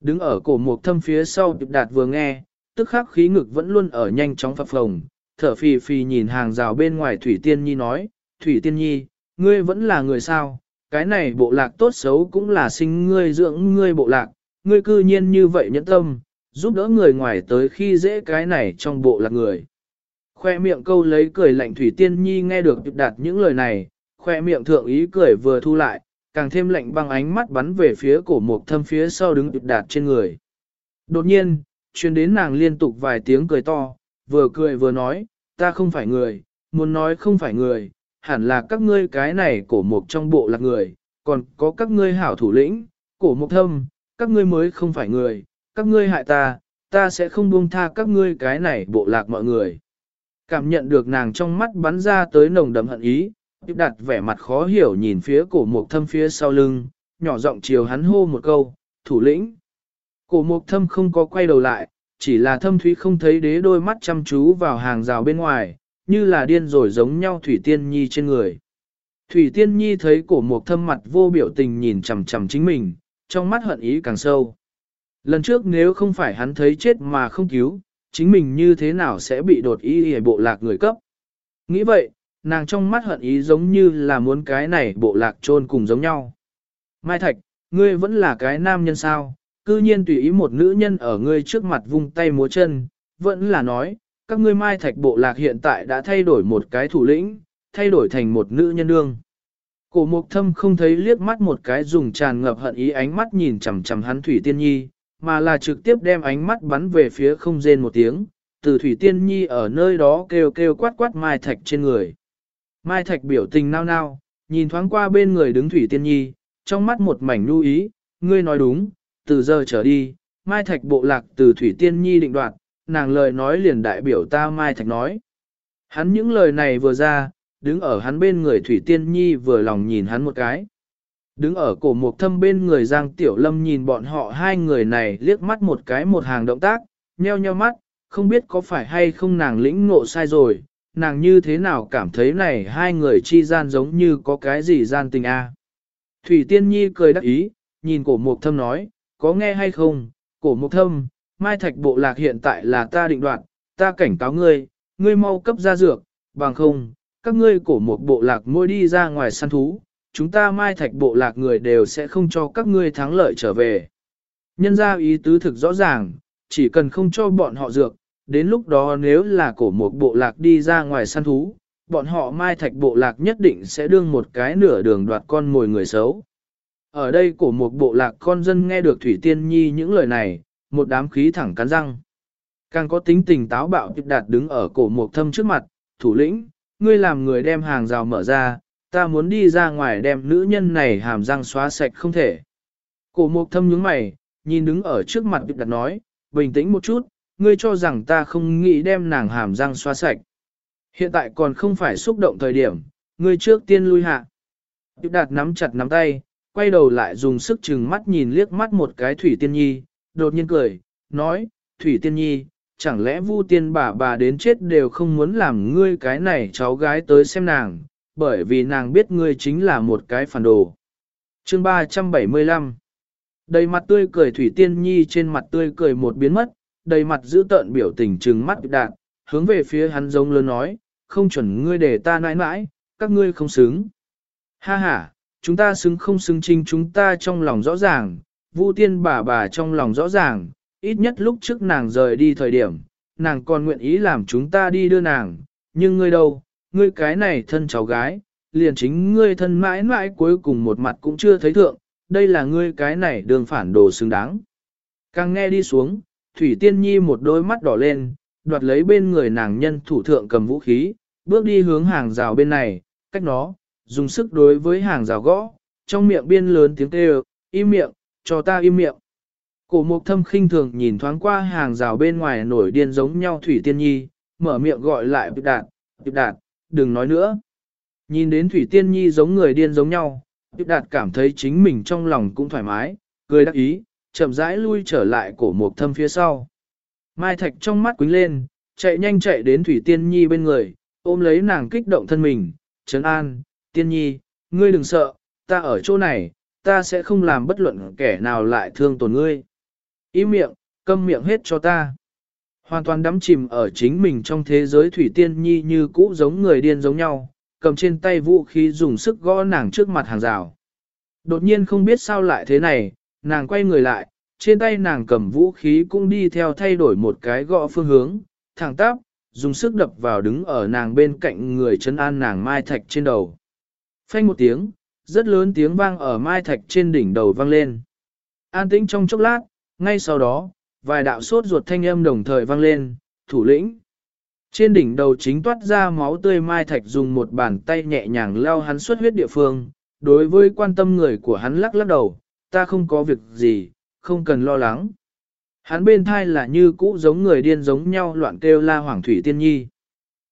Đứng ở cổ mục thâm phía sau điệp Đạt vừa nghe, tức khắc khí ngực vẫn luôn ở nhanh chóng phập phồng, thở phì phì nhìn hàng rào bên ngoài Thủy Tiên Nhi nói, Thủy Tiên Nhi, ngươi vẫn là người sao, cái này bộ lạc tốt xấu cũng là sinh ngươi dưỡng ngươi bộ lạc, ngươi cư nhiên như vậy nhẫn tâm, giúp đỡ người ngoài tới khi dễ cái này trong bộ lạc người. Khoe miệng câu lấy cười lạnh Thủy Tiên Nhi nghe được điệp Đạt những lời này, khoe miệng thượng ý cười vừa thu lại, càng thêm lạnh băng ánh mắt bắn về phía cổ mục thâm phía sau đứng ịp Đạt trên người. Đột nhiên, truyền đến nàng liên tục vài tiếng cười to, vừa cười vừa nói, ta không phải người, muốn nói không phải người, hẳn là các ngươi cái này cổ mục trong bộ lạc người, còn có các ngươi hảo thủ lĩnh, cổ mục thâm, các ngươi mới không phải người, các ngươi hại ta, ta sẽ không buông tha các ngươi cái này bộ lạc mọi người. Cảm nhận được nàng trong mắt bắn ra tới nồng đậm hận ý, tiếp đặt vẻ mặt khó hiểu nhìn phía cổ mục thâm phía sau lưng, nhỏ giọng chiều hắn hô một câu, thủ lĩnh. Cổ mục thâm không có quay đầu lại, chỉ là thâm thúy không thấy đế đôi mắt chăm chú vào hàng rào bên ngoài, như là điên rồi giống nhau Thủy Tiên Nhi trên người. Thủy Tiên Nhi thấy cổ mục thâm mặt vô biểu tình nhìn chằm chằm chính mình, trong mắt hận ý càng sâu. Lần trước nếu không phải hắn thấy chết mà không cứu, chính mình như thế nào sẽ bị đột ý hề bộ lạc người cấp. Nghĩ vậy, nàng trong mắt hận ý giống như là muốn cái này bộ lạc trôn cùng giống nhau. Mai Thạch, ngươi vẫn là cái nam nhân sao, cư nhiên tùy ý một nữ nhân ở ngươi trước mặt vung tay múa chân, vẫn là nói, các ngươi Mai Thạch bộ lạc hiện tại đã thay đổi một cái thủ lĩnh, thay đổi thành một nữ nhân đương. Cổ mục thâm không thấy liếc mắt một cái dùng tràn ngập hận ý ánh mắt nhìn chằm chằm hắn Thủy Tiên Nhi, mà là trực tiếp đem ánh mắt bắn về phía không rên một tiếng, từ Thủy Tiên Nhi ở nơi đó kêu kêu quát quát Mai Thạch trên người. Mai Thạch biểu tình nao nao, nhìn thoáng qua bên người đứng Thủy Tiên Nhi, trong mắt một mảnh lưu ý, ngươi nói đúng, từ giờ trở đi, Mai Thạch bộ lạc từ Thủy Tiên Nhi định đoạt, nàng lời nói liền đại biểu ta Mai Thạch nói. Hắn những lời này vừa ra, đứng ở hắn bên người Thủy Tiên Nhi vừa lòng nhìn hắn một cái. Đứng ở cổ mục thâm bên người Giang Tiểu Lâm nhìn bọn họ hai người này liếc mắt một cái một hàng động tác, nheo nheo mắt, không biết có phải hay không nàng lĩnh ngộ sai rồi, nàng như thế nào cảm thấy này hai người chi gian giống như có cái gì gian tình a. Thủy Tiên Nhi cười đắc ý, nhìn cổ mục thâm nói, có nghe hay không, cổ mục thâm, mai thạch bộ lạc hiện tại là ta định đoạt, ta cảnh cáo ngươi, ngươi mau cấp ra dược, bằng không, các ngươi cổ mục bộ lạc môi đi ra ngoài săn thú, chúng ta mai thạch bộ lạc người đều sẽ không cho các ngươi thắng lợi trở về. Nhân ra ý tứ thực rõ ràng, chỉ cần không cho bọn họ dược, đến lúc đó nếu là cổ một bộ lạc đi ra ngoài săn thú, bọn họ mai thạch bộ lạc nhất định sẽ đương một cái nửa đường đoạt con mồi người xấu. Ở đây cổ một bộ lạc con dân nghe được Thủy Tiên Nhi những lời này, một đám khí thẳng cắn răng. Càng có tính tình táo bạo tiếp đạt đứng ở cổ một thâm trước mặt, thủ lĩnh, ngươi làm người đem hàng rào mở ra, ta muốn đi ra ngoài đem nữ nhân này hàm răng xóa sạch không thể. Cổ mục thâm nhướng mày, nhìn đứng ở trước mặt Điệp đặt nói, bình tĩnh một chút, ngươi cho rằng ta không nghĩ đem nàng hàm răng xoa sạch. Hiện tại còn không phải xúc động thời điểm, ngươi trước tiên lui hạ. Điệp đạt nắm chặt nắm tay, quay đầu lại dùng sức chừng mắt nhìn liếc mắt một cái Thủy Tiên Nhi, đột nhiên cười, nói, Thủy Tiên Nhi, chẳng lẽ vu tiên bà bà đến chết đều không muốn làm ngươi cái này cháu gái tới xem nàng, bởi vì nàng biết ngươi chính là một cái phản đồ. Chương 375 Đầy mặt tươi cười Thủy Tiên Nhi trên mặt tươi cười một biến mất, đầy mặt giữ tợn biểu tình trừng mắt đạn, hướng về phía hắn giống lớn nói, không chuẩn ngươi để ta nãi nãi, các ngươi không xứng. Ha ha, chúng ta xứng không xứng chính chúng ta trong lòng rõ ràng, Vu tiên bà bà trong lòng rõ ràng, ít nhất lúc trước nàng rời đi thời điểm, nàng còn nguyện ý làm chúng ta đi đưa nàng, nhưng ngươi đâu, ngươi cái này thân cháu gái, liền chính ngươi thân mãi mãi cuối cùng một mặt cũng chưa thấy thượng, đây là ngươi cái này đường phản đồ xứng đáng. Càng nghe đi xuống, Thủy Tiên Nhi một đôi mắt đỏ lên, đoạt lấy bên người nàng nhân thủ thượng cầm vũ khí, bước đi hướng hàng rào bên này, cách nó, dùng sức đối với hàng rào gõ, trong miệng biên lớn tiếng kêu, im miệng, cho ta im miệng. Cổ mục thâm khinh thường nhìn thoáng qua hàng rào bên ngoài nổi điên giống nhau Thủy Tiên Nhi, mở miệng gọi lại Bịp Đạt, Bịp Đạt, đừng nói nữa. Nhìn đến Thủy Tiên Nhi giống người điên giống nhau, Bịp Đạt cảm thấy chính mình trong lòng cũng thoải mái, cười đắc ý, chậm rãi lui trở lại cổ mục thâm phía sau. Mai Thạch trong mắt quính lên, chạy nhanh chạy đến Thủy Tiên Nhi bên người, ôm lấy nàng kích động thân mình, trấn an, Tiên Nhi, ngươi đừng sợ, ta ở chỗ này, ta sẽ không làm bất luận kẻ nào lại thương tổn ngươi. Ý miệng, câm miệng hết cho ta. Hoàn toàn đắm chìm ở chính mình trong thế giới thủy tiên nhi như cũ giống người điên giống nhau, cầm trên tay vũ khí dùng sức gõ nàng trước mặt hàng rào. Đột nhiên không biết sao lại thế này, nàng quay người lại, trên tay nàng cầm vũ khí cũng đi theo thay đổi một cái gõ phương hướng, thẳng tắp, dùng sức đập vào đứng ở nàng bên cạnh người chân an nàng mai thạch trên đầu. Phanh một tiếng, rất lớn tiếng vang ở mai thạch trên đỉnh đầu vang lên. An tĩnh trong chốc lát, ngay sau đó, vài đạo sốt ruột thanh âm đồng thời vang lên, thủ lĩnh. Trên đỉnh đầu chính toát ra máu tươi mai thạch dùng một bàn tay nhẹ nhàng leo hắn xuất huyết địa phương, đối với quan tâm người của hắn lắc lắc đầu, ta không có việc gì, không cần lo lắng. Hắn bên thai là như cũ giống người điên giống nhau loạn kêu la hoàng thủy tiên nhi.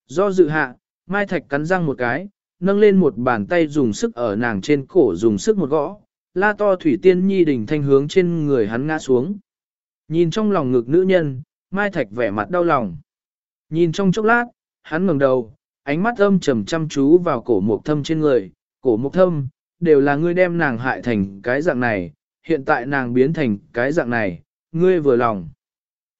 Do dự hạ, mai thạch cắn răng một cái, nâng lên một bàn tay dùng sức ở nàng trên cổ dùng sức một gõ, la to thủy tiên nhi đỉnh thanh hướng trên người hắn ngã xuống. Nhìn trong lòng ngực nữ nhân, mai thạch vẻ mặt đau lòng. Nhìn trong chốc lát, hắn ngẩng đầu, ánh mắt âm trầm chăm chú vào cổ mục thâm trên người, cổ mục thâm, đều là ngươi đem nàng hại thành cái dạng này, hiện tại nàng biến thành cái dạng này, ngươi vừa lòng.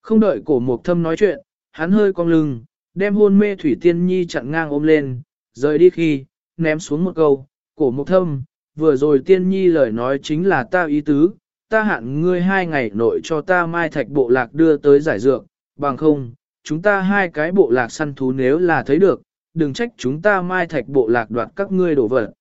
Không đợi cổ mục thâm nói chuyện, hắn hơi cong lưng, đem hôn mê thủy tiên nhi chặn ngang ôm lên, rời đi khi, ném xuống một câu, cổ mục thâm, vừa rồi tiên nhi lời nói chính là ta ý tứ, ta hạn ngươi hai ngày nội cho ta mai thạch bộ lạc đưa tới giải dược, bằng không, chúng ta hai cái bộ lạc săn thú nếu là thấy được, đừng trách chúng ta mai thạch bộ lạc đoạt các ngươi đổ vật.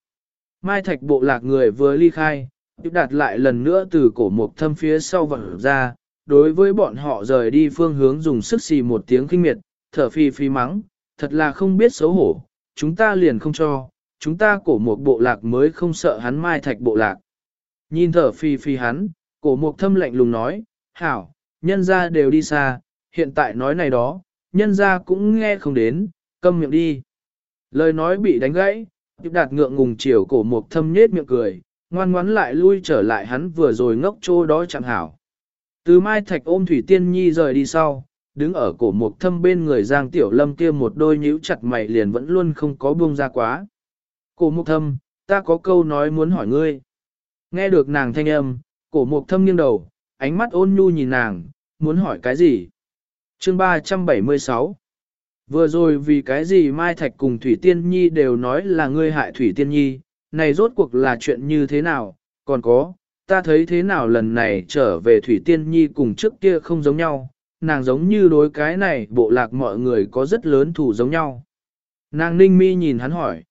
Mai thạch bộ lạc người vừa ly khai, tiếp đạt lại lần nữa từ cổ mục thâm phía sau vặn ra, đối với bọn họ rời đi phương hướng dùng sức xì một tiếng kinh miệt, thở phi phi mắng, thật là không biết xấu hổ, chúng ta liền không cho, chúng ta cổ mục bộ lạc mới không sợ hắn mai thạch bộ lạc. Nhìn thở phi phi hắn, cổ mục thâm lạnh lùng nói, hảo, nhân ra đều đi xa, hiện tại nói này đó, nhân ra cũng nghe không đến, câm miệng đi. Lời nói bị đánh gãy, tiếp đạt ngượng ngùng chiều cổ mục thâm nhết miệng cười, ngoan ngoắn lại lui trở lại hắn vừa rồi ngốc trô đó chẳng hảo. Từ mai thạch ôm thủy tiên nhi rời đi sau, đứng ở cổ mục thâm bên người giang tiểu lâm kia một đôi nhíu chặt mày liền vẫn luôn không có buông ra quá. Cổ mục thâm, ta có câu nói muốn hỏi ngươi. Nghe được nàng thanh âm, cổ mục thâm nghiêng đầu, ánh mắt ôn nhu nhìn nàng, muốn hỏi cái gì? Chương 376 Vừa rồi vì cái gì Mai Thạch cùng Thủy Tiên Nhi đều nói là ngươi hại Thủy Tiên Nhi, này rốt cuộc là chuyện như thế nào, còn có, ta thấy thế nào lần này trở về Thủy Tiên Nhi cùng trước kia không giống nhau, nàng giống như đối cái này bộ lạc mọi người có rất lớn thủ giống nhau. Nàng ninh mi nhìn hắn hỏi.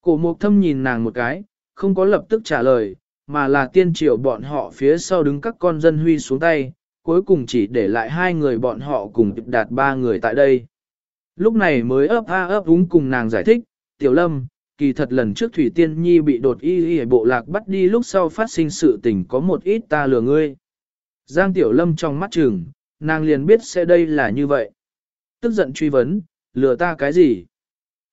Cổ mục thâm nhìn nàng một cái, không có lập tức trả lời, mà là tiên triệu bọn họ phía sau đứng các con dân huy xuống tay, cuối cùng chỉ để lại hai người bọn họ cùng đạt ba người tại đây. Lúc này mới ấp a ấp úng cùng nàng giải thích, tiểu lâm, kỳ thật lần trước Thủy Tiên Nhi bị đột y y bộ lạc bắt đi lúc sau phát sinh sự tình có một ít ta lừa ngươi. Giang Tiểu Lâm trong mắt trường, nàng liền biết sẽ đây là như vậy. Tức giận truy vấn, lừa ta cái gì?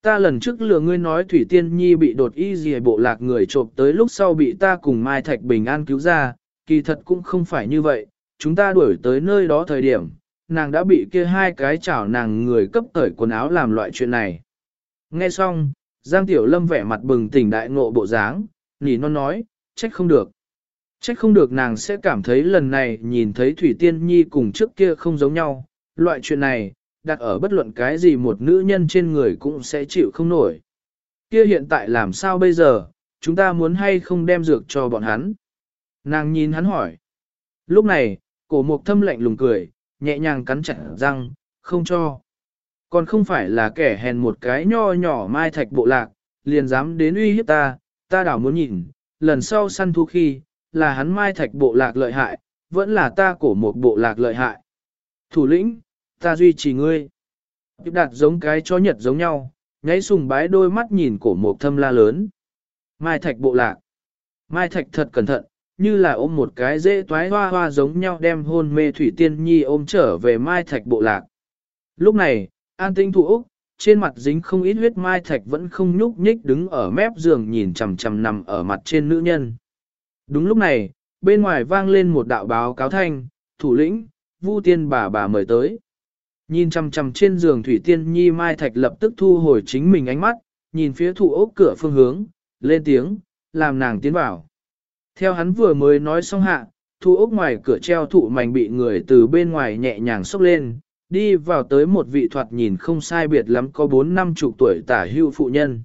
Ta lần trước lừa ngươi nói Thủy Tiên Nhi bị đột y y bộ lạc người trộm tới lúc sau bị ta cùng Mai Thạch Bình An cứu ra, kỳ thật cũng không phải như vậy, chúng ta đuổi tới nơi đó thời điểm, nàng đã bị kia hai cái chảo nàng người cấp cởi quần áo làm loại chuyện này. Nghe xong, Giang Tiểu Lâm vẻ mặt bừng tỉnh đại ngộ bộ dáng, nỉ non nói, trách không được. Trách không được nàng sẽ cảm thấy lần này nhìn thấy Thủy Tiên Nhi cùng trước kia không giống nhau, loại chuyện này, đặt ở bất luận cái gì một nữ nhân trên người cũng sẽ chịu không nổi. Kia hiện tại làm sao bây giờ, chúng ta muốn hay không đem dược cho bọn hắn? Nàng nhìn hắn hỏi. Lúc này, cổ mục thâm lạnh lùng cười, nhẹ nhàng cắn chặt răng, không cho. Còn không phải là kẻ hèn một cái nho nhỏ mai thạch bộ lạc, liền dám đến uy hiếp ta, ta đảo muốn nhìn, lần sau săn thu khi, là hắn mai thạch bộ lạc lợi hại, vẫn là ta cổ một bộ lạc lợi hại. Thủ lĩnh, ta duy trì ngươi. Tiếp đạt giống cái chó nhật giống nhau, nháy sùng bái đôi mắt nhìn cổ một thâm la lớn. Mai thạch bộ lạc. Mai thạch thật cẩn thận, như là ôm một cái dễ toái hoa hoa giống nhau đem hôn mê thủy tiên nhi ôm trở về mai thạch bộ lạc. Lúc này, an tinh thủ Úc, trên mặt dính không ít huyết mai thạch vẫn không nhúc nhích đứng ở mép giường nhìn chằm chằm nằm ở mặt trên nữ nhân. Đúng lúc này, bên ngoài vang lên một đạo báo cáo thanh, thủ lĩnh, Vu tiên bà bà mời tới. Nhìn chằm chằm trên giường Thủy Tiên Nhi Mai Thạch lập tức thu hồi chính mình ánh mắt, nhìn phía thủ ốc cửa phương hướng, lên tiếng, làm nàng tiến vào. Theo hắn vừa mới nói xong hạ, thu ốc ngoài cửa treo thụ mảnh bị người từ bên ngoài nhẹ nhàng xốc lên, đi vào tới một vị thoạt nhìn không sai biệt lắm có bốn năm chục tuổi tả hưu phụ nhân.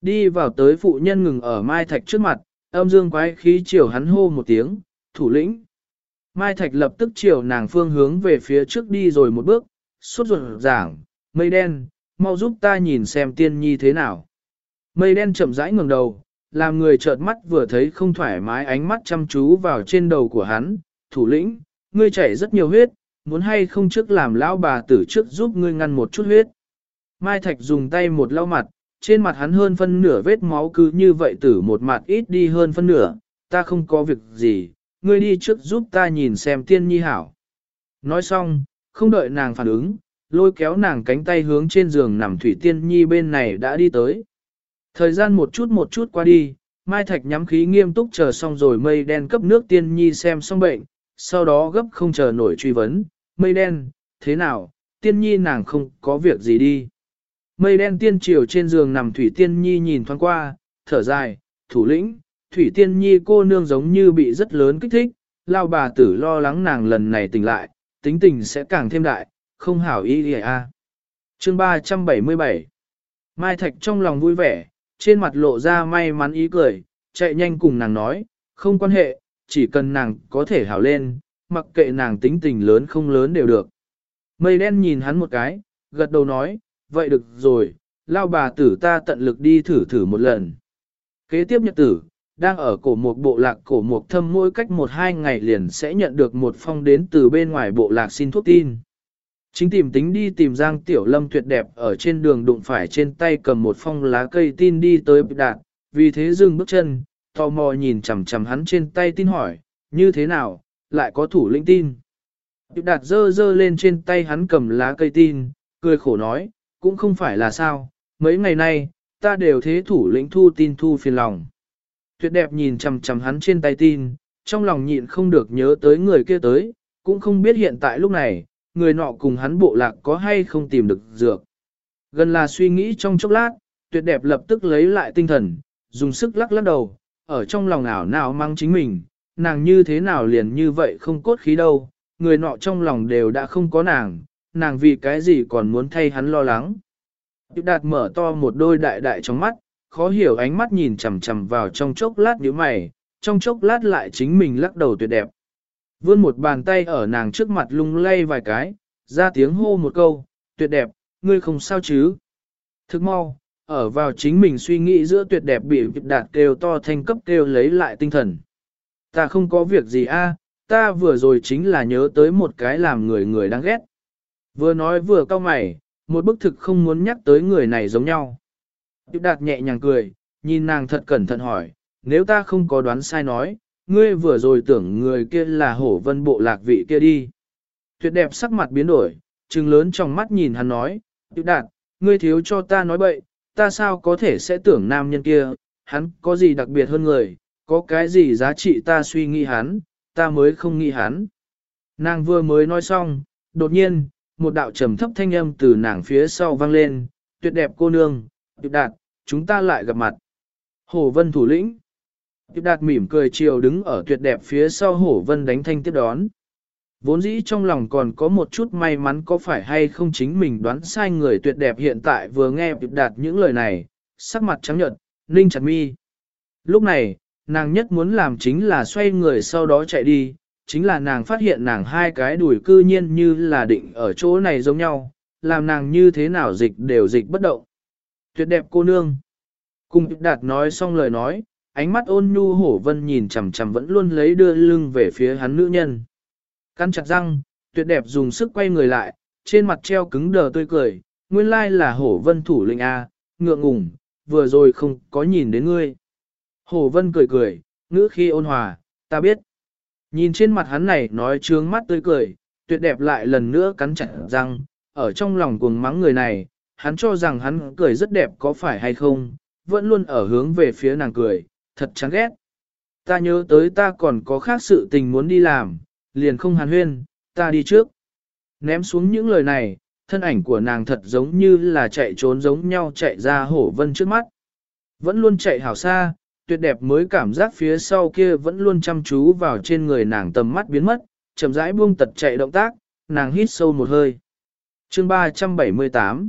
Đi vào tới phụ nhân ngừng ở Mai Thạch trước mặt, âm dương quái khí chiều hắn hô một tiếng, thủ lĩnh. Mai Thạch lập tức chiều nàng phương hướng về phía trước đi rồi một bước, suốt ruột giảng, mây đen, mau giúp ta nhìn xem tiên nhi thế nào. Mây đen chậm rãi ngẩng đầu, làm người chợt mắt vừa thấy không thoải mái ánh mắt chăm chú vào trên đầu của hắn, thủ lĩnh, ngươi chảy rất nhiều huyết, muốn hay không trước làm lão bà tử trước giúp ngươi ngăn một chút huyết. Mai Thạch dùng tay một lau mặt, trên mặt hắn hơn phân nửa vết máu cứ như vậy tử một mặt ít đi hơn phân nửa, ta không có việc gì, ngươi đi trước giúp ta nhìn xem tiên nhi hảo. Nói xong, không đợi nàng phản ứng, lôi kéo nàng cánh tay hướng trên giường nằm thủy tiên nhi bên này đã đi tới. Thời gian một chút một chút qua đi, Mai Thạch nhắm khí nghiêm túc chờ xong rồi mây đen cấp nước tiên nhi xem xong bệnh, sau đó gấp không chờ nổi truy vấn, mây đen, thế nào, tiên nhi nàng không có việc gì đi. Mây đen tiên triều trên giường nằm Thủy Tiên Nhi nhìn thoáng qua, thở dài, thủ lĩnh, Thủy Tiên Nhi cô nương giống như bị rất lớn kích thích, lao bà tử lo lắng nàng lần này tỉnh lại, tính tình sẽ càng thêm đại, không hảo ý gì à. Chương 377 Mai Thạch trong lòng vui vẻ, trên mặt lộ ra may mắn ý cười, chạy nhanh cùng nàng nói, không quan hệ, chỉ cần nàng có thể hảo lên, mặc kệ nàng tính tình lớn không lớn đều được. Mây đen nhìn hắn một cái, gật đầu nói, vậy được rồi, lao bà tử ta tận lực đi thử thử một lần. Kế tiếp nhật tử, đang ở cổ một bộ lạc cổ một thâm mỗi cách một hai ngày liền sẽ nhận được một phong đến từ bên ngoài bộ lạc xin thuốc tin. Chính tìm tính đi tìm Giang Tiểu Lâm tuyệt đẹp ở trên đường đụng phải trên tay cầm một phong lá cây tin đi tới đạt, vì thế dừng bước chân, tò mò nhìn chằm chằm hắn trên tay tin hỏi, như thế nào, lại có thủ lĩnh tin. Đạt dơ dơ lên trên tay hắn cầm lá cây tin, cười khổ nói, cũng không phải là sao, mấy ngày nay, ta đều thế thủ lĩnh thu tin thu phiền lòng. Tuyệt đẹp nhìn chằm chằm hắn trên tay tin, trong lòng nhịn không được nhớ tới người kia tới, cũng không biết hiện tại lúc này, người nọ cùng hắn bộ lạc có hay không tìm được dược. Gần là suy nghĩ trong chốc lát, tuyệt đẹp lập tức lấy lại tinh thần, dùng sức lắc lắc đầu, ở trong lòng ảo nào mang chính mình, nàng như thế nào liền như vậy không cốt khí đâu, người nọ trong lòng đều đã không có nàng, nàng vì cái gì còn muốn thay hắn lo lắng. Điệp đạt mở to một đôi đại đại trong mắt, khó hiểu ánh mắt nhìn chằm chằm vào trong chốc lát nhíu mày, trong chốc lát lại chính mình lắc đầu tuyệt đẹp. Vươn một bàn tay ở nàng trước mặt lung lay vài cái, ra tiếng hô một câu, tuyệt đẹp, ngươi không sao chứ. Thức mau, ở vào chính mình suy nghĩ giữa tuyệt đẹp bị đạt kêu to thanh cấp kêu lấy lại tinh thần. Ta không có việc gì a, ta vừa rồi chính là nhớ tới một cái làm người người đáng ghét. Vừa nói vừa cau mày, một bức thực không muốn nhắc tới người này giống nhau. Điệp đạt nhẹ nhàng cười, nhìn nàng thật cẩn thận hỏi, nếu ta không có đoán sai nói, ngươi vừa rồi tưởng người kia là hổ vân bộ lạc vị kia đi. Tuyệt đẹp sắc mặt biến đổi, trừng lớn trong mắt nhìn hắn nói, Tiểu đạt, ngươi thiếu cho ta nói bậy, ta sao có thể sẽ tưởng nam nhân kia, hắn có gì đặc biệt hơn người, có cái gì giá trị ta suy nghĩ hắn, ta mới không nghĩ hắn. Nàng vừa mới nói xong, đột nhiên, một đạo trầm thấp thanh âm từ nàng phía sau vang lên, tuyệt đẹp cô nương, Điệp Đạt, chúng ta lại gặp mặt. Hồ Vân thủ lĩnh. Tiếp Đạt mỉm cười chiều đứng ở tuyệt đẹp phía sau Hổ Vân đánh thanh tiếp đón. Vốn dĩ trong lòng còn có một chút may mắn có phải hay không chính mình đoán sai người tuyệt đẹp hiện tại vừa nghe tiếp Đạt những lời này, sắc mặt trắng nhợt, ninh chặt mi. Lúc này, nàng nhất muốn làm chính là xoay người sau đó chạy đi, chính là nàng phát hiện nàng hai cái đùi cư nhiên như là định ở chỗ này giống nhau, làm nàng như thế nào dịch đều dịch bất động. Tuyệt đẹp cô nương. Cùng đạt nói xong lời nói, ánh mắt ôn nhu hổ vân nhìn chằm chằm vẫn luôn lấy đưa lưng về phía hắn nữ nhân. Căn chặt răng, tuyệt đẹp dùng sức quay người lại, trên mặt treo cứng đờ tươi cười, nguyên lai là hổ vân thủ lĩnh A, ngượng ngùng, vừa rồi không có nhìn đến ngươi. Hổ vân cười cười, ngữ khi ôn hòa, ta biết. Nhìn trên mặt hắn này nói trướng mắt tươi cười, tuyệt đẹp lại lần nữa cắn chặt răng, ở trong lòng cuồng mắng người này, hắn cho rằng hắn cười rất đẹp có phải hay không, vẫn luôn ở hướng về phía nàng cười, thật chán ghét. Ta nhớ tới ta còn có khác sự tình muốn đi làm, liền không hàn huyên, ta đi trước. Ném xuống những lời này, thân ảnh của nàng thật giống như là chạy trốn giống nhau chạy ra hổ vân trước mắt. Vẫn luôn chạy hảo xa, tuyệt đẹp mới cảm giác phía sau kia vẫn luôn chăm chú vào trên người nàng tầm mắt biến mất, chậm rãi buông tật chạy động tác, nàng hít sâu một hơi. Chương 378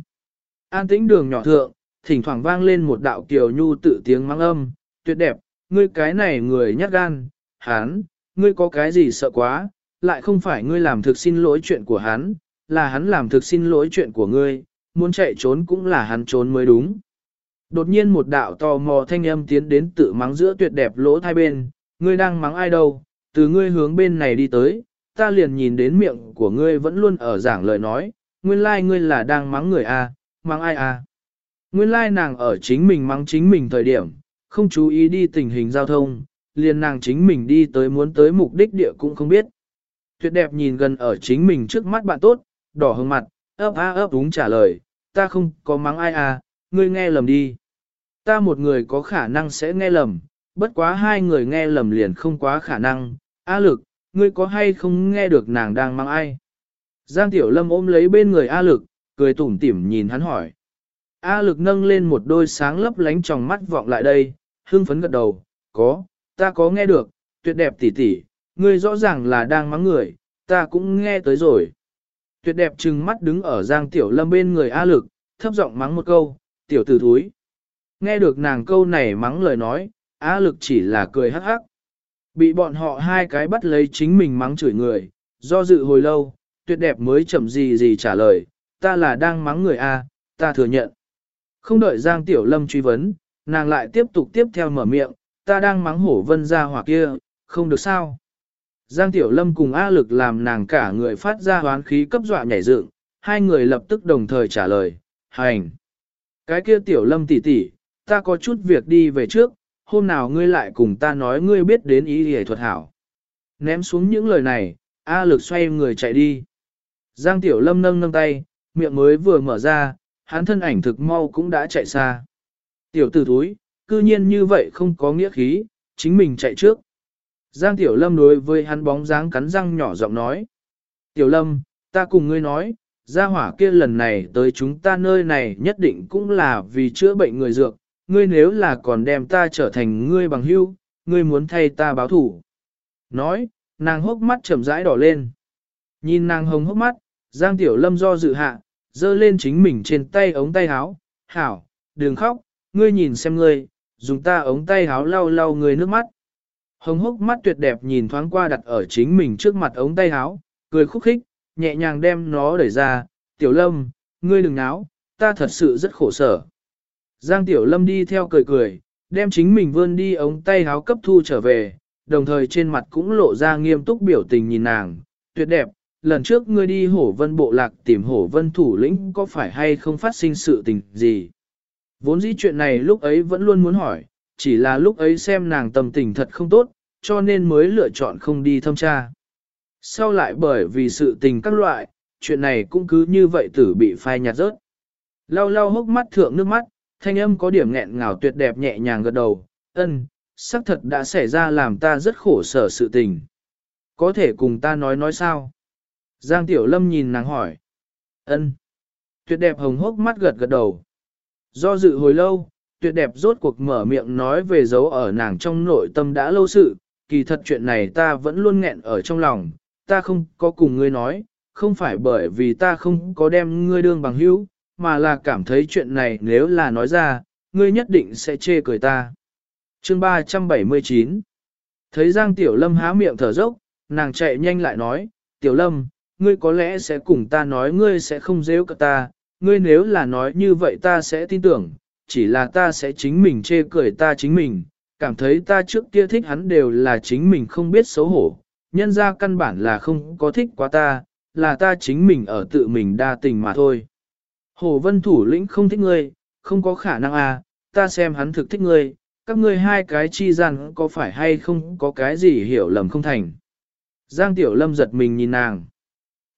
An tĩnh đường nhỏ thượng, thỉnh thoảng vang lên một đạo kiều nhu tự tiếng mang âm, tuyệt đẹp, ngươi cái này người nhát gan, hán, ngươi có cái gì sợ quá, lại không phải ngươi làm thực xin lỗi chuyện của hắn, là hắn làm thực xin lỗi chuyện của ngươi, muốn chạy trốn cũng là hắn trốn mới đúng. Đột nhiên một đạo tò mò thanh âm tiến đến tự mắng giữa tuyệt đẹp lỗ hai bên, ngươi đang mắng ai đâu, từ ngươi hướng bên này đi tới, ta liền nhìn đến miệng của ngươi vẫn luôn ở giảng lời nói, nguyên lai like ngươi là đang mắng người a, mắng ai a. Nguyên lai like nàng ở chính mình mắng chính mình thời điểm, không chú ý đi tình hình giao thông, liền nàng chính mình đi tới muốn tới mục đích địa cũng không biết. Tuyệt đẹp nhìn gần ở chính mình trước mắt bạn tốt, đỏ hương mặt, ấp á ấp đúng trả lời, ta không có mắng ai à, ngươi nghe lầm đi. Ta một người có khả năng sẽ nghe lầm, bất quá hai người nghe lầm liền không quá khả năng, A lực, ngươi có hay không nghe được nàng đang mắng ai? Giang Tiểu Lâm ôm lấy bên người A lực, cười tủm tỉm nhìn hắn hỏi. A lực nâng lên một đôi sáng lấp lánh trong mắt vọng lại đây, hưng phấn gật đầu, có, ta có nghe được, tuyệt đẹp tỷ tỷ, ngươi rõ ràng là đang mắng người, ta cũng nghe tới rồi. Tuyệt đẹp trừng mắt đứng ở Giang Tiểu Lâm bên người A lực, thấp giọng mắng một câu, tiểu tử thúi. Nghe được nàng câu này mắng lời nói, A lực chỉ là cười hắc hắc. Bị bọn họ hai cái bắt lấy chính mình mắng chửi người, do dự hồi lâu, tuyệt đẹp mới chậm gì gì trả lời, ta là đang mắng người A, ta thừa nhận. Không đợi Giang Tiểu Lâm truy vấn, nàng lại tiếp tục tiếp theo mở miệng, ta đang mắng hổ vân ra hoặc kia, không được sao. Giang Tiểu Lâm cùng A lực làm nàng cả người phát ra hoán khí cấp dọa nhảy dựng, hai người lập tức đồng thời trả lời, hành. Cái kia Tiểu Lâm tỷ tỷ, ta có chút việc đi về trước, hôm nào ngươi lại cùng ta nói ngươi biết đến ý hề thuật hảo. Ném xuống những lời này, A lực xoay người chạy đi. Giang Tiểu Lâm nâng nâng tay, miệng mới vừa mở ra, hắn thân ảnh thực mau cũng đã chạy xa. Tiểu tử thúi, cư nhiên như vậy không có nghĩa khí, chính mình chạy trước. Giang Tiểu Lâm đối với hắn bóng dáng cắn răng nhỏ giọng nói. Tiểu Lâm, ta cùng ngươi nói, gia hỏa kia lần này tới chúng ta nơi này nhất định cũng là vì chữa bệnh người dược, ngươi nếu là còn đem ta trở thành ngươi bằng hữu, ngươi muốn thay ta báo thủ. Nói, nàng hốc mắt chậm rãi đỏ lên. Nhìn nàng hồng hốc mắt, Giang Tiểu Lâm do dự hạ, dơ lên chính mình trên tay ống tay áo, hảo, đừng khóc, ngươi nhìn xem ngươi, dùng ta ống tay háo lau lau ngươi nước mắt. Hồng hốc mắt tuyệt đẹp nhìn thoáng qua đặt ở chính mình trước mặt ống tay háo, cười khúc khích, nhẹ nhàng đem nó đẩy ra, tiểu lâm, ngươi đừng náo, ta thật sự rất khổ sở. Giang tiểu lâm đi theo cười cười, đem chính mình vươn đi ống tay háo cấp thu trở về, đồng thời trên mặt cũng lộ ra nghiêm túc biểu tình nhìn nàng, tuyệt đẹp, lần trước ngươi đi hổ vân bộ lạc tìm hổ vân thủ lĩnh có phải hay không phát sinh sự tình gì. Vốn dĩ chuyện này lúc ấy vẫn luôn muốn hỏi, chỉ là lúc ấy xem nàng tâm tình thật không tốt, cho nên mới lựa chọn không đi thăm tra. Sau lại bởi vì sự tình các loại, chuyện này cũng cứ như vậy tử bị phai nhạt rớt. Lau lau hốc mắt thượng nước mắt, thanh âm có điểm nghẹn ngào tuyệt đẹp nhẹ nhàng gật đầu, ân, xác thật đã xảy ra làm ta rất khổ sở sự tình. Có thể cùng ta nói nói sao? Giang Tiểu Lâm nhìn nàng hỏi. ân. Tuyệt đẹp hồng hốc mắt gật gật đầu. Do dự hồi lâu, tuyệt đẹp rốt cuộc mở miệng nói về dấu ở nàng trong nội tâm đã lâu sự, kỳ thật chuyện này ta vẫn luôn nghẹn ở trong lòng, ta không có cùng ngươi nói, không phải bởi vì ta không có đem ngươi đương bằng hữu, mà là cảm thấy chuyện này nếu là nói ra, ngươi nhất định sẽ chê cười ta. Chương 379 Thấy Giang Tiểu Lâm há miệng thở dốc, nàng chạy nhanh lại nói, Tiểu Lâm, ngươi có lẽ sẽ cùng ta nói ngươi sẽ không dễ cả ta, ngươi nếu là nói như vậy ta sẽ tin tưởng, chỉ là ta sẽ chính mình chê cười ta chính mình, cảm thấy ta trước kia thích hắn đều là chính mình không biết xấu hổ, nhân ra căn bản là không có thích quá ta, là ta chính mình ở tự mình đa tình mà thôi. Hồ vân thủ lĩnh không thích ngươi, không có khả năng à, ta xem hắn thực thích ngươi, các ngươi hai cái chi gian có phải hay không có cái gì hiểu lầm không thành. Giang Tiểu Lâm giật mình nhìn nàng.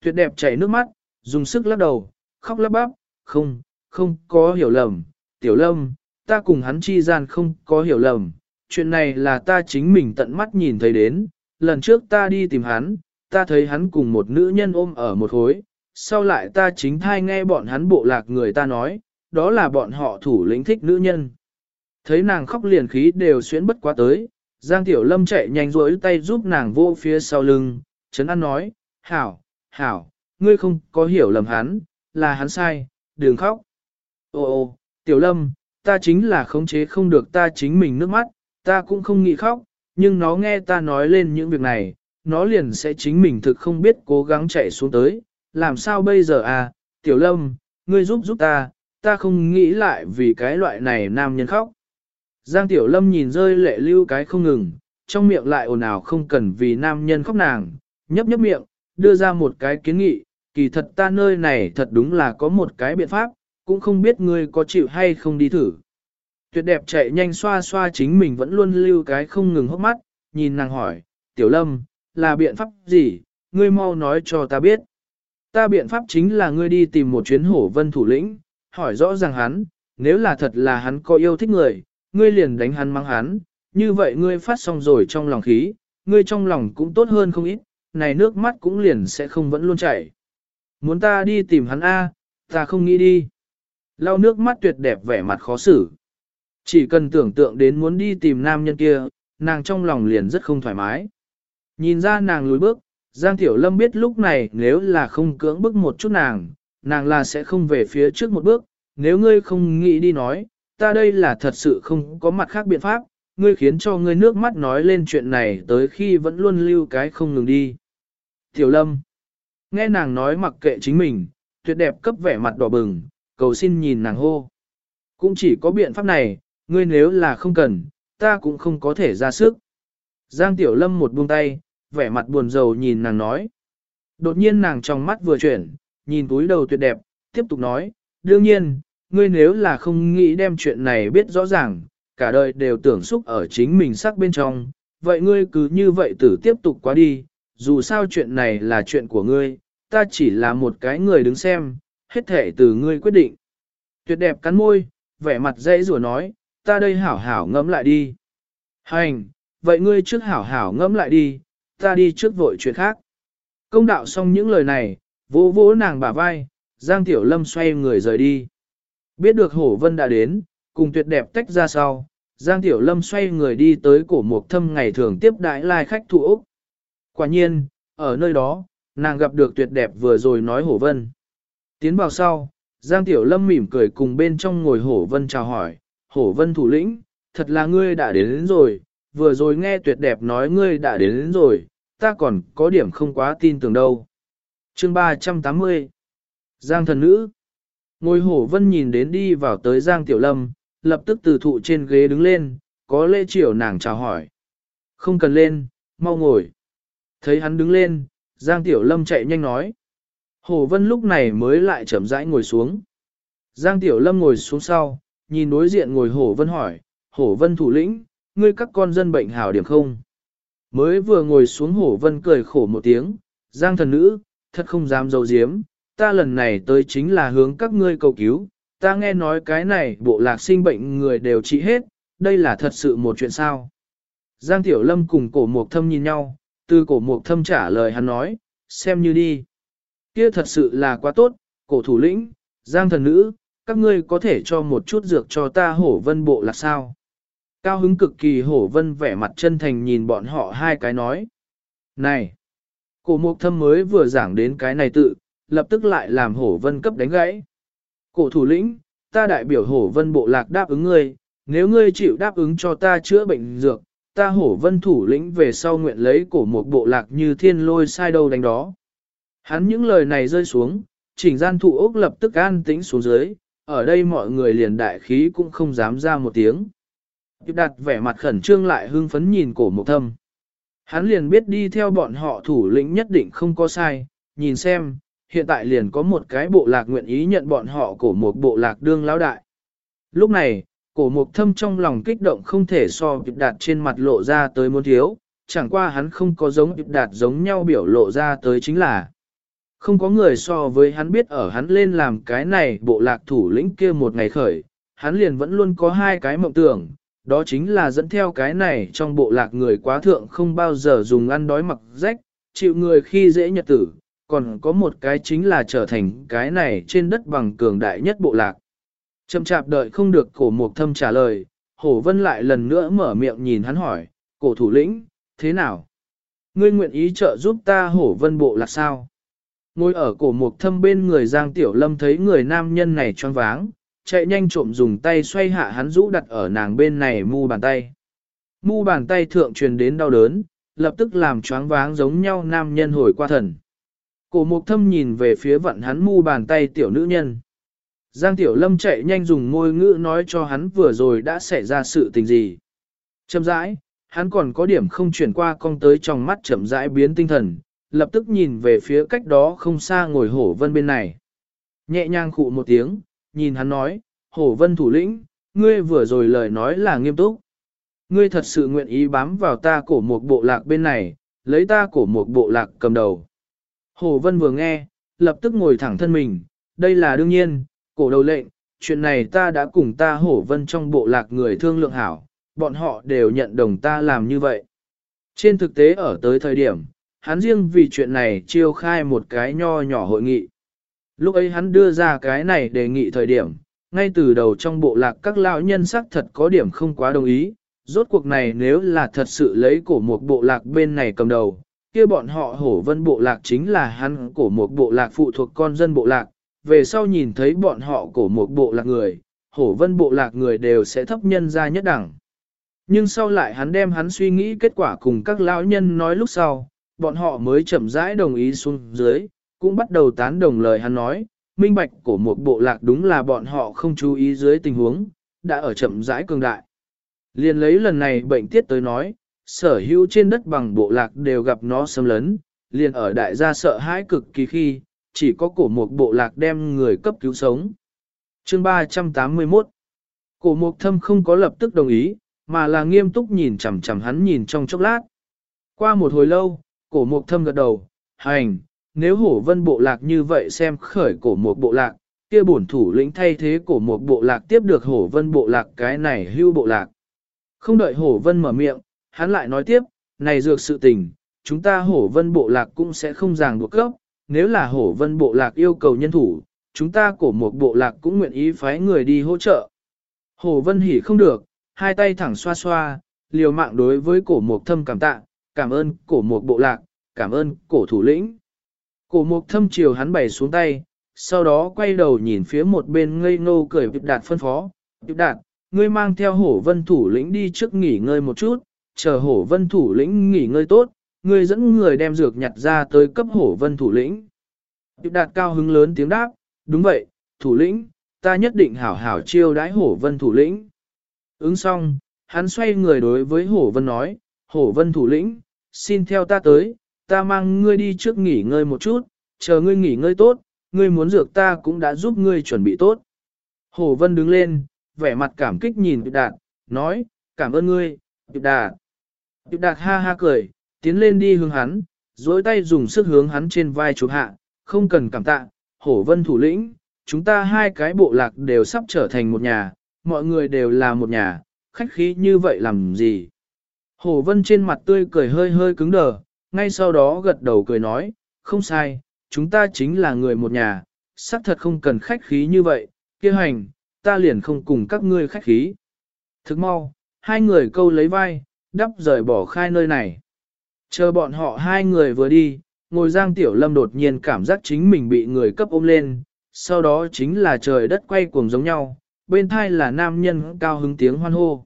Tuyệt đẹp chảy nước mắt, dùng sức lắc đầu, khóc lắp bắp, không, không có hiểu lầm, tiểu lâm, ta cùng hắn chi gian không có hiểu lầm, chuyện này là ta chính mình tận mắt nhìn thấy đến, lần trước ta đi tìm hắn, ta thấy hắn cùng một nữ nhân ôm ở một hối, sau lại ta chính thai nghe bọn hắn bộ lạc người ta nói, đó là bọn họ thủ lĩnh thích nữ nhân. Thấy nàng khóc liền khí đều xuyến bất quá tới, Giang Tiểu Lâm chạy nhanh rối tay giúp nàng vô phía sau lưng, Trấn An nói, hảo, hảo, ngươi không có hiểu lầm hắn, là hắn sai, đừng khóc. Ô ô, Tiểu Lâm, ta chính là khống chế không được ta chính mình nước mắt, ta cũng không nghĩ khóc, nhưng nó nghe ta nói lên những việc này, nó liền sẽ chính mình thực không biết cố gắng chạy xuống tới, làm sao bây giờ à, Tiểu Lâm, ngươi giúp giúp ta, ta không nghĩ lại vì cái loại này nam nhân khóc. Giang Tiểu Lâm nhìn rơi lệ lưu cái không ngừng, trong miệng lại ồn ào không cần vì nam nhân khóc nàng, nhấp nhấp miệng, đưa ra một cái kiến nghị, kỳ thật ta nơi này thật đúng là có một cái biện pháp, cũng không biết ngươi có chịu hay không đi thử. Tuyệt đẹp chạy nhanh xoa xoa chính mình vẫn luôn lưu cái không ngừng hốc mắt, nhìn nàng hỏi, Tiểu Lâm, là biện pháp gì, ngươi mau nói cho ta biết. Ta biện pháp chính là ngươi đi tìm một chuyến hổ vân thủ lĩnh, hỏi rõ ràng hắn, nếu là thật là hắn có yêu thích người, ngươi liền đánh hắn mang hắn, như vậy ngươi phát xong rồi trong lòng khí, ngươi trong lòng cũng tốt hơn không ít, này nước mắt cũng liền sẽ không vẫn luôn chảy. Muốn ta đi tìm hắn A, ta không nghĩ đi. Lau nước mắt tuyệt đẹp vẻ mặt khó xử. Chỉ cần tưởng tượng đến muốn đi tìm nam nhân kia, nàng trong lòng liền rất không thoải mái. Nhìn ra nàng lùi bước, Giang Tiểu Lâm biết lúc này nếu là không cưỡng bức một chút nàng, nàng là sẽ không về phía trước một bước, nếu ngươi không nghĩ đi nói, ta đây là thật sự không có mặt khác biện pháp, ngươi khiến cho ngươi nước mắt nói lên chuyện này tới khi vẫn luôn lưu cái không ngừng đi. Tiểu Lâm, nghe nàng nói mặc kệ chính mình, tuyệt đẹp cấp vẻ mặt đỏ bừng, cầu xin nhìn nàng hô. Cũng chỉ có biện pháp này, ngươi nếu là không cần, ta cũng không có thể ra sức. Giang Tiểu Lâm một buông tay, vẻ mặt buồn rầu nhìn nàng nói. Đột nhiên nàng trong mắt vừa chuyển, nhìn túi đầu tuyệt đẹp, tiếp tục nói, đương nhiên, ngươi nếu là không nghĩ đem chuyện này biết rõ ràng, cả đời đều tưởng xúc ở chính mình sắc bên trong, vậy ngươi cứ như vậy tử tiếp tục quá đi, dù sao chuyện này là chuyện của ngươi, ta chỉ là một cái người đứng xem, hết thể từ ngươi quyết định. Tuyệt đẹp cắn môi, vẻ mặt dễ rùa nói, ta đây hảo hảo ngẫm lại đi. Hành, vậy ngươi trước hảo hảo ngẫm lại đi, ta đi trước vội chuyện khác. Công đạo xong những lời này, vỗ vỗ nàng bả vai, Giang Tiểu Lâm xoay người rời đi. Biết được Hổ Vân đã đến, cùng tuyệt đẹp tách ra sau, Giang Tiểu Lâm xoay người đi tới cổ mục thâm ngày thường tiếp đãi lai khách thủ Úc. Quả nhiên, ở nơi đó, nàng gặp được tuyệt đẹp vừa rồi nói Hổ Vân. Tiến vào sau, Giang Tiểu Lâm mỉm cười cùng bên trong ngồi Hổ Vân chào hỏi, Hổ Vân thủ lĩnh, thật là ngươi đã đến, đến rồi, vừa rồi nghe tuyệt đẹp nói ngươi đã đến, đến rồi, ta còn có điểm không quá tin tưởng đâu. Chương 380 Giang thần nữ Ngồi hổ vân nhìn đến đi vào tới Giang Tiểu Lâm, lập tức từ thụ trên ghế đứng lên, có lễ chiều nàng chào hỏi. Không cần lên, mau ngồi. Thấy hắn đứng lên, Giang Tiểu Lâm chạy nhanh nói. Hồ vân lúc này mới lại chậm rãi ngồi xuống. Giang Tiểu Lâm ngồi xuống sau, nhìn đối diện ngồi Hồ vân hỏi, Hồ vân thủ lĩnh, ngươi các con dân bệnh hảo điểm không? Mới vừa ngồi xuống Hồ vân cười khổ một tiếng, Giang thần nữ, thật không dám dấu diếm, ta lần này tới chính là hướng các ngươi cầu cứu, ta nghe nói cái này bộ lạc sinh bệnh người đều trị hết, đây là thật sự một chuyện sao. Giang Tiểu Lâm cùng cổ mục thâm nhìn nhau, từ cổ mục thâm trả lời hắn nói, xem như đi. Kia thật sự là quá tốt, cổ thủ lĩnh, Giang thần nữ, các ngươi có thể cho một chút dược cho ta hổ vân bộ là sao. Cao hứng cực kỳ hổ vân vẻ mặt chân thành nhìn bọn họ hai cái nói. Này! Cổ mục thâm mới vừa giảng đến cái này tự, lập tức lại làm hổ vân cấp đánh gãy. Cổ thủ lĩnh, ta đại biểu hổ vân bộ lạc đáp ứng ngươi, nếu ngươi chịu đáp ứng cho ta chữa bệnh dược, ta hổ vân thủ lĩnh về sau nguyện lấy cổ một bộ lạc như thiên lôi sai đâu đánh đó. Hắn những lời này rơi xuống, chỉnh gian thụ ốc lập tức an tĩnh xuống dưới, ở đây mọi người liền đại khí cũng không dám ra một tiếng. Điệp đặt vẻ mặt khẩn trương lại hưng phấn nhìn cổ mục thâm. Hắn liền biết đi theo bọn họ thủ lĩnh nhất định không có sai, nhìn xem, hiện tại liền có một cái bộ lạc nguyện ý nhận bọn họ cổ một bộ lạc đương lão đại. Lúc này, cổ mục thâm trong lòng kích động không thể so việc đạt trên mặt lộ ra tới muốn thiếu, chẳng qua hắn không có giống việc đạt giống nhau biểu lộ ra tới chính là không có người so với hắn biết ở hắn lên làm cái này bộ lạc thủ lĩnh kia một ngày khởi, hắn liền vẫn luôn có hai cái mộng tưởng, đó chính là dẫn theo cái này trong bộ lạc người quá thượng không bao giờ dùng ăn đói mặc rách, chịu người khi dễ nhật tử, còn có một cái chính là trở thành cái này trên đất bằng cường đại nhất bộ lạc. Chậm chạp đợi không được cổ mục thâm trả lời, hổ vân lại lần nữa mở miệng nhìn hắn hỏi, cổ thủ lĩnh, thế nào? Ngươi nguyện ý trợ giúp ta hổ vân bộ là sao? Ngồi ở cổ mục thâm bên người Giang Tiểu Lâm thấy người nam nhân này choáng váng, chạy nhanh trộm dùng tay xoay hạ hắn rũ đặt ở nàng bên này mu bàn tay. Mu bàn tay thượng truyền đến đau đớn, lập tức làm choáng váng giống nhau nam nhân hồi qua thần. Cổ mục thâm nhìn về phía vận hắn mu bàn tay tiểu nữ nhân. Giang Tiểu Lâm chạy nhanh dùng ngôi ngữ nói cho hắn vừa rồi đã xảy ra sự tình gì. Chậm rãi, hắn còn có điểm không chuyển qua cong tới trong mắt chậm rãi biến tinh thần, lập tức nhìn về phía cách đó không xa ngồi hổ vân bên này. Nhẹ nhàng khụ một tiếng, nhìn hắn nói, hổ vân thủ lĩnh, ngươi vừa rồi lời nói là nghiêm túc. Ngươi thật sự nguyện ý bám vào ta cổ một bộ lạc bên này, lấy ta cổ một bộ lạc cầm đầu. Hổ vân vừa nghe, lập tức ngồi thẳng thân mình, đây là đương nhiên, cổ đầu lệnh, chuyện này ta đã cùng ta hổ vân trong bộ lạc người thương lượng hảo, bọn họ đều nhận đồng ta làm như vậy. Trên thực tế ở tới thời điểm, hắn riêng vì chuyện này chiêu khai một cái nho nhỏ hội nghị. Lúc ấy hắn đưa ra cái này đề nghị thời điểm, ngay từ đầu trong bộ lạc các lão nhân sắc thật có điểm không quá đồng ý, rốt cuộc này nếu là thật sự lấy cổ một bộ lạc bên này cầm đầu, kia bọn họ hổ vân bộ lạc chính là hắn cổ một bộ lạc phụ thuộc con dân bộ lạc, về sau nhìn thấy bọn họ cổ một bộ lạc người, hổ vân bộ lạc người đều sẽ thấp nhân ra nhất đẳng. Nhưng sau lại hắn đem hắn suy nghĩ kết quả cùng các lão nhân nói lúc sau, bọn họ mới chậm rãi đồng ý xuống dưới, cũng bắt đầu tán đồng lời hắn nói, minh bạch của một bộ lạc đúng là bọn họ không chú ý dưới tình huống, đã ở chậm rãi cường đại. Liên lấy lần này bệnh tiết tới nói, sở hữu trên đất bằng bộ lạc đều gặp nó xâm lấn, liền ở đại gia sợ hãi cực kỳ khi, chỉ có cổ một bộ lạc đem người cấp cứu sống. Chương 381 Cổ mục thâm không có lập tức đồng ý, mà là nghiêm túc nhìn chằm chằm hắn nhìn trong chốc lát. Qua một hồi lâu, cổ mục thâm gật đầu, hành, nếu hổ vân bộ lạc như vậy xem khởi cổ mục bộ lạc, kia bổn thủ lĩnh thay thế cổ mục bộ lạc tiếp được hổ vân bộ lạc cái này hưu bộ lạc. Không đợi hổ vân mở miệng, hắn lại nói tiếp, này dược sự tình, chúng ta hổ vân bộ lạc cũng sẽ không ràng buộc cấp, nếu là hổ vân bộ lạc yêu cầu nhân thủ, chúng ta cổ một bộ lạc cũng nguyện ý phái người đi hỗ trợ. Hổ vân hỉ không được, hai tay thẳng xoa xoa, liều mạng đối với cổ mục thâm cảm tạ, cảm ơn cổ mục bộ lạc, cảm ơn cổ thủ lĩnh. Cổ mục thâm chiều hắn bày xuống tay, sau đó quay đầu nhìn phía một bên ngây ngô cười Diệp Đạt phân phó. Diệp Đạt, ngươi mang theo hổ vân thủ lĩnh đi trước nghỉ ngơi một chút, chờ hổ vân thủ lĩnh nghỉ ngơi tốt, ngươi dẫn người đem dược nhặt ra tới cấp hổ vân thủ lĩnh. Điệp Đạt cao hứng lớn tiếng đáp, đúng vậy, thủ lĩnh, ta nhất định hảo hảo chiêu đãi hổ vân thủ lĩnh. Ứng xong, hắn xoay người đối với hổ vân nói, hổ vân thủ lĩnh, xin theo ta tới, ta mang ngươi đi trước nghỉ ngơi một chút, chờ ngươi nghỉ ngơi tốt, ngươi muốn dược ta cũng đã giúp ngươi chuẩn bị tốt. Hổ vân đứng lên, vẻ mặt cảm kích nhìn Điệp Đạt, nói, cảm ơn ngươi, Điệp Đạt. Điệp Đạt ha ha cười, tiến lên đi hướng hắn, dối tay dùng sức hướng hắn trên vai chụp hạ, không cần cảm tạ, hổ vân thủ lĩnh, chúng ta hai cái bộ lạc đều sắp trở thành một nhà, mọi người đều là một nhà, khách khí như vậy làm gì. Hổ vân trên mặt tươi cười hơi hơi cứng đờ, ngay sau đó gật đầu cười nói, không sai, chúng ta chính là người một nhà, xác thật không cần khách khí như vậy, kia hành, ta liền không cùng các ngươi khách khí. Thức mau, hai người câu lấy vai, đắp rời bỏ khai nơi này. Chờ bọn họ hai người vừa đi, ngồi giang tiểu lâm đột nhiên cảm giác chính mình bị người cấp ôm lên, sau đó chính là trời đất quay cuồng giống nhau, bên thai là nam nhân cao hứng tiếng hoan hô.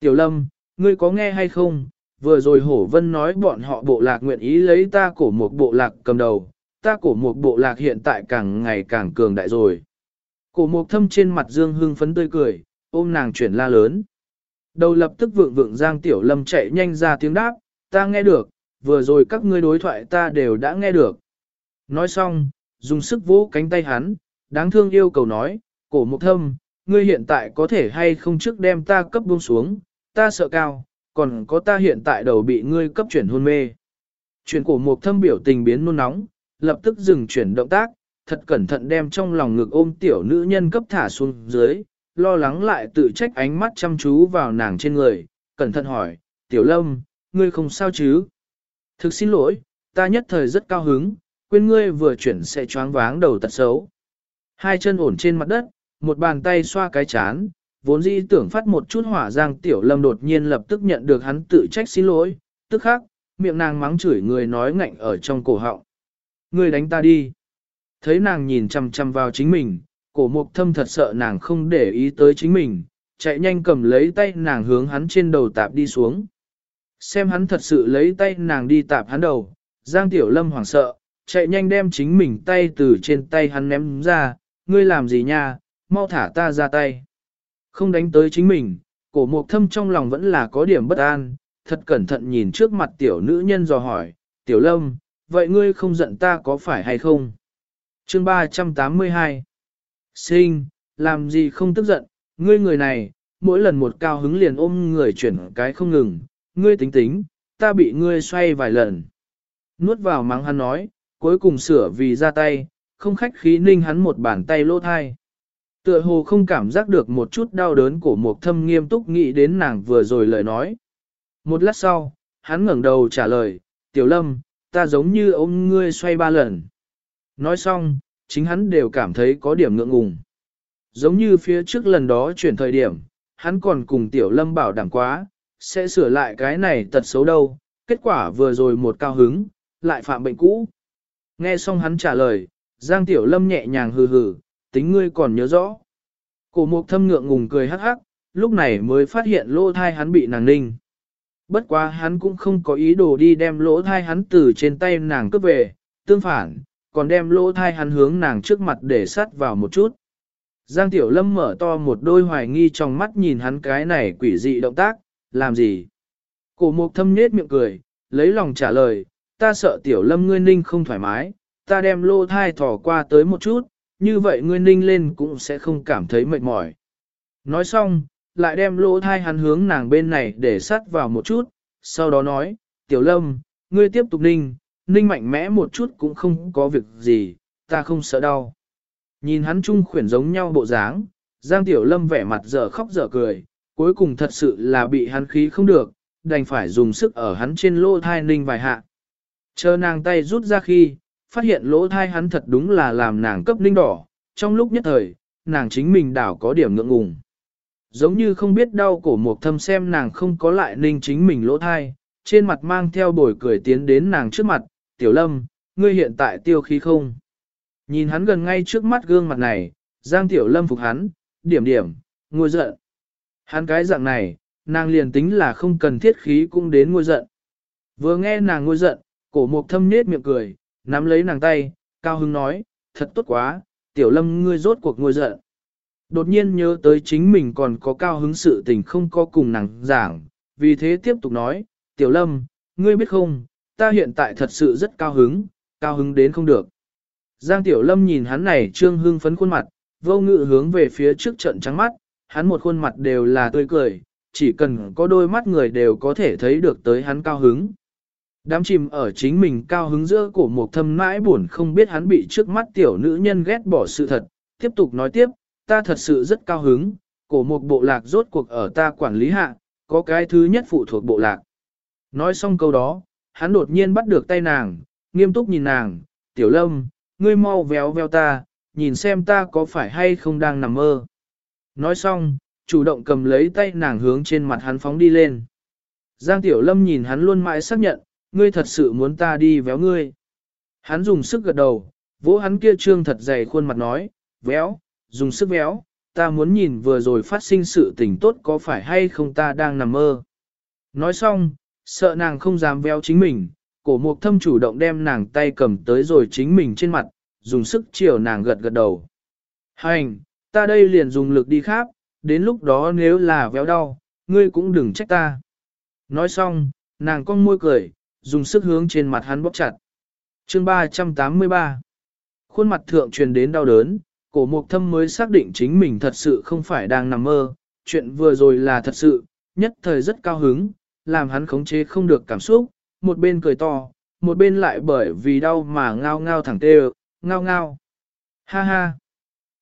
Tiểu lâm, ngươi có nghe hay không? Vừa rồi hổ vân nói bọn họ bộ lạc nguyện ý lấy ta cổ một bộ lạc cầm đầu, ta cổ một bộ lạc hiện tại càng ngày càng cường đại rồi. Cổ mục thâm trên mặt dương hưng phấn tươi cười, ôm nàng chuyển la lớn. Đầu lập tức vượng vượng giang tiểu lâm chạy nhanh ra tiếng đáp, ta nghe được, vừa rồi các ngươi đối thoại ta đều đã nghe được. Nói xong, dùng sức vỗ cánh tay hắn, đáng thương yêu cầu nói, cổ mục thâm, ngươi hiện tại có thể hay không trước đem ta cấp buông xuống, ta sợ cao, còn có ta hiện tại đầu bị ngươi cấp chuyển hôn mê. Chuyển cổ mục thâm biểu tình biến nôn nóng, lập tức dừng chuyển động tác, thật cẩn thận đem trong lòng ngực ôm tiểu nữ nhân cấp thả xuống dưới, lo lắng lại tự trách ánh mắt chăm chú vào nàng trên người, cẩn thận hỏi, tiểu lâm, ngươi không sao chứ? Thực xin lỗi, ta nhất thời rất cao hứng, quên ngươi vừa chuyển sẽ choáng váng đầu tật xấu. Hai chân ổn trên mặt đất, một bàn tay xoa cái chán, vốn dĩ tưởng phát một chút hỏa giang tiểu lâm đột nhiên lập tức nhận được hắn tự trách xin lỗi, tức khắc, miệng nàng mắng chửi người nói ngạnh ở trong cổ họng. Người đánh ta đi. Thấy nàng nhìn chăm chăm vào chính mình, cổ mục thâm thật sợ nàng không để ý tới chính mình, chạy nhanh cầm lấy tay nàng hướng hắn trên đầu tạp đi xuống. Xem hắn thật sự lấy tay nàng đi tạp hắn đầu, Giang Tiểu Lâm hoảng sợ, chạy nhanh đem chính mình tay từ trên tay hắn ném ra, ngươi làm gì nha, mau thả ta ra tay. Không đánh tới chính mình, cổ mục thâm trong lòng vẫn là có điểm bất an, thật cẩn thận nhìn trước mặt tiểu nữ nhân dò hỏi, tiểu lâm, vậy ngươi không giận ta có phải hay không? Chương 382 Sinh, làm gì không tức giận, ngươi người này, mỗi lần một cao hứng liền ôm người chuyển cái không ngừng, ngươi tính tính, ta bị ngươi xoay vài lần. Nuốt vào mắng hắn nói, cuối cùng sửa vì ra tay, không khách khí ninh hắn một bàn tay lỗ thai. Tựa hồ không cảm giác được một chút đau đớn của một thâm nghiêm túc nghĩ đến nàng vừa rồi lời nói. Một lát sau, hắn ngẩng đầu trả lời, tiểu lâm, ta giống như ôm ngươi xoay ba lần. Nói xong, chính hắn đều cảm thấy có điểm ngượng ngùng. Giống như phía trước lần đó chuyển thời điểm, hắn còn cùng tiểu lâm bảo đảm quá, sẽ sửa lại cái này tật xấu đâu, kết quả vừa rồi một cao hứng, lại phạm bệnh cũ. Nghe xong hắn trả lời, Giang Tiểu Lâm nhẹ nhàng hừ hừ, tính ngươi còn nhớ rõ. Cổ mục thâm ngượng ngùng cười hắc hắc, lúc này mới phát hiện lỗ thai hắn bị nàng ninh. Bất quá hắn cũng không có ý đồ đi đem lỗ thai hắn từ trên tay nàng cướp về, tương phản, còn đem lỗ thai hắn hướng nàng trước mặt để sát vào một chút. Giang Tiểu Lâm mở to một đôi hoài nghi trong mắt nhìn hắn cái này quỷ dị động tác, làm gì? Cổ mục thâm nết miệng cười, lấy lòng trả lời, ta sợ Tiểu Lâm ngươi ninh không thoải mái, ta đem lỗ thai thỏ qua tới một chút, như vậy ngươi ninh lên cũng sẽ không cảm thấy mệt mỏi. Nói xong, lại đem lỗ thai hắn hướng nàng bên này để sát vào một chút, sau đó nói, Tiểu Lâm, ngươi tiếp tục ninh, ninh mạnh mẽ một chút cũng không có việc gì, ta không sợ đau. Nhìn hắn chung khuyển giống nhau bộ dáng, Giang Tiểu Lâm vẻ mặt dở khóc dở cười, cuối cùng thật sự là bị hắn khí không được, đành phải dùng sức ở hắn trên lỗ thai ninh vài hạ. Chờ nàng tay rút ra khi, phát hiện lỗ thai hắn thật đúng là làm nàng cấp ninh đỏ, trong lúc nhất thời, nàng chính mình đảo có điểm ngượng ngùng. Giống như không biết đau cổ một thâm xem nàng không có lại ninh chính mình lỗ thai, trên mặt mang theo bồi cười tiến đến nàng trước mặt, tiểu lâm, ngươi hiện tại tiêu khí không? Nhìn hắn gần ngay trước mắt gương mặt này, Giang Tiểu Lâm phục hắn, điểm điểm, ngồi giận. Hắn cái dạng này, nàng liền tính là không cần thiết khí cũng đến ngôi giận. Vừa nghe nàng ngôi giận, cổ mục thâm nết miệng cười, nắm lấy nàng tay, cao hưng nói, thật tốt quá, Tiểu Lâm ngươi rốt cuộc ngôi giận. Đột nhiên nhớ tới chính mình còn có cao hứng sự tình không có cùng nàng giảng, vì thế tiếp tục nói, Tiểu Lâm, ngươi biết không, ta hiện tại thật sự rất cao hứng, cao hứng đến không được. Giang Tiểu Lâm nhìn hắn này trương hưng phấn khuôn mặt, vô ngự hướng về phía trước trận trắng mắt, hắn một khuôn mặt đều là tươi cười, chỉ cần có đôi mắt người đều có thể thấy được tới hắn cao hứng. Đám chìm ở chính mình cao hứng giữa cổ một thâm mãi buồn không biết hắn bị trước mắt tiểu nữ nhân ghét bỏ sự thật, tiếp tục nói tiếp, ta thật sự rất cao hứng, cổ một bộ lạc rốt cuộc ở ta quản lý hạ, có cái thứ nhất phụ thuộc bộ lạc. Nói xong câu đó, hắn đột nhiên bắt được tay nàng, nghiêm túc nhìn nàng, tiểu lâm, ngươi mau véo véo ta, nhìn xem ta có phải hay không đang nằm mơ. Nói xong, chủ động cầm lấy tay nàng hướng trên mặt hắn phóng đi lên. Giang Tiểu Lâm nhìn hắn luôn mãi xác nhận, ngươi thật sự muốn ta đi véo ngươi. Hắn dùng sức gật đầu, vỗ hắn kia trương thật dày khuôn mặt nói, véo, dùng sức véo, ta muốn nhìn vừa rồi phát sinh sự tình tốt có phải hay không ta đang nằm mơ. Nói xong, sợ nàng không dám véo chính mình, cổ mục thâm chủ động đem nàng tay cầm tới rồi chính mình trên mặt, dùng sức chiều nàng gật gật đầu. Hành, ta đây liền dùng lực đi khác, đến lúc đó nếu là véo đau, ngươi cũng đừng trách ta. Nói xong, nàng cong môi cười, dùng sức hướng trên mặt hắn bóp chặt. Chương 383 Khuôn mặt thượng truyền đến đau đớn, cổ mục thâm mới xác định chính mình thật sự không phải đang nằm mơ, chuyện vừa rồi là thật sự, nhất thời rất cao hứng, làm hắn khống chế không được cảm xúc, một bên cười to, một bên lại bởi vì đau mà ngao ngao thẳng tê ngao ngao. Ha ha.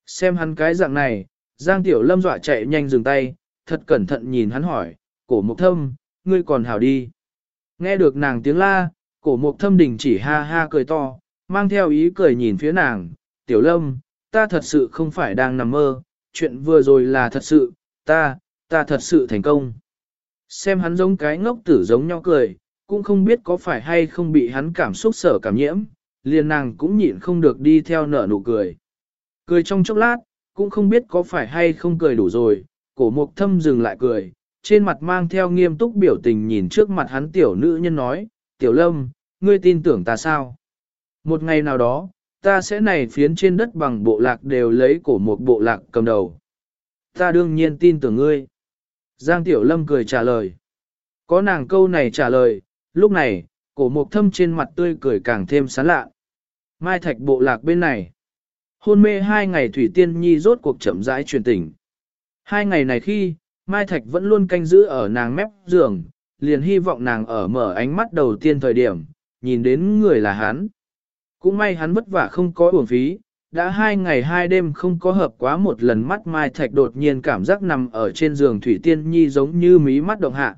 Xem hắn cái dạng này, Giang Tiểu Lâm dọa chạy nhanh dừng tay, thật cẩn thận nhìn hắn hỏi, cổ mục thâm, ngươi còn hảo đi. Nghe được nàng tiếng la, cổ mục thâm đình chỉ ha ha cười to, mang theo ý cười nhìn phía nàng, Tiểu Lâm, ta thật sự không phải đang nằm mơ, chuyện vừa rồi là thật sự, ta, ta thật sự thành công. Xem hắn giống cái ngốc tử giống nhau cười, cũng không biết có phải hay không bị hắn cảm xúc sở cảm nhiễm, liền nàng cũng nhịn không được đi theo nở nụ cười. Cười trong chốc lát, cũng không biết có phải hay không cười đủ rồi, cổ mục thâm dừng lại cười, trên mặt mang theo nghiêm túc biểu tình nhìn trước mặt hắn tiểu nữ nhân nói, tiểu lâm, ngươi tin tưởng ta sao? Một ngày nào đó, ta sẽ này phiến trên đất bằng bộ lạc đều lấy cổ một bộ lạc cầm đầu. Ta đương nhiên tin tưởng ngươi. Giang Tiểu Lâm cười trả lời. Có nàng câu này trả lời, lúc này, cổ mục thâm trên mặt tươi cười càng thêm sán lạ. Mai thạch bộ lạc bên này. Hôn mê hai ngày Thủy Tiên Nhi rốt cuộc chậm rãi truyền tỉnh. Hai ngày này khi, Mai Thạch vẫn luôn canh giữ ở nàng mép giường, liền hy vọng nàng ở mở ánh mắt đầu tiên thời điểm, nhìn đến người là hắn. Cũng may hắn vất vả không có uổng phí, đã hai ngày hai đêm không có hợp quá một lần mắt Mai Thạch đột nhiên cảm giác nằm ở trên giường Thủy Tiên Nhi giống như mí mắt động hạ.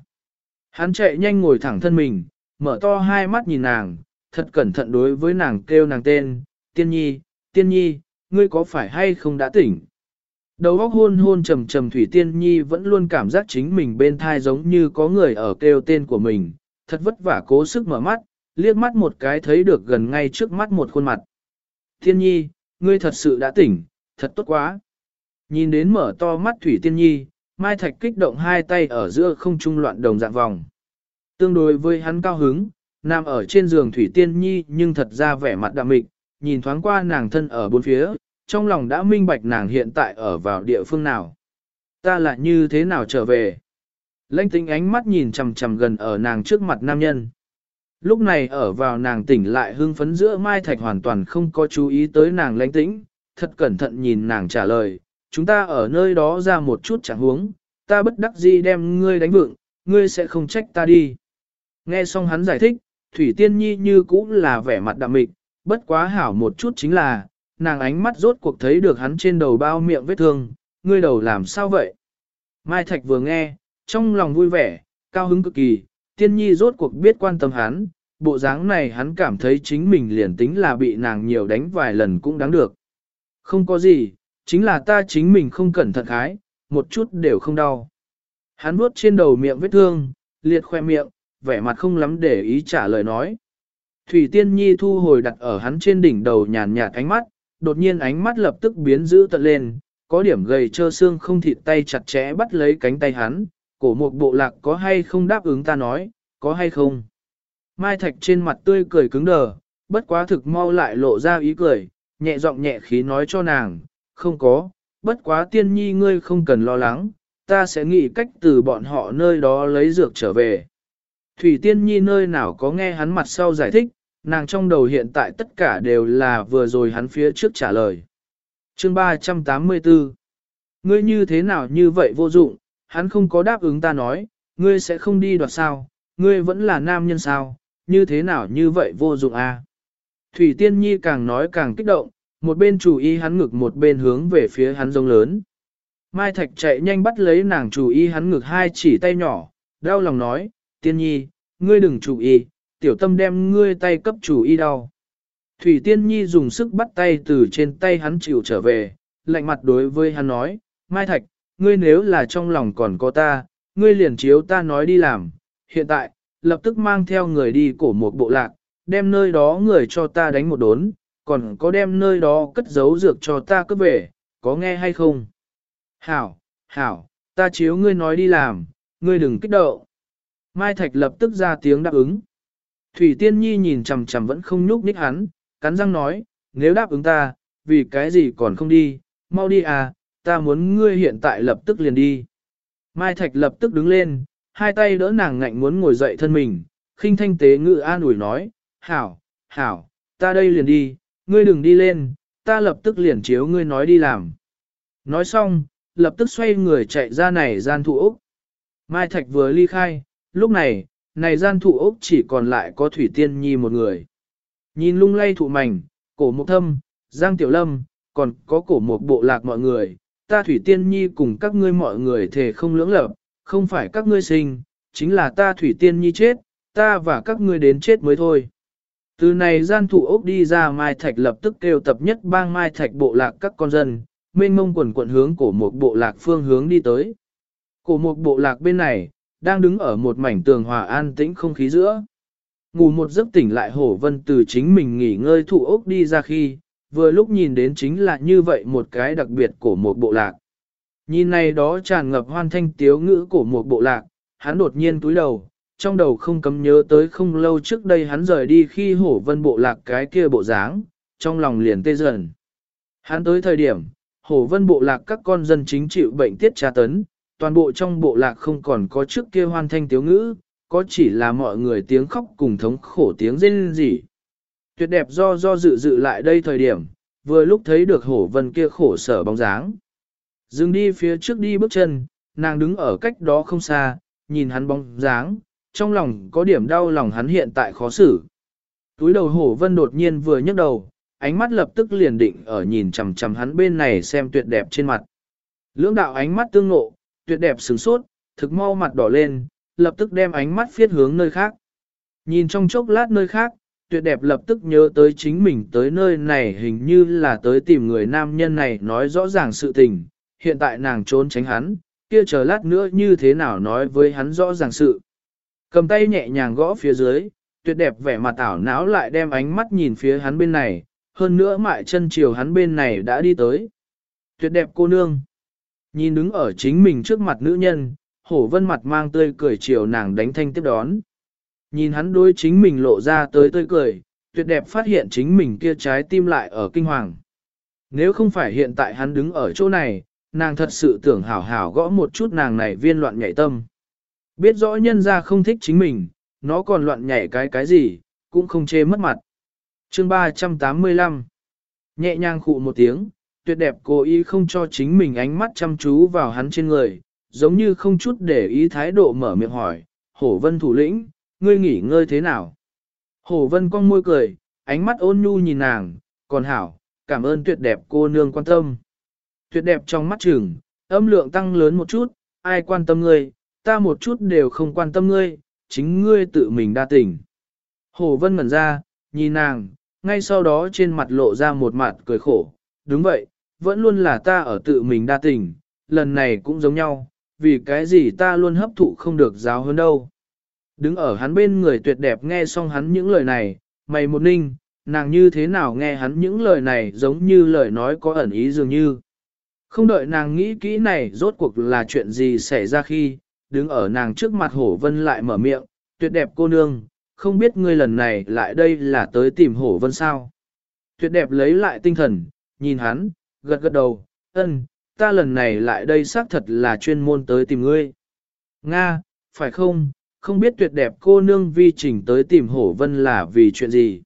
Hắn chạy nhanh ngồi thẳng thân mình, mở to hai mắt nhìn nàng, thật cẩn thận đối với nàng kêu nàng tên, Tiên Nhi, Tiên Nhi, ngươi có phải hay không đã tỉnh? Đầu óc hôn hôn trầm trầm Thủy Tiên Nhi vẫn luôn cảm giác chính mình bên thai giống như có người ở kêu tên của mình, thật vất vả cố sức mở mắt, liếc mắt một cái thấy được gần ngay trước mắt một khuôn mặt. Tiên Nhi, ngươi thật sự đã tỉnh, thật tốt quá. Nhìn đến mở to mắt Thủy Tiên Nhi, Mai Thạch kích động hai tay ở giữa không trung loạn đồng dạng vòng. Tương đối với hắn cao hứng, nằm ở trên giường Thủy Tiên Nhi nhưng thật ra vẻ mặt đạm mịch, nhìn thoáng qua nàng thân ở bốn phía, trong lòng đã minh bạch nàng hiện tại ở vào địa phương nào. Ta lại như thế nào trở về? Lãnh tính ánh mắt nhìn chằm chằm gần ở nàng trước mặt nam nhân. Lúc này ở vào nàng tỉnh lại hưng phấn giữa Mai Thạch hoàn toàn không có chú ý tới nàng lãnh tĩnh, thật cẩn thận nhìn nàng trả lời, chúng ta ở nơi đó ra một chút chẳng huống, ta bất đắc dĩ đem ngươi đánh vượng, ngươi sẽ không trách ta đi. Nghe xong hắn giải thích, Thủy Tiên Nhi như cũng là vẻ mặt đạm mịch, bất quá hảo một chút chính là, nàng ánh mắt rốt cuộc thấy được hắn trên đầu bao miệng vết thương, ngươi đầu làm sao vậy? Mai Thạch vừa nghe, trong lòng vui vẻ, cao hứng cực kỳ, tiên nhi rốt cuộc biết quan tâm hắn, bộ dáng này hắn cảm thấy chính mình liền tính là bị nàng nhiều đánh vài lần cũng đáng được. Không có gì, chính là ta chính mình không cẩn thận hái, một chút đều không đau. Hắn vuốt trên đầu miệng vết thương, liệt khoe miệng, vẻ mặt không lắm để ý trả lời nói. Thủy Tiên Nhi thu hồi đặt ở hắn trên đỉnh đầu nhàn nhạt ánh mắt, đột nhiên ánh mắt lập tức biến dữ tận lên, có điểm gầy trơ xương không thịt tay chặt chẽ bắt lấy cánh tay hắn, cổ một bộ lạc có hay không đáp ứng ta nói, có hay không. Mai Thạch trên mặt tươi cười cứng đờ, bất quá thực mau lại lộ ra ý cười, nhẹ giọng nhẹ khí nói cho nàng, không có, bất quá tiên nhi ngươi không cần lo lắng, ta sẽ nghĩ cách từ bọn họ nơi đó lấy dược trở về. Thủy tiên nhi nơi nào có nghe hắn mặt sau giải thích, nàng trong đầu hiện tại tất cả đều là vừa rồi hắn phía trước trả lời. Chương 384 Ngươi như thế nào như vậy vô dụng, hắn không có đáp ứng ta nói, ngươi sẽ không đi đoạt sao, ngươi vẫn là nam nhân sao, như thế nào như vậy vô dụng à. Thủy Tiên Nhi càng nói càng kích động, một bên chủ y hắn ngực một bên hướng về phía hắn rông lớn. Mai Thạch chạy nhanh bắt lấy nàng chủ y hắn ngực hai chỉ tay nhỏ, đau lòng nói, Tiên Nhi, ngươi đừng chủ y tiểu tâm đem ngươi tay cấp chủ y đau. Thủy Tiên Nhi dùng sức bắt tay từ trên tay hắn chịu trở về, lạnh mặt đối với hắn nói, Mai Thạch, ngươi nếu là trong lòng còn có ta, ngươi liền chiếu ta nói đi làm, hiện tại, lập tức mang theo người đi cổ một bộ lạc, đem nơi đó người cho ta đánh một đốn, còn có đem nơi đó cất giấu dược cho ta cướp về, có nghe hay không? Hảo, hảo, ta chiếu ngươi nói đi làm, ngươi đừng kích động. Mai Thạch lập tức ra tiếng đáp ứng. Thủy Tiên Nhi nhìn chằm chằm vẫn không nhúc nhích hắn, cắn răng nói, nếu đáp ứng ta, vì cái gì còn không đi, mau đi à, ta muốn ngươi hiện tại lập tức liền đi. Mai Thạch lập tức đứng lên, hai tay đỡ nàng ngạnh muốn ngồi dậy thân mình, khinh thanh tế ngự an ủi nói, hảo, hảo, ta đây liền đi, ngươi đừng đi lên, ta lập tức liền chiếu ngươi nói đi làm. Nói xong, lập tức xoay người chạy ra này gian thụ Úc. Mai Thạch vừa ly khai, lúc này, này gian thụ ốc chỉ còn lại có Thủy Tiên Nhi một người. Nhìn lung lay thụ mảnh, cổ mục thâm, Giang Tiểu Lâm, còn có cổ một bộ lạc mọi người, ta Thủy Tiên Nhi cùng các ngươi mọi người thể không lưỡng lập, không phải các ngươi sinh, chính là ta Thủy Tiên Nhi chết, ta và các ngươi đến chết mới thôi. Từ này gian thủ ốc đi ra Mai Thạch lập tức kêu tập nhất bang Mai Thạch bộ lạc các con dân, mênh mông quần quận hướng cổ một bộ lạc phương hướng đi tới. Cổ một bộ lạc bên này, đang đứng ở một mảnh tường hòa an tĩnh không khí giữa. Ngủ một giấc tỉnh lại hổ vân từ chính mình nghỉ ngơi thụ ốc đi ra khi, vừa lúc nhìn đến chính là như vậy một cái đặc biệt của một bộ lạc. Nhìn này đó tràn ngập hoan thanh tiếu ngữ của một bộ lạc, hắn đột nhiên túi đầu, trong đầu không cấm nhớ tới không lâu trước đây hắn rời đi khi hổ vân bộ lạc cái kia bộ dáng, trong lòng liền tê dần. Hắn tới thời điểm, hổ vân bộ lạc các con dân chính chịu bệnh tiết tra tấn, toàn bộ trong bộ lạc không còn có trước kia hoan thanh tiếu ngữ, có chỉ là mọi người tiếng khóc cùng thống khổ tiếng rên rỉ. Tuyệt đẹp do do dự dự lại đây thời điểm, vừa lúc thấy được hổ vân kia khổ sở bóng dáng. Dừng đi phía trước đi bước chân, nàng đứng ở cách đó không xa, nhìn hắn bóng dáng, trong lòng có điểm đau lòng hắn hiện tại khó xử. Túi đầu hổ vân đột nhiên vừa nhấc đầu, ánh mắt lập tức liền định ở nhìn chằm chằm hắn bên này xem tuyệt đẹp trên mặt. Lưỡng đạo ánh mắt tương ngộ, tuyệt đẹp sừng sốt, thực mau mặt đỏ lên, lập tức đem ánh mắt phiết hướng nơi khác. Nhìn trong chốc lát nơi khác, tuyệt đẹp lập tức nhớ tới chính mình tới nơi này hình như là tới tìm người nam nhân này nói rõ ràng sự tình, hiện tại nàng trốn tránh hắn, kia chờ lát nữa như thế nào nói với hắn rõ ràng sự. Cầm tay nhẹ nhàng gõ phía dưới, tuyệt đẹp vẻ mặt ảo não lại đem ánh mắt nhìn phía hắn bên này, hơn nữa mại chân chiều hắn bên này đã đi tới. Tuyệt đẹp cô nương. Nhìn đứng ở chính mình trước mặt nữ nhân, hổ vân mặt mang tươi cười chiều nàng đánh thanh tiếp đón. Nhìn hắn đối chính mình lộ ra tới tươi cười, tuyệt đẹp phát hiện chính mình kia trái tim lại ở kinh hoàng. Nếu không phải hiện tại hắn đứng ở chỗ này, nàng thật sự tưởng hảo hảo gõ một chút nàng này viên loạn nhảy tâm. Biết rõ nhân ra không thích chính mình, nó còn loạn nhảy cái cái gì, cũng không chê mất mặt. Chương 385 Nhẹ nhàng khụ một tiếng, tuyệt đẹp cố ý không cho chính mình ánh mắt chăm chú vào hắn trên người, giống như không chút để ý thái độ mở miệng hỏi, hổ vân thủ lĩnh, ngươi nghỉ ngơi thế nào? Hổ vân cong môi cười, ánh mắt ôn nhu nhìn nàng, còn hảo, cảm ơn tuyệt đẹp cô nương quan tâm. Tuyệt đẹp trong mắt trường, âm lượng tăng lớn một chút, ai quan tâm ngươi, ta một chút đều không quan tâm ngươi, chính ngươi tự mình đa tình. Hổ vân ngẩn ra, nhìn nàng, ngay sau đó trên mặt lộ ra một mặt cười khổ, đúng vậy, vẫn luôn là ta ở tự mình đa tình, lần này cũng giống nhau, vì cái gì ta luôn hấp thụ không được giáo hơn đâu. Đứng ở hắn bên người tuyệt đẹp nghe xong hắn những lời này, mày một ninh, nàng như thế nào nghe hắn những lời này giống như lời nói có ẩn ý dường như. Không đợi nàng nghĩ kỹ này rốt cuộc là chuyện gì xảy ra khi, đứng ở nàng trước mặt hổ vân lại mở miệng, tuyệt đẹp cô nương, không biết ngươi lần này lại đây là tới tìm hổ vân sao. Tuyệt đẹp lấy lại tinh thần, nhìn hắn, gật gật đầu, ân, ta lần này lại đây xác thật là chuyên môn tới tìm ngươi. Nga, phải không, không biết tuyệt đẹp cô nương vi trình tới tìm hổ vân là vì chuyện gì.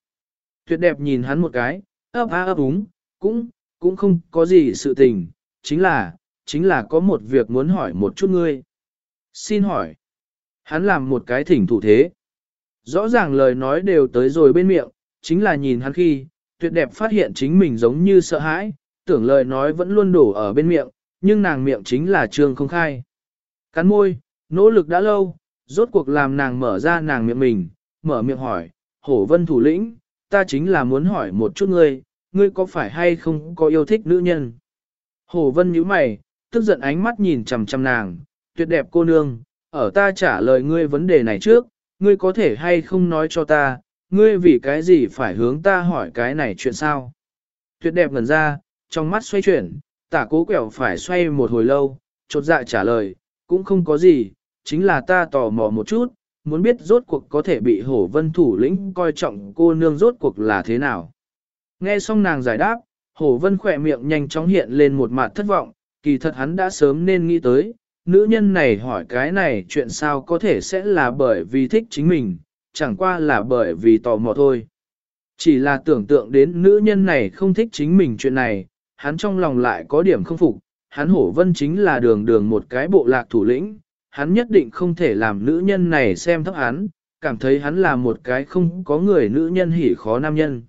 Tuyệt đẹp nhìn hắn một cái, ấp á ấp úng, cũng, cũng không có gì sự tình, chính là, chính là có một việc muốn hỏi một chút ngươi. Xin hỏi. Hắn làm một cái thỉnh thủ thế. Rõ ràng lời nói đều tới rồi bên miệng, chính là nhìn hắn khi, tuyệt đẹp phát hiện chính mình giống như sợ hãi, tưởng lời nói vẫn luôn đổ ở bên miệng, nhưng nàng miệng chính là trương không khai. Cắn môi, nỗ lực đã lâu, rốt cuộc làm nàng mở ra nàng miệng mình, mở miệng hỏi, hổ vân thủ lĩnh, ta chính là muốn hỏi một chút ngươi, ngươi có phải hay không có yêu thích nữ nhân? Hổ vân nhíu mày, tức giận ánh mắt nhìn chằm chằm nàng, tuyệt đẹp cô nương, ở ta trả lời ngươi vấn đề này trước, ngươi có thể hay không nói cho ta, ngươi vì cái gì phải hướng ta hỏi cái này chuyện sao? Tuyệt đẹp ngẩn ra, trong mắt xoay chuyển, tả cố quẹo phải xoay một hồi lâu, chột dạ trả lời, cũng không có gì, chính là ta tò mò một chút, muốn biết rốt cuộc có thể bị hổ vân thủ lĩnh coi trọng cô nương rốt cuộc là thế nào. Nghe xong nàng giải đáp, hổ vân khỏe miệng nhanh chóng hiện lên một mặt thất vọng, kỳ thật hắn đã sớm nên nghĩ tới, nữ nhân này hỏi cái này chuyện sao có thể sẽ là bởi vì thích chính mình, chẳng qua là bởi vì tò mò thôi. Chỉ là tưởng tượng đến nữ nhân này không thích chính mình chuyện này, hắn trong lòng lại có điểm không phục, hắn hổ vân chính là đường đường một cái bộ lạc thủ lĩnh, hắn nhất định không thể làm nữ nhân này xem thấp hắn, cảm thấy hắn là một cái không có người nữ nhân hỉ khó nam nhân.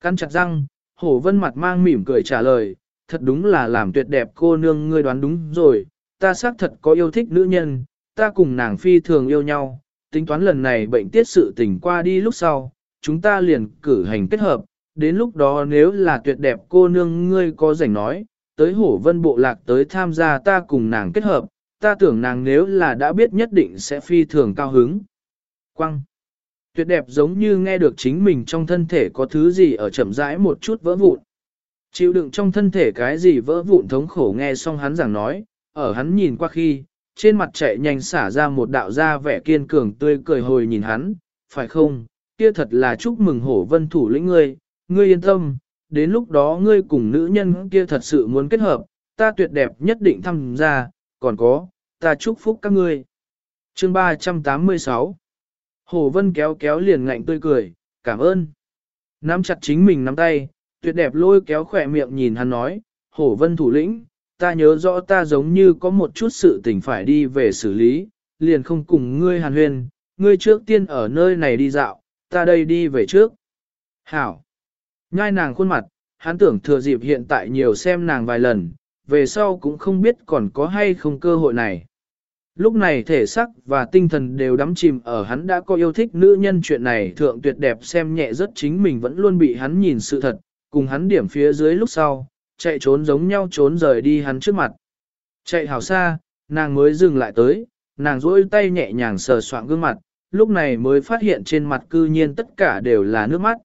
Căn chặt răng, hổ vân mặt mang mỉm cười trả lời, thật đúng là làm tuyệt đẹp cô nương ngươi đoán đúng rồi, ta xác thật có yêu thích nữ nhân, ta cùng nàng phi thường yêu nhau, tính toán lần này bệnh tiết sự tình qua đi lúc sau, chúng ta liền cử hành kết hợp, đến lúc đó nếu là tuyệt đẹp cô nương ngươi có rảnh nói, tới hổ vân bộ lạc tới tham gia ta cùng nàng kết hợp, ta tưởng nàng nếu là đã biết nhất định sẽ phi thường cao hứng. Quăng! Tuyệt đẹp giống như nghe được chính mình trong thân thể có thứ gì ở chậm rãi một chút vỡ vụn. Chịu đựng trong thân thể cái gì vỡ vụn thống khổ nghe xong hắn giảng nói, ở hắn nhìn qua khi, trên mặt chạy nhanh xả ra một đạo da vẻ kiên cường tươi cười hồi nhìn hắn, phải không, kia thật là chúc mừng hổ vân thủ lĩnh ngươi, ngươi yên tâm, đến lúc đó ngươi cùng nữ nhân kia thật sự muốn kết hợp, ta tuyệt đẹp nhất định tham gia, còn có, ta chúc phúc các ngươi. Chương 386 Hồ vân kéo kéo liền ngạnh tươi cười, cảm ơn. Nắm chặt chính mình nắm tay, tuyệt đẹp lôi kéo khỏe miệng nhìn hắn nói, Hồ vân thủ lĩnh, ta nhớ rõ ta giống như có một chút sự tình phải đi về xử lý, liền không cùng ngươi hàn Huyền, ngươi trước tiên ở nơi này đi dạo, ta đây đi về trước. Hảo! Nhai nàng khuôn mặt, hắn tưởng thừa dịp hiện tại nhiều xem nàng vài lần, về sau cũng không biết còn có hay không cơ hội này. Lúc này thể sắc và tinh thần đều đắm chìm ở hắn đã có yêu thích nữ nhân chuyện này thượng tuyệt đẹp xem nhẹ rất chính mình vẫn luôn bị hắn nhìn sự thật, cùng hắn điểm phía dưới lúc sau, chạy trốn giống nhau trốn rời đi hắn trước mặt. Chạy hào xa, nàng mới dừng lại tới, nàng duỗi tay nhẹ nhàng sờ soạn gương mặt, lúc này mới phát hiện trên mặt cư nhiên tất cả đều là nước mắt.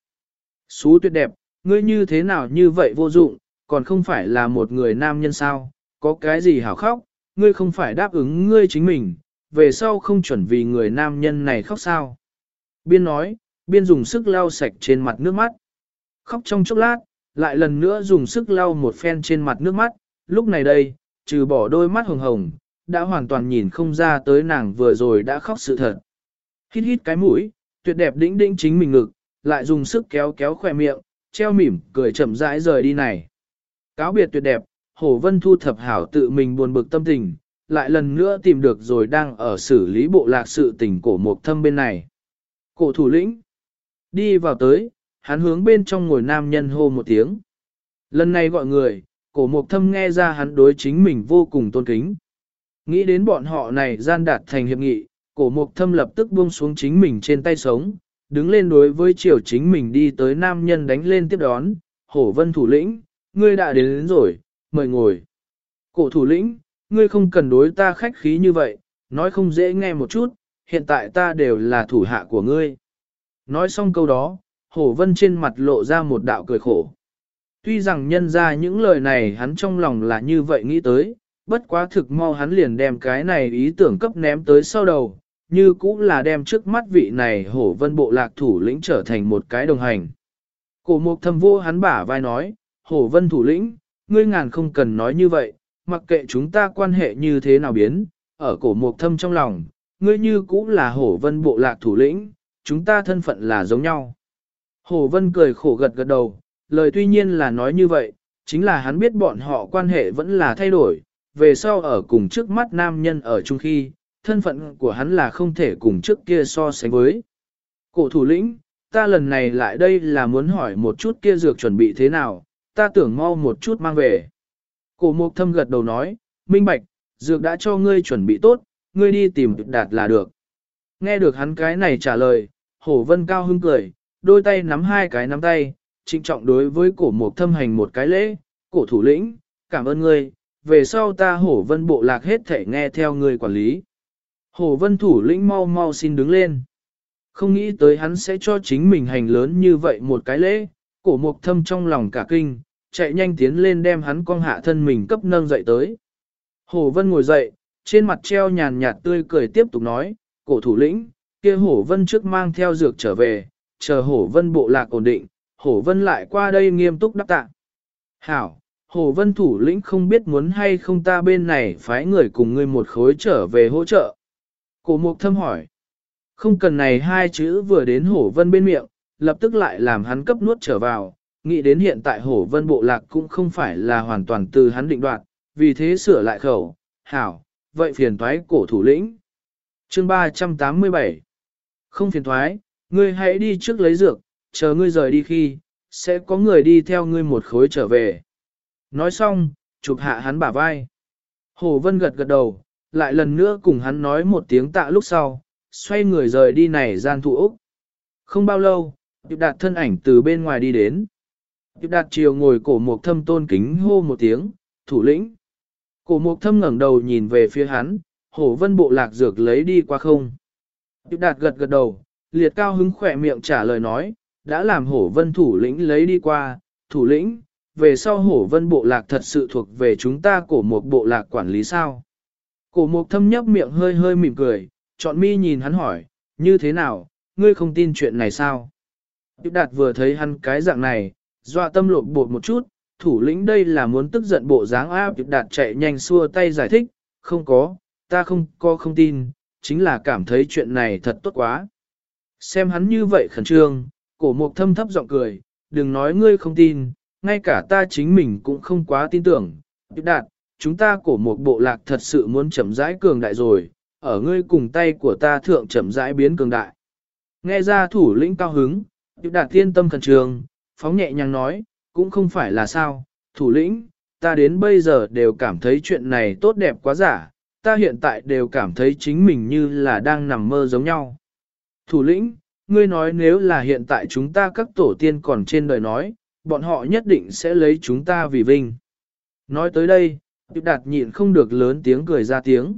Xú tuyệt đẹp, ngươi như thế nào như vậy vô dụng, còn không phải là một người nam nhân sao, có cái gì hảo khóc, ngươi không phải đáp ứng ngươi chính mình, về sau không chuẩn vì người nam nhân này khóc sao. Biên nói, biên dùng sức lau sạch trên mặt nước mắt. Khóc trong chốc lát, lại lần nữa dùng sức lau một phen trên mặt nước mắt, lúc này đây, trừ bỏ đôi mắt hồng hồng, đã hoàn toàn nhìn không ra tới nàng vừa rồi đã khóc sự thật. Hít hít cái mũi, tuyệt đẹp đĩnh đĩnh chính mình ngực, lại dùng sức kéo kéo khỏe miệng, treo mỉm, cười chậm rãi rời đi này. Cáo biệt tuyệt đẹp, Hổ Vân thu thập hảo tự mình buồn bực tâm tình, lại lần nữa tìm được rồi đang ở xử lý bộ lạc sự tình cổ mục thâm bên này. Cổ thủ lĩnh, đi vào tới, hắn hướng bên trong ngồi nam nhân hô một tiếng. Lần này gọi người, cổ mục thâm nghe ra hắn đối chính mình vô cùng tôn kính. Nghĩ đến bọn họ này gian đạt thành hiệp nghị, cổ mục thâm lập tức buông xuống chính mình trên tay sống, đứng lên đối với triều chính mình đi tới nam nhân đánh lên tiếp đón, hổ vân thủ lĩnh, ngươi đã đến, đến rồi, mời ngồi. Cổ thủ lĩnh, ngươi không cần đối ta khách khí như vậy, nói không dễ nghe một chút, hiện tại ta đều là thủ hạ của ngươi. Nói xong câu đó, hổ vân trên mặt lộ ra một đạo cười khổ. Tuy rằng nhân ra những lời này hắn trong lòng là như vậy nghĩ tới, bất quá thực mau hắn liền đem cái này ý tưởng cấp ném tới sau đầu, như cũng là đem trước mắt vị này hổ vân bộ lạc thủ lĩnh trở thành một cái đồng hành. Cổ mục thâm vô hắn bả vai nói, hổ vân thủ lĩnh, ngươi ngàn không cần nói như vậy, mặc kệ chúng ta quan hệ như thế nào biến, ở cổ mục thâm trong lòng, ngươi như cũng là hổ vân bộ lạc thủ lĩnh, chúng ta thân phận là giống nhau. Hổ vân cười khổ gật gật đầu, lời tuy nhiên là nói như vậy, chính là hắn biết bọn họ quan hệ vẫn là thay đổi, về sau ở cùng trước mắt nam nhân ở chung khi, thân phận của hắn là không thể cùng trước kia so sánh với. Cổ thủ lĩnh, ta lần này lại đây là muốn hỏi một chút kia dược chuẩn bị thế nào, ta tưởng mau một chút mang về. Cổ mục thâm gật đầu nói, minh bạch, dược đã cho ngươi chuẩn bị tốt, ngươi đi tìm đạt là được. Nghe được hắn cái này trả lời, hổ vân cao hưng cười, đôi tay nắm hai cái nắm tay, trịnh trọng đối với cổ mục thâm hành một cái lễ, cổ thủ lĩnh, cảm ơn ngươi, về sau ta hổ vân bộ lạc hết thể nghe theo ngươi quản lý. Hổ vân thủ lĩnh mau mau xin đứng lên. Không nghĩ tới hắn sẽ cho chính mình hành lớn như vậy một cái lễ, cổ mục thâm trong lòng cả kinh, chạy nhanh tiến lên đem hắn con hạ thân mình cấp nâng dậy tới. Hổ vân ngồi dậy, trên mặt treo nhàn nhạt tươi cười tiếp tục nói, cổ thủ lĩnh, kia hổ vân trước mang theo dược trở về, chờ hổ vân bộ lạc ổn định, hổ vân lại qua đây nghiêm túc đáp tạ. Hảo, hổ vân thủ lĩnh không biết muốn hay không ta bên này phái người cùng ngươi một khối trở về hỗ trợ. Cổ mục thâm hỏi, không cần này hai chữ vừa đến hổ vân bên miệng, lập tức lại làm hắn cấp nuốt trở vào, nghĩ đến hiện tại hổ vân bộ lạc cũng không phải là hoàn toàn từ hắn định đoạt, vì thế sửa lại khẩu, hảo, vậy phiền thoái cổ thủ lĩnh. Chương 387 Không phiền thoái, ngươi hãy đi trước lấy dược, chờ ngươi rời đi khi, sẽ có người đi theo ngươi một khối trở về. Nói xong, chụp hạ hắn bả vai. Hổ vân gật gật đầu, lại lần nữa cùng hắn nói một tiếng tạ lúc sau, xoay người rời đi này gian thụ Úc. Không bao lâu, Điệp đạt thân ảnh từ bên ngoài đi đến. Điệp đạt chiều ngồi cổ mục thâm tôn kính hô một tiếng, thủ lĩnh. Cổ mục thâm ngẩng đầu nhìn về phía hắn, hổ vân bộ lạc dược lấy đi qua không. Điệp đạt gật gật đầu, liệt cao hứng khỏe miệng trả lời nói, đã làm hổ vân thủ lĩnh lấy đi qua, thủ lĩnh, về sau hổ vân bộ lạc thật sự thuộc về chúng ta cổ một bộ lạc quản lý sao. Cổ mục thâm nhấp miệng hơi hơi mỉm cười, chọn mi nhìn hắn hỏi, như thế nào, ngươi không tin chuyện này sao? Điệp đạt vừa thấy hắn cái dạng này, dọa tâm lột bột một chút, thủ lĩnh đây là muốn tức giận bộ dáng áp Điệp đạt chạy nhanh xua tay giải thích, không có, ta không có không tin, chính là cảm thấy chuyện này thật tốt quá. Xem hắn như vậy khẩn trương, cổ mục thâm thấp giọng cười, đừng nói ngươi không tin, ngay cả ta chính mình cũng không quá tin tưởng. Điệp đạt, chúng ta cổ một bộ lạc thật sự muốn chậm rãi cường đại rồi, ở ngươi cùng tay của ta thượng chậm rãi biến cường đại. Nghe ra thủ lĩnh cao hứng, Diệp đạt tiên tâm cần trường phóng nhẹ nhàng nói, cũng không phải là sao, thủ lĩnh, ta đến bây giờ đều cảm thấy chuyện này tốt đẹp quá giả, ta hiện tại đều cảm thấy chính mình như là đang nằm mơ giống nhau. Thủ lĩnh, ngươi nói nếu là hiện tại chúng ta các tổ tiên còn trên đời nói, bọn họ nhất định sẽ lấy chúng ta vì vinh. Nói tới đây, Điệp Đạt nhịn không được lớn tiếng cười ra tiếng.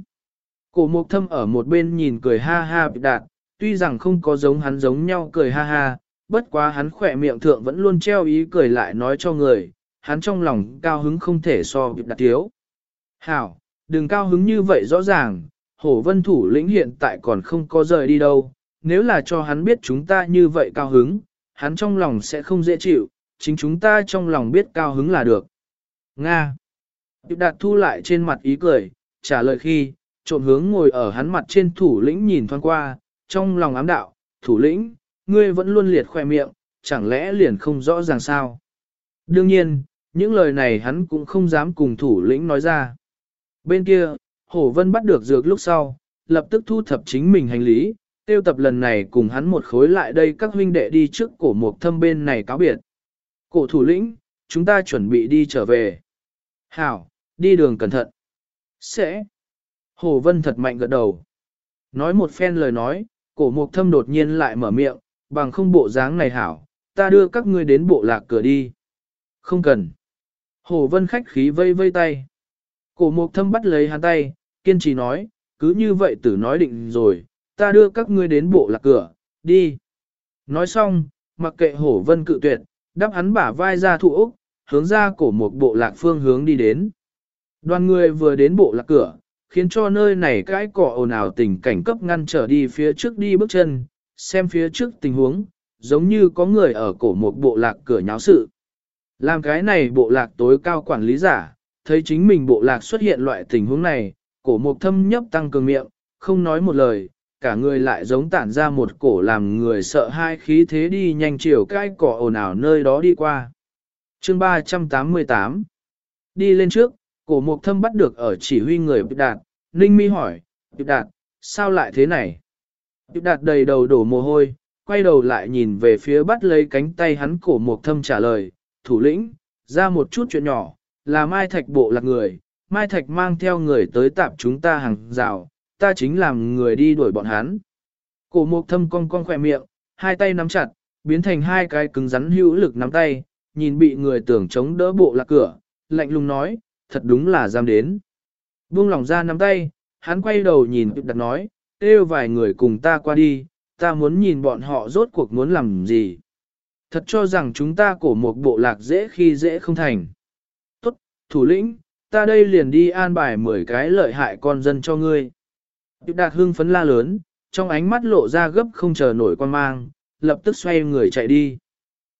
Cổ mục thâm ở một bên nhìn cười ha ha Điệp Đạt, tuy rằng không có giống hắn giống nhau cười ha ha, bất quá hắn khỏe miệng thượng vẫn luôn treo ý cười lại nói cho người, hắn trong lòng cao hứng không thể so Điệp Đạt thiếu. Hảo, đừng cao hứng như vậy rõ ràng, hổ vân thủ lĩnh hiện tại còn không có rời đi đâu, nếu là cho hắn biết chúng ta như vậy cao hứng, hắn trong lòng sẽ không dễ chịu, chính chúng ta trong lòng biết cao hứng là được. Nga. Điệp đạt thu lại trên mặt ý cười, trả lời khi, trộn hướng ngồi ở hắn mặt trên thủ lĩnh nhìn thoáng qua, trong lòng ám đạo, thủ lĩnh, ngươi vẫn luôn liệt khoe miệng, chẳng lẽ liền không rõ ràng sao? Đương nhiên, những lời này hắn cũng không dám cùng thủ lĩnh nói ra. Bên kia, Hổ Vân bắt được dược lúc sau, lập tức thu thập chính mình hành lý, tiêu tập lần này cùng hắn một khối lại đây các huynh đệ đi trước cổ mục thâm bên này cáo biệt. Cổ thủ lĩnh, chúng ta chuẩn bị đi trở về. Hảo, đi đường cẩn thận. Sẽ. Hồ Vân thật mạnh gật đầu. Nói một phen lời nói, cổ mục thâm đột nhiên lại mở miệng, bằng không bộ dáng này hảo, ta đưa các ngươi đến bộ lạc cửa đi. Không cần. Hồ Vân khách khí vây vây tay. Cổ mục thâm bắt lấy hắn tay, kiên trì nói, cứ như vậy tử nói định rồi, ta đưa các ngươi đến bộ lạc cửa, đi. Nói xong, mặc kệ hổ vân cự tuyệt, đắp hắn bả vai ra thụ ốc, hướng ra cổ một bộ lạc phương hướng đi đến. Đoàn người vừa đến bộ lạc cửa, khiến cho nơi này cái cỏ ồn ào tình cảnh cấp ngăn trở đi phía trước đi bước chân, xem phía trước tình huống, giống như có người ở cổ một bộ lạc cửa nháo sự. Làm cái này bộ lạc tối cao quản lý giả, thấy chính mình bộ lạc xuất hiện loại tình huống này, cổ một thâm nhấp tăng cường miệng, không nói một lời, cả người lại giống tản ra một cổ làm người sợ hai khí thế đi nhanh chiều cái cỏ ồn ào nơi đó đi qua. chương 388 Đi lên trước, cổ mục thâm bắt được ở chỉ huy người Bịp Đạt, Ninh Mi hỏi, Bịp Đạt, sao lại thế này? Bịp Đạt đầy đầu đổ mồ hôi, quay đầu lại nhìn về phía bắt lấy cánh tay hắn cổ mục thâm trả lời, thủ lĩnh, ra một chút chuyện nhỏ, là Mai Thạch bộ lạc người, Mai Thạch mang theo người tới tạp chúng ta hàng rào, ta chính làm người đi đuổi bọn hắn. Cổ mục thâm cong cong khỏe miệng, hai tay nắm chặt, biến thành hai cái cứng rắn hữu lực nắm tay, nhìn bị người tưởng chống đỡ bộ lạc cửa, lạnh lùng nói, thật đúng là dám đến. Buông lòng ra nắm tay, hắn quay đầu nhìn đặt nói, kêu vài người cùng ta qua đi, ta muốn nhìn bọn họ rốt cuộc muốn làm gì. Thật cho rằng chúng ta cổ một bộ lạc dễ khi dễ không thành. Tốt, thủ lĩnh, ta đây liền đi an bài 10 cái lợi hại con dân cho ngươi. Điệp đạt hưng phấn la lớn, trong ánh mắt lộ ra gấp không chờ nổi quan mang, lập tức xoay người chạy đi.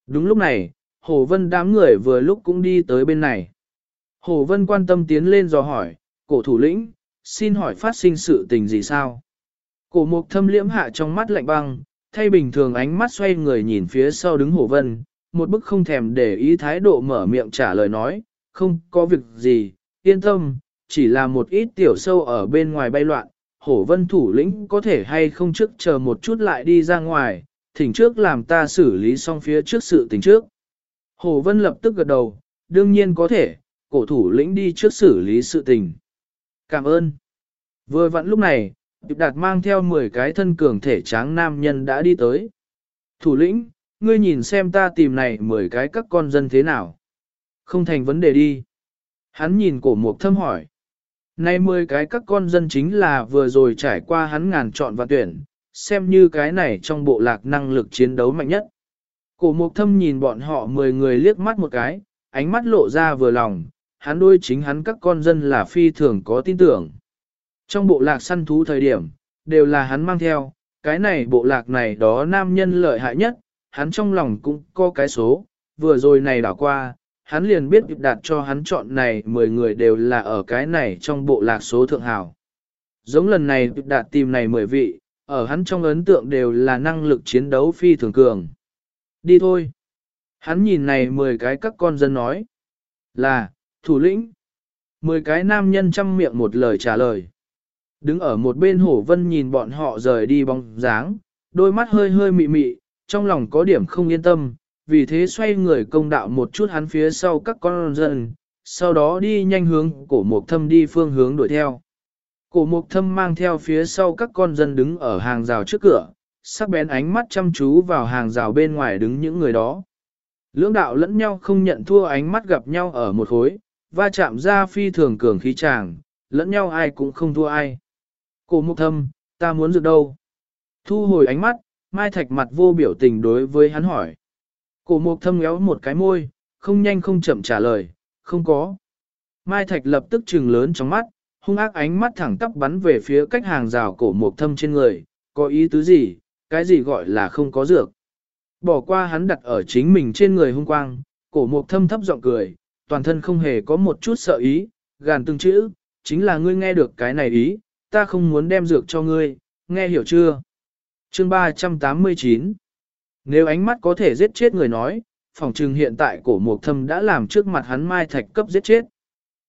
Đúng lúc này, Hồ Vân đám người vừa lúc cũng đi tới bên này. Hồ Vân quan tâm tiến lên dò hỏi, cổ thủ lĩnh, xin hỏi phát sinh sự tình gì sao? Cổ mục thâm liễm hạ trong mắt lạnh băng, thay bình thường ánh mắt xoay người nhìn phía sau đứng Hồ Vân, một bức không thèm để ý thái độ mở miệng trả lời nói, không có việc gì, yên tâm, chỉ là một ít tiểu sâu ở bên ngoài bay loạn, hổ vân thủ lĩnh có thể hay không trước chờ một chút lại đi ra ngoài, thỉnh trước làm ta xử lý xong phía trước sự tình trước. Hổ vân lập tức gật đầu, đương nhiên có thể, cổ thủ lĩnh đi trước xử lý sự tình. Cảm ơn. Vừa vặn lúc này, Điệp Đạt mang theo 10 cái thân cường thể tráng nam nhân đã đi tới. Thủ lĩnh, ngươi nhìn xem ta tìm này 10 cái các con dân thế nào. Không thành vấn đề đi. Hắn nhìn cổ mục thâm hỏi. Nay 10 cái các con dân chính là vừa rồi trải qua hắn ngàn chọn và tuyển, xem như cái này trong bộ lạc năng lực chiến đấu mạnh nhất. Cổ mục thâm nhìn bọn họ 10 người liếc mắt một cái, ánh mắt lộ ra vừa lòng, hắn đôi chính hắn các con dân là phi thường có tin tưởng. Trong bộ lạc săn thú thời điểm, đều là hắn mang theo, cái này bộ lạc này đó nam nhân lợi hại nhất, hắn trong lòng cũng có cái số, vừa rồi này đảo qua, hắn liền biết đạt cho hắn chọn này 10 người đều là ở cái này trong bộ lạc số thượng hào. Giống lần này đạt tìm này 10 vị, ở hắn trong ấn tượng đều là năng lực chiến đấu phi thường cường. Đi thôi. Hắn nhìn này 10 cái các con dân nói. Là, thủ lĩnh. 10 cái nam nhân chăm miệng một lời trả lời. Đứng ở một bên hổ vân nhìn bọn họ rời đi bóng dáng, đôi mắt hơi hơi mị mị, trong lòng có điểm không yên tâm, vì thế xoay người công đạo một chút hắn phía sau các con dân, sau đó đi nhanh hướng cổ mục thâm đi phương hướng đuổi theo. Cổ mục thâm mang theo phía sau các con dân đứng ở hàng rào trước cửa, sắc bén ánh mắt chăm chú vào hàng rào bên ngoài đứng những người đó. Lưỡng đạo lẫn nhau không nhận thua ánh mắt gặp nhau ở một khối, va chạm ra phi thường cường khí tràng, lẫn nhau ai cũng không thua ai. Cổ mục thâm, ta muốn dược đâu? Thu hồi ánh mắt, Mai Thạch mặt vô biểu tình đối với hắn hỏi. Cổ mục thâm ngéo một cái môi, không nhanh không chậm trả lời, không có. Mai Thạch lập tức trừng lớn trong mắt, hung ác ánh mắt thẳng tắp bắn về phía cách hàng rào cổ mục thâm trên người, có ý tứ gì, cái gì gọi là không có dược. Bỏ qua hắn đặt ở chính mình trên người hung quang, cổ mục thâm thấp giọng cười, toàn thân không hề có một chút sợ ý, gàn từng chữ, chính là ngươi nghe được cái này ý, ta không muốn đem dược cho ngươi, nghe hiểu chưa? Chương 389 Nếu ánh mắt có thể giết chết người nói, phòng trừng hiện tại cổ mục thâm đã làm trước mặt hắn mai thạch cấp giết chết.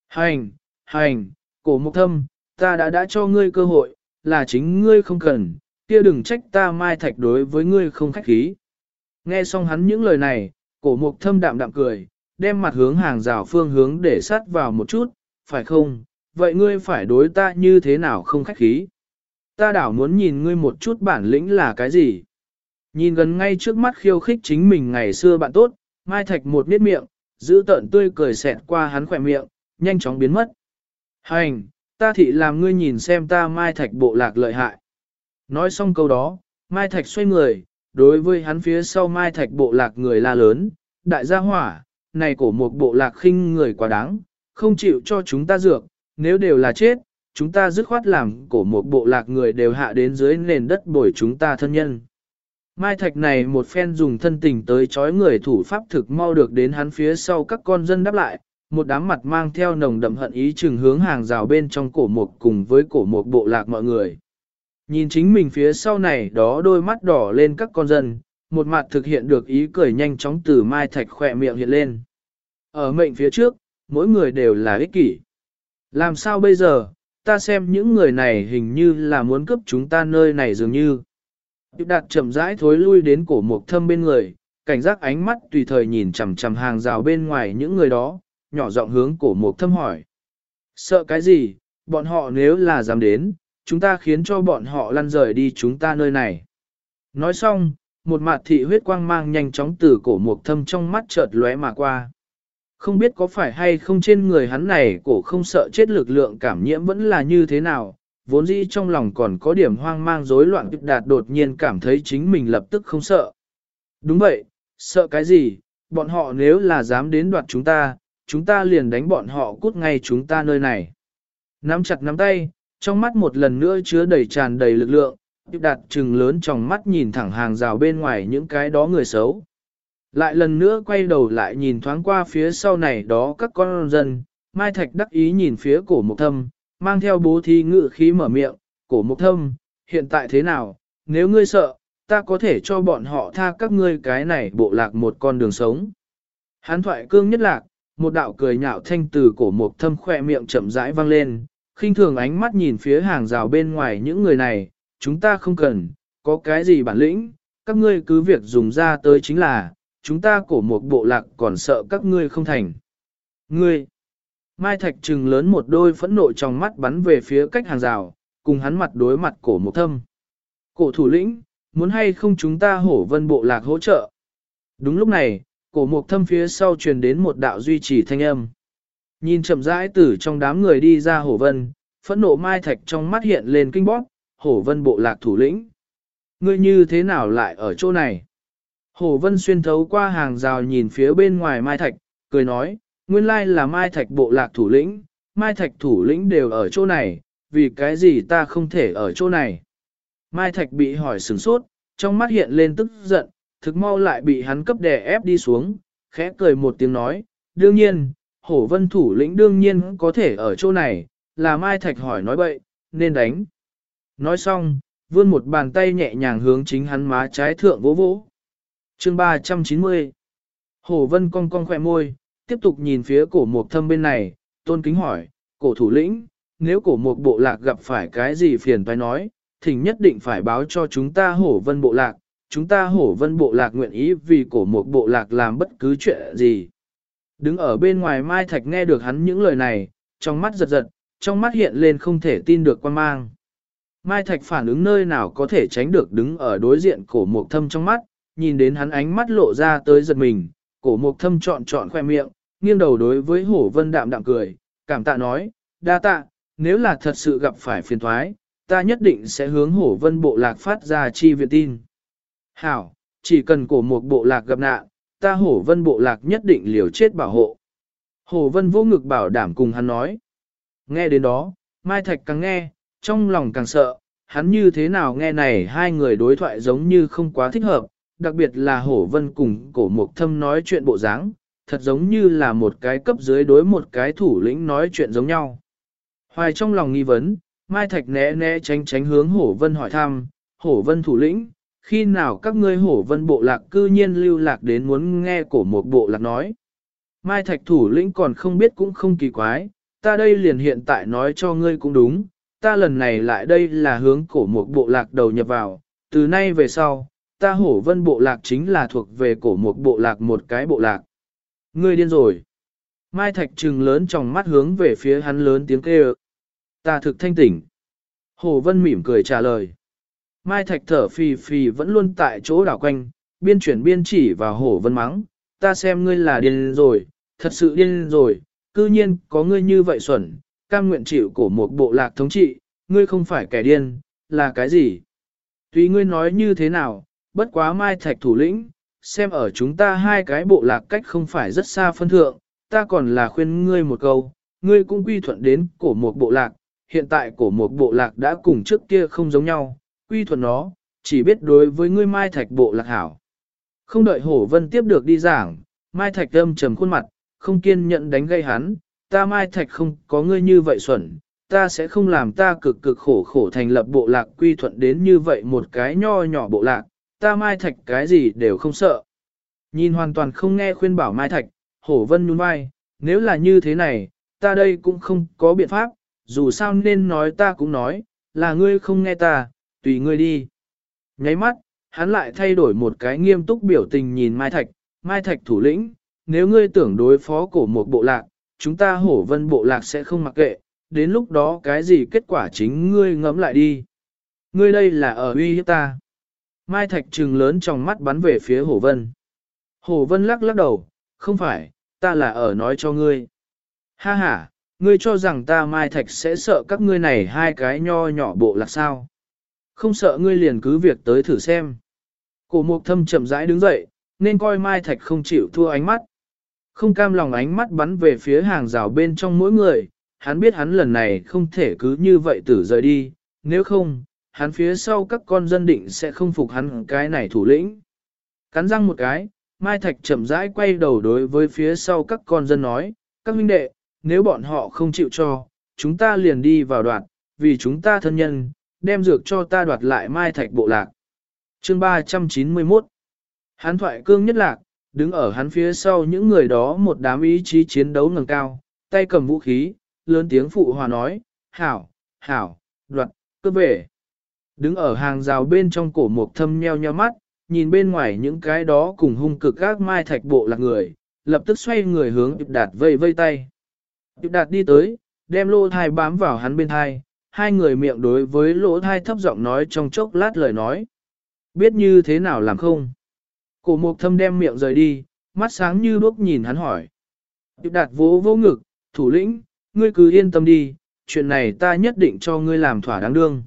Hành, hành, cổ mục thâm, ta đã đã cho ngươi cơ hội, là chính ngươi không cần, kia đừng trách ta mai thạch đối với ngươi không khách khí. Nghe xong hắn những lời này, cổ mục thâm đạm đạm cười, đem mặt hướng hàng rào phương hướng để sát vào một chút, phải không, vậy ngươi phải đối ta như thế nào không khách khí. Ta đảo muốn nhìn ngươi một chút bản lĩnh là cái gì. Nhìn gần ngay trước mắt khiêu khích chính mình ngày xưa bạn tốt, Mai Thạch một miết miệng, giữ tợn tươi cười xẹt qua hắn khỏe miệng, nhanh chóng biến mất. Hành, ta thị làm ngươi nhìn xem ta Mai Thạch bộ lạc lợi hại. Nói xong câu đó, Mai Thạch xoay người, đối với hắn phía sau Mai Thạch bộ lạc người la lớn, đại gia hỏa, này cổ một bộ lạc khinh người quá đáng, không chịu cho chúng ta dược, nếu đều là chết, chúng ta dứt khoát làm cổ một bộ lạc người đều hạ đến dưới nền đất bồi chúng ta thân nhân. Mai Thạch này một phen dùng thân tình tới chói người thủ pháp thực mau được đến hắn phía sau các con dân đáp lại, một đám mặt mang theo nồng đậm hận ý chừng hướng hàng rào bên trong cổ mục cùng với cổ mục bộ lạc mọi người. Nhìn chính mình phía sau này đó đôi mắt đỏ lên các con dân, một mặt thực hiện được ý cười nhanh chóng từ Mai Thạch khỏe miệng hiện lên. Ở mệnh phía trước, mỗi người đều là ích kỷ. Làm sao bây giờ, ta xem những người này hình như là muốn cướp chúng ta nơi này dường như. Điệp đạt chậm rãi thối lui đến cổ mục thâm bên người, cảnh giác ánh mắt tùy thời nhìn chằm chằm hàng rào bên ngoài những người đó, nhỏ giọng hướng cổ mục thâm hỏi. Sợ cái gì, bọn họ nếu là dám đến, chúng ta khiến cho bọn họ lăn rời đi chúng ta nơi này. Nói xong, một mạt thị huyết quang mang nhanh chóng từ cổ mục thâm trong mắt chợt lóe mà qua. Không biết có phải hay không trên người hắn này cổ không sợ chết lực lượng cảm nhiễm vẫn là như thế nào, vốn dĩ trong lòng còn có điểm hoang mang rối loạn tiếp đạt đột nhiên cảm thấy chính mình lập tức không sợ. Đúng vậy, sợ cái gì, bọn họ nếu là dám đến đoạt chúng ta, chúng ta liền đánh bọn họ cút ngay chúng ta nơi này. Nắm chặt nắm tay, trong mắt một lần nữa chứa đầy tràn đầy lực lượng, tiếp đạt trừng lớn trong mắt nhìn thẳng hàng rào bên ngoài những cái đó người xấu. Lại lần nữa quay đầu lại nhìn thoáng qua phía sau này đó các con dân, Mai Thạch đắc ý nhìn phía cổ mục thâm, mang theo bố thi ngự khí mở miệng, cổ mục thâm, hiện tại thế nào, nếu ngươi sợ, ta có thể cho bọn họ tha các ngươi cái này bộ lạc một con đường sống. Hán thoại cương nhất lạc, một đạo cười nhạo thanh từ cổ mục thâm khỏe miệng chậm rãi vang lên, khinh thường ánh mắt nhìn phía hàng rào bên ngoài những người này, chúng ta không cần, có cái gì bản lĩnh, các ngươi cứ việc dùng ra tới chính là, chúng ta cổ một bộ lạc còn sợ các ngươi không thành. Ngươi! Mai Thạch trừng lớn một đôi phẫn nộ trong mắt bắn về phía cách hàng rào, cùng hắn mặt đối mặt cổ một thâm. Cổ thủ lĩnh, muốn hay không chúng ta hổ vân bộ lạc hỗ trợ? Đúng lúc này, cổ một thâm phía sau truyền đến một đạo duy trì thanh âm. Nhìn chậm rãi từ trong đám người đi ra hổ vân, phẫn nộ mai thạch trong mắt hiện lên kinh bóp, hổ vân bộ lạc thủ lĩnh. Ngươi như thế nào lại ở chỗ này? Hổ vân xuyên thấu qua hàng rào nhìn phía bên ngoài mai thạch, cười nói, nguyên lai là mai thạch bộ lạc thủ lĩnh, mai thạch thủ lĩnh đều ở chỗ này, vì cái gì ta không thể ở chỗ này? Mai thạch bị hỏi sửng sốt, trong mắt hiện lên tức giận, thực mau lại bị hắn cấp đè ép đi xuống, khẽ cười một tiếng nói, đương nhiên, hổ vân thủ lĩnh đương nhiên có thể ở chỗ này, là Mai Thạch hỏi nói bậy, nên đánh. Nói xong, vươn một bàn tay nhẹ nhàng hướng chính hắn má trái thượng vỗ vỗ. Chương 390 hồ vân cong cong khỏe môi, tiếp tục nhìn phía cổ mục thâm bên này, tôn kính hỏi, cổ thủ lĩnh, nếu cổ mục bộ lạc gặp phải cái gì phiền phải nói, thỉnh nhất định phải báo cho chúng ta hổ vân bộ lạc, chúng ta hổ vân bộ lạc nguyện ý vì cổ mục bộ lạc làm bất cứ chuyện gì. Đứng ở bên ngoài Mai Thạch nghe được hắn những lời này, trong mắt giật giật, trong mắt hiện lên không thể tin được quan mang. Mai Thạch phản ứng nơi nào có thể tránh được đứng ở đối diện cổ mục thâm trong mắt, nhìn đến hắn ánh mắt lộ ra tới giật mình, cổ mục thâm trọn trọn khoe miệng, nghiêng đầu đối với hổ vân đạm đạm cười, cảm tạ nói, đa tạ, nếu là thật sự gặp phải phiền thoái, ta nhất định sẽ hướng hổ vân bộ lạc phát ra chi viện tin. Hảo, chỉ cần cổ mục bộ lạc gặp nạn, ta hổ vân bộ lạc nhất định liều chết bảo hộ. Hổ vân vô ngực bảo đảm cùng hắn nói. Nghe đến đó, Mai Thạch càng nghe, trong lòng càng sợ, hắn như thế nào nghe này hai người đối thoại giống như không quá thích hợp, đặc biệt là hổ vân cùng cổ mục thâm nói chuyện bộ dáng, thật giống như là một cái cấp dưới đối một cái thủ lĩnh nói chuyện giống nhau. Hoài trong lòng nghi vấn, Mai Thạch né né tránh tránh hướng hổ vân hỏi thăm, hổ vân thủ lĩnh, khi nào các ngươi hổ vân bộ lạc cư nhiên lưu lạc đến muốn nghe cổ một bộ lạc nói. Mai Thạch thủ lĩnh còn không biết cũng không kỳ quái, ta đây liền hiện tại nói cho ngươi cũng đúng, ta lần này lại đây là hướng cổ một bộ lạc đầu nhập vào, từ nay về sau, ta hổ vân bộ lạc chính là thuộc về cổ một bộ lạc một cái bộ lạc. Ngươi điên rồi. Mai Thạch trừng lớn trong mắt hướng về phía hắn lớn tiếng kêu. Ta thực thanh tỉnh. Hổ vân mỉm cười trả lời. Mai Thạch thở phì phì vẫn luôn tại chỗ đảo quanh, biên chuyển biên chỉ vào hổ vân mắng, ta xem ngươi là điên rồi, thật sự điên rồi, cư nhiên có ngươi như vậy xuẩn, cam nguyện chịu cổ một bộ lạc thống trị, ngươi không phải kẻ điên, là cái gì? Tùy ngươi nói như thế nào, bất quá Mai Thạch thủ lĩnh, xem ở chúng ta hai cái bộ lạc cách không phải rất xa phân thượng, ta còn là khuyên ngươi một câu, ngươi cũng quy thuận đến cổ một bộ lạc, hiện tại cổ một bộ lạc đã cùng trước kia không giống nhau, quy thuận nó, chỉ biết đối với ngươi Mai Thạch bộ lạc hảo. Không đợi Hổ Vân tiếp được đi giảng, Mai Thạch âm trầm khuôn mặt, không kiên nhận đánh gây hắn, ta Mai Thạch không có ngươi như vậy xuẩn, ta sẽ không làm ta cực cực khổ khổ thành lập bộ lạc quy thuận đến như vậy một cái nho nhỏ bộ lạc, ta Mai Thạch cái gì đều không sợ. Nhìn hoàn toàn không nghe khuyên bảo Mai Thạch, Hổ Vân nhún vai, nếu là như thế này, ta đây cũng không có biện pháp, dù sao nên nói ta cũng nói, là ngươi không nghe ta, tùy ngươi đi. Nháy mắt, hắn lại thay đổi một cái nghiêm túc biểu tình nhìn Mai Thạch, Mai Thạch thủ lĩnh, nếu ngươi tưởng đối phó cổ một bộ lạc, chúng ta hổ vân bộ lạc sẽ không mặc kệ, đến lúc đó cái gì kết quả chính ngươi ngẫm lại đi. Ngươi đây là ở uy hiếp ta. Mai Thạch trừng lớn trong mắt bắn về phía hổ vân. Hổ vân lắc lắc đầu, không phải, ta là ở nói cho ngươi. Ha ha, ngươi cho rằng ta Mai Thạch sẽ sợ các ngươi này hai cái nho nhỏ bộ lạc sao. Không sợ ngươi liền cứ việc tới thử xem. Cổ mục thâm chậm rãi đứng dậy, nên coi Mai Thạch không chịu thua ánh mắt. Không cam lòng ánh mắt bắn về phía hàng rào bên trong mỗi người, hắn biết hắn lần này không thể cứ như vậy tử rời đi, nếu không, hắn phía sau các con dân định sẽ không phục hắn cái này thủ lĩnh. Cắn răng một cái, Mai Thạch chậm rãi quay đầu đối với phía sau các con dân nói, các huynh đệ, nếu bọn họ không chịu cho, chúng ta liền đi vào đoạn, vì chúng ta thân nhân, đem dược cho ta đoạt lại mai thạch bộ lạc. Chương 391 Hắn thoại cương nhất lạc, đứng ở hắn phía sau những người đó một đám ý chí chiến đấu ngẩng cao, tay cầm vũ khí, lớn tiếng phụ hòa nói, hảo, hảo, đoạt, cướp về. Đứng ở hàng rào bên trong cổ mục thâm nheo nheo mắt, nhìn bên ngoài những cái đó cùng hung cực các mai thạch bộ là người, lập tức xoay người hướng Điệp Đạt vây vây tay. Điệp Đạt đi tới, đem lô thai bám vào hắn bên thai, hai người miệng đối với lỗ thai thấp giọng nói trong chốc lát lời nói. Biết như thế nào làm không? Cổ mục thâm đem miệng rời đi, mắt sáng như đuốc nhìn hắn hỏi. Điệp đạt vỗ vỗ ngực, thủ lĩnh, ngươi cứ yên tâm đi, chuyện này ta nhất định cho ngươi làm thỏa đáng đương.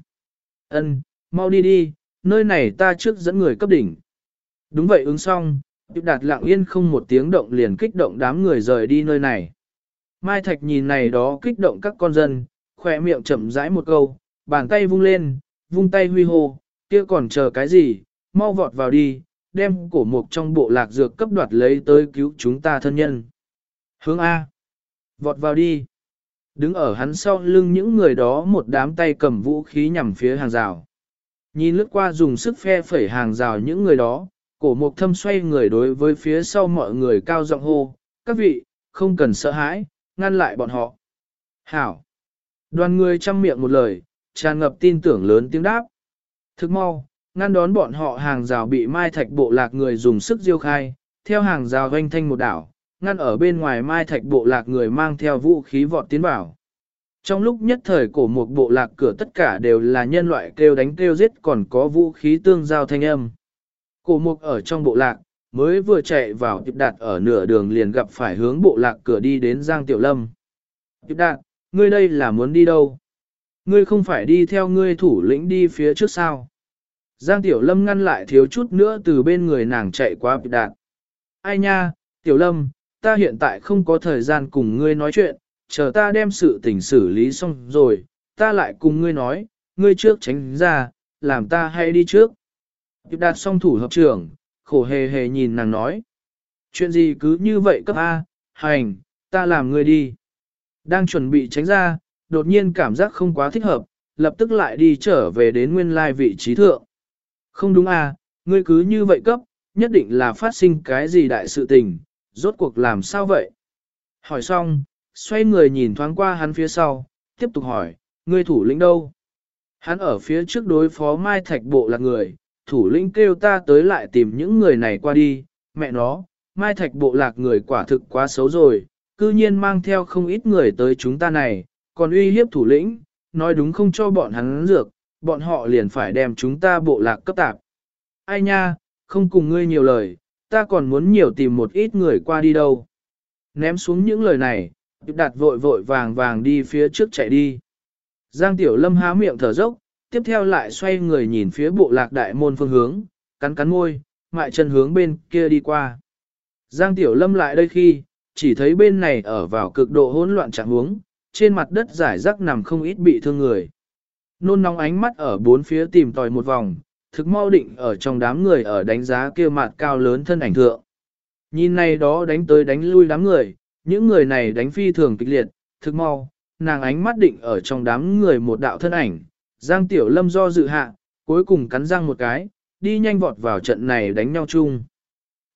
Ân, mau đi đi, nơi này ta trước dẫn người cấp đỉnh. Đúng vậy ứng xong, Điệp đạt lặng yên không một tiếng động liền kích động đám người rời đi nơi này. Mai Thạch nhìn này đó kích động các con dân, khỏe miệng chậm rãi một câu, bàn tay vung lên, vung tay huy hô, kia còn chờ cái gì, mau vọt vào đi, đem cổ mục trong bộ lạc dược cấp đoạt lấy tới cứu chúng ta thân nhân. Hướng A. Vọt vào đi. Đứng ở hắn sau lưng những người đó một đám tay cầm vũ khí nhằm phía hàng rào. Nhìn lướt qua dùng sức phe phẩy hàng rào những người đó, cổ mục thâm xoay người đối với phía sau mọi người cao giọng hô, các vị, không cần sợ hãi, ngăn lại bọn họ. Hảo! Đoàn người chăm miệng một lời, tràn ngập tin tưởng lớn tiếng đáp. Thức mau, ngăn đón bọn họ hàng rào bị mai thạch bộ lạc người dùng sức diêu khai, theo hàng rào doanh thanh một đảo, ngăn ở bên ngoài mai thạch bộ lạc người mang theo vũ khí vọt tiến vào. Trong lúc nhất thời cổ một bộ lạc cửa tất cả đều là nhân loại kêu đánh kêu giết còn có vũ khí tương giao thanh âm. Cổ mục ở trong bộ lạc, mới vừa chạy vào tiệp đạt ở nửa đường liền gặp phải hướng bộ lạc cửa đi đến Giang Tiểu Lâm. Tiệp đạt, ngươi đây là muốn đi đâu? Ngươi không phải đi theo ngươi thủ lĩnh đi phía trước sao? Giang Tiểu Lâm ngăn lại thiếu chút nữa từ bên người nàng chạy qua tiếp đạn. Ai nha, Tiểu Lâm, ta hiện tại không có thời gian cùng ngươi nói chuyện, chờ ta đem sự tình xử lý xong rồi, ta lại cùng ngươi nói, ngươi trước tránh ra, làm ta hay đi trước. Điệp đạt song thủ hợp trưởng, khổ hề hề nhìn nàng nói. Chuyện gì cứ như vậy cấp A, hành, ta làm ngươi đi. Đang chuẩn bị tránh ra, đột nhiên cảm giác không quá thích hợp, lập tức lại đi trở về đến nguyên lai vị trí thượng. Không đúng à, ngươi cứ như vậy cấp, nhất định là phát sinh cái gì đại sự tình, rốt cuộc làm sao vậy? Hỏi xong, xoay người nhìn thoáng qua hắn phía sau, tiếp tục hỏi, ngươi thủ lĩnh đâu? Hắn ở phía trước đối phó Mai Thạch Bộ là người, thủ lĩnh kêu ta tới lại tìm những người này qua đi, mẹ nó, Mai Thạch Bộ lạc người quả thực quá xấu rồi, cư nhiên mang theo không ít người tới chúng ta này, còn uy hiếp thủ lĩnh, nói đúng không cho bọn hắn dược, bọn họ liền phải đem chúng ta bộ lạc cấp tạp. Ai nha, không cùng ngươi nhiều lời, ta còn muốn nhiều tìm một ít người qua đi đâu. Ném xuống những lời này, đạt vội vội vàng vàng đi phía trước chạy đi. Giang Tiểu Lâm há miệng thở dốc, tiếp theo lại xoay người nhìn phía bộ lạc đại môn phương hướng, cắn cắn môi, mại chân hướng bên kia đi qua. Giang Tiểu Lâm lại đây khi, chỉ thấy bên này ở vào cực độ hỗn loạn trạng huống, trên mặt đất giải rác nằm không ít bị thương người. Nôn nóng ánh mắt ở bốn phía tìm tòi một vòng, thực mau định ở trong đám người ở đánh giá kia mặt cao lớn thân ảnh thượng. Nhìn này đó đánh tới đánh lui đám người, những người này đánh phi thường kịch liệt, thực mau, nàng ánh mắt định ở trong đám người một đạo thân ảnh, Giang Tiểu Lâm do dự hạ, cuối cùng cắn răng một cái, đi nhanh vọt vào trận này đánh nhau chung.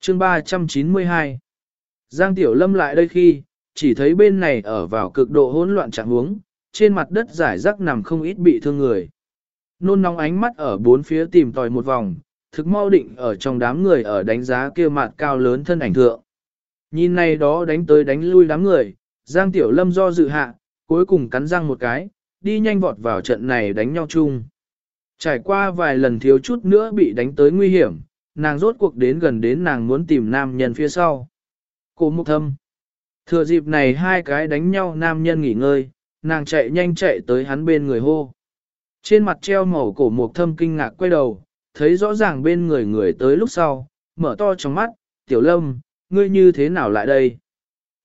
Chương 392 Giang Tiểu Lâm lại đây khi, chỉ thấy bên này ở vào cực độ hỗn loạn trạng huống, trên mặt đất giải rác nằm không ít bị thương người. Nôn nóng ánh mắt ở bốn phía tìm tòi một vòng, thực mau định ở trong đám người ở đánh giá kia mặt cao lớn thân ảnh thượng. Nhìn này đó đánh tới đánh lui đám người, Giang Tiểu Lâm do dự hạ, cuối cùng cắn răng một cái, đi nhanh vọt vào trận này đánh nhau chung. Trải qua vài lần thiếu chút nữa bị đánh tới nguy hiểm, nàng rốt cuộc đến gần đến nàng muốn tìm nam nhân phía sau. Cô Mục Thâm. Thừa dịp này hai cái đánh nhau nam nhân nghỉ ngơi, nàng chạy nhanh chạy tới hắn bên người hô. Trên mặt treo màu cổ Mục Thâm kinh ngạc quay đầu, thấy rõ ràng bên người người tới lúc sau, mở to trong mắt, tiểu lâm, ngươi như thế nào lại đây?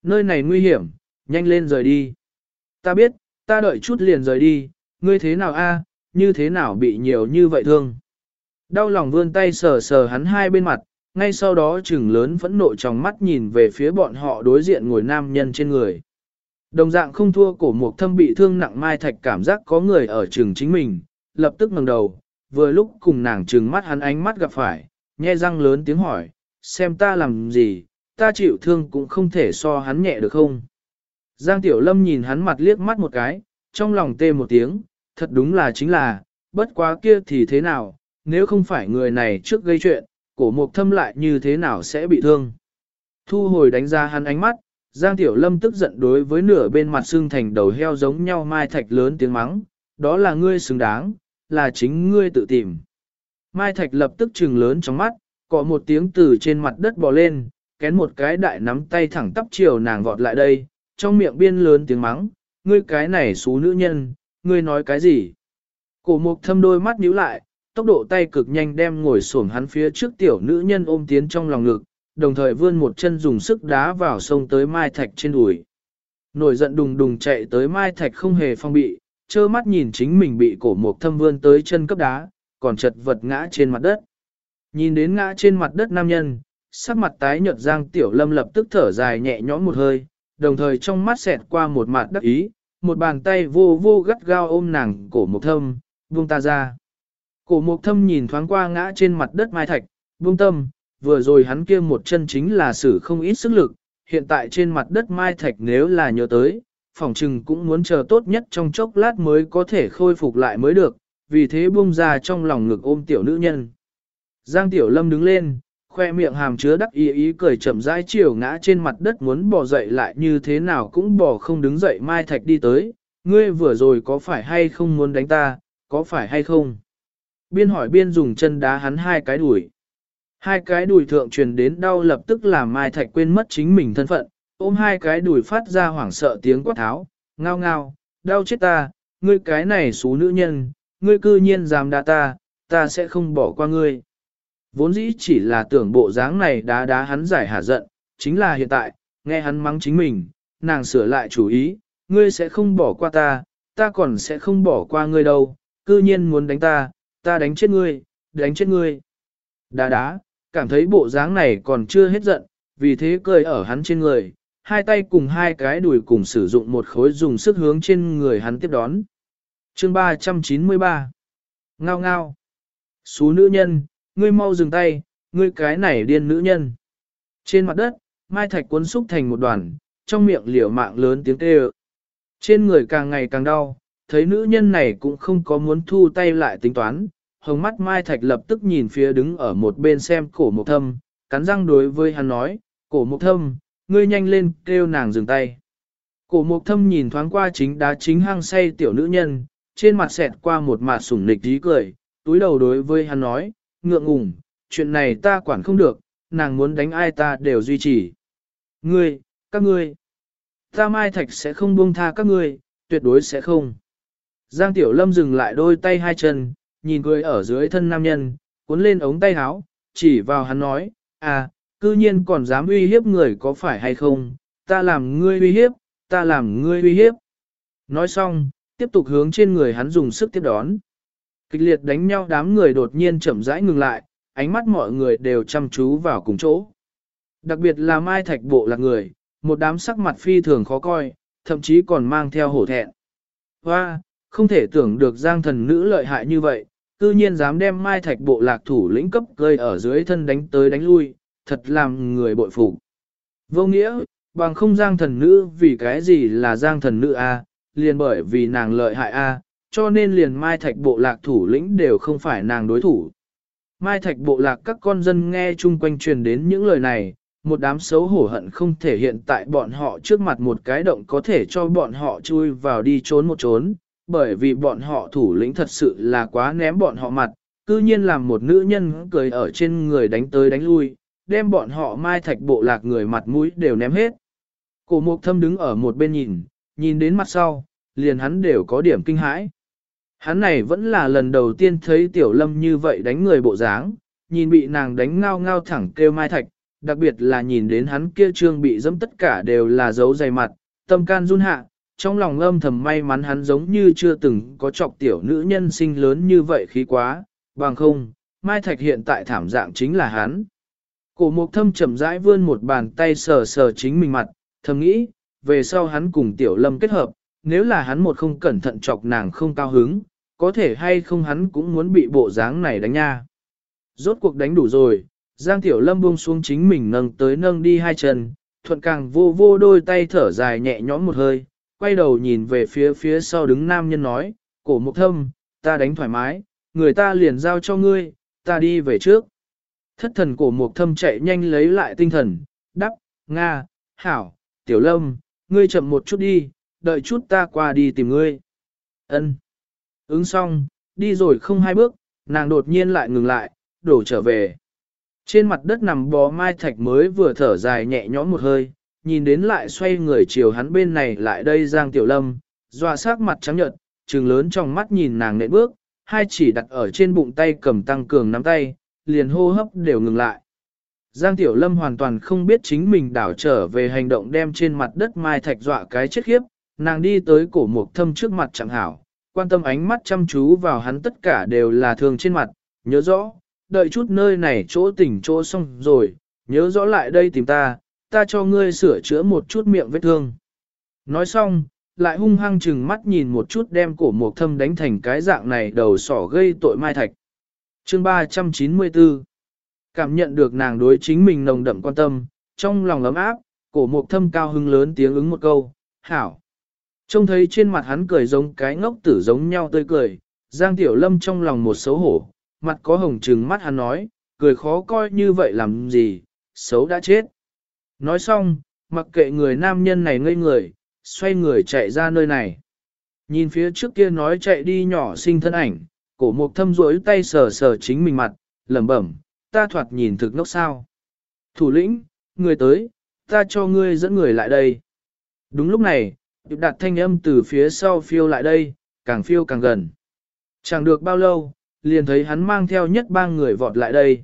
Nơi này nguy hiểm, nhanh lên rời đi. Ta biết, ta đợi chút liền rời đi, ngươi thế nào a? như thế nào bị nhiều như vậy thương? Đau lòng vươn tay sờ sờ hắn hai bên mặt, ngay sau đó trừng lớn phẫn nộ trong mắt nhìn về phía bọn họ đối diện ngồi nam nhân trên người. Đồng dạng không thua cổ mục thâm bị thương nặng mai thạch cảm giác có người ở trường chính mình, lập tức ngẩng đầu, vừa lúc cùng nàng trừng mắt hắn ánh mắt gặp phải, nhe răng lớn tiếng hỏi, xem ta làm gì, ta chịu thương cũng không thể so hắn nhẹ được không. Giang Tiểu Lâm nhìn hắn mặt liếc mắt một cái, trong lòng tê một tiếng, thật đúng là chính là, bất quá kia thì thế nào, nếu không phải người này trước gây chuyện, cổ mục thâm lại như thế nào sẽ bị thương. Thu hồi đánh ra hắn ánh mắt, Giang Tiểu Lâm tức giận đối với nửa bên mặt xương thành đầu heo giống nhau mai thạch lớn tiếng mắng, đó là ngươi xứng đáng, là chính ngươi tự tìm. Mai thạch lập tức trừng lớn trong mắt, có một tiếng từ trên mặt đất bò lên, kén một cái đại nắm tay thẳng tắp chiều nàng vọt lại đây, trong miệng biên lớn tiếng mắng, ngươi cái này xú nữ nhân, ngươi nói cái gì? Cổ mục thâm đôi mắt nhíu lại, tốc độ tay cực nhanh đem ngồi xổm hắn phía trước tiểu nữ nhân ôm tiến trong lòng ngực, đồng thời vươn một chân dùng sức đá vào sông tới Mai Thạch trên đùi. Nổi giận đùng đùng chạy tới Mai Thạch không hề phong bị, trơ mắt nhìn chính mình bị cổ mục thâm vươn tới chân cấp đá, còn chật vật ngã trên mặt đất. Nhìn đến ngã trên mặt đất nam nhân, sắc mặt tái nhợt Giang Tiểu Lâm lập tức thở dài nhẹ nhõm một hơi, đồng thời trong mắt xẹt qua một mặt đắc ý, một bàn tay vô vô gắt gao ôm nàng cổ mục thâm, buông ta ra. Cổ mục thâm nhìn thoáng qua ngã trên mặt đất mai thạch, buông tâm, vừa rồi hắn kia một chân chính là sử không ít sức lực, hiện tại trên mặt đất mai thạch nếu là nhớ tới, phỏng trừng cũng muốn chờ tốt nhất trong chốc lát mới có thể khôi phục lại mới được, vì thế buông ra trong lòng ngực ôm tiểu nữ nhân. Giang Tiểu Lâm đứng lên, khoe miệng hàm chứa đắc ý ý cười chậm rãi chiều ngã trên mặt đất muốn bỏ dậy lại như thế nào cũng bỏ không đứng dậy Mai Thạch đi tới, ngươi vừa rồi có phải hay không muốn đánh ta, có phải hay không? Biên hỏi biên dùng chân đá hắn hai cái đuổi Hai cái đùi thượng truyền đến đau lập tức làm Mai Thạch quên mất chính mình thân phận, ôm hai cái đùi phát ra hoảng sợ tiếng quát tháo, ngao ngao, đau chết ta, ngươi cái này xú nữ nhân, ngươi cư nhiên dám đá ta, ta sẽ không bỏ qua ngươi. Vốn dĩ chỉ là tưởng bộ dáng này đá đá hắn giải hả giận, chính là hiện tại, nghe hắn mắng chính mình, nàng sửa lại chủ ý, ngươi sẽ không bỏ qua ta, ta còn sẽ không bỏ qua ngươi đâu, cư nhiên muốn đánh ta, ta đánh chết ngươi, đánh chết ngươi. Đá đá, cảm thấy bộ dáng này còn chưa hết giận, vì thế cười ở hắn trên người, hai tay cùng hai cái đùi cùng sử dụng một khối dùng sức hướng trên người hắn tiếp đón. Chương 393 Ngao ngao Xú nữ nhân, ngươi mau dừng tay, ngươi cái này điên nữ nhân. Trên mặt đất, Mai Thạch cuốn xúc thành một đoàn, trong miệng liều mạng lớn tiếng kêu. Trên người càng ngày càng đau, thấy nữ nhân này cũng không có muốn thu tay lại tính toán. Hồng mắt Mai Thạch lập tức nhìn phía đứng ở một bên xem cổ mộc thâm, cắn răng đối với hắn nói, cổ mộc thâm, ngươi nhanh lên kêu nàng dừng tay. Cổ mộc thâm nhìn thoáng qua chính đá chính hang say tiểu nữ nhân, trên mặt xẹt qua một mặt sủng nịch tí cười, túi đầu đối với hắn nói, ngượng ngùng, chuyện này ta quản không được, nàng muốn đánh ai ta đều duy trì. Ngươi, các ngươi, ta mai thạch sẽ không buông tha các ngươi, tuyệt đối sẽ không. Giang Tiểu Lâm dừng lại đôi tay hai chân, nhìn cười ở dưới thân nam nhân, cuốn lên ống tay áo, chỉ vào hắn nói, à, cư nhiên còn dám uy hiếp người có phải hay không, ta làm ngươi uy hiếp, ta làm ngươi uy hiếp. Nói xong, tiếp tục hướng trên người hắn dùng sức tiếp đón. Kịch liệt đánh nhau đám người đột nhiên chậm rãi ngừng lại, ánh mắt mọi người đều chăm chú vào cùng chỗ. Đặc biệt là Mai Thạch Bộ là người, một đám sắc mặt phi thường khó coi, thậm chí còn mang theo hổ thẹn. Hoa, không thể tưởng được giang thần nữ lợi hại như vậy, cư nhiên dám đem Mai Thạch Bộ lạc thủ lĩnh cấp gây ở dưới thân đánh tới đánh lui, thật làm người bội phục. Vô nghĩa, bằng không giang thần nữ vì cái gì là giang thần nữ A, liền bởi vì nàng lợi hại A, cho nên liền Mai Thạch bộ lạc thủ lĩnh đều không phải nàng đối thủ. Mai Thạch bộ lạc các con dân nghe chung quanh truyền đến những lời này, một đám xấu hổ hận không thể hiện tại bọn họ trước mặt một cái động có thể cho bọn họ chui vào đi trốn một trốn, bởi vì bọn họ thủ lĩnh thật sự là quá ném bọn họ mặt, cư nhiên làm một nữ nhân cười ở trên người đánh tới đánh lui, đem bọn họ Mai Thạch bộ lạc người mặt mũi đều ném hết. Cổ mục thâm đứng ở một bên nhìn, nhìn đến mặt sau, liền hắn đều có điểm kinh hãi. Hắn này vẫn là lần đầu tiên thấy tiểu lâm như vậy đánh người bộ dáng, nhìn bị nàng đánh ngao ngao thẳng kêu mai thạch, đặc biệt là nhìn đến hắn kia trương bị dẫm tất cả đều là dấu dày mặt, tâm can run hạ, trong lòng âm thầm may mắn hắn giống như chưa từng có chọc tiểu nữ nhân sinh lớn như vậy khí quá, bằng không, mai thạch hiện tại thảm dạng chính là hắn. Cổ mục thâm chậm rãi vươn một bàn tay sờ sờ chính mình mặt, thầm nghĩ, về sau hắn cùng tiểu lâm kết hợp, nếu là hắn một không cẩn thận chọc nàng không cao hứng, có thể hay không hắn cũng muốn bị bộ dáng này đánh nha. Rốt cuộc đánh đủ rồi, Giang Tiểu Lâm buông xuống chính mình nâng tới nâng đi hai chân, thuận càng vô vô đôi tay thở dài nhẹ nhõm một hơi, quay đầu nhìn về phía phía sau đứng nam nhân nói, cổ mục thâm, ta đánh thoải mái, người ta liền giao cho ngươi, ta đi về trước. Thất thần cổ mục thâm chạy nhanh lấy lại tinh thần, đắp, Nga, Hảo, Tiểu Lâm, ngươi chậm một chút đi, đợi chút ta qua đi tìm ngươi. Ân. Ứng xong, đi rồi không hai bước, nàng đột nhiên lại ngừng lại, đổ trở về. Trên mặt đất nằm bò mai thạch mới vừa thở dài nhẹ nhõm một hơi, nhìn đến lại xoay người chiều hắn bên này lại đây Giang Tiểu Lâm, dọa sắc mặt trắng nhợt, trừng lớn trong mắt nhìn nàng nện bước, hai chỉ đặt ở trên bụng tay cầm tăng cường nắm tay, liền hô hấp đều ngừng lại. Giang Tiểu Lâm hoàn toàn không biết chính mình đảo trở về hành động đem trên mặt đất mai thạch dọa cái chết khiếp, nàng đi tới cổ mục thâm trước mặt chẳng hảo, quan tâm ánh mắt chăm chú vào hắn tất cả đều là thường trên mặt, nhớ rõ, đợi chút nơi này chỗ tỉnh chỗ xong rồi, nhớ rõ lại đây tìm ta, ta cho ngươi sửa chữa một chút miệng vết thương. Nói xong, lại hung hăng chừng mắt nhìn một chút đem cổ mục thâm đánh thành cái dạng này đầu sỏ gây tội mai thạch. Chương 394 Cảm nhận được nàng đối chính mình nồng đậm quan tâm, trong lòng ấm áp, cổ mục thâm cao hưng lớn tiếng ứng một câu, hảo. Trông thấy trên mặt hắn cười giống cái ngốc tử giống nhau tươi cười, Giang Tiểu Lâm trong lòng một xấu hổ, mặt có hồng trừng mắt hắn nói, cười khó coi như vậy làm gì, xấu đã chết. Nói xong, mặc kệ người nam nhân này ngây người, xoay người chạy ra nơi này. Nhìn phía trước kia nói chạy đi nhỏ sinh thân ảnh, cổ mục thâm rối tay sờ sờ chính mình mặt, lẩm bẩm, ta thoạt nhìn thực ngốc sao. Thủ lĩnh, người tới, ta cho ngươi dẫn người lại đây. Đúng lúc này, Điệp đặt thanh âm từ phía sau phiêu lại đây, càng phiêu càng gần. Chẳng được bao lâu, liền thấy hắn mang theo nhất ba người vọt lại đây.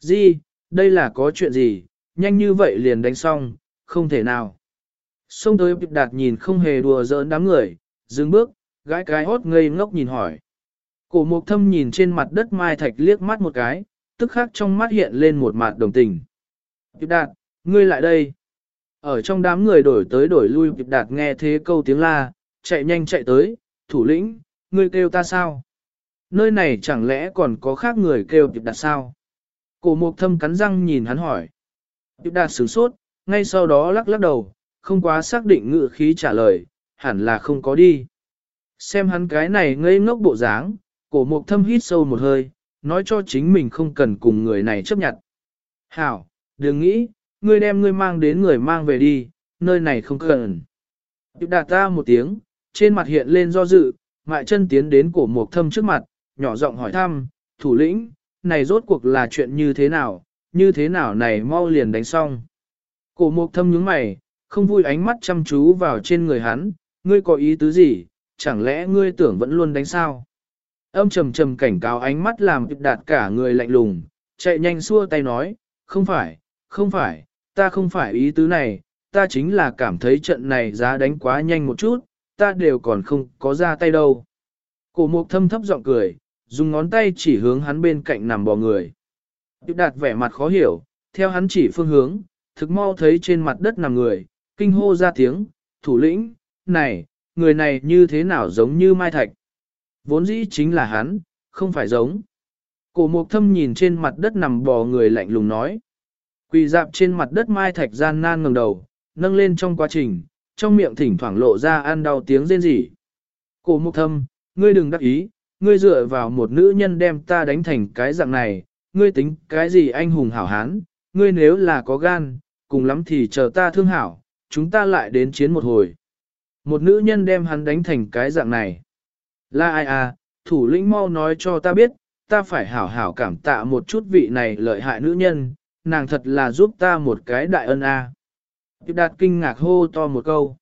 Di, đây là có chuyện gì, nhanh như vậy liền đánh xong, không thể nào. Xông tới bịp đạt nhìn không hề đùa giỡn đám người, dừng bước, gái cái hốt ngây ngốc nhìn hỏi. Cổ mục thâm nhìn trên mặt đất mai thạch liếc mắt một cái, tức khắc trong mắt hiện lên một mặt đồng tình. Bịp đạt, ngươi lại đây. Ở trong đám người đổi tới đổi lui bịp đạt nghe thế câu tiếng la, chạy nhanh chạy tới, thủ lĩnh, ngươi kêu ta sao? Nơi này chẳng lẽ còn có khác người kêu bịp đạt sao? Cổ mục thâm cắn răng nhìn hắn hỏi. Điệp đạt sửng sốt, ngay sau đó lắc lắc đầu, không quá xác định ngự khí trả lời, hẳn là không có đi. Xem hắn cái này ngây ngốc bộ dáng, cổ mục thâm hít sâu một hơi, nói cho chính mình không cần cùng người này chấp nhận. Hảo, đừng nghĩ, ngươi đem ngươi mang đến người mang về đi, nơi này không cần. Điệp đạt ta một tiếng, trên mặt hiện lên do dự, mại chân tiến đến cổ mục thâm trước mặt, nhỏ giọng hỏi thăm, thủ lĩnh, này rốt cuộc là chuyện như thế nào, như thế nào này mau liền đánh xong. Cổ mục thâm nhướng mày, không vui ánh mắt chăm chú vào trên người hắn, ngươi có ý tứ gì, chẳng lẽ ngươi tưởng vẫn luôn đánh sao? Âm trầm trầm cảnh cáo ánh mắt làm đạt cả người lạnh lùng, chạy nhanh xua tay nói, không phải, không phải, ta không phải ý tứ này, ta chính là cảm thấy trận này giá đánh quá nhanh một chút, ta đều còn không có ra tay đâu. Cổ mục thâm thấp giọng cười, dùng ngón tay chỉ hướng hắn bên cạnh nằm bò người. Điệp đạt vẻ mặt khó hiểu, theo hắn chỉ phương hướng, thực mau thấy trên mặt đất nằm người, kinh hô ra tiếng, thủ lĩnh, này, người này như thế nào giống như Mai Thạch. Vốn dĩ chính là hắn, không phải giống. Cổ mục thâm nhìn trên mặt đất nằm bò người lạnh lùng nói. Quỳ dạp trên mặt đất Mai Thạch gian nan ngẩng đầu, nâng lên trong quá trình, trong miệng thỉnh thoảng lộ ra ăn đau tiếng rên rỉ. Cổ mục thâm, ngươi đừng đắc ý, ngươi dựa vào một nữ nhân đem ta đánh thành cái dạng này, ngươi tính cái gì anh hùng hảo hán, ngươi nếu là có gan, cùng lắm thì chờ ta thương hảo, chúng ta lại đến chiến một hồi. Một nữ nhân đem hắn đánh thành cái dạng này. Là ai à, thủ lĩnh mau nói cho ta biết, ta phải hảo hảo cảm tạ một chút vị này lợi hại nữ nhân, nàng thật là giúp ta một cái đại ân a. À. đạt kinh ngạc hô to một câu.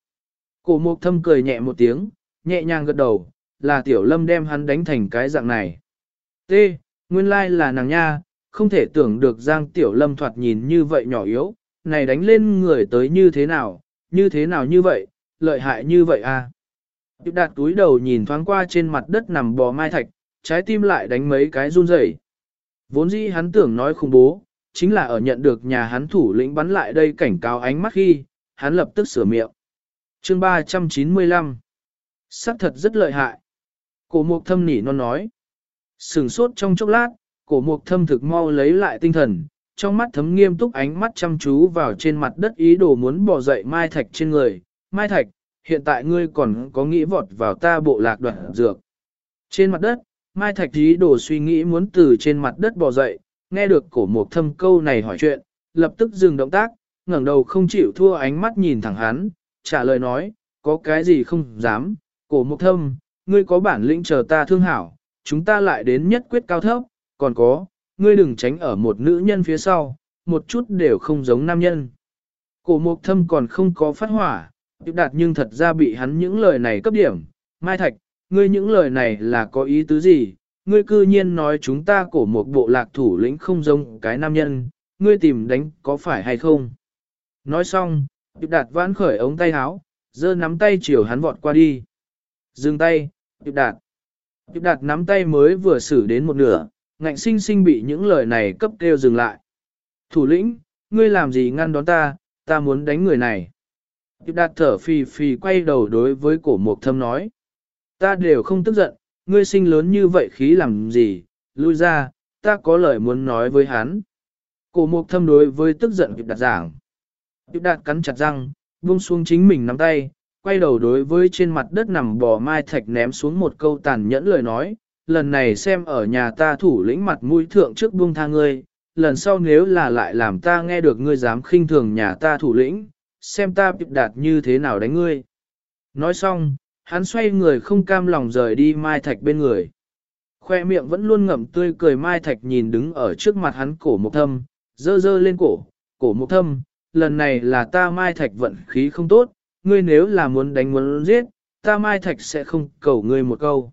Cổ mục thâm cười nhẹ một tiếng, nhẹ nhàng gật đầu, là tiểu lâm đem hắn đánh thành cái dạng này. T, nguyên lai là nàng nha, không thể tưởng được giang tiểu lâm thoạt nhìn như vậy nhỏ yếu, này đánh lên người tới như thế nào, như thế nào như vậy, lợi hại như vậy à. Điệp đạt túi đầu nhìn thoáng qua trên mặt đất nằm bò mai thạch, trái tim lại đánh mấy cái run rẩy. Vốn dĩ hắn tưởng nói khủng bố, chính là ở nhận được nhà hắn thủ lĩnh bắn lại đây cảnh cáo ánh mắt khi, hắn lập tức sửa miệng. Chương 395 Sắc thật rất lợi hại. Cổ mục thâm nỉ non nói. Sừng sốt trong chốc lát, cổ mục thâm thực mau lấy lại tinh thần, trong mắt thấm nghiêm túc ánh mắt chăm chú vào trên mặt đất ý đồ muốn bỏ dậy Mai Thạch trên người. Mai Thạch, hiện tại ngươi còn có nghĩ vọt vào ta bộ lạc đoạn dược. Trên mặt đất, Mai Thạch ý đồ suy nghĩ muốn từ trên mặt đất bò dậy, nghe được cổ mục thâm câu này hỏi chuyện, lập tức dừng động tác, ngẩng đầu không chịu thua ánh mắt nhìn thẳng hắn, trả lời nói, có cái gì không dám, cổ mục thâm, ngươi có bản lĩnh chờ ta thương hảo, chúng ta lại đến nhất quyết cao thấp, còn có, ngươi đừng tránh ở một nữ nhân phía sau, một chút đều không giống nam nhân. Cổ mục thâm còn không có phát hỏa, Tiếp đạt nhưng thật ra bị hắn những lời này cấp điểm. Mai Thạch, ngươi những lời này là có ý tứ gì? Ngươi cư nhiên nói chúng ta cổ một bộ lạc thủ lĩnh không giống cái nam nhân, ngươi tìm đánh có phải hay không? Nói xong, Tiếp đạt vãn khởi ống tay áo, giơ nắm tay chiều hắn vọt qua đi. Dừng tay, Tiếp đạt. Tiếp đạt nắm tay mới vừa xử đến một nửa, ngạnh sinh sinh bị những lời này cấp kêu dừng lại. Thủ lĩnh, ngươi làm gì ngăn đón ta, ta muốn đánh người này. Tiếp đạt thở phì phì quay đầu đối với cổ mục thâm nói. Ta đều không tức giận, ngươi sinh lớn như vậy khí làm gì, lui ra, ta có lời muốn nói với hắn. Cổ mục thâm đối với tức giận Tiếp đạt giảng. Tiếp đạt cắn chặt răng, buông xuống chính mình nắm tay, quay đầu đối với trên mặt đất nằm bò mai thạch ném xuống một câu tàn nhẫn lời nói, lần này xem ở nhà ta thủ lĩnh mặt mũi thượng trước buông tha ngươi, lần sau nếu là lại làm ta nghe được ngươi dám khinh thường nhà ta thủ lĩnh, xem ta bịp đạt như thế nào đánh ngươi. Nói xong, hắn xoay người không cam lòng rời đi mai thạch bên người. Khoe miệng vẫn luôn ngậm tươi cười mai thạch nhìn đứng ở trước mặt hắn cổ một thâm, dơ dơ lên cổ, cổ một thâm, lần này là ta mai thạch vận khí không tốt, ngươi nếu là muốn đánh muốn giết, ta mai thạch sẽ không cầu ngươi một câu.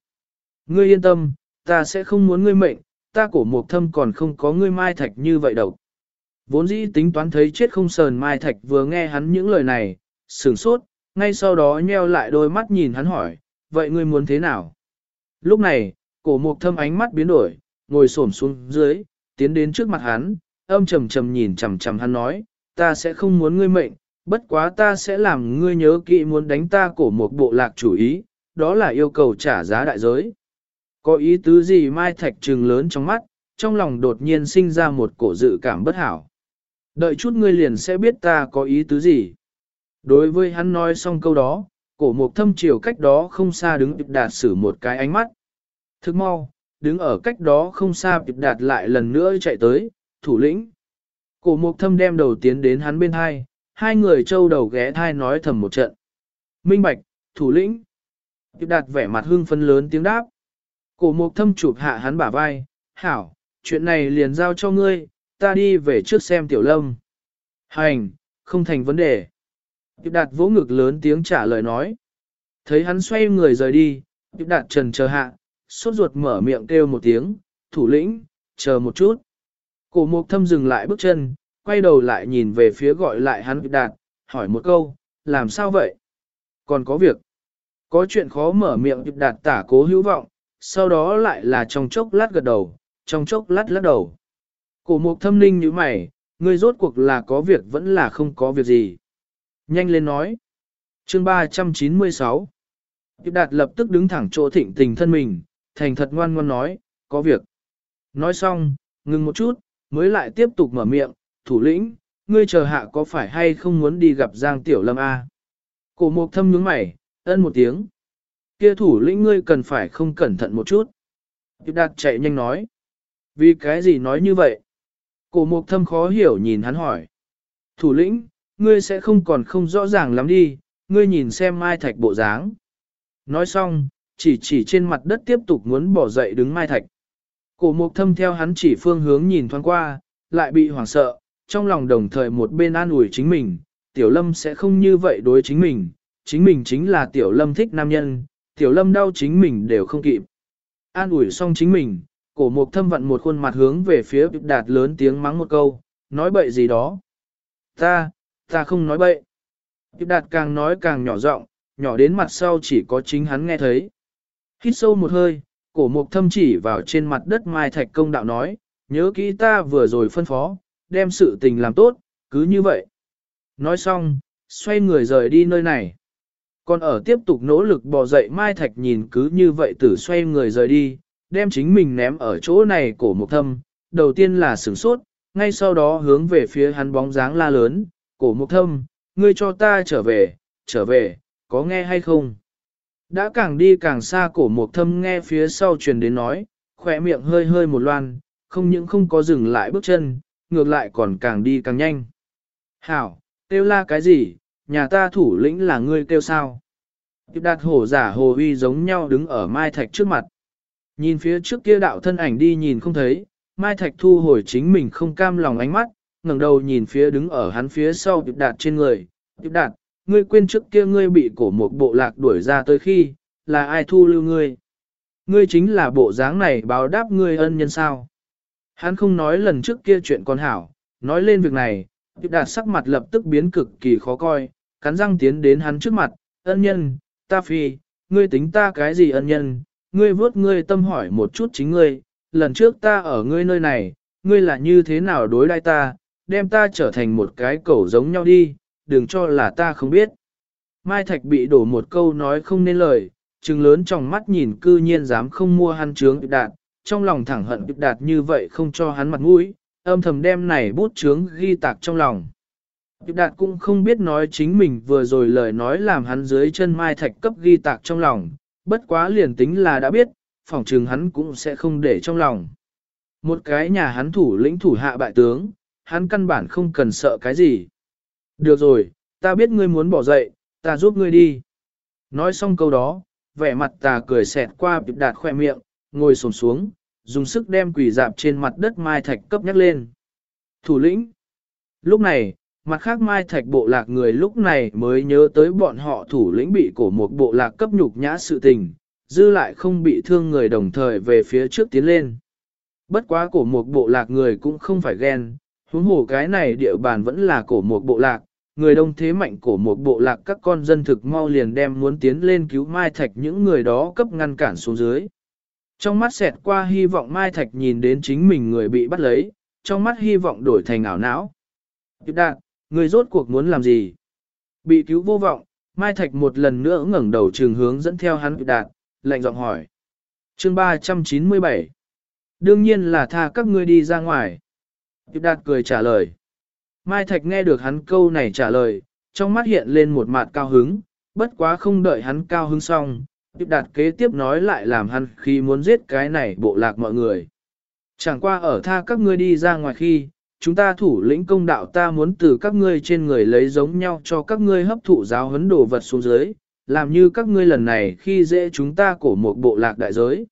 Ngươi yên tâm, ta sẽ không muốn ngươi mệnh, ta cổ Mộc thâm còn không có ngươi mai thạch như vậy đâu. Vốn dĩ tính toán thấy chết không sờn mai thạch vừa nghe hắn những lời này, sửng sốt, ngay sau đó nheo lại đôi mắt nhìn hắn hỏi, vậy ngươi muốn thế nào? Lúc này, cổ Mộc thâm ánh mắt biến đổi, ngồi xổm xuống dưới, tiến đến trước mặt hắn, âm trầm trầm nhìn chằm chằm hắn nói, ta sẽ không muốn ngươi mệnh, bất quá ta sẽ làm ngươi nhớ kỹ muốn đánh ta cổ một bộ lạc chủ ý, đó là yêu cầu trả giá đại giới. Có ý tứ gì Mai Thạch trừng lớn trong mắt, trong lòng đột nhiên sinh ra một cổ dự cảm bất hảo. Đợi chút ngươi liền sẽ biết ta có ý tứ gì. Đối với hắn nói xong câu đó, cổ mục thâm chiều cách đó không xa đứng tiệp đạt xử một cái ánh mắt. Thức mau, đứng ở cách đó không xa tiệp đạt lại lần nữa chạy tới, thủ lĩnh. Cổ mục thâm đem đầu tiến đến hắn bên hai, hai người trâu đầu ghé thai nói thầm một trận. Minh Bạch, thủ lĩnh. Tiệp đạt vẻ mặt hưng phấn lớn tiếng đáp. Cổ mục thâm chụp hạ hắn bả vai, hảo, chuyện này liền giao cho ngươi, ta đi về trước xem tiểu lâm. Hành, không thành vấn đề. Tiệp đạt vỗ ngực lớn tiếng trả lời nói. Thấy hắn xoay người rời đi, Tiệp đạt trần chờ hạ, sốt ruột mở miệng kêu một tiếng, thủ lĩnh, chờ một chút. Cổ mục thâm dừng lại bước chân, quay đầu lại nhìn về phía gọi lại hắn đạt, hỏi một câu, làm sao vậy? Còn có việc. Có chuyện khó mở miệng đạt tả cố hữu vọng, sau đó lại là trong chốc lát gật đầu, trong chốc lát lắc đầu. Cổ mục thâm linh như mày, ngươi rốt cuộc là có việc vẫn là không có việc gì. Nhanh lên nói. Chương 396 Điệp đạt lập tức đứng thẳng chỗ thịnh tình thân mình, thành thật ngoan ngoan nói, có việc. Nói xong, ngừng một chút, mới lại tiếp tục mở miệng, thủ lĩnh, ngươi chờ hạ có phải hay không muốn đi gặp Giang Tiểu Lâm A. Cổ mục thâm nhướng mày, ân một tiếng. Kia thủ lĩnh ngươi cần phải không cẩn thận một chút. Tiếp đạt chạy nhanh nói. Vì cái gì nói như vậy? Cổ mục thâm khó hiểu nhìn hắn hỏi. Thủ lĩnh, ngươi sẽ không còn không rõ ràng lắm đi, ngươi nhìn xem Mai Thạch bộ dáng. Nói xong, chỉ chỉ trên mặt đất tiếp tục muốn bỏ dậy đứng Mai Thạch. Cổ mục thâm theo hắn chỉ phương hướng nhìn thoáng qua, lại bị hoảng sợ, trong lòng đồng thời một bên an ủi chính mình, Tiểu Lâm sẽ không như vậy đối chính mình, chính mình chính là Tiểu Lâm thích nam nhân, Tiểu Lâm đau chính mình đều không kịp. An ủi xong chính mình, cổ mục thâm vặn một khuôn mặt hướng về phía đạt lớn tiếng mắng một câu, nói bậy gì đó. Ta, ta không nói bậy. đạt càng nói càng nhỏ giọng, nhỏ đến mặt sau chỉ có chính hắn nghe thấy. Hít sâu một hơi, cổ mục thâm chỉ vào trên mặt đất mai thạch công đạo nói, nhớ kỹ ta vừa rồi phân phó, đem sự tình làm tốt, cứ như vậy. Nói xong, xoay người rời đi nơi này. Còn ở tiếp tục nỗ lực bò dậy Mai Thạch nhìn cứ như vậy tử xoay người rời đi, đem chính mình ném ở chỗ này cổ mục thâm, đầu tiên là sửng sốt, ngay sau đó hướng về phía hắn bóng dáng la lớn, cổ mục thâm, ngươi cho ta trở về, trở về, có nghe hay không? Đã càng đi càng xa cổ mục thâm nghe phía sau truyền đến nói, khỏe miệng hơi hơi một loan, không những không có dừng lại bước chân, ngược lại còn càng đi càng nhanh. Hảo, kêu la cái gì, nhà ta thủ lĩnh là ngươi kêu sao? Tiếp đạt hổ giả hồ uy giống nhau đứng ở mai thạch trước mặt. Nhìn phía trước kia đạo thân ảnh đi nhìn không thấy, mai thạch thu hồi chính mình không cam lòng ánh mắt, ngẩng đầu nhìn phía đứng ở hắn phía sau tiếp đạt trên người. Tiếp đạt, ngươi quên trước kia ngươi bị cổ một bộ lạc đuổi ra tới khi, là ai thu lưu ngươi? Ngươi chính là bộ dáng này báo đáp ngươi ân nhân sao? Hắn không nói lần trước kia chuyện con hảo, nói lên việc này, Diệp đạt sắc mặt lập tức biến cực kỳ khó coi, cắn răng tiến đến hắn trước mặt, ân nhân, ta phi, ngươi tính ta cái gì ân nhân, ngươi vớt ngươi tâm hỏi một chút chính ngươi, lần trước ta ở ngươi nơi này, ngươi là như thế nào đối đãi ta, đem ta trở thành một cái cẩu giống nhau đi, đừng cho là ta không biết. Mai Thạch bị đổ một câu nói không nên lời, trừng lớn trong mắt nhìn cư nhiên dám không mua hắn trướng Diệp đạt, trong lòng thẳng hận Điệp đạt như vậy không cho hắn mặt mũi, âm thầm đem này bút chướng ghi tạc trong lòng. Điệp đạt cũng không biết nói chính mình vừa rồi lời nói làm hắn dưới chân mai thạch cấp ghi tạc trong lòng, bất quá liền tính là đã biết, phỏng trừng hắn cũng sẽ không để trong lòng. Một cái nhà hắn thủ lĩnh thủ hạ bại tướng, hắn căn bản không cần sợ cái gì. Được rồi, ta biết ngươi muốn bỏ dậy, ta giúp ngươi đi. Nói xong câu đó, vẻ mặt ta cười xẹt qua Điệp đạt khoe miệng, ngồi xổm xuống, dùng sức đem quỷ dạp trên mặt đất mai thạch cấp nhắc lên. Thủ lĩnh. Lúc này, mặt khác mai thạch bộ lạc người lúc này mới nhớ tới bọn họ thủ lĩnh bị cổ một bộ lạc cấp nhục nhã sự tình, dư lại không bị thương người đồng thời về phía trước tiến lên. Bất quá cổ một bộ lạc người cũng không phải ghen, huống hồ cái này địa bàn vẫn là cổ một bộ lạc, người đông thế mạnh cổ một bộ lạc các con dân thực mau liền đem muốn tiến lên cứu mai thạch những người đó cấp ngăn cản xuống dưới. Trong mắt xẹt qua hy vọng Mai Thạch nhìn đến chính mình người bị bắt lấy, trong mắt hy vọng đổi thành ảo não. Điệp đạt, người rốt cuộc muốn làm gì? Bị cứu vô vọng, Mai Thạch một lần nữa ngẩng đầu trường hướng dẫn theo hắn Điệp đạt, lạnh giọng hỏi. chương 397 Đương nhiên là tha các ngươi đi ra ngoài. Điệp đạt cười trả lời. Mai Thạch nghe được hắn câu này trả lời, trong mắt hiện lên một mặt cao hứng, bất quá không đợi hắn cao hứng xong, Điệp đạt kế tiếp nói lại làm hắn khi muốn giết cái này bộ lạc mọi người. Chẳng qua ở tha các ngươi đi ra ngoài khi, chúng ta thủ lĩnh công đạo ta muốn từ các ngươi trên người lấy giống nhau cho các ngươi hấp thụ giáo huấn đồ vật xuống dưới, làm như các ngươi lần này khi dễ chúng ta cổ một bộ lạc đại giới.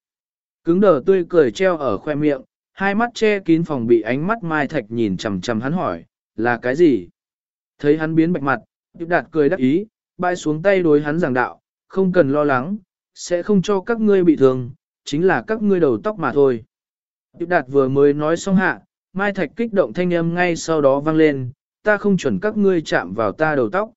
Cứng đờ tươi cười treo ở khoe miệng, hai mắt che kín phòng bị ánh mắt mai thạch nhìn chằm chằm hắn hỏi, là cái gì? Thấy hắn biến bạch mặt, Điệp đạt cười đắc ý, bay xuống tay đối hắn giảng đạo, không cần lo lắng, sẽ không cho các ngươi bị thương, chính là các ngươi đầu tóc mà thôi. Điệp đạt vừa mới nói xong hạ, Mai Thạch kích động thanh âm ngay sau đó vang lên, ta không chuẩn các ngươi chạm vào ta đầu tóc.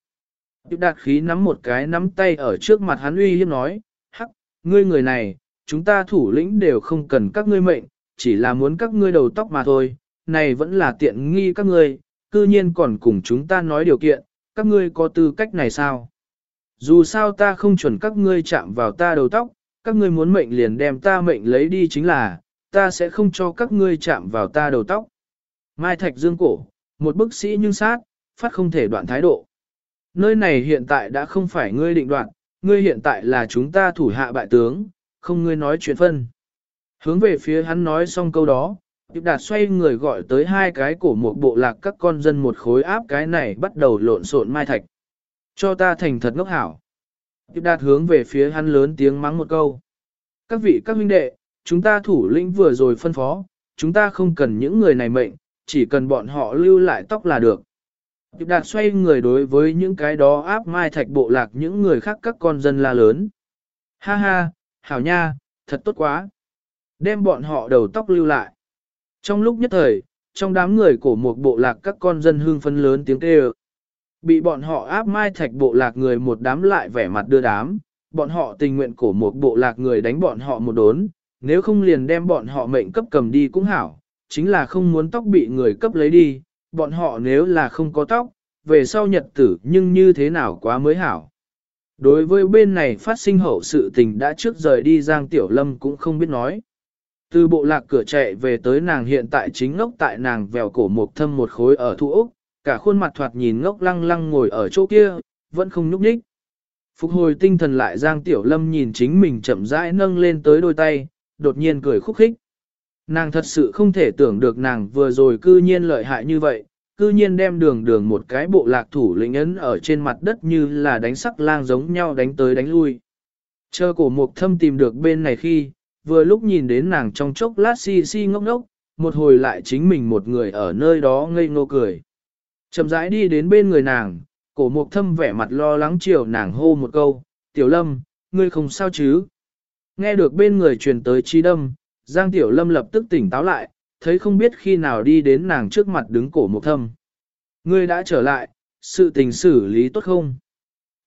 Điệp đạt khí nắm một cái nắm tay ở trước mặt hắn uy hiếp nói, hắc, ngươi người này, chúng ta thủ lĩnh đều không cần các ngươi mệnh, chỉ là muốn các ngươi đầu tóc mà thôi, này vẫn là tiện nghi các ngươi, cư nhiên còn cùng chúng ta nói điều kiện, các ngươi có tư cách này sao? Dù sao ta không chuẩn các ngươi chạm vào ta đầu tóc, các ngươi muốn mệnh liền đem ta mệnh lấy đi chính là, ta sẽ không cho các ngươi chạm vào ta đầu tóc. Mai Thạch Dương cổ, một bức sĩ nhưng sát, phát không thể đoạn thái độ. Nơi này hiện tại đã không phải ngươi định đoạn, ngươi hiện tại là chúng ta thủ hạ bại tướng, không ngươi nói chuyện phân. Hướng về phía hắn nói xong câu đó, Điệp Đạt xoay người gọi tới hai cái cổ một bộ lạc các con dân một khối áp cái này bắt đầu lộn xộn Mai Thạch. Cho ta thành thật ngốc hảo. Tiếp đạt hướng về phía hắn lớn tiếng mắng một câu. Các vị các huynh đệ, chúng ta thủ lĩnh vừa rồi phân phó, chúng ta không cần những người này mệnh, chỉ cần bọn họ lưu lại tóc là được. Điệp đạt xoay người đối với những cái đó áp mai thạch bộ lạc những người khác các con dân la lớn. Ha ha, hảo nha, thật tốt quá. Đem bọn họ đầu tóc lưu lại. Trong lúc nhất thời, trong đám người của một bộ lạc các con dân hương phân lớn tiếng kêu. Bị bọn họ áp mai thạch bộ lạc người một đám lại vẻ mặt đưa đám, bọn họ tình nguyện cổ một bộ lạc người đánh bọn họ một đốn, nếu không liền đem bọn họ mệnh cấp cầm đi cũng hảo, chính là không muốn tóc bị người cấp lấy đi, bọn họ nếu là không có tóc, về sau nhật tử nhưng như thế nào quá mới hảo. Đối với bên này phát sinh hậu sự tình đã trước rời đi Giang Tiểu Lâm cũng không biết nói. Từ bộ lạc cửa chạy về tới nàng hiện tại chính ngốc tại nàng vèo cổ một thâm một khối ở thu Úc, cả khuôn mặt thoạt nhìn ngốc lăng lăng ngồi ở chỗ kia, vẫn không nhúc nhích. Phục hồi tinh thần lại Giang Tiểu Lâm nhìn chính mình chậm rãi nâng lên tới đôi tay, đột nhiên cười khúc khích. Nàng thật sự không thể tưởng được nàng vừa rồi cư nhiên lợi hại như vậy, cư nhiên đem đường đường một cái bộ lạc thủ lĩnh ấn ở trên mặt đất như là đánh sắc lang giống nhau đánh tới đánh lui. Chờ cổ mục thâm tìm được bên này khi, vừa lúc nhìn đến nàng trong chốc lát si si ngốc ngốc, một hồi lại chính mình một người ở nơi đó ngây ngô cười. Chậm rãi đi đến bên người nàng, cổ mục thâm vẻ mặt lo lắng chiều nàng hô một câu, tiểu lâm, ngươi không sao chứ? Nghe được bên người truyền tới chi đâm, Giang Tiểu Lâm lập tức tỉnh táo lại, thấy không biết khi nào đi đến nàng trước mặt đứng cổ mục thâm. Ngươi đã trở lại, sự tình xử lý tốt không?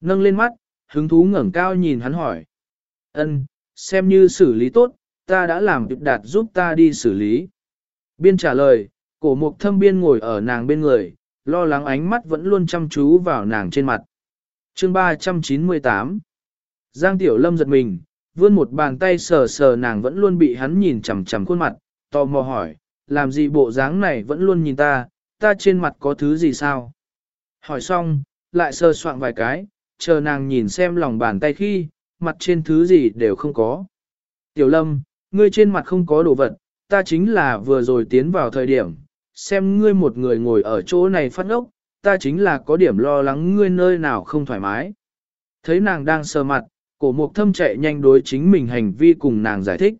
Nâng lên mắt, hứng thú ngẩng cao nhìn hắn hỏi. Ân, xem như xử lý tốt, ta đã làm việc đạt giúp ta đi xử lý. Biên trả lời, cổ mục thâm biên ngồi ở nàng bên người, lo lắng ánh mắt vẫn luôn chăm chú vào nàng trên mặt. Chương 398 Giang Tiểu Lâm giật mình, vươn một bàn tay sờ sờ nàng vẫn luôn bị hắn nhìn chằm chằm khuôn mặt, tò mò hỏi, làm gì bộ dáng này vẫn luôn nhìn ta, ta trên mặt có thứ gì sao? Hỏi xong, lại sờ soạn vài cái, chờ nàng nhìn xem lòng bàn tay khi, mặt trên thứ gì đều không có. Tiểu Lâm, ngươi trên mặt không có đồ vật, ta chính là vừa rồi tiến vào thời điểm, xem ngươi một người ngồi ở chỗ này phát ốc, ta chính là có điểm lo lắng ngươi nơi nào không thoải mái. Thấy nàng đang sờ mặt, cổ mục thâm chạy nhanh đối chính mình hành vi cùng nàng giải thích.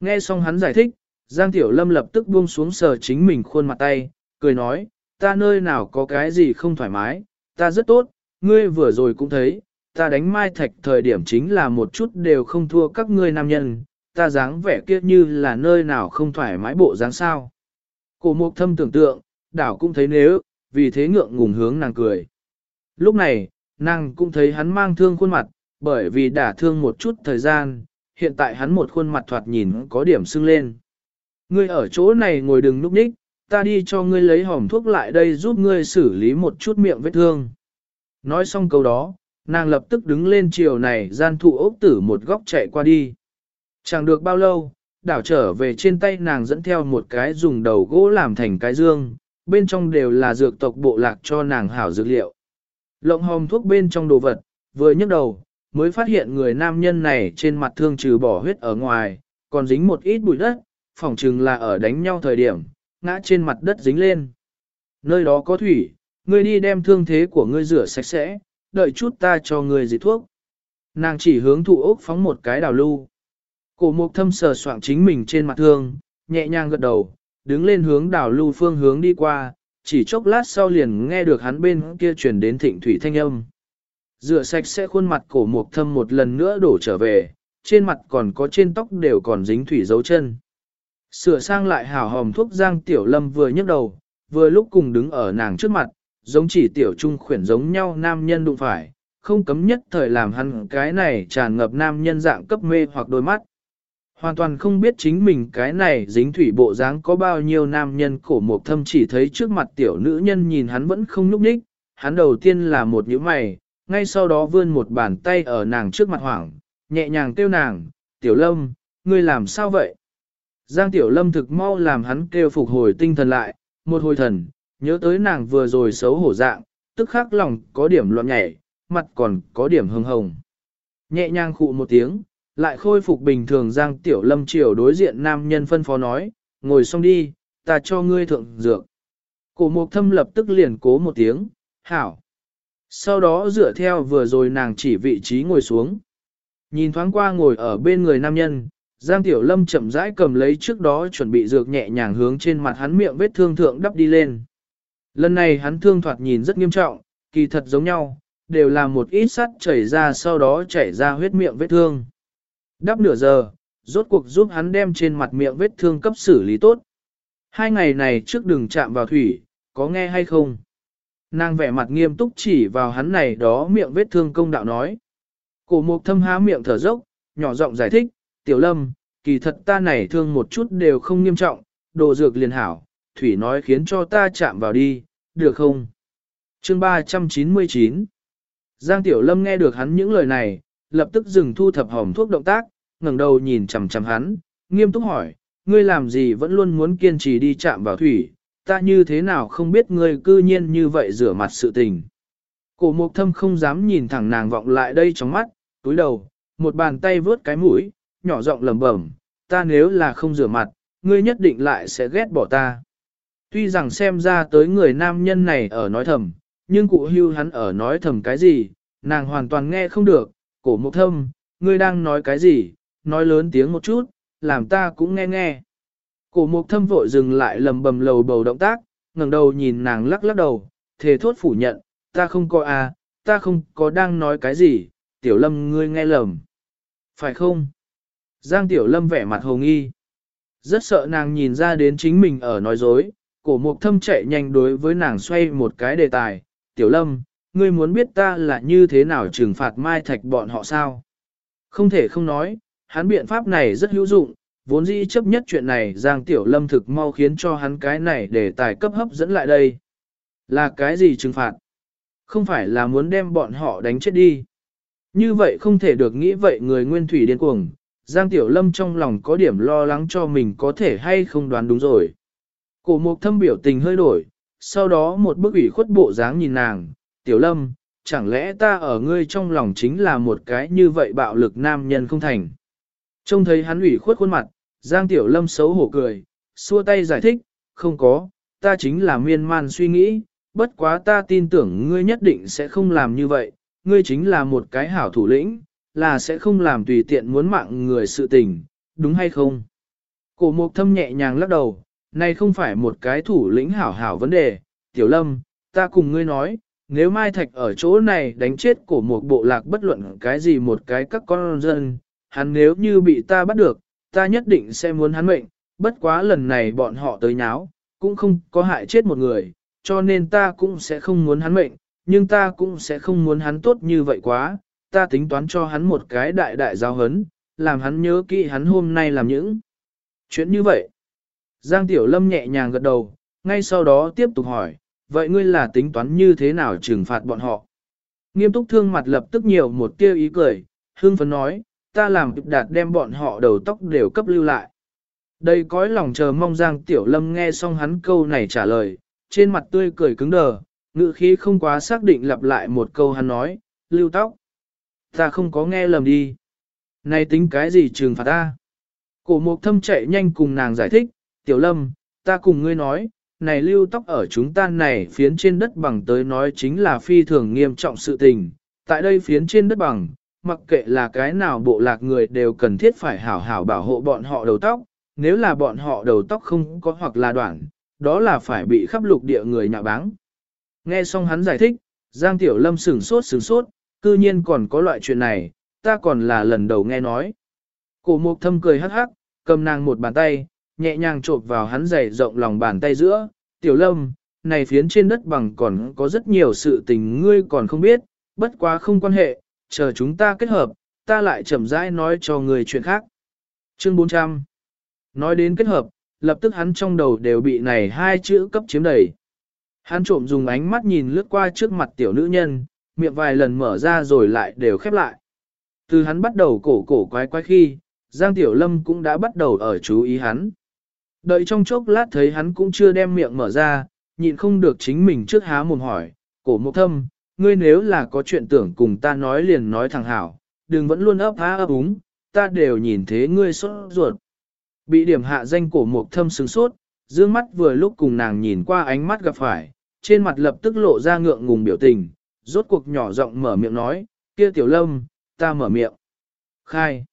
Nghe xong hắn giải thích, Giang Tiểu Lâm lập tức buông xuống sờ chính mình khuôn mặt tay, cười nói, ta nơi nào có cái gì không thoải mái, ta rất tốt, ngươi vừa rồi cũng thấy, ta đánh mai thạch thời điểm chính là một chút đều không thua các ngươi nam nhân, ta dáng vẻ kia như là nơi nào không thoải mái bộ dáng sao. Cổ mục thâm tưởng tượng, đảo cũng thấy nếu, vì thế ngượng ngùng hướng nàng cười. Lúc này, nàng cũng thấy hắn mang thương khuôn mặt, bởi vì đả thương một chút thời gian, hiện tại hắn một khuôn mặt thoạt nhìn có điểm sưng lên. Ngươi ở chỗ này ngồi đừng núp ních, ta đi cho ngươi lấy hỏng thuốc lại đây giúp ngươi xử lý một chút miệng vết thương. Nói xong câu đó, nàng lập tức đứng lên chiều này gian thụ ốc tử một góc chạy qua đi. Chẳng được bao lâu, đảo trở về trên tay nàng dẫn theo một cái dùng đầu gỗ làm thành cái dương, bên trong đều là dược tộc bộ lạc cho nàng hảo dược liệu. Lộng hòm thuốc bên trong đồ vật, vừa nhấc đầu, mới phát hiện người nam nhân này trên mặt thương trừ bỏ huyết ở ngoài, còn dính một ít bụi đất, phỏng chừng là ở đánh nhau thời điểm, ngã trên mặt đất dính lên. Nơi đó có thủy, ngươi đi đem thương thế của ngươi rửa sạch sẽ, đợi chút ta cho ngươi dịch thuốc. Nàng chỉ hướng thụ ốc phóng một cái đào lưu. Cổ mục thâm sờ soạng chính mình trên mặt thương, nhẹ nhàng gật đầu, đứng lên hướng đảo lưu phương hướng đi qua, chỉ chốc lát sau liền nghe được hắn bên kia truyền đến thịnh thủy thanh âm. Rửa sạch sẽ khuôn mặt cổ mục thâm một lần nữa đổ trở về, trên mặt còn có trên tóc đều còn dính thủy dấu chân. Sửa sang lại hào hòm thuốc giang tiểu lâm vừa nhấc đầu, vừa lúc cùng đứng ở nàng trước mặt, giống chỉ tiểu trung khuyển giống nhau nam nhân đụng phải, không cấm nhất thời làm hắn cái này tràn ngập nam nhân dạng cấp mê hoặc đôi mắt. Hoàn toàn không biết chính mình cái này dính thủy bộ dáng có bao nhiêu nam nhân cổ một thâm chỉ thấy trước mặt tiểu nữ nhân nhìn hắn vẫn không nhúc nhích, hắn đầu tiên là một nhíu mày, ngay sau đó vươn một bàn tay ở nàng trước mặt hoảng, nhẹ nhàng kêu nàng, tiểu lâm, ngươi làm sao vậy? Giang tiểu lâm thực mau làm hắn kêu phục hồi tinh thần lại, một hồi thần, nhớ tới nàng vừa rồi xấu hổ dạng, tức khắc lòng có điểm loạn nhảy, mặt còn có điểm hưng hồng. Nhẹ nhàng khụ một tiếng, lại khôi phục bình thường Giang Tiểu Lâm chiều đối diện nam nhân phân phó nói, ngồi xong đi, ta cho ngươi thượng dược. Cổ mục thâm lập tức liền cố một tiếng, hảo. Sau đó dựa theo vừa rồi nàng chỉ vị trí ngồi xuống. Nhìn thoáng qua ngồi ở bên người nam nhân, Giang Tiểu Lâm chậm rãi cầm lấy trước đó chuẩn bị dược nhẹ nhàng hướng trên mặt hắn miệng vết thương thượng đắp đi lên. Lần này hắn thương thoạt nhìn rất nghiêm trọng, kỳ thật giống nhau, đều là một ít sắt chảy ra sau đó chảy ra huyết miệng vết thương. Đắp nửa giờ, rốt cuộc giúp hắn đem trên mặt miệng vết thương cấp xử lý tốt. Hai ngày này trước đừng chạm vào thủy, có nghe hay không? Nàng vẻ mặt nghiêm túc chỉ vào hắn này đó miệng vết thương công đạo nói. Cổ mục thâm há miệng thở dốc, nhỏ giọng giải thích, tiểu lâm, kỳ thật ta này thương một chút đều không nghiêm trọng, đồ dược liền hảo, thủy nói khiến cho ta chạm vào đi, được không? Chương 399 Giang Tiểu Lâm nghe được hắn những lời này, lập tức dừng thu thập hòm thuốc động tác, ngẩng đầu nhìn chằm chằm hắn, nghiêm túc hỏi, ngươi làm gì vẫn luôn muốn kiên trì đi chạm vào thủy, ta như thế nào không biết ngươi cư nhiên như vậy rửa mặt sự tình. Cổ mục thâm không dám nhìn thẳng nàng vọng lại đây trong mắt, túi đầu, một bàn tay vớt cái mũi, nhỏ giọng lẩm bẩm, ta nếu là không rửa mặt, ngươi nhất định lại sẽ ghét bỏ ta. Tuy rằng xem ra tới người nam nhân này ở nói thầm, nhưng cụ hưu hắn ở nói thầm cái gì, nàng hoàn toàn nghe không được, cổ mục thâm, ngươi đang nói cái gì, nói lớn tiếng một chút, làm ta cũng nghe nghe. Cổ mục thâm vội dừng lại lầm bầm lầu bầu động tác, ngẩng đầu nhìn nàng lắc lắc đầu, thề thốt phủ nhận, ta không có à, ta không có đang nói cái gì, tiểu lâm ngươi nghe lầm. Phải không? Giang tiểu lâm vẻ mặt hồ nghi. Rất sợ nàng nhìn ra đến chính mình ở nói dối, cổ mục thâm chạy nhanh đối với nàng xoay một cái đề tài. Tiểu lâm, ngươi muốn biết ta là như thế nào trừng phạt mai thạch bọn họ sao? Không thể không nói, hắn biện pháp này rất hữu dụng, vốn dĩ chấp nhất chuyện này Giang Tiểu Lâm thực mau khiến cho hắn cái này để tài cấp hấp dẫn lại đây. Là cái gì trừng phạt? Không phải là muốn đem bọn họ đánh chết đi. Như vậy không thể được nghĩ vậy người nguyên thủy điên cuồng, Giang Tiểu Lâm trong lòng có điểm lo lắng cho mình có thể hay không đoán đúng rồi. Cổ mục thâm biểu tình hơi đổi, sau đó một bức ủy khuất bộ dáng nhìn nàng, Tiểu Lâm, chẳng lẽ ta ở ngươi trong lòng chính là một cái như vậy bạo lực nam nhân không thành. Trông thấy hắn ủy khuất khuôn mặt, Giang Tiểu Lâm xấu hổ cười, xua tay giải thích, không có, ta chính là miên man suy nghĩ, bất quá ta tin tưởng ngươi nhất định sẽ không làm như vậy, ngươi chính là một cái hảo thủ lĩnh, là sẽ không làm tùy tiện muốn mạng người sự tình, đúng hay không? Cổ mục thâm nhẹ nhàng lắc đầu, này không phải một cái thủ lĩnh hảo hảo vấn đề, Tiểu Lâm, ta cùng ngươi nói, nếu Mai Thạch ở chỗ này đánh chết cổ một bộ lạc bất luận cái gì một cái các con dân, hắn nếu như bị ta bắt được, ta nhất định sẽ muốn hắn mệnh, bất quá lần này bọn họ tới nháo, cũng không có hại chết một người, cho nên ta cũng sẽ không muốn hắn mệnh, nhưng ta cũng sẽ không muốn hắn tốt như vậy quá, ta tính toán cho hắn một cái đại đại giáo hấn, làm hắn nhớ kỹ hắn hôm nay làm những chuyện như vậy. Giang Tiểu Lâm nhẹ nhàng gật đầu, ngay sau đó tiếp tục hỏi, vậy ngươi là tính toán như thế nào trừng phạt bọn họ? Nghiêm túc thương mặt lập tức nhiều một tia ý cười, hương phấn nói, ta làm đạt đem bọn họ đầu tóc đều cấp lưu lại. Đây cõi lòng chờ mong Giang Tiểu Lâm nghe xong hắn câu này trả lời, trên mặt tươi cười cứng đờ, ngữ khí không quá xác định lặp lại một câu hắn nói, lưu tóc. Ta không có nghe lầm đi. Này tính cái gì trừng phạt ta? Cổ mục thâm chạy nhanh cùng nàng giải thích, Tiểu Lâm, ta cùng ngươi nói, này lưu tóc ở chúng ta này phiến trên đất bằng tới nói chính là phi thường nghiêm trọng sự tình. Tại đây phiến trên đất bằng, mặc kệ là cái nào bộ lạc người đều cần thiết phải hảo hảo bảo hộ bọn họ đầu tóc, nếu là bọn họ đầu tóc không có hoặc là đoạn, đó là phải bị khắp lục địa người nhạ báng. Nghe xong hắn giải thích, Giang Tiểu Lâm sửng sốt sửng sốt, cư nhiên còn có loại chuyện này, ta còn là lần đầu nghe nói. Cổ mục thâm cười hắc hắc, cầm nàng một bàn tay, nhẹ nhàng trộp vào hắn giày rộng lòng bàn tay giữa, Tiểu Lâm, này phiến trên đất bằng còn có rất nhiều sự tình ngươi còn không biết, bất quá không quan hệ, chờ chúng ta kết hợp, ta lại chậm rãi nói cho người chuyện khác. Chương 400 Nói đến kết hợp, lập tức hắn trong đầu đều bị này hai chữ cấp chiếm đầy. Hắn trộm dùng ánh mắt nhìn lướt qua trước mặt tiểu nữ nhân, miệng vài lần mở ra rồi lại đều khép lại. Từ hắn bắt đầu cổ cổ quái quái khi, Giang Tiểu Lâm cũng đã bắt đầu ở chú ý hắn. Đợi trong chốc lát thấy hắn cũng chưa đem miệng mở ra, nhịn không được chính mình trước há mồm hỏi, cổ mục thâm, ngươi nếu là có chuyện tưởng cùng ta nói liền nói thẳng hảo, đừng vẫn luôn ấp há ấp úng, ta đều nhìn thế ngươi sốt ruột. Bị điểm hạ danh cổ mục thâm sừng sốt, dương mắt vừa lúc cùng nàng nhìn qua ánh mắt gặp phải, trên mặt lập tức lộ ra ngượng ngùng biểu tình, rốt cuộc nhỏ giọng mở miệng nói, kia tiểu lâm, ta mở miệng. Khai.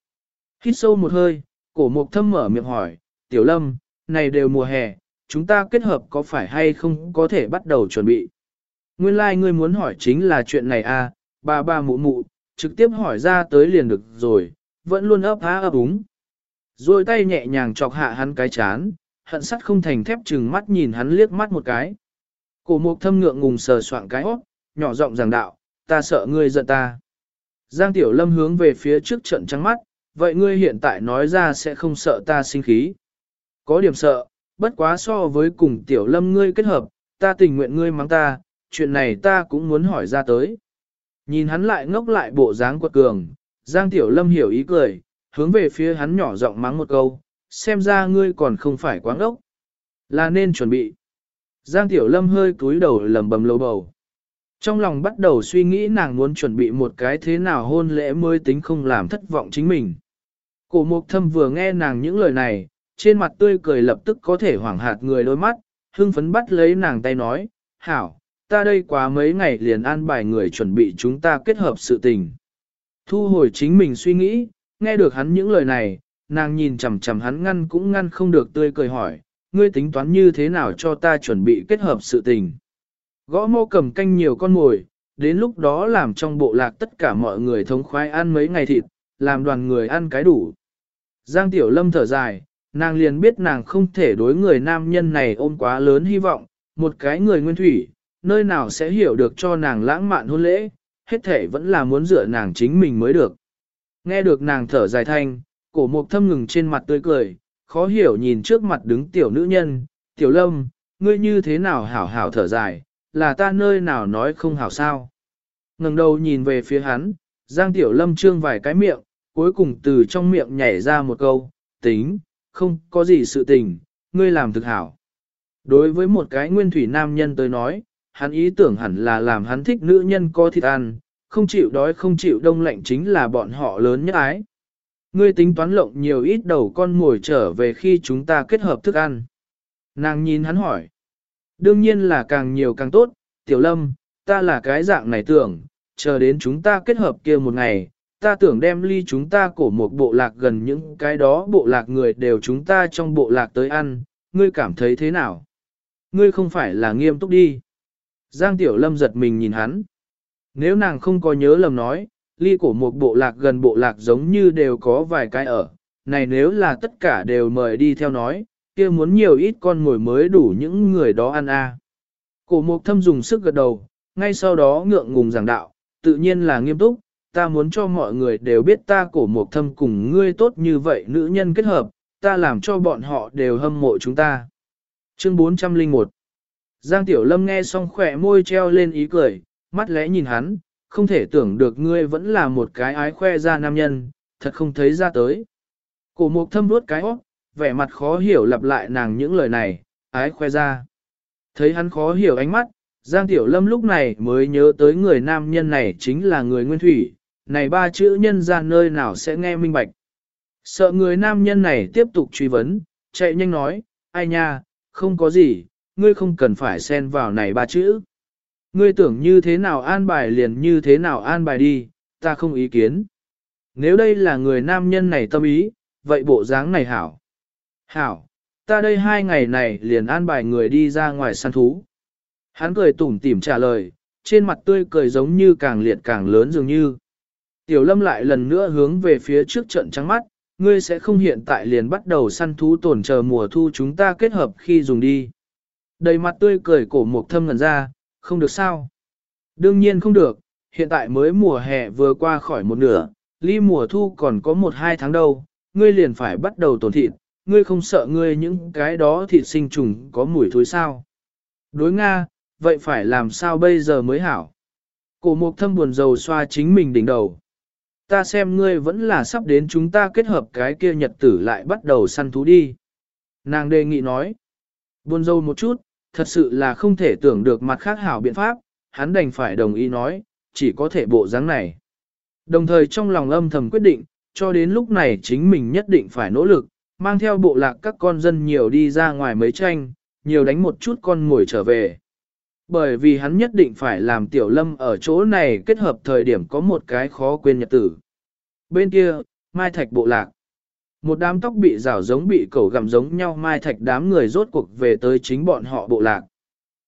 Hít sâu một hơi, cổ mục thâm mở miệng hỏi, tiểu lâm, này đều mùa hè, chúng ta kết hợp có phải hay không có thể bắt đầu chuẩn bị. Nguyên lai like ngươi muốn hỏi chính là chuyện này à, bà bà mụ mụ, trực tiếp hỏi ra tới liền được rồi, vẫn luôn ấp há ấp úng. Rồi tay nhẹ nhàng chọc hạ hắn cái chán, hận sắt không thành thép chừng mắt nhìn hắn liếc mắt một cái. Cổ mục thâm ngượng ngùng sờ soạn cái hót, nhỏ giọng giảng đạo, ta sợ ngươi giận ta. Giang Tiểu Lâm hướng về phía trước trận trắng mắt, vậy ngươi hiện tại nói ra sẽ không sợ ta sinh khí. Có điểm sợ, bất quá so với cùng Tiểu Lâm ngươi kết hợp, ta tình nguyện ngươi mắng ta, chuyện này ta cũng muốn hỏi ra tới. Nhìn hắn lại ngốc lại bộ dáng quật cường, Giang Tiểu Lâm hiểu ý cười, hướng về phía hắn nhỏ giọng mắng một câu, xem ra ngươi còn không phải quá ngốc. Là nên chuẩn bị. Giang Tiểu Lâm hơi cúi đầu lầm bầm lâu bầu. Trong lòng bắt đầu suy nghĩ nàng muốn chuẩn bị một cái thế nào hôn lễ mới tính không làm thất vọng chính mình. Cổ mục thâm vừa nghe nàng những lời này, trên mặt tươi cười lập tức có thể hoảng hạt người đôi mắt, hưng phấn bắt lấy nàng tay nói, hảo, ta đây quá mấy ngày liền an bài người chuẩn bị chúng ta kết hợp sự tình. Thu hồi chính mình suy nghĩ, nghe được hắn những lời này, nàng nhìn chằm chằm hắn ngăn cũng ngăn không được tươi cười hỏi, ngươi tính toán như thế nào cho ta chuẩn bị kết hợp sự tình. Gõ mô cầm canh nhiều con mồi, đến lúc đó làm trong bộ lạc tất cả mọi người thống khoái ăn mấy ngày thịt, làm đoàn người ăn cái đủ. Giang Tiểu Lâm thở dài, nàng liền biết nàng không thể đối người nam nhân này ôm quá lớn hy vọng, một cái người nguyên thủy, nơi nào sẽ hiểu được cho nàng lãng mạn hôn lễ, hết thể vẫn là muốn dựa nàng chính mình mới được. Nghe được nàng thở dài thanh, cổ mục thâm ngừng trên mặt tươi cười, khó hiểu nhìn trước mặt đứng tiểu nữ nhân, tiểu lâm, ngươi như thế nào hảo hảo thở dài, là ta nơi nào nói không hảo sao. ngẩng đầu nhìn về phía hắn, giang tiểu lâm trương vài cái miệng, cuối cùng từ trong miệng nhảy ra một câu, tính, không có gì sự tình, ngươi làm thực hảo. Đối với một cái nguyên thủy nam nhân tới nói, hắn ý tưởng hẳn là làm hắn thích nữ nhân có thịt ăn, không chịu đói không chịu đông lạnh chính là bọn họ lớn nhất ái. Ngươi tính toán lộng nhiều ít đầu con ngồi trở về khi chúng ta kết hợp thức ăn. Nàng nhìn hắn hỏi. Đương nhiên là càng nhiều càng tốt, tiểu lâm, ta là cái dạng này tưởng, chờ đến chúng ta kết hợp kia một ngày, ta tưởng đem ly chúng ta cổ một bộ lạc gần những cái đó bộ lạc người đều chúng ta trong bộ lạc tới ăn, ngươi cảm thấy thế nào? Ngươi không phải là nghiêm túc đi. Giang Tiểu Lâm giật mình nhìn hắn. Nếu nàng không có nhớ lầm nói, ly cổ một bộ lạc gần bộ lạc giống như đều có vài cái ở, này nếu là tất cả đều mời đi theo nói, kia muốn nhiều ít con ngồi mới đủ những người đó ăn a. À. Cổ mục thâm dùng sức gật đầu, ngay sau đó ngượng ngùng giảng đạo, tự nhiên là nghiêm túc, ta muốn cho mọi người đều biết ta cổ mục thâm cùng ngươi tốt như vậy nữ nhân kết hợp, ta làm cho bọn họ đều hâm mộ chúng ta. Chương 401 Giang Tiểu Lâm nghe xong khỏe môi treo lên ý cười, mắt lẽ nhìn hắn, không thể tưởng được ngươi vẫn là một cái ái khoe ra nam nhân, thật không thấy ra tới. Cổ mục thâm vuốt cái óc, vẻ mặt khó hiểu lặp lại nàng những lời này, ái khoe ra. Thấy hắn khó hiểu ánh mắt, Giang Tiểu Lâm lúc này mới nhớ tới người nam nhân này chính là người nguyên thủy, này ba chữ nhân ra nơi nào sẽ nghe minh bạch. Sợ người nam nhân này tiếp tục truy vấn, chạy nhanh nói, ai nha, không có gì, ngươi không cần phải xen vào này ba chữ. Ngươi tưởng như thế nào an bài liền như thế nào an bài đi, ta không ý kiến. Nếu đây là người nam nhân này tâm ý, vậy bộ dáng này hảo. Hảo, ta đây hai ngày này liền an bài người đi ra ngoài săn thú. Hắn cười tủm tỉm trả lời, trên mặt tươi cười giống như càng liệt càng lớn dường như. Tiểu lâm lại lần nữa hướng về phía trước trận trắng mắt, ngươi sẽ không hiện tại liền bắt đầu săn thú tổn chờ mùa thu chúng ta kết hợp khi dùng đi. Đầy mặt tươi cười cổ mục thâm ngần ra, không được sao? Đương nhiên không được, hiện tại mới mùa hè vừa qua khỏi một nửa, ly mùa thu còn có một hai tháng đâu, ngươi liền phải bắt đầu tổn thịt, ngươi không sợ ngươi những cái đó thịt sinh trùng có mùi thối sao? Đối Nga, vậy phải làm sao bây giờ mới hảo? Cổ mục thâm buồn rầu xoa chính mình đỉnh đầu. Ta xem ngươi vẫn là sắp đến chúng ta kết hợp cái kia nhật tử lại bắt đầu săn thú đi. Nàng đề nghị nói. Buồn dâu một chút, thật sự là không thể tưởng được mặt khác hảo biện pháp, hắn đành phải đồng ý nói, chỉ có thể bộ dáng này. Đồng thời trong lòng âm thầm quyết định, cho đến lúc này chính mình nhất định phải nỗ lực, mang theo bộ lạc các con dân nhiều đi ra ngoài mấy tranh, nhiều đánh một chút con ngồi trở về. Bởi vì hắn nhất định phải làm tiểu lâm ở chỗ này kết hợp thời điểm có một cái khó quên nhật tử. Bên kia, Mai Thạch bộ lạc. Một đám tóc bị rào giống bị cẩu gặm giống nhau Mai Thạch đám người rốt cuộc về tới chính bọn họ bộ lạc.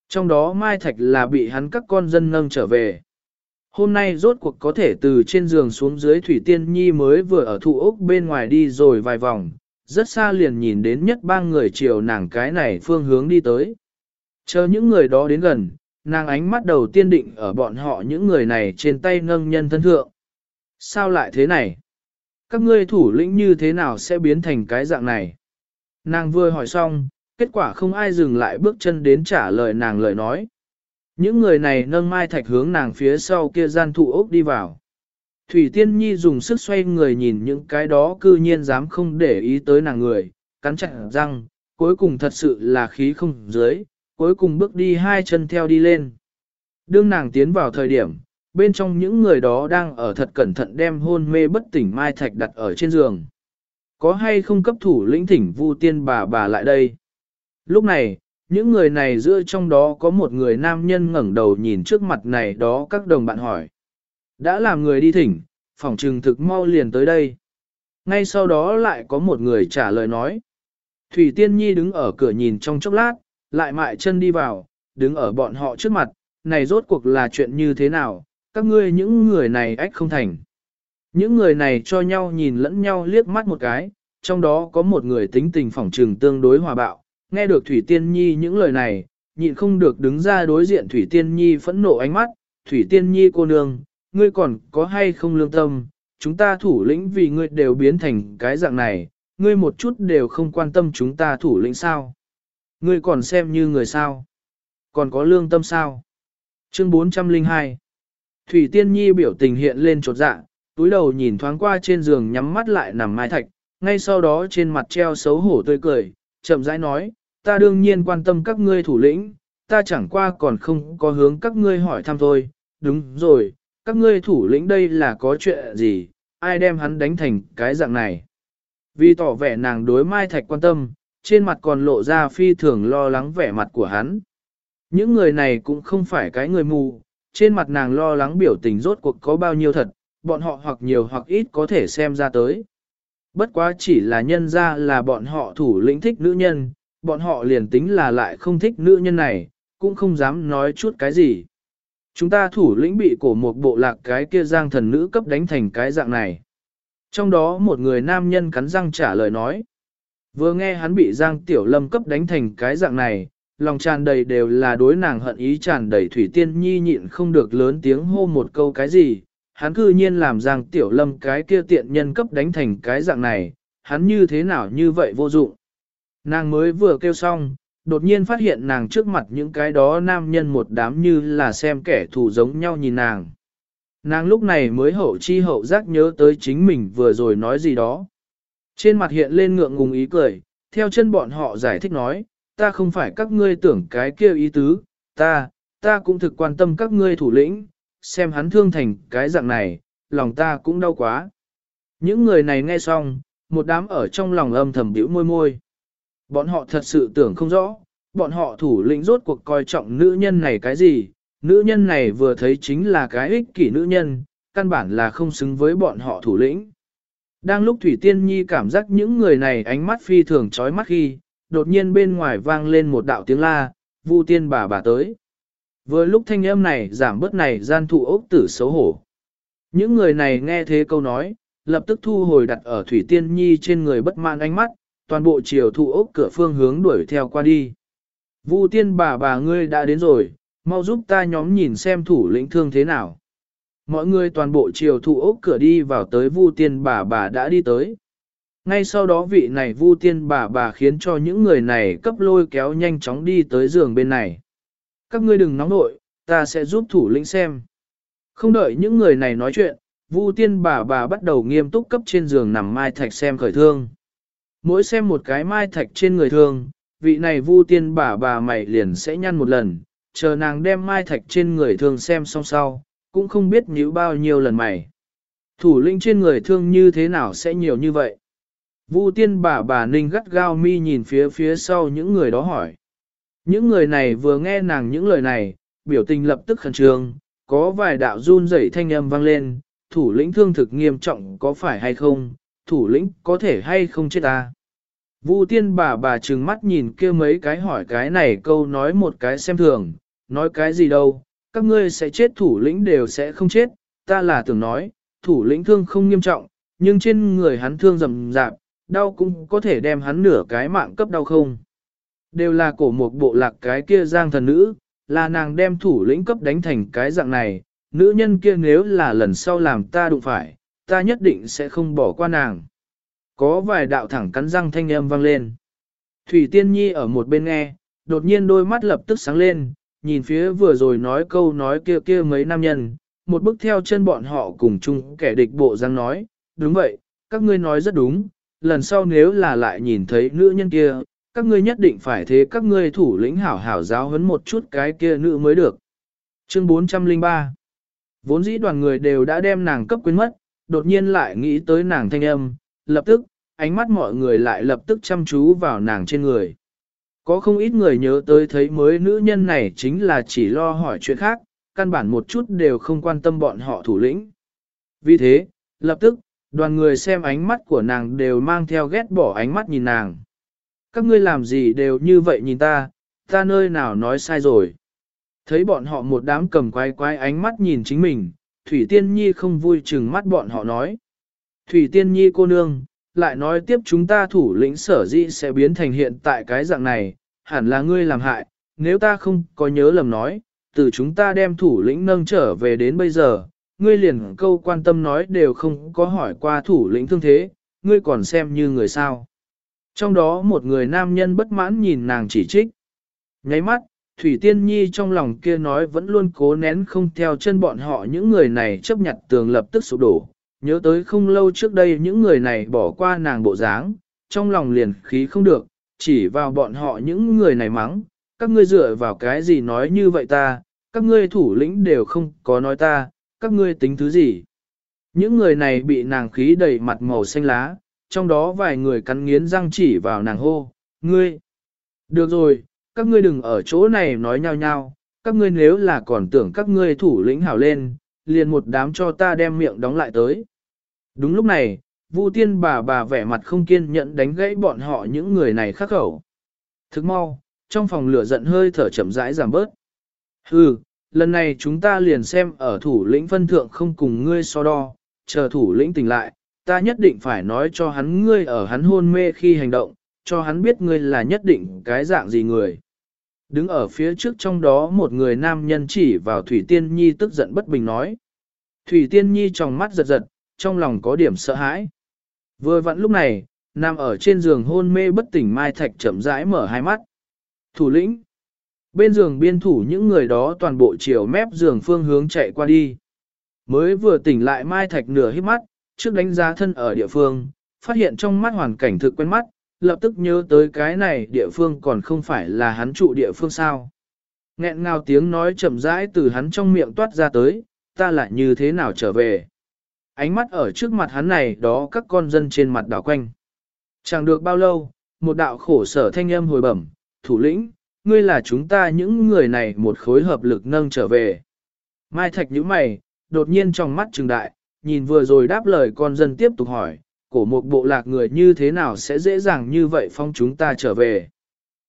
Trong đó Mai Thạch là bị hắn các con dân nâng trở về. Hôm nay rốt cuộc có thể từ trên giường xuống dưới Thủy Tiên Nhi mới vừa ở thụ ốc bên ngoài đi rồi vài vòng, rất xa liền nhìn đến nhất ba người chiều nàng cái này phương hướng đi tới. Chờ những người đó đến gần, nàng ánh mắt đầu tiên định ở bọn họ những người này trên tay nâng nhân thân thượng. Sao lại thế này? Các ngươi thủ lĩnh như thế nào sẽ biến thành cái dạng này? Nàng vừa hỏi xong, kết quả không ai dừng lại bước chân đến trả lời nàng lời nói. Những người này nâng mai thạch hướng nàng phía sau kia gian thụ ốc đi vào. Thủy Tiên Nhi dùng sức xoay người nhìn những cái đó cư nhiên dám không để ý tới nàng người, cắn chặt răng, cuối cùng thật sự là khí không dưới, cuối cùng bước đi hai chân theo đi lên. Đương nàng tiến vào thời điểm, bên trong những người đó đang ở thật cẩn thận đem hôn mê bất tỉnh Mai Thạch đặt ở trên giường. Có hay không cấp thủ lĩnh thỉnh vu tiên bà bà lại đây? Lúc này, những người này giữa trong đó có một người nam nhân ngẩng đầu nhìn trước mặt này đó các đồng bạn hỏi. Đã làm người đi thỉnh, phòng trừng thực mau liền tới đây. Ngay sau đó lại có một người trả lời nói. Thủy Tiên Nhi đứng ở cửa nhìn trong chốc lát, lại mại chân đi vào, đứng ở bọn họ trước mặt, này rốt cuộc là chuyện như thế nào, các ngươi những người này ách không thành. Những người này cho nhau nhìn lẫn nhau liếc mắt một cái, trong đó có một người tính tình phỏng trừng tương đối hòa bạo, nghe được Thủy Tiên Nhi những lời này, nhịn không được đứng ra đối diện Thủy Tiên Nhi phẫn nộ ánh mắt, Thủy Tiên Nhi cô nương, ngươi còn có hay không lương tâm, chúng ta thủ lĩnh vì ngươi đều biến thành cái dạng này, ngươi một chút đều không quan tâm chúng ta thủ lĩnh sao. Ngươi còn xem như người sao, còn có lương tâm sao. Chương 402 Thủy Tiên Nhi biểu tình hiện lên trột dạ, túi đầu nhìn thoáng qua trên giường nhắm mắt lại nằm mai thạch, ngay sau đó trên mặt treo xấu hổ tươi cười, chậm rãi nói, ta đương nhiên quan tâm các ngươi thủ lĩnh, ta chẳng qua còn không có hướng các ngươi hỏi thăm thôi, đúng rồi, các ngươi thủ lĩnh đây là có chuyện gì, ai đem hắn đánh thành cái dạng này. Vì tỏ vẻ nàng đối Mai Thạch quan tâm, trên mặt còn lộ ra phi thường lo lắng vẻ mặt của hắn. Những người này cũng không phải cái người mù, trên mặt nàng lo lắng biểu tình rốt cuộc có bao nhiêu thật, bọn họ hoặc nhiều hoặc ít có thể xem ra tới. Bất quá chỉ là nhân ra là bọn họ thủ lĩnh thích nữ nhân, bọn họ liền tính là lại không thích nữ nhân này, cũng không dám nói chút cái gì. Chúng ta thủ lĩnh bị cổ một bộ lạc cái kia giang thần nữ cấp đánh thành cái dạng này. Trong đó một người nam nhân cắn răng trả lời nói. Vừa nghe hắn bị giang tiểu lâm cấp đánh thành cái dạng này, lòng tràn đầy đều là đối nàng hận ý tràn đầy thủy tiên nhi nhịn không được lớn tiếng hô một câu cái gì. Hắn cư nhiên làm giang tiểu lâm cái kia tiện nhân cấp đánh thành cái dạng này, hắn như thế nào như vậy vô dụng. Nàng mới vừa kêu xong, đột nhiên phát hiện nàng trước mặt những cái đó nam nhân một đám như là xem kẻ thù giống nhau nhìn nàng. Nàng lúc này mới hậu chi hậu giác nhớ tới chính mình vừa rồi nói gì đó. Trên mặt hiện lên ngượng ngùng ý cười, theo chân bọn họ giải thích nói, ta không phải các ngươi tưởng cái kia ý tứ, ta, ta cũng thực quan tâm các ngươi thủ lĩnh, xem hắn thương thành cái dạng này, lòng ta cũng đau quá. Những người này nghe xong, một đám ở trong lòng âm thầm bĩu môi môi. Bọn họ thật sự tưởng không rõ, bọn họ thủ lĩnh rốt cuộc coi trọng nữ nhân này cái gì, nữ nhân này vừa thấy chính là cái ích kỷ nữ nhân, căn bản là không xứng với bọn họ thủ lĩnh. Đang lúc Thủy Tiên Nhi cảm giác những người này ánh mắt phi thường chói mắt khi, đột nhiên bên ngoài vang lên một đạo tiếng la, Vu Tiên bà bà tới. Vừa lúc thanh âm này giảm bớt này gian thụ ốc tử xấu hổ. Những người này nghe thế câu nói, lập tức thu hồi đặt ở Thủy Tiên Nhi trên người bất mãn ánh mắt, toàn bộ chiều thụ ốc cửa phương hướng đuổi theo qua đi. Vu tiên bà bà ngươi đã đến rồi, mau giúp ta nhóm nhìn xem thủ lĩnh thương thế nào. Mọi người toàn bộ chiều thụ ốc cửa đi vào tới vu tiên bà bà đã đi tới. Ngay sau đó vị này vu tiên bà bà khiến cho những người này cấp lôi kéo nhanh chóng đi tới giường bên này. Các ngươi đừng nóng nội, ta sẽ giúp thủ lĩnh xem. Không đợi những người này nói chuyện, vu tiên bà bà bắt đầu nghiêm túc cấp trên giường nằm mai thạch xem khởi thương. Mỗi xem một cái mai thạch trên người thương, vị này vu tiên bà bà mày liền sẽ nhăn một lần, chờ nàng đem mai thạch trên người thương xem xong sau, cũng không biết nhíu bao nhiêu lần mày. Thủ lĩnh trên người thương như thế nào sẽ nhiều như vậy? Vu tiên bà bà ninh gắt gao mi nhìn phía phía sau những người đó hỏi. Những người này vừa nghe nàng những lời này, biểu tình lập tức khẩn trương, có vài đạo run rẩy thanh âm vang lên, thủ lĩnh thương thực nghiêm trọng có phải hay không, thủ lĩnh có thể hay không chết ta. Vu tiên bà bà trừng mắt nhìn kia mấy cái hỏi cái này câu nói một cái xem thường, nói cái gì đâu, các ngươi sẽ chết thủ lĩnh đều sẽ không chết, ta là tưởng nói, thủ lĩnh thương không nghiêm trọng, nhưng trên người hắn thương rầm rạp, đau cũng có thể đem hắn nửa cái mạng cấp đau không. Đều là cổ một bộ lạc cái kia giang thần nữ, là nàng đem thủ lĩnh cấp đánh thành cái dạng này, nữ nhân kia nếu là lần sau làm ta đụng phải, ta nhất định sẽ không bỏ qua nàng. Có vài đạo thẳng cắn răng thanh âm vang lên. Thủy Tiên Nhi ở một bên nghe, đột nhiên đôi mắt lập tức sáng lên, nhìn phía vừa rồi nói câu nói kia kia mấy nam nhân, một bước theo chân bọn họ cùng chung kẻ địch bộ răng nói, đúng vậy, các ngươi nói rất đúng, lần sau nếu là lại nhìn thấy nữ nhân kia, các ngươi nhất định phải thế các ngươi thủ lĩnh hảo hảo giáo huấn một chút cái kia nữ mới được. Chương 403 Vốn dĩ đoàn người đều đã đem nàng cấp quyến mất, đột nhiên lại nghĩ tới nàng thanh âm, lập tức, ánh mắt mọi người lại lập tức chăm chú vào nàng trên người. Có không ít người nhớ tới thấy mới nữ nhân này chính là chỉ lo hỏi chuyện khác, căn bản một chút đều không quan tâm bọn họ thủ lĩnh. Vì thế, lập tức, đoàn người xem ánh mắt của nàng đều mang theo ghét bỏ ánh mắt nhìn nàng. Các ngươi làm gì đều như vậy nhìn ta, ta nơi nào nói sai rồi. Thấy bọn họ một đám cầm quái quái ánh mắt nhìn chính mình, Thủy Tiên Nhi không vui chừng mắt bọn họ nói. Thủy Tiên Nhi cô nương, lại nói tiếp chúng ta thủ lĩnh sở dĩ sẽ biến thành hiện tại cái dạng này, hẳn là ngươi làm hại, nếu ta không có nhớ lầm nói, từ chúng ta đem thủ lĩnh nâng trở về đến bây giờ, ngươi liền câu quan tâm nói đều không có hỏi qua thủ lĩnh thương thế, ngươi còn xem như người sao. Trong đó một người nam nhân bất mãn nhìn nàng chỉ trích. Nháy mắt, Thủy Tiên Nhi trong lòng kia nói vẫn luôn cố nén không theo chân bọn họ những người này chấp nhặt tường lập tức sụp đổ. Nhớ tới không lâu trước đây những người này bỏ qua nàng bộ dáng, trong lòng liền khí không được, chỉ vào bọn họ những người này mắng, các ngươi dựa vào cái gì nói như vậy ta, các ngươi thủ lĩnh đều không có nói ta, các ngươi tính thứ gì. Những người này bị nàng khí đầy mặt màu xanh lá, trong đó vài người cắn nghiến răng chỉ vào nàng hô, ngươi. Được rồi, các ngươi đừng ở chỗ này nói nhau nhau, các ngươi nếu là còn tưởng các ngươi thủ lĩnh hảo lên, liền một đám cho ta đem miệng đóng lại tới. Đúng lúc này, Vu tiên bà bà vẻ mặt không kiên nhẫn đánh gãy bọn họ những người này khắc khẩu. Thức mau, trong phòng lửa giận hơi thở chậm rãi giảm bớt. Hừ, lần này chúng ta liền xem ở thủ lĩnh phân thượng không cùng ngươi so đo, chờ thủ lĩnh tỉnh lại, ta nhất định phải nói cho hắn ngươi ở hắn hôn mê khi hành động, cho hắn biết ngươi là nhất định cái dạng gì người. Đứng ở phía trước trong đó một người nam nhân chỉ vào Thủy Tiên Nhi tức giận bất bình nói. Thủy Tiên Nhi trong mắt giật giật, trong lòng có điểm sợ hãi. Vừa vặn lúc này, nằm ở trên giường hôn mê bất tỉnh Mai Thạch chậm rãi mở hai mắt. Thủ lĩnh. Bên giường biên thủ những người đó toàn bộ chiều mép giường phương hướng chạy qua đi. Mới vừa tỉnh lại Mai Thạch nửa hít mắt, trước đánh giá thân ở địa phương, phát hiện trong mắt hoàn cảnh thực quen mắt, lập tức nhớ tới cái này địa phương còn không phải là hắn trụ địa phương sao. Nghẹn ngào tiếng nói chậm rãi từ hắn trong miệng toát ra tới, ta lại như thế nào trở về. Ánh mắt ở trước mặt hắn này đó các con dân trên mặt đảo quanh. Chẳng được bao lâu, một đạo khổ sở thanh âm hồi bẩm, thủ lĩnh, ngươi là chúng ta những người này một khối hợp lực nâng trở về. Mai Thạch nhíu mày, đột nhiên trong mắt trừng đại, nhìn vừa rồi đáp lời con dân tiếp tục hỏi, cổ một bộ lạc người như thế nào sẽ dễ dàng như vậy phong chúng ta trở về.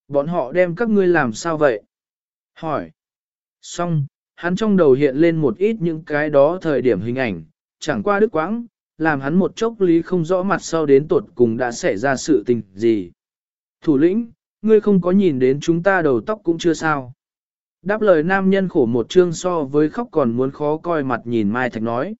Bọn họ đem các ngươi làm sao vậy? Hỏi. Xong, hắn trong đầu hiện lên một ít những cái đó thời điểm hình ảnh, chẳng qua đức quãng, làm hắn một chốc lý không rõ mặt sau đến tột cùng đã xảy ra sự tình gì. Thủ lĩnh, ngươi không có nhìn đến chúng ta đầu tóc cũng chưa sao. Đáp lời nam nhân khổ một chương so với khóc còn muốn khó coi mặt nhìn Mai Thạch nói.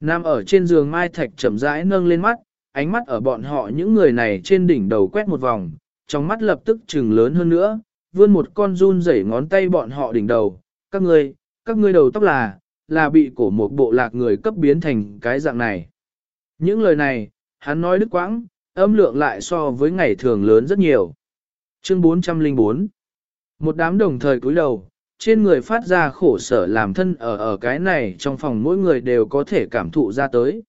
Nam ở trên giường Mai Thạch chậm rãi nâng lên mắt, ánh mắt ở bọn họ những người này trên đỉnh đầu quét một vòng, trong mắt lập tức trừng lớn hơn nữa, vươn một con run rẩy ngón tay bọn họ đỉnh đầu, các ngươi, các ngươi đầu tóc là, là bị cổ một bộ lạc người cấp biến thành cái dạng này. Những lời này, hắn nói đứt quãng, âm lượng lại so với ngày thường lớn rất nhiều. Chương 404 Một đám đồng thời cúi đầu, trên người phát ra khổ sở làm thân ở ở cái này trong phòng mỗi người đều có thể cảm thụ ra tới.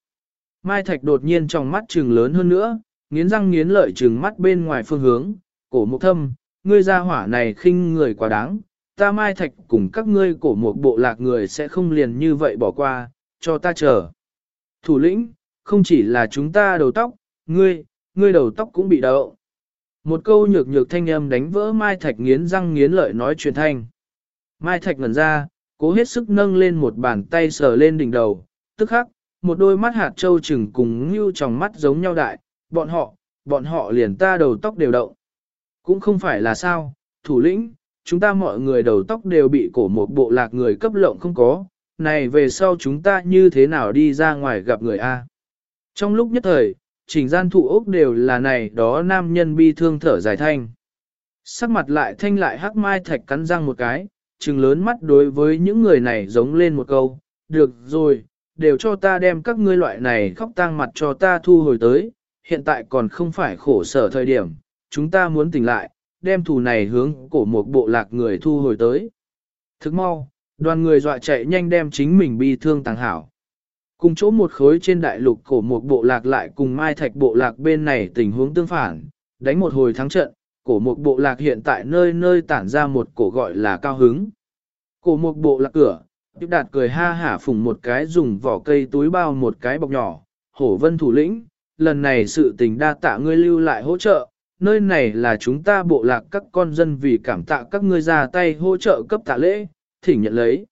Mai Thạch đột nhiên trong mắt trừng lớn hơn nữa, nghiến răng nghiến lợi trừng mắt bên ngoài phương hướng, cổ mục thâm, ngươi ra hỏa này khinh người quá đáng, ta Mai Thạch cùng các ngươi cổ một bộ lạc người sẽ không liền như vậy bỏ qua, cho ta chờ. Thủ lĩnh, không chỉ là chúng ta đầu tóc, ngươi, ngươi đầu tóc cũng bị đậu. Một câu nhược nhược thanh âm đánh vỡ Mai Thạch nghiến răng nghiến lợi nói truyền thanh. Mai Thạch ngẩn ra, cố hết sức nâng lên một bàn tay sờ lên đỉnh đầu, tức khắc, một đôi mắt hạt trâu chừng cùng như trong mắt giống nhau đại, bọn họ, bọn họ liền ta đầu tóc đều động. Cũng không phải là sao, thủ lĩnh, chúng ta mọi người đầu tóc đều bị cổ một bộ lạc người cấp lộng không có, này về sau chúng ta như thế nào đi ra ngoài gặp người A. Trong lúc nhất thời, trình gian thụ ốc đều là này đó nam nhân bi thương thở dài thanh. Sắc mặt lại thanh lại hắc mai thạch cắn răng một cái, trừng lớn mắt đối với những người này giống lên một câu, được rồi, đều cho ta đem các ngươi loại này khóc tang mặt cho ta thu hồi tới, hiện tại còn không phải khổ sở thời điểm, chúng ta muốn tỉnh lại, đem thù này hướng cổ một bộ lạc người thu hồi tới. Thức mau, đoàn người dọa chạy nhanh đem chính mình bi thương tàng hảo. Cùng chỗ một khối trên đại lục cổ một bộ lạc lại cùng mai thạch bộ lạc bên này tình huống tương phản, đánh một hồi thắng trận, cổ một bộ lạc hiện tại nơi nơi tản ra một cổ gọi là cao hứng. Cổ một bộ lạc cửa, Tiếp đạt cười ha hả phùng một cái dùng vỏ cây túi bao một cái bọc nhỏ, hổ vân thủ lĩnh, lần này sự tình đa tạ ngươi lưu lại hỗ trợ, nơi này là chúng ta bộ lạc các con dân vì cảm tạ các ngươi ra tay hỗ trợ cấp tạ lễ, thỉnh nhận lấy.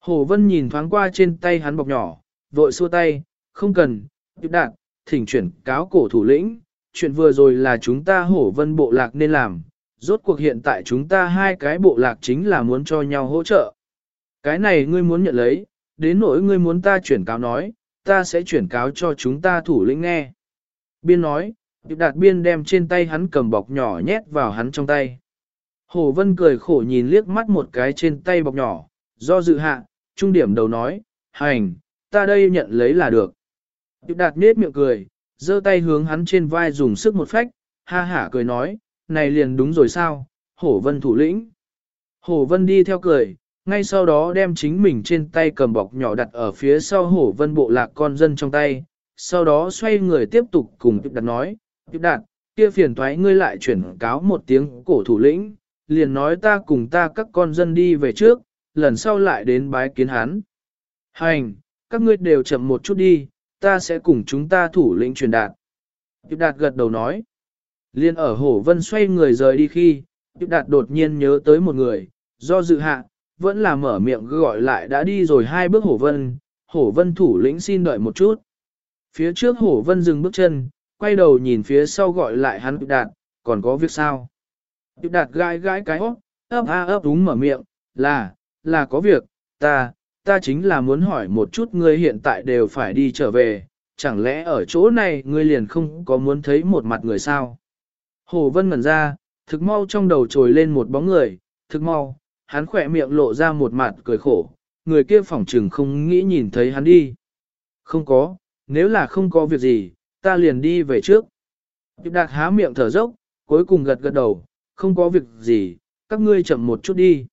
Hồ Vân nhìn thoáng qua trên tay hắn bọc nhỏ, vội xua tay, không cần, tiếp Đạt, thỉnh chuyển cáo cổ thủ lĩnh, chuyện vừa rồi là chúng ta Hổ Vân bộ lạc nên làm, rốt cuộc hiện tại chúng ta hai cái bộ lạc chính là muốn cho nhau hỗ trợ. Cái này ngươi muốn nhận lấy, đến nỗi ngươi muốn ta chuyển cáo nói, ta sẽ chuyển cáo cho chúng ta thủ lĩnh nghe. Biên nói, Điệp Đạt Biên đem trên tay hắn cầm bọc nhỏ nhét vào hắn trong tay. Hồ Vân cười khổ nhìn liếc mắt một cái trên tay bọc nhỏ, do dự hạ, trung điểm đầu nói, hành, ta đây nhận lấy là được. Điệp Đạt nết miệng cười, giơ tay hướng hắn trên vai dùng sức một phách, ha hả cười nói, này liền đúng rồi sao, Hổ Vân thủ lĩnh. Hổ Vân đi theo cười, ngay sau đó đem chính mình trên tay cầm bọc nhỏ đặt ở phía sau Hổ Vân bộ lạc con dân trong tay, sau đó xoay người tiếp tục cùng Điệp Đạt nói, Tiếp Đạt, kia phiền thoái ngươi lại chuyển cáo một tiếng cổ thủ lĩnh, liền nói ta cùng ta các con dân đi về trước, lần sau lại đến bái kiến hắn. Hành, các ngươi đều chậm một chút đi, ta sẽ cùng chúng ta thủ lĩnh truyền đạt. Tiếp Đạt gật đầu nói. Liên ở Hổ Vân xoay người rời đi khi, Tiếp Đạt đột nhiên nhớ tới một người, do dự hạ, vẫn là mở miệng gọi lại đã đi rồi hai bước Hổ Vân, Hổ Vân thủ lĩnh xin đợi một chút. Phía trước Hổ Vân dừng bước chân, quay đầu nhìn phía sau gọi lại hắn Điệp Đạt, còn có việc sao? Điệp Đạt gãi gãi cái ốc, ấp a ấp đúng mở miệng, là, là có việc, ta, ta chính là muốn hỏi một chút ngươi hiện tại đều phải đi trở về, chẳng lẽ ở chỗ này ngươi liền không có muốn thấy một mặt người sao? Hồ Vân ngẩn ra, thực mau trong đầu trồi lên một bóng người, thực mau, hắn khỏe miệng lộ ra một mặt cười khổ, người kia phỏng trừng không nghĩ nhìn thấy hắn đi. Không có, nếu là không có việc gì, ta liền đi về trước. Điệp đạt há miệng thở dốc, cuối cùng gật gật đầu, không có việc gì, các ngươi chậm một chút đi.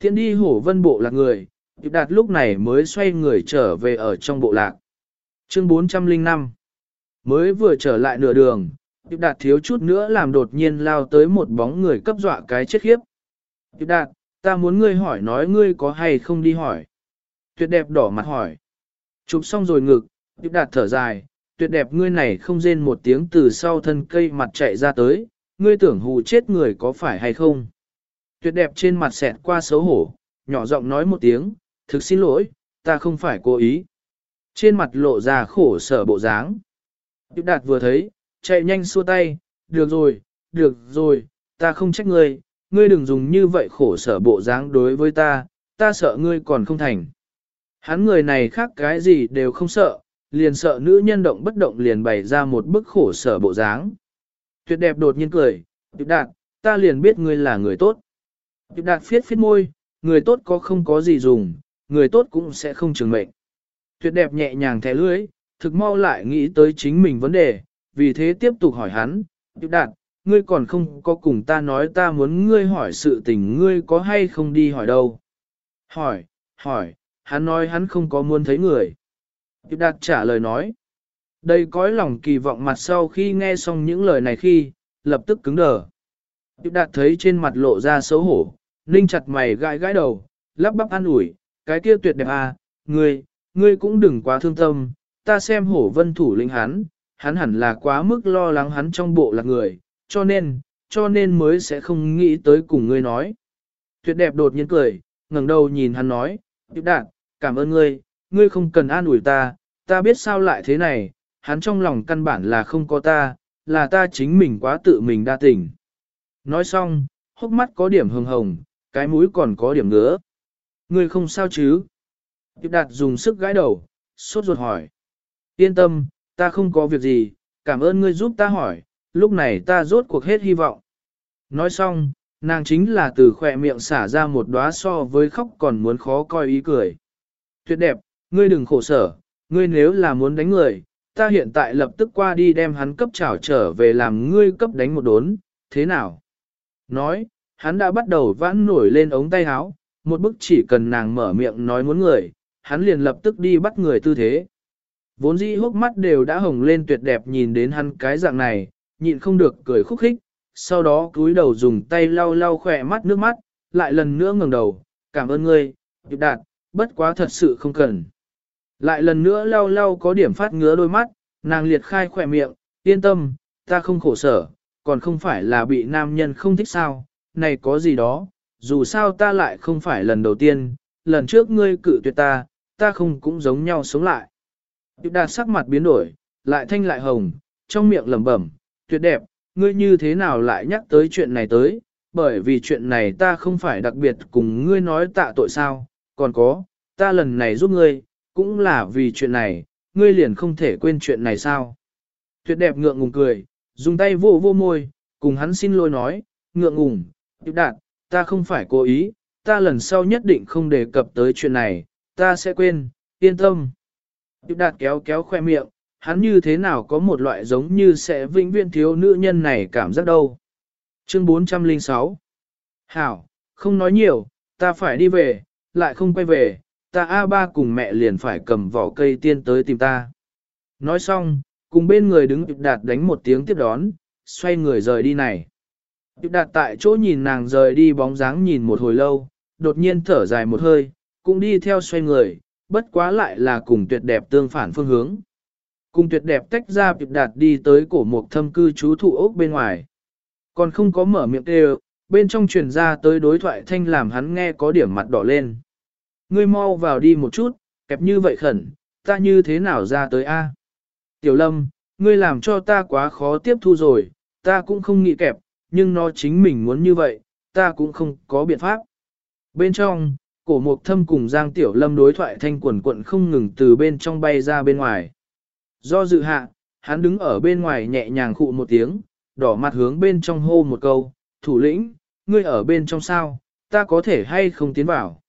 Thiện đi hổ vân bộ lạc người, Điệp đạt lúc này mới xoay người trở về ở trong bộ lạc. Chương 405 Mới vừa trở lại nửa đường, Điệp đạt thiếu chút nữa làm đột nhiên lao tới một bóng người cấp dọa cái chết khiếp. Điệp đạt, ta muốn ngươi hỏi nói ngươi có hay không đi hỏi. Tuyệt đẹp đỏ mặt hỏi. Chụp xong rồi ngực, Điệp đạt thở dài, tuyệt đẹp ngươi này không rên một tiếng từ sau thân cây mặt chạy ra tới, ngươi tưởng hù chết người có phải hay không. Tuyệt đẹp trên mặt xẹt qua xấu hổ, nhỏ giọng nói một tiếng, thực xin lỗi, ta không phải cố ý. Trên mặt lộ ra khổ sở bộ dáng. Tiểu đạt vừa thấy, chạy nhanh xua tay, được rồi, được rồi, ta không trách ngươi, ngươi đừng dùng như vậy khổ sở bộ dáng đối với ta, ta sợ ngươi còn không thành. Hắn người này khác cái gì đều không sợ, liền sợ nữ nhân động bất động liền bày ra một bức khổ sở bộ dáng. Tuyệt đẹp đột nhiên cười, tuyệt đạt, ta liền biết ngươi là người tốt. Tuyệt đạt phiết phiết môi, người tốt có không có gì dùng, người tốt cũng sẽ không trường mệnh. Tuyệt đẹp nhẹ nhàng thẻ lưới, thực mau lại nghĩ tới chính mình vấn đề, vì thế tiếp tục hỏi hắn, tuyệt đạt, ngươi còn không có cùng ta nói ta muốn ngươi hỏi sự tình ngươi có hay không đi hỏi đâu. Hỏi, hỏi, hắn nói hắn không có muốn thấy người. Điệp đạt trả lời nói. Đây cõi lòng kỳ vọng mặt sau khi nghe xong những lời này khi, lập tức cứng đờ. Điệp đạt thấy trên mặt lộ ra xấu hổ, ninh chặt mày gãi gãi đầu, lắp bắp an ủi, cái kia tuyệt đẹp à, ngươi, ngươi cũng đừng quá thương tâm, ta xem hổ vân thủ lĩnh hắn, hắn hẳn là quá mức lo lắng hắn trong bộ là người, cho nên, cho nên mới sẽ không nghĩ tới cùng ngươi nói. Tuyệt đẹp đột nhiên cười, ngẩng đầu nhìn hắn nói, Điệp đạt, cảm ơn ngươi, ngươi không cần an ủi ta, ta biết sao lại thế này, hắn trong lòng căn bản là không có ta, là ta chính mình quá tự mình đa tình. Nói xong, hốc mắt có điểm hồng hồng, cái mũi còn có điểm ngứa. Ngươi không sao chứ? Tiếp đạt dùng sức gãi đầu, sốt ruột hỏi. Yên tâm, ta không có việc gì, cảm ơn ngươi giúp ta hỏi, lúc này ta rốt cuộc hết hy vọng. Nói xong, nàng chính là từ khỏe miệng xả ra một đóa so với khóc còn muốn khó coi ý cười. Tuyệt đẹp, ngươi đừng khổ sở, ngươi nếu là muốn đánh người, ta hiện tại lập tức qua đi đem hắn cấp trảo trở về làm ngươi cấp đánh một đốn, thế nào? Nói, hắn đã bắt đầu vãn nổi lên ống tay áo, một bức chỉ cần nàng mở miệng nói muốn người, hắn liền lập tức đi bắt người tư thế. Vốn dĩ hốc mắt đều đã hồng lên tuyệt đẹp nhìn đến hắn cái dạng này, nhịn không được cười khúc khích, sau đó cúi đầu dùng tay lau lau khỏe mắt nước mắt, lại lần nữa ngẩng đầu, cảm ơn ngươi, điệp đạt, bất quá thật sự không cần. Lại lần nữa lau lau có điểm phát ngứa đôi mắt, nàng liệt khai khỏe miệng, yên tâm, ta không khổ sở, còn không phải là bị nam nhân không thích sao, này có gì đó, dù sao ta lại không phải lần đầu tiên, lần trước ngươi cự tuyệt ta, ta không cũng giống nhau sống lại. Điệp đạt sắc mặt biến đổi, lại thanh lại hồng, trong miệng lẩm bẩm, tuyệt đẹp, ngươi như thế nào lại nhắc tới chuyện này tới, bởi vì chuyện này ta không phải đặc biệt cùng ngươi nói tạ tội sao, còn có, ta lần này giúp ngươi, cũng là vì chuyện này, ngươi liền không thể quên chuyện này sao. Tuyệt đẹp ngượng ngùng cười, dùng tay vô vô môi, cùng hắn xin lỗi nói, ngượng ngùng, Điệp đạt, ta không phải cố ý, ta lần sau nhất định không đề cập tới chuyện này, ta sẽ quên, yên tâm. Điệp đạt kéo kéo khoe miệng, hắn như thế nào có một loại giống như sẽ vĩnh viễn thiếu nữ nhân này cảm giác đâu. Chương 406 Hảo, không nói nhiều, ta phải đi về, lại không quay về, ta A Ba cùng mẹ liền phải cầm vỏ cây tiên tới tìm ta. Nói xong, cùng bên người đứng Điệp đạt đánh một tiếng tiếp đón, xoay người rời đi này. Điệp đạt tại chỗ nhìn nàng rời đi bóng dáng nhìn một hồi lâu, đột nhiên thở dài một hơi, cũng đi theo xoay người, bất quá lại là cùng tuyệt đẹp tương phản phương hướng. Cùng tuyệt đẹp tách ra Điệp đạt đi tới cổ mục thâm cư chú thụ ốc bên ngoài. Còn không có mở miệng kêu, bên trong truyền ra tới đối thoại thanh làm hắn nghe có điểm mặt đỏ lên. Ngươi mau vào đi một chút, kẹp như vậy khẩn, ta như thế nào ra tới a? Tiểu lâm, ngươi làm cho ta quá khó tiếp thu rồi, ta cũng không nghĩ kẹp, nhưng nó chính mình muốn như vậy, ta cũng không có biện pháp. Bên trong, cổ mục thâm cùng Giang Tiểu Lâm đối thoại thanh quần quận không ngừng từ bên trong bay ra bên ngoài. Do dự hạ, hắn đứng ở bên ngoài nhẹ nhàng khụ một tiếng, đỏ mặt hướng bên trong hô một câu, thủ lĩnh, ngươi ở bên trong sao, ta có thể hay không tiến vào.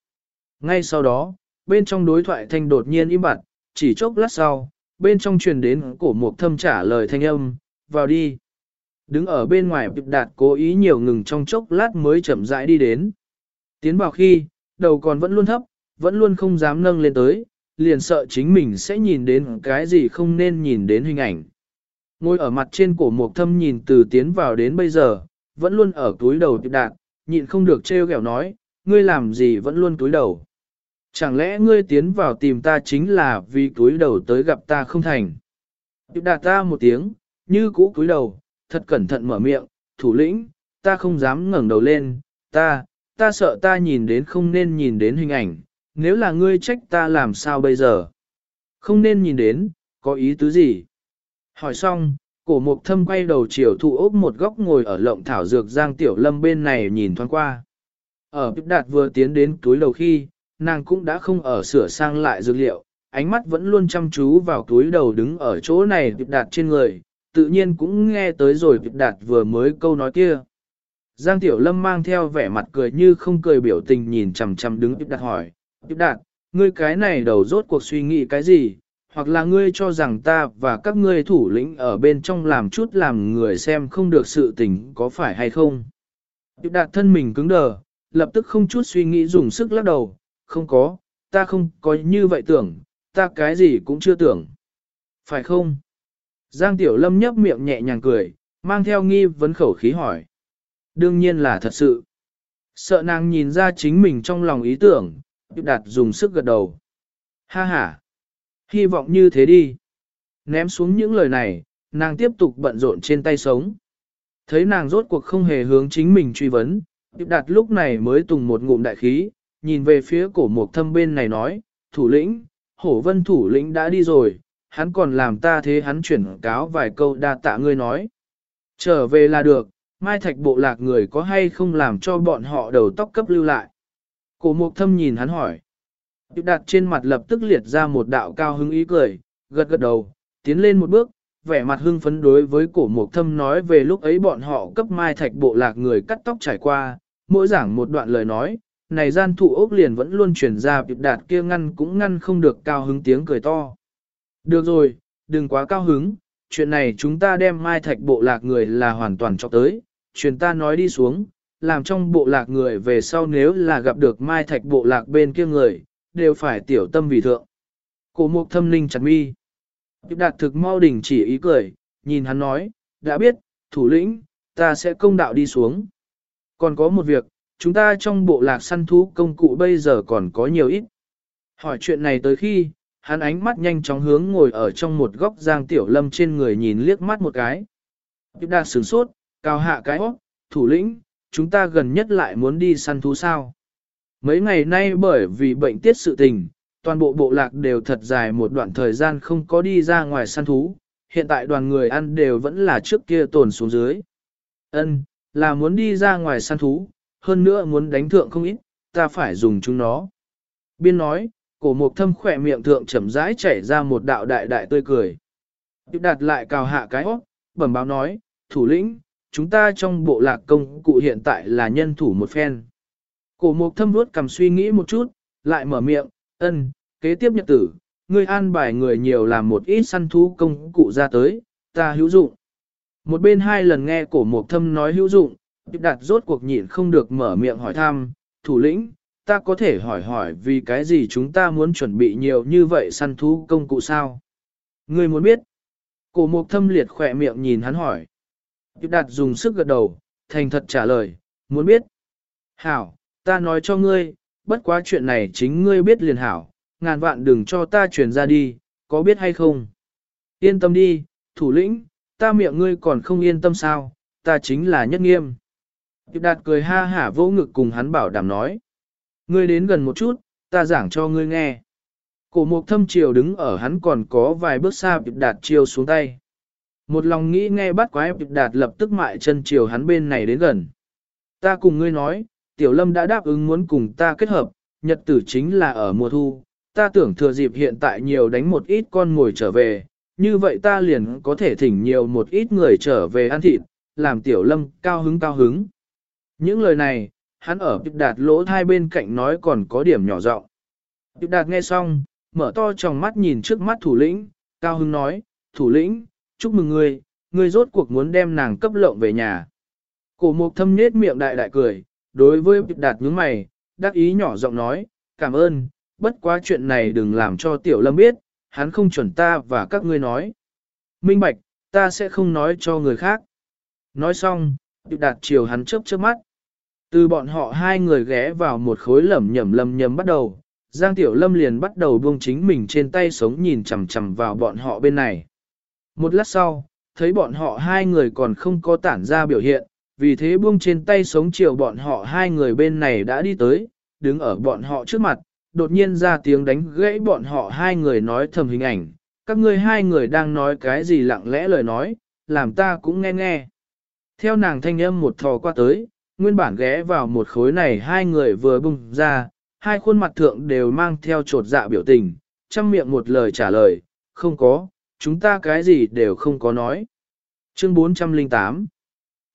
Ngay sau đó, bên trong đối thoại thanh đột nhiên im bặt, chỉ chốc lát sau, bên trong truyền đến cổ mục thâm trả lời thanh âm, vào đi. Đứng ở bên ngoài bịp đạt cố ý nhiều ngừng trong chốc lát mới chậm rãi đi đến. Tiến vào khi, đầu còn vẫn luôn thấp, vẫn luôn không dám nâng lên tới, liền sợ chính mình sẽ nhìn đến cái gì không nên nhìn đến hình ảnh. Ngồi ở mặt trên cổ mục thâm nhìn từ tiến vào đến bây giờ, vẫn luôn ở túi đầu bịp đạt, nhịn không được trêu ghẹo nói, ngươi làm gì vẫn luôn túi đầu. Chẳng lẽ ngươi tiến vào tìm ta chính là vì túi đầu tới gặp ta không thành. Bịp đạt ta một tiếng, như cũ túi đầu, thật cẩn thận mở miệng, thủ lĩnh, ta không dám ngẩng đầu lên, ta, ta sợ ta nhìn đến không nên nhìn đến hình ảnh, nếu là ngươi trách ta làm sao bây giờ? Không nên nhìn đến, có ý tứ gì? Hỏi xong, cổ mục thâm quay đầu chiều thụ ốc một góc ngồi ở lộng thảo dược giang tiểu lâm bên này nhìn thoáng qua. Ở Đạt vừa tiến đến túi đầu khi, nàng cũng đã không ở sửa sang lại dược liệu, ánh mắt vẫn luôn chăm chú vào túi đầu đứng ở chỗ này Bích Đạt trên người, tự nhiên cũng nghe tới rồi Bịp Đạt vừa mới câu nói kia. Giang Tiểu Lâm mang theo vẻ mặt cười như không cười biểu tình nhìn chằm chằm đứng Bịp Đạt hỏi, Bịp Đạt, ngươi cái này đầu rốt cuộc suy nghĩ cái gì, hoặc là ngươi cho rằng ta và các ngươi thủ lĩnh ở bên trong làm chút làm người xem không được sự tình có phải hay không. Bịp Đạt thân mình cứng đờ, lập tức không chút suy nghĩ dùng sức lắc đầu, không có, ta không có như vậy tưởng, ta cái gì cũng chưa tưởng. Phải không? Giang Tiểu Lâm nhấp miệng nhẹ nhàng cười, mang theo nghi vấn khẩu khí hỏi. Đương nhiên là thật sự. Sợ nàng nhìn ra chính mình trong lòng ý tưởng, Đạt dùng sức gật đầu. Ha ha! Hy vọng như thế đi. Ném xuống những lời này, nàng tiếp tục bận rộn trên tay sống. Thấy nàng rốt cuộc không hề hướng chính mình truy vấn, Điệp Đạt lúc này mới tùng một ngụm đại khí, nhìn về phía cổ mục thâm bên này nói, thủ lĩnh, hổ vân thủ lĩnh đã đi rồi, hắn còn làm ta thế hắn chuyển cáo vài câu đa tạ ngươi nói. Trở về là được, mai thạch bộ lạc người có hay không làm cho bọn họ đầu tóc cấp lưu lại. Cổ mục thâm nhìn hắn hỏi. Điệp đạt trên mặt lập tức liệt ra một đạo cao hứng ý cười, gật gật đầu, tiến lên một bước, vẻ mặt hưng phấn đối với cổ mục thâm nói về lúc ấy bọn họ cấp mai thạch bộ lạc người cắt tóc trải qua, mỗi giảng một đoạn lời nói, này gian thụ ốc liền vẫn luôn chuyển ra điệp đạt kia ngăn cũng ngăn không được cao hứng tiếng cười to. Được rồi, đừng quá cao hứng, chuyện này chúng ta đem mai thạch bộ lạc người là hoàn toàn cho tới, truyền ta nói đi xuống, làm trong bộ lạc người về sau nếu là gặp được mai thạch bộ lạc bên kia người, đều phải tiểu tâm vì thượng. Cổ mục thâm linh chặt mi. Điệp đạt thực mau đỉnh chỉ ý cười, nhìn hắn nói, đã biết, thủ lĩnh, ta sẽ công đạo đi xuống. Còn có một việc, chúng ta trong bộ lạc săn thú công cụ bây giờ còn có nhiều ít. Hỏi chuyện này tới khi, hắn ánh mắt nhanh chóng hướng ngồi ở trong một góc giang tiểu lâm trên người nhìn liếc mắt một cái. Điệp đạt sửng sốt, cao hạ cái hót, thủ lĩnh, chúng ta gần nhất lại muốn đi săn thú sao. Mấy ngày nay bởi vì bệnh tiết sự tình, toàn bộ bộ lạc đều thật dài một đoạn thời gian không có đi ra ngoài săn thú, hiện tại đoàn người ăn đều vẫn là trước kia tồn xuống dưới. Ân, là muốn đi ra ngoài săn thú, hơn nữa muốn đánh thượng không ít, ta phải dùng chúng nó. Biên nói, cổ mục thâm khỏe miệng thượng chậm rãi chảy ra một đạo đại đại tươi cười. Tiếp đạt lại cào hạ cái óc, bẩm báo nói, thủ lĩnh, chúng ta trong bộ lạc công cụ hiện tại là nhân thủ một phen. Cổ mục thâm vuốt cầm suy nghĩ một chút, lại mở miệng, ân, kế tiếp nhật tử, ngươi an bài người nhiều làm một ít săn thú công cụ ra tới, ta hữu dụng. Một bên hai lần nghe cổ mục thâm nói hữu dụng, tiếp Đạt rốt cuộc nhịn không được mở miệng hỏi thăm, thủ lĩnh, ta có thể hỏi hỏi vì cái gì chúng ta muốn chuẩn bị nhiều như vậy săn thú công cụ sao? Ngươi muốn biết? Cổ mục thâm liệt khỏe miệng nhìn hắn hỏi. Tiếp đạt dùng sức gật đầu, thành thật trả lời, muốn biết. Hảo, ta nói cho ngươi, bất quá chuyện này chính ngươi biết liền hảo, ngàn vạn đừng cho ta truyền ra đi, có biết hay không? Yên tâm đi, thủ lĩnh, ta miệng ngươi còn không yên tâm sao, ta chính là nhất nghiêm. Tiếp đạt cười ha hả vô ngực cùng hắn bảo đảm nói. Ngươi đến gần một chút, ta giảng cho ngươi nghe. Cổ mục thâm chiều đứng ở hắn còn có vài bước xa Tiếp đạt chiều xuống tay. Một lòng nghĩ nghe bắt quái Tiếp đạt lập tức mại chân chiều hắn bên này đến gần. Ta cùng ngươi nói, Tiểu Lâm đã đáp ứng muốn cùng ta kết hợp, nhật tử chính là ở mùa thu, ta tưởng thừa dịp hiện tại nhiều đánh một ít con ngồi trở về, như vậy ta liền có thể thỉnh nhiều một ít người trở về ăn thịt, làm Tiểu Lâm cao hứng cao hứng. Những lời này, hắn ở Điệp Đạt lỗ thai bên cạnh nói còn có điểm nhỏ giọng. Điệp Đạt nghe xong, mở to tròng mắt nhìn trước mắt thủ lĩnh, cao hứng nói, thủ lĩnh, chúc mừng ngươi, ngươi rốt cuộc muốn đem nàng cấp lộng về nhà. Cổ mục thâm nết miệng đại đại cười, đối với Điệp Đạt nhướng mày, đắc ý nhỏ giọng nói, cảm ơn, bất quá chuyện này đừng làm cho Tiểu Lâm biết, hắn không chuẩn ta và các ngươi nói. Minh Bạch, ta sẽ không nói cho người khác. Nói xong, Điệp Đạt chiều hắn chớp chớp mắt. Từ bọn họ hai người ghé vào một khối lẩm nhẩm lầm nhầm bắt đầu, Giang Tiểu Lâm liền bắt đầu buông chính mình trên tay sống nhìn chằm chằm vào bọn họ bên này. Một lát sau, thấy bọn họ hai người còn không có tản ra biểu hiện, vì thế buông trên tay sống chiều bọn họ hai người bên này đã đi tới, đứng ở bọn họ trước mặt, đột nhiên ra tiếng đánh gãy bọn họ hai người nói thầm hình ảnh, các ngươi hai người đang nói cái gì lặng lẽ lời nói, làm ta cũng nghe nghe. Theo nàng thanh âm một thò qua tới, nguyên bản ghé vào một khối này hai người vừa bung ra, hai khuôn mặt thượng đều mang theo trột dạ biểu tình, chăm miệng một lời trả lời, không có, chúng ta cái gì đều không có nói. Chương 408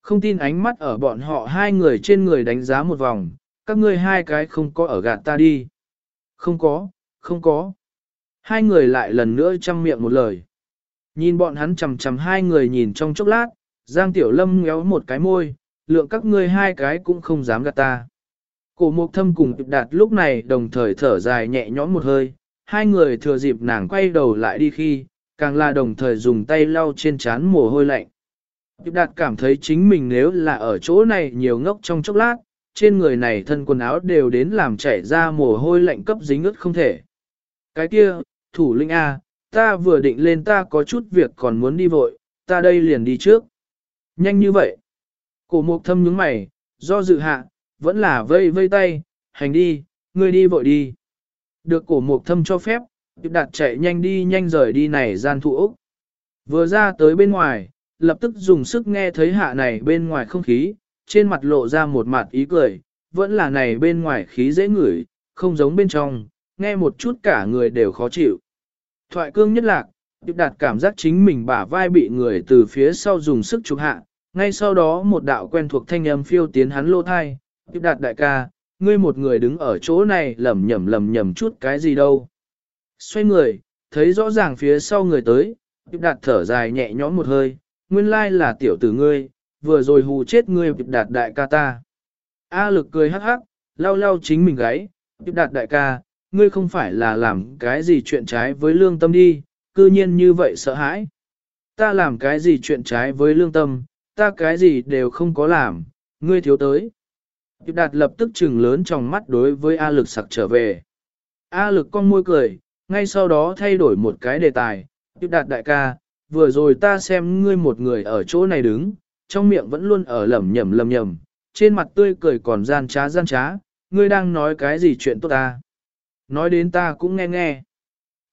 Không tin ánh mắt ở bọn họ hai người trên người đánh giá một vòng, các ngươi hai cái không có ở gạt ta đi. Không có, không có. Hai người lại lần nữa chăm miệng một lời. Nhìn bọn hắn chầm chầm hai người nhìn trong chốc lát, Giang Tiểu Lâm ngéo một cái môi, lượng các ngươi hai cái cũng không dám gạt ta. Cổ mục thâm cùng Tiệp Đạt lúc này đồng thời thở dài nhẹ nhõm một hơi, hai người thừa dịp nàng quay đầu lại đi khi, càng là đồng thời dùng tay lau trên trán mồ hôi lạnh. Tiệp Đạt cảm thấy chính mình nếu là ở chỗ này nhiều ngốc trong chốc lát, trên người này thân quần áo đều đến làm chảy ra mồ hôi lạnh cấp dính ướt không thể. Cái kia, thủ linh A, ta vừa định lên ta có chút việc còn muốn đi vội, ta đây liền đi trước. Nhanh như vậy. Cổ mục thâm nhướng mày, do dự hạ, vẫn là vây vây tay, hành đi, ngươi đi vội đi. Được cổ mục thâm cho phép, Diệp đạt chạy nhanh đi nhanh rời đi này gian thụ ốc. Vừa ra tới bên ngoài, lập tức dùng sức nghe thấy hạ này bên ngoài không khí, trên mặt lộ ra một mặt ý cười, vẫn là này bên ngoài khí dễ ngửi, không giống bên trong, nghe một chút cả người đều khó chịu. Thoại cương nhất lạc, Điệp đạt cảm giác chính mình bả vai bị người từ phía sau dùng sức chụp hạ, ngay sau đó một đạo quen thuộc thanh âm phiêu tiến hắn lô thai, tiếp đạt đại ca, ngươi một người đứng ở chỗ này lầm nhầm lầm nhầm chút cái gì đâu. Xoay người, thấy rõ ràng phía sau người tới, tiếp đạt thở dài nhẹ nhõm một hơi, nguyên lai là tiểu tử ngươi, vừa rồi hù chết ngươi tiếp đạt đại ca ta. A lực cười hắc hắc, lau lau chính mình gáy, tiếp đạt đại ca, ngươi không phải là làm cái gì chuyện trái với lương tâm đi, cư nhiên như vậy sợ hãi. Ta làm cái gì chuyện trái với lương tâm, ta cái gì đều không có làm, ngươi thiếu tới. Điệp đạt lập tức trừng lớn trong mắt đối với A lực sặc trở về. A lực con môi cười, ngay sau đó thay đổi một cái đề tài. Điệp đạt đại ca, vừa rồi ta xem ngươi một người ở chỗ này đứng, trong miệng vẫn luôn ở lẩm nhẩm lẩm nhẩm, trên mặt tươi cười còn gian trá gian trá, ngươi đang nói cái gì chuyện tốt ta. Nói đến ta cũng nghe nghe.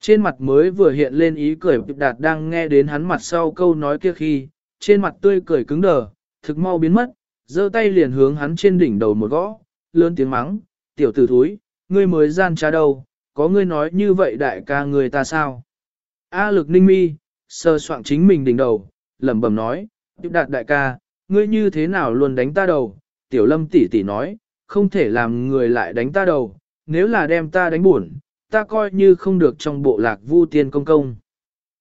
Trên mặt mới vừa hiện lên ý cười đạt đang nghe đến hắn mặt sau câu nói kia khi, trên mặt tươi cười cứng đờ, thực mau biến mất, giơ tay liền hướng hắn trên đỉnh đầu một gõ, lớn tiếng mắng, tiểu tử thúi, ngươi mới gian trá đâu, có ngươi nói như vậy đại ca người ta sao? A lực ninh mi, sơ soạn chính mình đỉnh đầu, lẩm bẩm nói, tiếp đạt đại ca, ngươi như thế nào luôn đánh ta đầu? Tiểu lâm tỷ tỷ nói, không thể làm người lại đánh ta đầu, nếu là đem ta đánh buồn, ta coi như không được trong bộ lạc vu tiên công công.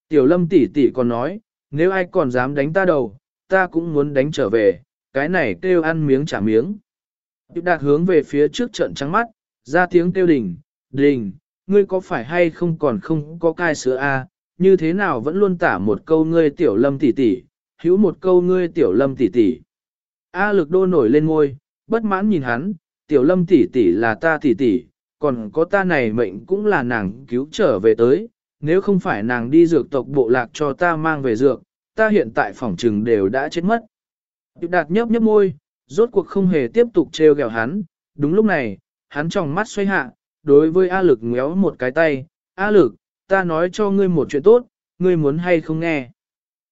Tiểu lâm tỷ tỷ còn nói, nếu ai còn dám đánh ta đầu, ta cũng muốn đánh trở về, cái này kêu ăn miếng trả miếng. Điệp đạt hướng về phía trước trận trắng mắt, ra tiếng kêu đỉnh, đình, ngươi có phải hay không còn không có cai sữa a? À? như thế nào vẫn luôn tả một câu ngươi tiểu lâm tỷ tỷ, hữu một câu ngươi tiểu lâm tỷ tỷ. A lực đô nổi lên ngôi, bất mãn nhìn hắn, tiểu lâm tỷ tỷ là ta tỷ tỷ, còn có ta này mệnh cũng là nàng cứu trở về tới, nếu không phải nàng đi dược tộc bộ lạc cho ta mang về dược, ta hiện tại phòng trừng đều đã chết mất. Điệp đạt nhấp nhấp môi, rốt cuộc không hề tiếp tục trêu ghẹo hắn, đúng lúc này, hắn tròng mắt xoay hạ, đối với A lực ngéo một cái tay, A lực, ta nói cho ngươi một chuyện tốt, ngươi muốn hay không nghe.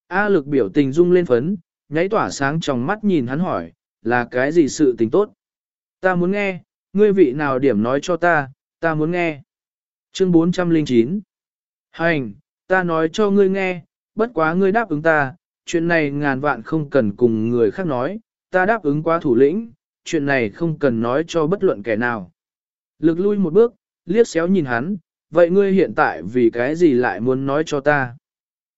A lực biểu tình rung lên phấn, nháy tỏa sáng trong mắt nhìn hắn hỏi, là cái gì sự tình tốt? Ta muốn nghe, ngươi vị nào điểm nói cho ta, ta muốn nghe. Chương 409 Hành, ta nói cho ngươi nghe, bất quá ngươi đáp ứng ta, chuyện này ngàn vạn không cần cùng người khác nói, ta đáp ứng quá thủ lĩnh, chuyện này không cần nói cho bất luận kẻ nào. Lực lui một bước, liếc xéo nhìn hắn, vậy ngươi hiện tại vì cái gì lại muốn nói cho ta?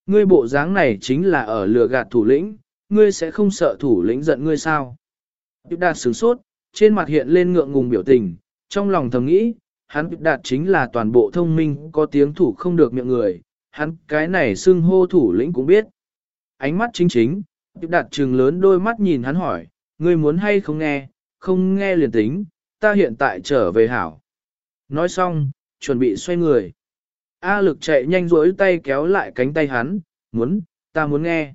Ngươi bộ dáng này chính là ở lừa gạt thủ lĩnh, ngươi sẽ không sợ thủ lĩnh giận ngươi sao? Điệp đạt sửng sốt, trên mặt hiện lên ngượng ngùng biểu tình, trong lòng thầm nghĩ, hắn đạt chính là toàn bộ thông minh có tiếng thủ không được miệng người, hắn cái này xưng hô thủ lĩnh cũng biết. Ánh mắt chính chính, đạt trừng lớn đôi mắt nhìn hắn hỏi, ngươi muốn hay không nghe, không nghe liền tính, ta hiện tại trở về hảo. Nói xong, chuẩn bị xoay người. A lực chạy nhanh rỗi tay kéo lại cánh tay hắn, muốn, ta muốn nghe.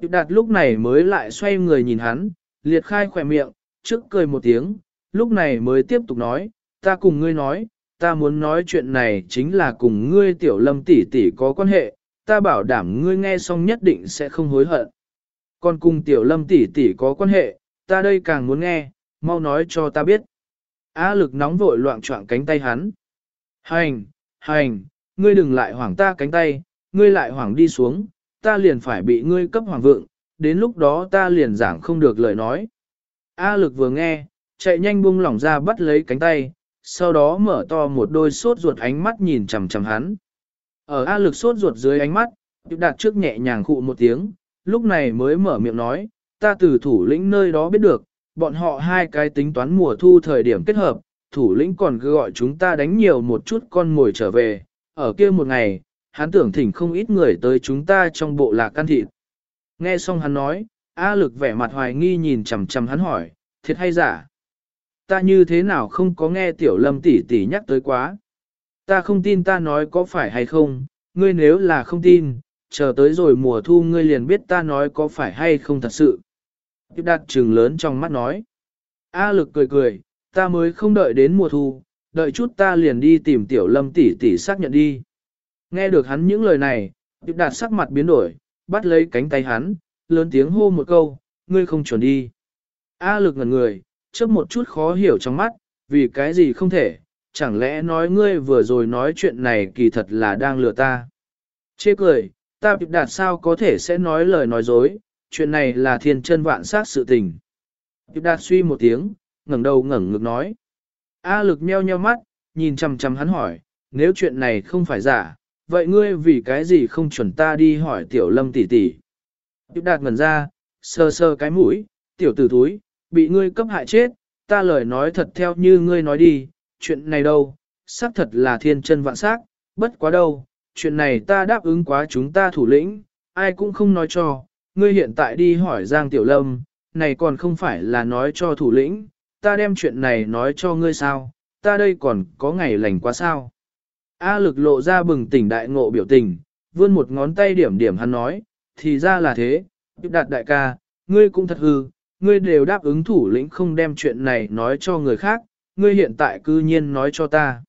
Điệp đạt lúc này mới lại xoay người nhìn hắn, liệt khai khỏe miệng, trước cười một tiếng, lúc này mới tiếp tục nói, ta cùng ngươi nói, ta muốn nói chuyện này chính là cùng ngươi tiểu lâm tỷ tỷ có quan hệ, ta bảo đảm ngươi nghe xong nhất định sẽ không hối hận. Còn cùng tiểu lâm tỷ tỷ có quan hệ, ta đây càng muốn nghe, mau nói cho ta biết. Á lực nóng vội loạn trọng cánh tay hắn. Hành, hành, ngươi đừng lại hoảng ta cánh tay, ngươi lại hoảng đi xuống, ta liền phải bị ngươi cấp hoàng vượng, đến lúc đó ta liền giảng không được lời nói. A lực vừa nghe, chạy nhanh buông lỏng ra bắt lấy cánh tay, sau đó mở to một đôi sốt ruột ánh mắt nhìn chằm chằm hắn. Ở A lực sốt ruột dưới ánh mắt, Diệp đạt trước nhẹ nhàng khụ một tiếng, lúc này mới mở miệng nói, ta từ thủ lĩnh nơi đó biết được, bọn họ hai cái tính toán mùa thu thời điểm kết hợp, thủ lĩnh còn cứ gọi chúng ta đánh nhiều một chút con mồi trở về, ở kia một ngày, hắn tưởng thỉnh không ít người tới chúng ta trong bộ lạc can thịt. Nghe xong hắn nói, A lực vẻ mặt hoài nghi nhìn chằm chằm hắn hỏi, thiệt hay giả? Ta như thế nào không có nghe tiểu lâm tỷ tỷ nhắc tới quá? Ta không tin ta nói có phải hay không, ngươi nếu là không tin, chờ tới rồi mùa thu ngươi liền biết ta nói có phải hay không thật sự. Tiếp đạt trừng lớn trong mắt nói. A lực cười cười, ta mới không đợi đến mùa thu, đợi chút ta liền đi tìm tiểu lâm tỷ tỷ xác nhận đi. Nghe được hắn những lời này, Tiếp đạt sắc mặt biến đổi, bắt lấy cánh tay hắn, lớn tiếng hô một câu, ngươi không chuẩn đi. A lực ngẩn người, chớp một chút khó hiểu trong mắt, vì cái gì không thể, chẳng lẽ nói ngươi vừa rồi nói chuyện này kỳ thật là đang lừa ta. Chê cười, ta Tiếp đạt sao có thể sẽ nói lời nói dối, chuyện này là thiên chân vạn sát sự tình. Tiếp đạt suy một tiếng, ngẩng đầu ngẩng ngực nói. A lực meo nheo mắt, nhìn chằm chằm hắn hỏi, nếu chuyện này không phải giả, vậy ngươi vì cái gì không chuẩn ta đi hỏi tiểu lâm tỷ tỷ. Tiếp đạt ngẩn ra, sơ sơ cái mũi, tiểu tử túi, bị ngươi cấp hại chết, ta lời nói thật theo như ngươi nói đi, chuyện này đâu, xác thật là thiên chân vạn xác bất quá đâu, chuyện này ta đáp ứng quá chúng ta thủ lĩnh, ai cũng không nói cho, ngươi hiện tại đi hỏi Giang Tiểu Lâm, này còn không phải là nói cho thủ lĩnh, ta đem chuyện này nói cho ngươi sao, ta đây còn có ngày lành quá sao. A lực lộ ra bừng tỉnh đại ngộ biểu tình, vươn một ngón tay điểm điểm hắn nói, thì ra là thế, đạt đại ca, ngươi cũng thật hư, ngươi đều đáp ứng thủ lĩnh không đem chuyện này nói cho người khác, ngươi hiện tại cư nhiên nói cho ta.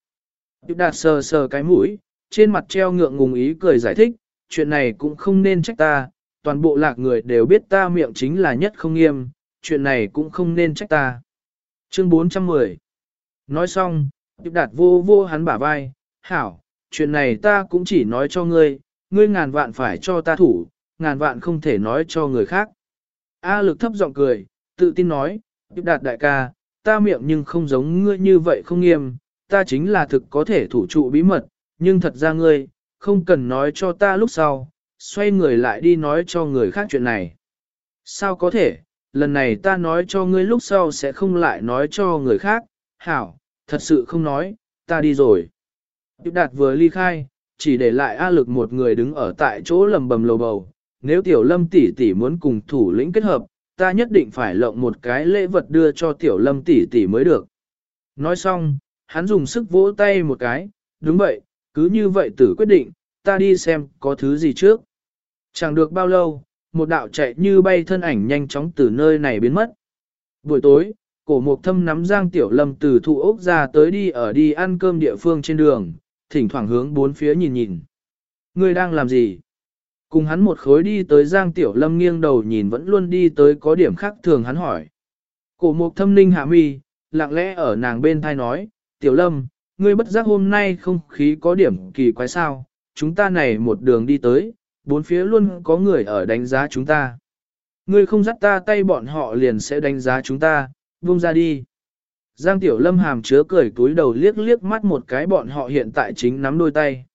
Điệp đạt sờ sờ cái mũi, trên mặt treo ngượng ngùng ý cười giải thích, chuyện này cũng không nên trách ta, toàn bộ lạc người đều biết ta miệng chính là nhất không nghiêm, chuyện này cũng không nên trách ta. Chương 410 Nói xong, Điệp đạt vô vô hắn bả vai, hảo, chuyện này ta cũng chỉ nói cho ngươi, ngươi ngàn vạn phải cho ta thủ, ngàn vạn không thể nói cho người khác. A lực thấp giọng cười, tự tin nói, Điệp đạt đại ca, ta miệng nhưng không giống ngươi như vậy không nghiêm, ta chính là thực có thể thủ trụ bí mật, nhưng thật ra ngươi, không cần nói cho ta lúc sau, xoay người lại đi nói cho người khác chuyện này. Sao có thể, lần này ta nói cho ngươi lúc sau sẽ không lại nói cho người khác, hảo, thật sự không nói, ta đi rồi. Điệp đạt vừa ly khai, chỉ để lại A lực một người đứng ở tại chỗ lầm bầm lầu bầu, nếu tiểu lâm tỷ tỷ muốn cùng thủ lĩnh kết hợp, ta nhất định phải lộng một cái lễ vật đưa cho tiểu lâm tỷ tỷ mới được. Nói xong, hắn dùng sức vỗ tay một cái, đúng vậy, cứ như vậy tử quyết định, ta đi xem có thứ gì trước. Chẳng được bao lâu, một đạo chạy như bay thân ảnh nhanh chóng từ nơi này biến mất. Buổi tối, cổ mục thâm nắm giang tiểu lâm từ thụ ốc ra tới đi ở đi ăn cơm địa phương trên đường, thỉnh thoảng hướng bốn phía nhìn nhìn. Ngươi đang làm gì? Cùng hắn một khối đi tới giang tiểu lâm nghiêng đầu nhìn vẫn luôn đi tới có điểm khác thường hắn hỏi. Cổ mục thâm ninh hạ mi, lặng lẽ ở nàng bên thai nói, tiểu lâm, ngươi bất giác hôm nay không khí có điểm kỳ quái sao, chúng ta này một đường đi tới, bốn phía luôn có người ở đánh giá chúng ta. Ngươi không dắt ta tay bọn họ liền sẽ đánh giá chúng ta, buông ra đi. Giang Tiểu Lâm hàm chứa cười túi đầu liếc liếc mắt một cái bọn họ hiện tại chính nắm đôi tay.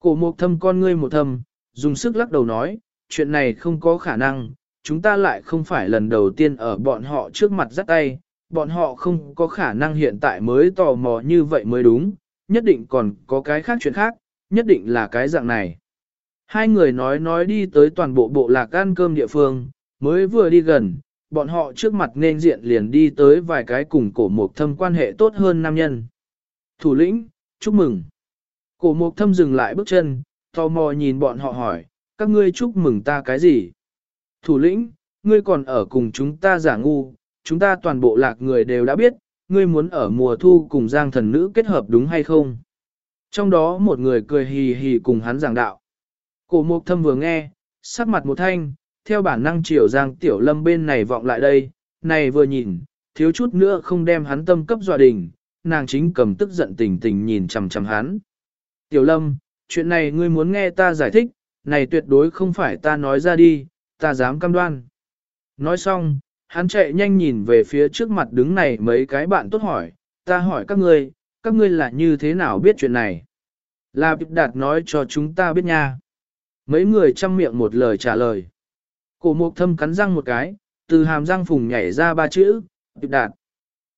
Cổ mục thâm con ngươi một thâm, dùng sức lắc đầu nói, chuyện này không có khả năng, chúng ta lại không phải lần đầu tiên ở bọn họ trước mặt dắt tay, bọn họ không có khả năng hiện tại mới tò mò như vậy mới đúng, nhất định còn có cái khác chuyện khác, nhất định là cái dạng này. Hai người nói nói đi tới toàn bộ bộ lạc ăn cơm địa phương, mới vừa đi gần, bọn họ trước mặt nên diện liền đi tới vài cái cùng cổ mục thâm quan hệ tốt hơn nam nhân. Thủ lĩnh, chúc mừng. Cổ mục thâm dừng lại bước chân, tò mò nhìn bọn họ hỏi, các ngươi chúc mừng ta cái gì? Thủ lĩnh, ngươi còn ở cùng chúng ta giả ngu, chúng ta toàn bộ lạc người đều đã biết, ngươi muốn ở mùa thu cùng giang thần nữ kết hợp đúng hay không? Trong đó một người cười hì hì cùng hắn giảng đạo. Cổ mục thâm vừa nghe, sắc mặt một thanh, theo bản năng chiều giang tiểu lâm bên này vọng lại đây, này vừa nhìn, thiếu chút nữa không đem hắn tâm cấp dọa đình, nàng chính cầm tức giận tình tình nhìn chằm chằm hắn. Tiểu lâm, chuyện này ngươi muốn nghe ta giải thích, này tuyệt đối không phải ta nói ra đi, ta dám cam đoan. Nói xong, hắn chạy nhanh nhìn về phía trước mặt đứng này mấy cái bạn tốt hỏi, ta hỏi các ngươi, các ngươi là như thế nào biết chuyện này? Là Bịp Đạt nói cho chúng ta biết nha. Mấy người chăm miệng một lời trả lời. Cổ mục thâm cắn răng một cái, từ hàm răng phùng nhảy ra ba chữ, Bịp Đạt.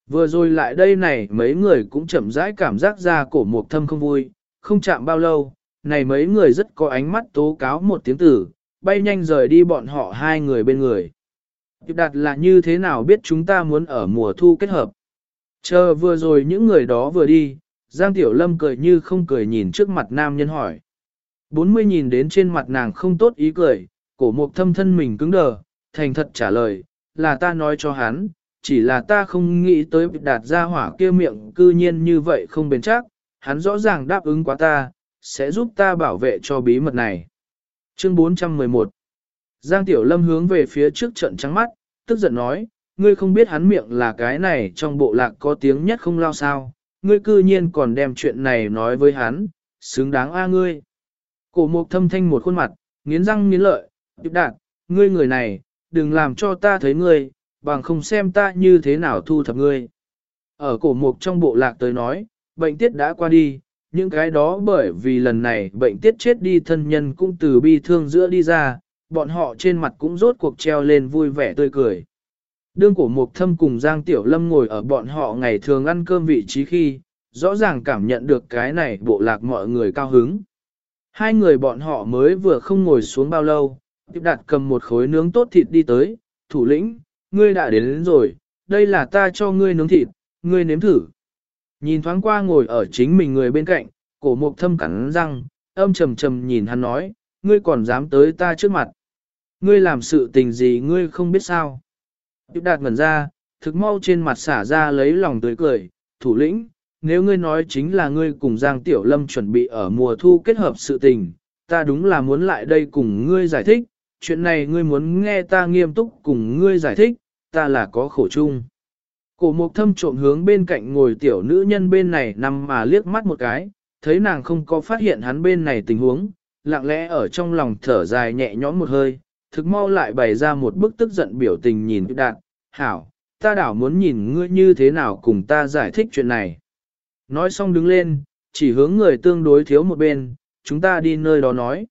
Vừa rồi lại đây này mấy người cũng chậm rãi cảm giác ra cổ mục thâm không vui, không chạm bao lâu, này mấy người rất có ánh mắt tố cáo một tiếng tử, bay nhanh rời đi bọn họ hai người bên người. Điệp đạt là như thế nào biết chúng ta muốn ở mùa thu kết hợp. Chờ vừa rồi những người đó vừa đi, Giang Tiểu Lâm cười như không cười nhìn trước mặt nam nhân hỏi. 40 nhìn đến trên mặt nàng không tốt ý cười, cổ mục thâm thân mình cứng đờ, thành thật trả lời, là ta nói cho hắn, chỉ là ta không nghĩ tới đạt ra hỏa kia miệng cư nhiên như vậy không bền chắc, hắn rõ ràng đáp ứng quá ta, sẽ giúp ta bảo vệ cho bí mật này. Chương 411 Giang Tiểu Lâm hướng về phía trước trận trắng mắt, tức giận nói, ngươi không biết hắn miệng là cái này trong bộ lạc có tiếng nhất không lao sao, ngươi cư nhiên còn đem chuyện này nói với hắn, xứng đáng a ngươi. Cổ mục thâm thanh một khuôn mặt, nghiến răng nghiến lợi, điệp đạt, ngươi người này, đừng làm cho ta thấy ngươi, bằng không xem ta như thế nào thu thập ngươi. Ở cổ mục trong bộ lạc tới nói, bệnh tiết đã qua đi, những cái đó bởi vì lần này bệnh tiết chết đi thân nhân cũng từ bi thương giữa đi ra, bọn họ trên mặt cũng rốt cuộc treo lên vui vẻ tươi cười. Đương cổ mục thâm cùng Giang Tiểu Lâm ngồi ở bọn họ ngày thường ăn cơm vị trí khi, rõ ràng cảm nhận được cái này bộ lạc mọi người cao hứng. Hai người bọn họ mới vừa không ngồi xuống bao lâu, Tiếp đạt cầm một khối nướng tốt thịt đi tới, thủ lĩnh, ngươi đã đến, đến rồi, đây là ta cho ngươi nướng thịt, ngươi nếm thử. Nhìn thoáng qua ngồi ở chính mình người bên cạnh, cổ mục thâm cắn răng, âm trầm trầm nhìn hắn nói, ngươi còn dám tới ta trước mặt. Ngươi làm sự tình gì ngươi không biết sao. Tiếp đạt ngẩn ra, thực mau trên mặt xả ra lấy lòng tươi cười, thủ lĩnh, nếu ngươi nói chính là ngươi cùng Giang Tiểu Lâm chuẩn bị ở mùa thu kết hợp sự tình, ta đúng là muốn lại đây cùng ngươi giải thích, chuyện này ngươi muốn nghe ta nghiêm túc cùng ngươi giải thích, ta là có khổ chung. Cổ mục thâm trộm hướng bên cạnh ngồi tiểu nữ nhân bên này nằm mà liếc mắt một cái, thấy nàng không có phát hiện hắn bên này tình huống, lặng lẽ ở trong lòng thở dài nhẹ nhõm một hơi, thực mau lại bày ra một bức tức giận biểu tình nhìn đạt, hảo, ta đảo muốn nhìn ngươi như thế nào cùng ta giải thích chuyện này. Nói xong đứng lên, chỉ hướng người tương đối thiếu một bên, chúng ta đi nơi đó nói.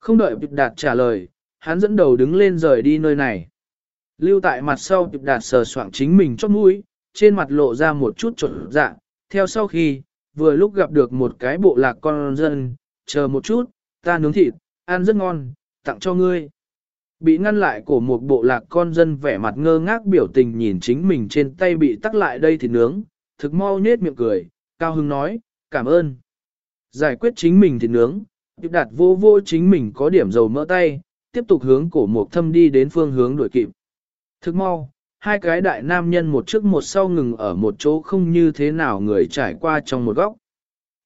Không đợi Đạt trả lời, hắn dẫn đầu đứng lên rời đi nơi này. Lưu tại mặt sau kịp Đạt sờ soạng chính mình chót mũi, trên mặt lộ ra một chút trộn dạ, theo sau khi, vừa lúc gặp được một cái bộ lạc con dân, chờ một chút, ta nướng thịt, ăn rất ngon, tặng cho ngươi. Bị ngăn lại của một bộ lạc con dân vẻ mặt ngơ ngác biểu tình nhìn chính mình trên tay bị tắc lại đây thì nướng, thực mau nết miệng cười, cao hưng nói, cảm ơn. Giải quyết chính mình thì nướng, tiếp đạt vô vô chính mình có điểm dầu mỡ tay, tiếp tục hướng cổ một thâm đi đến phương hướng đuổi kịp. Thức mau, hai cái đại nam nhân một trước một sau ngừng ở một chỗ không như thế nào người trải qua trong một góc.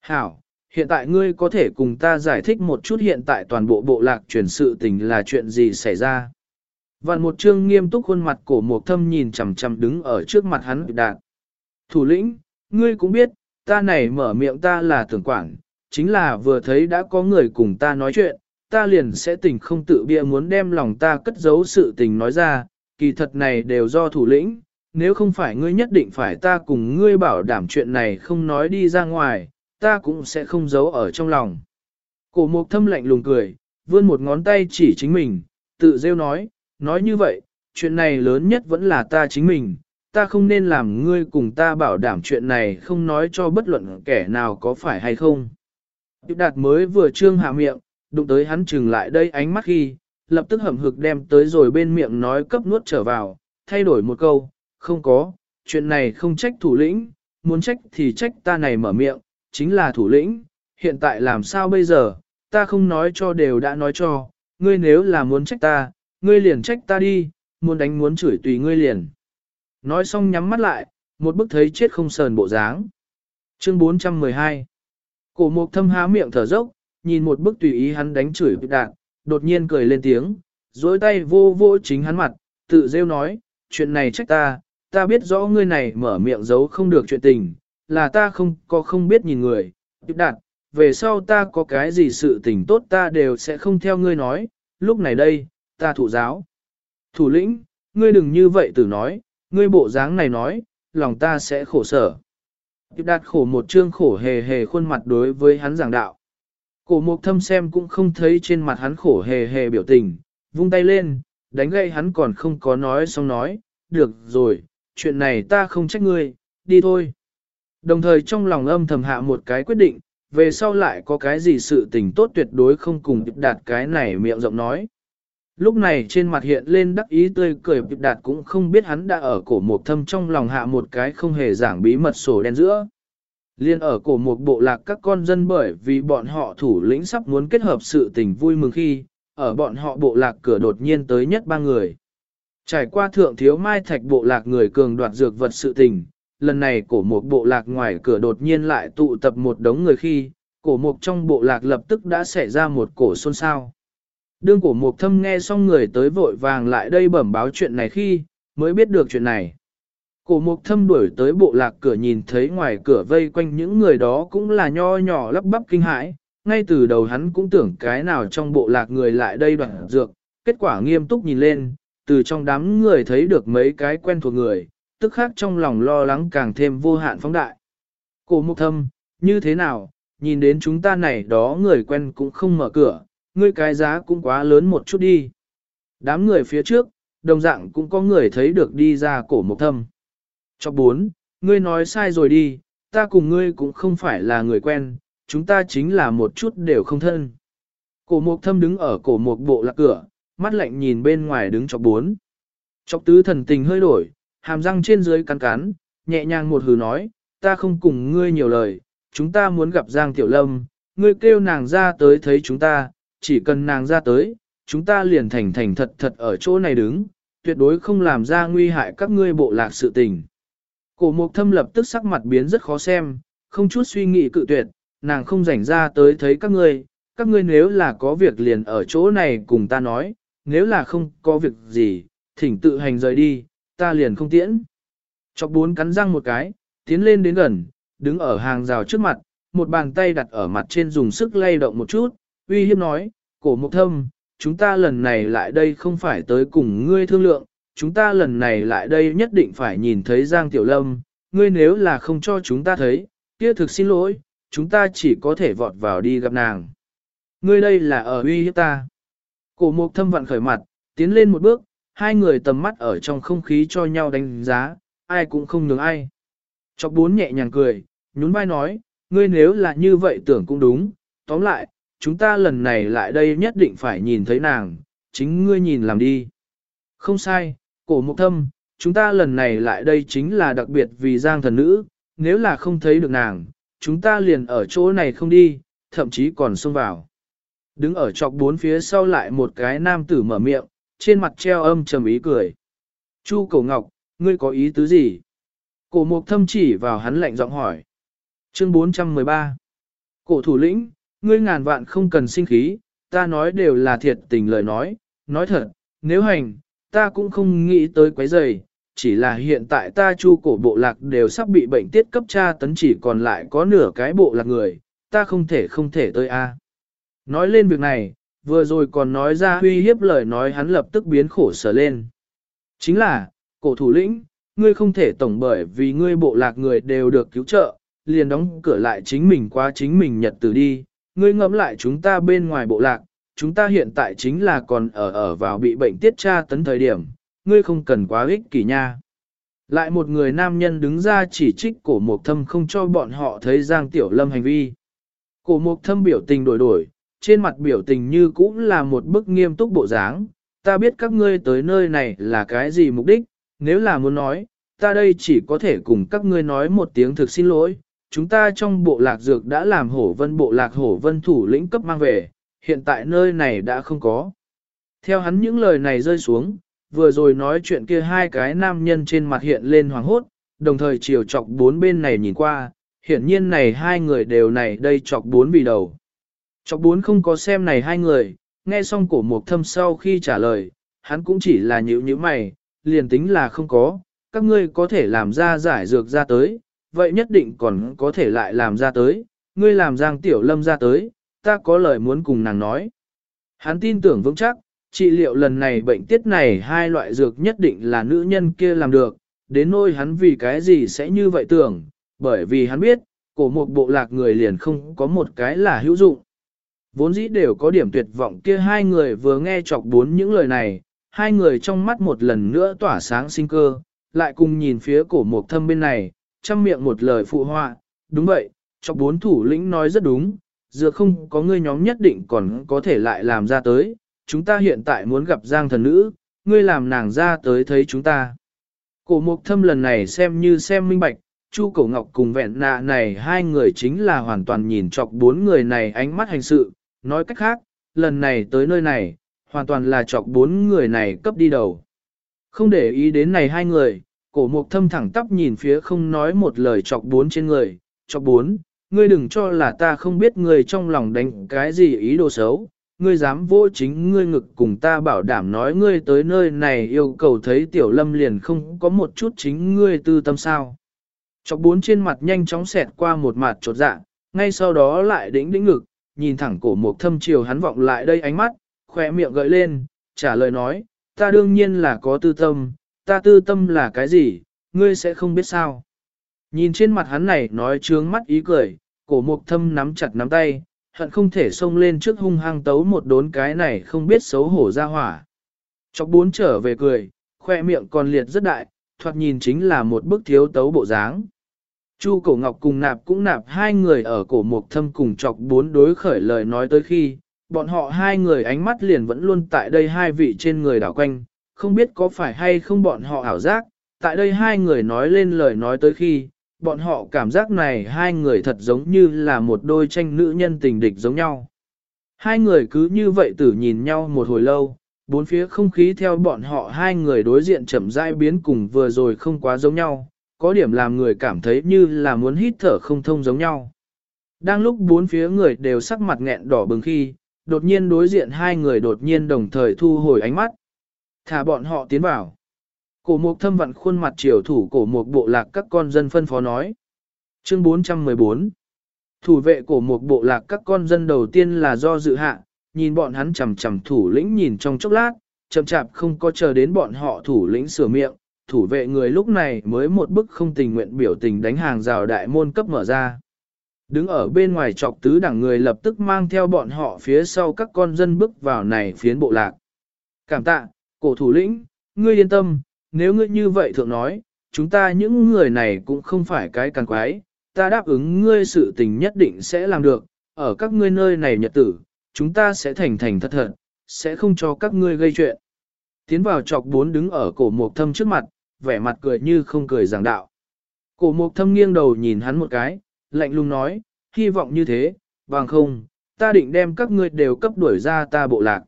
Hảo, hiện tại ngươi có thể cùng ta giải thích một chút hiện tại toàn bộ bộ lạc truyền sự tình là chuyện gì xảy ra. Vạn một chương nghiêm túc khuôn mặt cổ một thâm nhìn chằm chằm đứng ở trước mặt hắn đạt. Thủ lĩnh, ngươi cũng biết, ta này mở miệng ta là tưởng quản, chính là vừa thấy đã có người cùng ta nói chuyện, ta liền sẽ tình không tự bia muốn đem lòng ta cất giấu sự tình nói ra, kỳ thật này đều do thủ lĩnh, nếu không phải ngươi nhất định phải ta cùng ngươi bảo đảm chuyện này không nói đi ra ngoài, ta cũng sẽ không giấu ở trong lòng. Cổ mục thâm lạnh lùng cười, vươn một ngón tay chỉ chính mình, tự rêu nói, nói như vậy, chuyện này lớn nhất vẫn là ta chính mình, ta không nên làm ngươi cùng ta bảo đảm chuyện này không nói cho bất luận kẻ nào có phải hay không. Điệp đạt mới vừa trương hạ miệng, đụng tới hắn trừng lại đây ánh mắt khi, lập tức hầm hực đem tới rồi bên miệng nói cấp nuốt trở vào, thay đổi một câu, không có, chuyện này không trách thủ lĩnh, muốn trách thì trách ta này mở miệng, chính là thủ lĩnh, hiện tại làm sao bây giờ, ta không nói cho đều đã nói cho, ngươi nếu là muốn trách ta, ngươi liền trách ta đi, muốn đánh muốn chửi tùy ngươi liền. Nói xong nhắm mắt lại, một bức thấy chết không sờn bộ dáng. Chương 412 Cổ mục thâm há miệng thở dốc, nhìn một bức tùy ý hắn đánh chửi đạn, đột nhiên cười lên tiếng, dối tay vô vô chính hắn mặt, tự rêu nói, chuyện này trách ta, ta biết rõ ngươi này mở miệng giấu không được chuyện tình, là ta không có không biết nhìn người, tiếp đạt, về sau ta có cái gì sự tình tốt ta đều sẽ không theo ngươi nói, lúc này đây, ta thủ giáo. Thủ lĩnh, ngươi đừng như vậy tử nói, ngươi bộ dáng này nói, lòng ta sẽ khổ sở. Tiếp đạt khổ một chương khổ hề hề khuôn mặt đối với hắn giảng đạo. Cổ mục thâm xem cũng không thấy trên mặt hắn khổ hề hề biểu tình, vung tay lên, đánh gậy hắn còn không có nói xong nói, được rồi, chuyện này ta không trách ngươi, đi thôi. Đồng thời trong lòng âm thầm hạ một cái quyết định, về sau lại có cái gì sự tình tốt tuyệt đối không cùng đạt cái này miệng rộng nói. Lúc này trên mặt hiện lên đắc ý tươi cười đạt cũng không biết hắn đã ở cổ mục thâm trong lòng hạ một cái không hề giảng bí mật sổ đen giữa. Liên ở cổ một bộ lạc các con dân bởi vì bọn họ thủ lĩnh sắp muốn kết hợp sự tình vui mừng khi, ở bọn họ bộ lạc cửa đột nhiên tới nhất ba người. Trải qua thượng thiếu mai thạch bộ lạc người cường đoạt dược vật sự tình, lần này cổ một bộ lạc ngoài cửa đột nhiên lại tụ tập một đống người khi, cổ mục trong bộ lạc lập tức đã xảy ra một cổ xôn xao. Đương cổ mục thâm nghe xong người tới vội vàng lại đây bẩm báo chuyện này khi, mới biết được chuyện này. Cổ mục thâm đuổi tới bộ lạc cửa nhìn thấy ngoài cửa vây quanh những người đó cũng là nho nhỏ lắp bắp kinh hãi, ngay từ đầu hắn cũng tưởng cái nào trong bộ lạc người lại đây đoạn dược, kết quả nghiêm túc nhìn lên, từ trong đám người thấy được mấy cái quen thuộc người, tức khác trong lòng lo lắng càng thêm vô hạn phóng đại. Cổ mục thâm, như thế nào, nhìn đến chúng ta này đó người quen cũng không mở cửa, ngươi cái giá cũng quá lớn một chút đi. Đám người phía trước, đồng dạng cũng có người thấy được đi ra cổ mục thâm. Cho bốn, ngươi nói sai rồi đi, ta cùng ngươi cũng không phải là người quen, chúng ta chính là một chút đều không thân. Cổ mục thâm đứng ở cổ mục bộ lạc cửa, mắt lạnh nhìn bên ngoài đứng cho bốn. Chọc tứ thần tình hơi đổi, hàm răng trên dưới cắn cắn, nhẹ nhàng một hừ nói, ta không cùng ngươi nhiều lời, chúng ta muốn gặp Giang Tiểu Lâm, ngươi kêu nàng ra tới thấy chúng ta, chỉ cần nàng ra tới, chúng ta liền thành thành thật thật ở chỗ này đứng, tuyệt đối không làm ra nguy hại các ngươi bộ lạc sự tình. Cổ mục thâm lập tức sắc mặt biến rất khó xem, không chút suy nghĩ cự tuyệt, nàng không rảnh ra tới thấy các ngươi, các ngươi nếu là có việc liền ở chỗ này cùng ta nói, nếu là không có việc gì, thỉnh tự hành rời đi, ta liền không tiễn. Chọc bốn cắn răng một cái, tiến lên đến gần, đứng ở hàng rào trước mặt, một bàn tay đặt ở mặt trên dùng sức lay động một chút, uy hiếp nói, cổ mục thâm, chúng ta lần này lại đây không phải tới cùng ngươi thương lượng, chúng ta lần này lại đây nhất định phải nhìn thấy Giang Tiểu Lâm, ngươi nếu là không cho chúng ta thấy, kia thực xin lỗi, chúng ta chỉ có thể vọt vào đi gặp nàng. Ngươi đây là ở uy hiếp ta. Cổ mục thâm vặn khởi mặt, tiến lên một bước, hai người tầm mắt ở trong không khí cho nhau đánh giá, ai cũng không nhường ai. Chọc bốn nhẹ nhàng cười, nhún vai nói, ngươi nếu là như vậy tưởng cũng đúng, tóm lại, chúng ta lần này lại đây nhất định phải nhìn thấy nàng, chính ngươi nhìn làm đi. Không sai, cổ mục thâm, chúng ta lần này lại đây chính là đặc biệt vì giang thần nữ, nếu là không thấy được nàng, chúng ta liền ở chỗ này không đi, thậm chí còn xông vào. Đứng ở chọc bốn phía sau lại một cái nam tử mở miệng, trên mặt treo âm trầm ý cười. Chu cổ ngọc, ngươi có ý tứ gì? Cổ mục thâm chỉ vào hắn lạnh giọng hỏi. Chương 413 Cổ thủ lĩnh, ngươi ngàn vạn không cần sinh khí, ta nói đều là thiệt tình lời nói, nói thật, nếu hành, ta cũng không nghĩ tới quấy rầy, chỉ là hiện tại ta chu cổ bộ lạc đều sắp bị bệnh tiết cấp tra tấn chỉ còn lại có nửa cái bộ lạc người, ta không thể không thể tới a. Nói lên việc này, vừa rồi còn nói ra uy hiếp lời nói hắn lập tức biến khổ sở lên. Chính là, cổ thủ lĩnh, ngươi không thể tổng bởi vì ngươi bộ lạc người đều được cứu trợ, liền đóng cửa lại chính mình qua chính mình nhật từ đi, ngươi ngẫm lại chúng ta bên ngoài bộ lạc, chúng ta hiện tại chính là còn ở ở vào bị bệnh tiết tra tấn thời điểm, ngươi không cần quá ích kỷ nha. Lại một người nam nhân đứng ra chỉ trích cổ mục thâm không cho bọn họ thấy Giang Tiểu Lâm hành vi. Cổ mục thâm biểu tình đổi đổi, trên mặt biểu tình như cũng là một bức nghiêm túc bộ dáng. Ta biết các ngươi tới nơi này là cái gì mục đích, nếu là muốn nói, ta đây chỉ có thể cùng các ngươi nói một tiếng thực xin lỗi. Chúng ta trong bộ lạc dược đã làm hổ vân bộ lạc hổ vân thủ lĩnh cấp mang về, hiện tại nơi này đã không có. Theo hắn những lời này rơi xuống, vừa rồi nói chuyện kia hai cái nam nhân trên mặt hiện lên hoàng hốt, đồng thời chiều chọc bốn bên này nhìn qua, hiển nhiên này hai người đều này đây chọc bốn vì đầu. Chọc bốn không có xem này hai người, nghe xong cổ mục thâm sau khi trả lời, hắn cũng chỉ là nhữ như mày, liền tính là không có, các ngươi có thể làm ra giải dược ra tới, vậy nhất định còn có thể lại làm ra tới, ngươi làm giang tiểu lâm ra tới, ta có lời muốn cùng nàng nói. Hắn tin tưởng vững chắc, trị liệu lần này bệnh tiết này hai loại dược nhất định là nữ nhân kia làm được, đến nỗi hắn vì cái gì sẽ như vậy tưởng, bởi vì hắn biết, cổ một bộ lạc người liền không có một cái là hữu dụng. Vốn dĩ đều có điểm tuyệt vọng kia hai người vừa nghe chọc bốn những lời này, hai người trong mắt một lần nữa tỏa sáng sinh cơ, lại cùng nhìn phía cổ mục thâm bên này, chăm miệng một lời phụ họa, đúng vậy, chọc bốn thủ lĩnh nói rất đúng, dựa không có ngươi nhóm nhất định còn có thể lại làm ra tới, chúng ta hiện tại muốn gặp giang thần nữ, ngươi làm nàng ra tới thấy chúng ta. Cổ mục thâm lần này xem như xem minh bạch, Chu Cổ Ngọc cùng vẹn nạ này hai người chính là hoàn toàn nhìn chọc bốn người này ánh mắt hành sự, nói cách khác, lần này tới nơi này, hoàn toàn là chọc bốn người này cấp đi đầu. Không để ý đến này hai người, cổ mục thâm thẳng tắp nhìn phía không nói một lời chọc bốn trên người, chọc bốn, ngươi đừng cho là ta không biết ngươi trong lòng đánh cái gì ý đồ xấu, ngươi dám vô chính ngươi ngực cùng ta bảo đảm nói ngươi tới nơi này yêu cầu thấy tiểu lâm liền không có một chút chính ngươi tư tâm sao. Chọc bốn trên mặt nhanh chóng xẹt qua một mặt trột dạ, ngay sau đó lại đĩnh đĩnh ngực, nhìn thẳng cổ mục thâm chiều hắn vọng lại đây ánh mắt, khỏe miệng gợi lên, trả lời nói, ta đương nhiên là có tư tâm, ta tư tâm là cái gì, ngươi sẽ không biết sao. Nhìn trên mặt hắn này nói trướng mắt ý cười, cổ mục thâm nắm chặt nắm tay, hận không thể xông lên trước hung hăng tấu một đốn cái này không biết xấu hổ ra hỏa. Chọc bốn trở về cười, khoe miệng còn liệt rất đại, thoạt nhìn chính là một bức thiếu tấu bộ dáng. Chu cổ ngọc cùng nạp cũng nạp hai người ở cổ mục thâm cùng chọc bốn đối khởi lời nói tới khi, bọn họ hai người ánh mắt liền vẫn luôn tại đây hai vị trên người đảo quanh, không biết có phải hay không bọn họ ảo giác, tại đây hai người nói lên lời nói tới khi, bọn họ cảm giác này hai người thật giống như là một đôi tranh nữ nhân tình địch giống nhau. Hai người cứ như vậy tử nhìn nhau một hồi lâu, bốn phía không khí theo bọn họ hai người đối diện chậm rãi biến cùng vừa rồi không quá giống nhau, có điểm làm người cảm thấy như là muốn hít thở không thông giống nhau. Đang lúc bốn phía người đều sắc mặt nghẹn đỏ bừng khi, đột nhiên đối diện hai người đột nhiên đồng thời thu hồi ánh mắt. Thả bọn họ tiến vào. Cổ mục thâm vặn khuôn mặt triều thủ cổ mục bộ lạc các con dân phân phó nói. Chương 414 Thủ vệ cổ mục bộ lạc các con dân đầu tiên là do dự hạ, nhìn bọn hắn chầm chầm thủ lĩnh nhìn trong chốc lát, chậm chạp không có chờ đến bọn họ thủ lĩnh sửa miệng, thủ vệ người lúc này mới một bức không tình nguyện biểu tình đánh hàng rào đại môn cấp mở ra. Đứng ở bên ngoài trọc tứ đẳng người lập tức mang theo bọn họ phía sau các con dân bước vào này phiến bộ lạc. Cảm tạ, cổ thủ lĩnh, ngươi yên tâm, nếu ngươi như vậy thượng nói, chúng ta những người này cũng không phải cái càng quái, ta đáp ứng ngươi sự tình nhất định sẽ làm được, ở các ngươi nơi này nhật tử, chúng ta sẽ thành thành thật thật, sẽ không cho các ngươi gây chuyện. Tiến vào chọc bốn đứng ở cổ mộc thâm trước mặt, vẻ mặt cười như không cười giảng đạo. Cổ mộc thâm nghiêng đầu nhìn hắn một cái, lạnh lùng nói, hy vọng như thế, bằng không, ta định đem các ngươi đều cấp đuổi ra ta bộ lạc.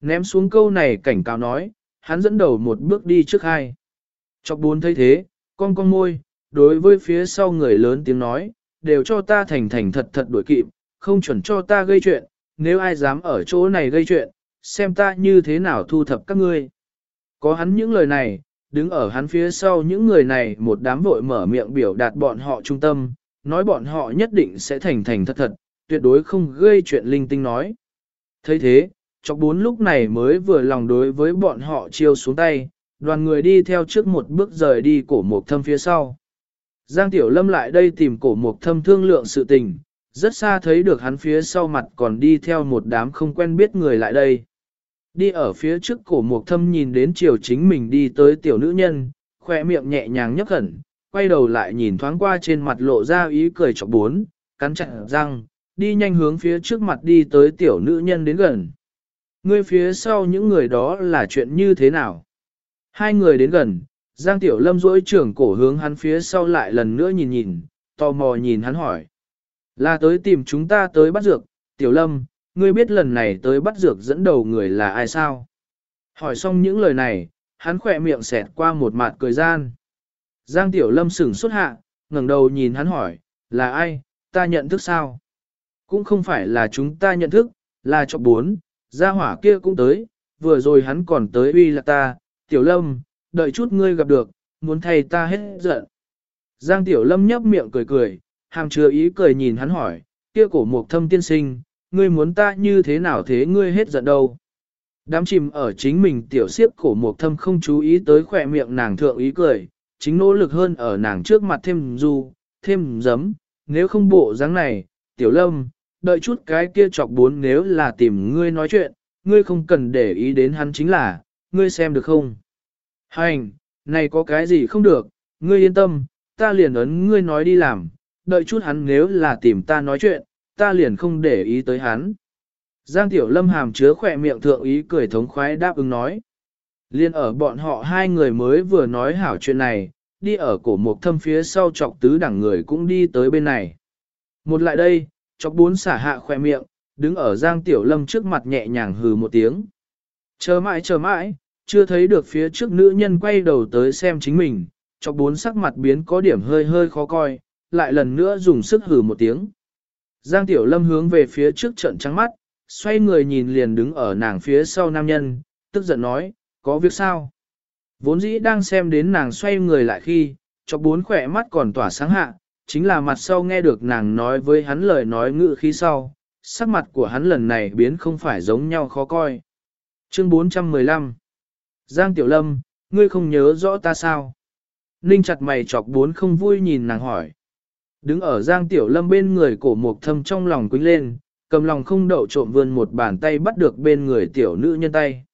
Ném xuống câu này cảnh cáo nói, hắn dẫn đầu một bước đi trước hai. Chọc bốn thấy thế, con con môi, đối với phía sau người lớn tiếng nói, đều cho ta thành thành thật thật đuổi kịp, không chuẩn cho ta gây chuyện, nếu ai dám ở chỗ này gây chuyện, xem ta như thế nào thu thập các ngươi. Có hắn những lời này, đứng ở hắn phía sau những người này một đám vội mở miệng biểu đạt bọn họ trung tâm, nói bọn họ nhất định sẽ thành thành thật thật, tuyệt đối không gây chuyện linh tinh nói. thấy thế, chọc bốn lúc này mới vừa lòng đối với bọn họ chiêu xuống tay, đoàn người đi theo trước một bước rời đi cổ mục thâm phía sau. Giang Tiểu Lâm lại đây tìm cổ mục thâm thương lượng sự tình, rất xa thấy được hắn phía sau mặt còn đi theo một đám không quen biết người lại đây. Đi ở phía trước cổ mục thâm nhìn đến chiều chính mình đi tới tiểu nữ nhân, khoe miệng nhẹ nhàng nhấc khẩn, quay đầu lại nhìn thoáng qua trên mặt lộ ra ý cười chọc bốn, cắn chặt răng, đi nhanh hướng phía trước mặt đi tới tiểu nữ nhân đến gần. Ngươi phía sau những người đó là chuyện như thế nào? Hai người đến gần, Giang Tiểu Lâm duỗi trưởng cổ hướng hắn phía sau lại lần nữa nhìn nhìn, tò mò nhìn hắn hỏi. Là tới tìm chúng ta tới bắt dược, Tiểu Lâm, ngươi biết lần này tới bắt dược dẫn đầu người là ai sao? Hỏi xong những lời này, hắn khỏe miệng xẹt qua một mặt cười gian. Giang Tiểu Lâm sửng xuất hạ, ngẩng đầu nhìn hắn hỏi, là ai, ta nhận thức sao? Cũng không phải là chúng ta nhận thức, là cho bốn, gia hỏa kia cũng tới, vừa rồi hắn còn tới uy là ta, Tiểu Lâm, đợi chút ngươi gặp được, muốn thay ta hết giận. Giang Tiểu Lâm nhấp miệng cười cười, hàm chứa ý cười nhìn hắn hỏi, kia cổ mục thâm tiên sinh, ngươi muốn ta như thế nào thế ngươi hết giận đâu. Đám chìm ở chính mình tiểu siếp cổ mục thâm không chú ý tới khỏe miệng nàng thượng ý cười, chính nỗ lực hơn ở nàng trước mặt thêm du, thêm giấm, nếu không bộ dáng này, tiểu lâm, đợi chút cái kia chọc bốn nếu là tìm ngươi nói chuyện, ngươi không cần để ý đến hắn chính là, ngươi xem được không? Hành, này có cái gì không được, ngươi yên tâm, ta liền ấn ngươi nói đi làm, đợi chút hắn nếu là tìm ta nói chuyện, ta liền không để ý tới hắn. Giang Tiểu Lâm hàm chứa khỏe miệng thượng ý cười thống khoái đáp ứng nói. Liên ở bọn họ hai người mới vừa nói hảo chuyện này, đi ở cổ mục thâm phía sau chọc tứ đẳng người cũng đi tới bên này. Một lại đây, chọc bốn xả hạ khoe miệng, đứng ở Giang Tiểu Lâm trước mặt nhẹ nhàng hừ một tiếng. Chờ mãi chờ mãi, chưa thấy được phía trước nữ nhân quay đầu tới xem chính mình, chọc bốn sắc mặt biến có điểm hơi hơi khó coi, lại lần nữa dùng sức hừ một tiếng. Giang Tiểu Lâm hướng về phía trước trận trắng mắt, xoay người nhìn liền đứng ở nàng phía sau nam nhân, tức giận nói, có việc sao? Vốn dĩ đang xem đến nàng xoay người lại khi, Chọc bốn khỏe mắt còn tỏa sáng hạ, chính là mặt sau nghe được nàng nói với hắn lời nói ngự khí sau, sắc mặt của hắn lần này biến không phải giống nhau khó coi. Chương 415 Giang Tiểu Lâm, ngươi không nhớ rõ ta sao? Ninh chặt mày chọc bốn không vui nhìn nàng hỏi. Đứng ở Giang Tiểu Lâm bên người cổ mục thâm trong lòng quýnh lên, cầm lòng không đậu trộm vươn một bàn tay bắt được bên người tiểu nữ nhân tay.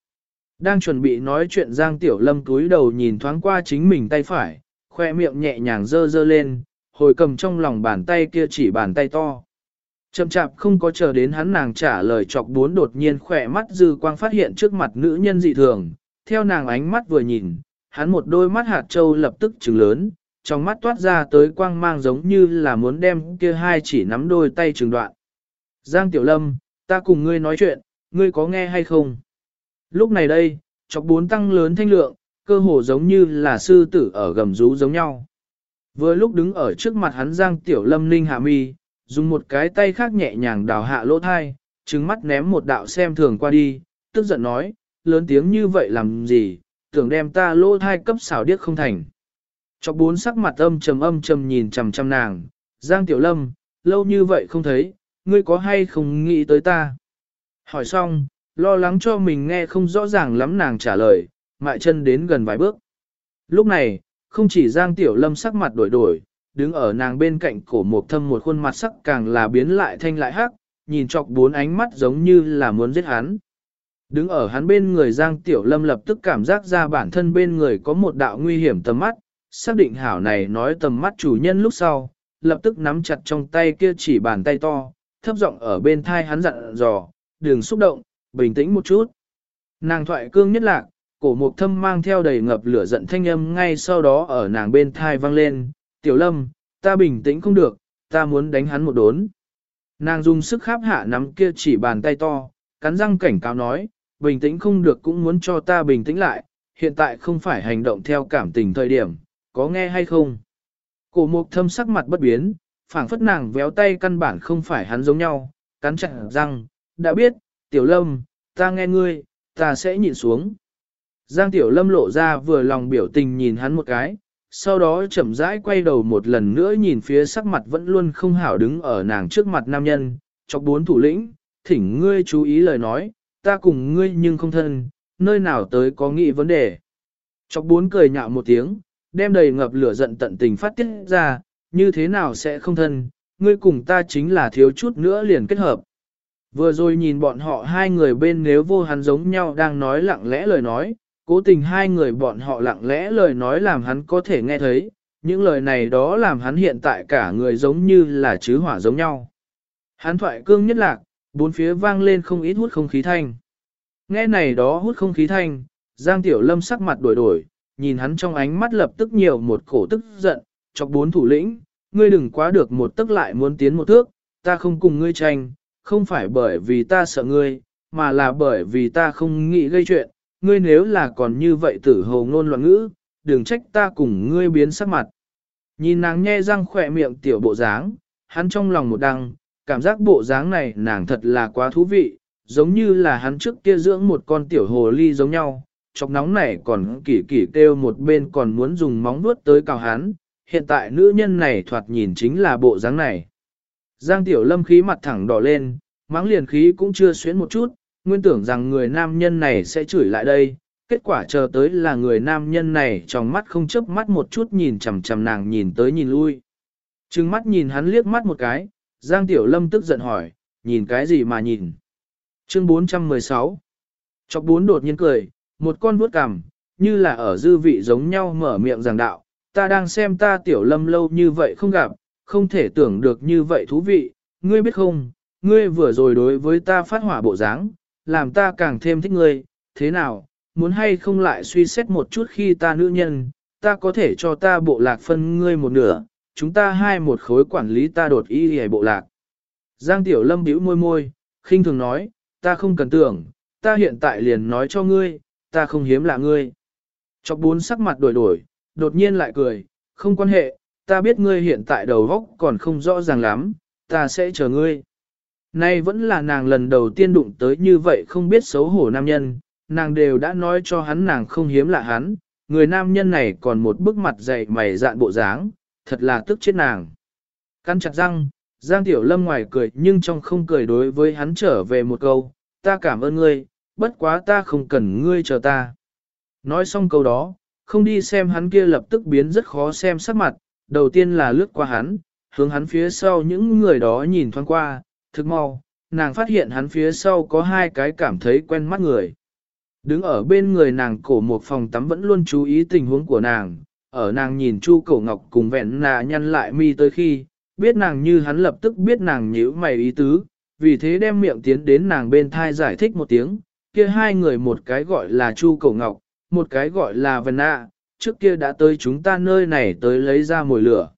Đang chuẩn bị nói chuyện Giang Tiểu Lâm túi đầu nhìn thoáng qua chính mình tay phải, khoe miệng nhẹ nhàng dơ dơ lên, hồi cầm trong lòng bàn tay kia chỉ bàn tay to. Chậm chạp không có chờ đến hắn nàng trả lời chọc bốn đột nhiên khỏe mắt dư quang phát hiện trước mặt nữ nhân dị thường, theo nàng ánh mắt vừa nhìn, hắn một đôi mắt hạt trâu lập tức trừng lớn, trong mắt toát ra tới quang mang giống như là muốn đem kia hai chỉ nắm đôi tay trừng đoạn. Giang Tiểu Lâm, ta cùng ngươi nói chuyện, ngươi có nghe hay không? Lúc này đây, chọc bốn tăng lớn thanh lượng, cơ hồ giống như là sư tử ở gầm rú giống nhau. Vừa lúc đứng ở trước mặt hắn Giang Tiểu Lâm ninh hạ mi, dùng một cái tay khác nhẹ nhàng đào hạ lỗ thai, trừng mắt ném một đạo xem thường qua đi, tức giận nói, lớn tiếng như vậy làm gì, tưởng đem ta lỗ thai cấp xảo điếc không thành. Chọc bốn sắc mặt âm trầm âm trầm nhìn chằm chằm nàng, Giang Tiểu Lâm, lâu như vậy không thấy, ngươi có hay không nghĩ tới ta? Hỏi xong, lo lắng cho mình nghe không rõ ràng lắm nàng trả lời, mại chân đến gần vài bước. Lúc này, không chỉ Giang Tiểu Lâm sắc mặt đổi đổi, đứng ở nàng bên cạnh cổ một thâm một khuôn mặt sắc càng là biến lại thanh lại hắc, nhìn chọc bốn ánh mắt giống như là muốn giết hắn. Đứng ở hắn bên người Giang Tiểu Lâm lập tức cảm giác ra bản thân bên người có một đạo nguy hiểm tầm mắt, xác định hảo này nói tầm mắt chủ nhân lúc sau, lập tức nắm chặt trong tay kia chỉ bàn tay to, thấp giọng ở bên thai hắn dặn dò, đừng xúc động, bình tĩnh một chút. Nàng thoại cương nhất lạc, cổ mục thâm mang theo đầy ngập lửa giận thanh âm ngay sau đó ở nàng bên thai vang lên, tiểu lâm, ta bình tĩnh không được, ta muốn đánh hắn một đốn. Nàng dùng sức kháp hạ nắm kia chỉ bàn tay to, cắn răng cảnh cáo nói, bình tĩnh không được cũng muốn cho ta bình tĩnh lại, hiện tại không phải hành động theo cảm tình thời điểm, có nghe hay không? Cổ mục thâm sắc mặt bất biến, phảng phất nàng véo tay căn bản không phải hắn giống nhau, cắn chặt răng, đã biết, tiểu lâm, ta nghe ngươi, ta sẽ nhịn xuống. Giang tiểu lâm lộ ra vừa lòng biểu tình nhìn hắn một cái, sau đó chậm rãi quay đầu một lần nữa nhìn phía sắc mặt vẫn luôn không hảo đứng ở nàng trước mặt nam nhân, chọc bốn thủ lĩnh, thỉnh ngươi chú ý lời nói, ta cùng ngươi nhưng không thân, nơi nào tới có nghĩ vấn đề. Chọc bốn cười nhạo một tiếng, đem đầy ngập lửa giận tận tình phát tiết ra, như thế nào sẽ không thân, ngươi cùng ta chính là thiếu chút nữa liền kết hợp. Vừa rồi nhìn bọn họ hai người bên nếu vô hắn giống nhau đang nói lặng lẽ lời nói, cố tình hai người bọn họ lặng lẽ lời nói làm hắn có thể nghe thấy, những lời này đó làm hắn hiện tại cả người giống như là chứ hỏa giống nhau. Hắn thoại cương nhất lạc, bốn phía vang lên không ít hút không khí thanh. Nghe này đó hút không khí thanh, Giang Tiểu Lâm sắc mặt đổi đổi, nhìn hắn trong ánh mắt lập tức nhiều một cổ tức giận, chọc bốn thủ lĩnh, ngươi đừng quá được một tức lại muốn tiến một thước, ta không cùng ngươi tranh, không phải bởi vì ta sợ ngươi, mà là bởi vì ta không nghĩ gây chuyện, ngươi nếu là còn như vậy tử hồ ngôn loạn ngữ, đừng trách ta cùng ngươi biến sắc mặt. Nhìn nàng nhe răng khỏe miệng tiểu bộ dáng, hắn trong lòng một đăng, cảm giác bộ dáng này nàng thật là quá thú vị, giống như là hắn trước kia dưỡng một con tiểu hồ ly giống nhau, chọc nóng này còn kỳ kỳ kêu một bên còn muốn dùng móng vuốt tới cào hắn, hiện tại nữ nhân này thoạt nhìn chính là bộ dáng này. Giang tiểu lâm khí mặt thẳng đỏ lên, mắng liền khí cũng chưa xuyến một chút, nguyên tưởng rằng người nam nhân này sẽ chửi lại đây, kết quả chờ tới là người nam nhân này trong mắt không chớp mắt một chút nhìn chằm chằm nàng nhìn tới nhìn lui. Trừng mắt nhìn hắn liếc mắt một cái, Giang Tiểu Lâm tức giận hỏi, nhìn cái gì mà nhìn. Chương 416 Chọc bốn đột nhiên cười, một con vuốt cằm, như là ở dư vị giống nhau mở miệng giảng đạo, ta đang xem ta Tiểu Lâm lâu như vậy không gặp, không thể tưởng được như vậy thú vị, ngươi biết không, ngươi vừa rồi đối với ta phát hỏa bộ dáng, làm ta càng thêm thích ngươi, thế nào, muốn hay không lại suy xét một chút khi ta nữ nhân, ta có thể cho ta bộ lạc phân ngươi một nửa, chúng ta hai một khối quản lý ta đột y hề bộ lạc. Giang Tiểu Lâm bĩu môi môi, khinh thường nói, ta không cần tưởng, ta hiện tại liền nói cho ngươi, ta không hiếm lạ ngươi. Chọc bốn sắc mặt đổi đổi, đột nhiên lại cười, không quan hệ, ta biết ngươi hiện tại đầu góc còn không rõ ràng lắm, ta sẽ chờ ngươi. Nay vẫn là nàng lần đầu tiên đụng tới như vậy không biết xấu hổ nam nhân, nàng đều đã nói cho hắn nàng không hiếm lạ hắn, người nam nhân này còn một bức mặt dày mày dạn bộ dáng, thật là tức chết nàng. Căn chặt răng, Giang Tiểu Lâm ngoài cười nhưng trong không cười đối với hắn trở về một câu, ta cảm ơn ngươi, bất quá ta không cần ngươi chờ ta. Nói xong câu đó, không đi xem hắn kia lập tức biến rất khó xem sắc mặt, đầu tiên là lướt qua hắn, hướng hắn phía sau những người đó nhìn thoáng qua, thực mau, nàng phát hiện hắn phía sau có hai cái cảm thấy quen mắt người. Đứng ở bên người nàng cổ một phòng tắm vẫn luôn chú ý tình huống của nàng, ở nàng nhìn chu cổ ngọc cùng vẹn nà nhăn lại mi tới khi, biết nàng như hắn lập tức biết nàng nhíu mày ý tứ, vì thế đem miệng tiến đến nàng bên thai giải thích một tiếng, kia hai người một cái gọi là chu cổ ngọc, một cái gọi là vẹn nà, trước kia đã tới chúng ta nơi này tới lấy ra mồi lửa.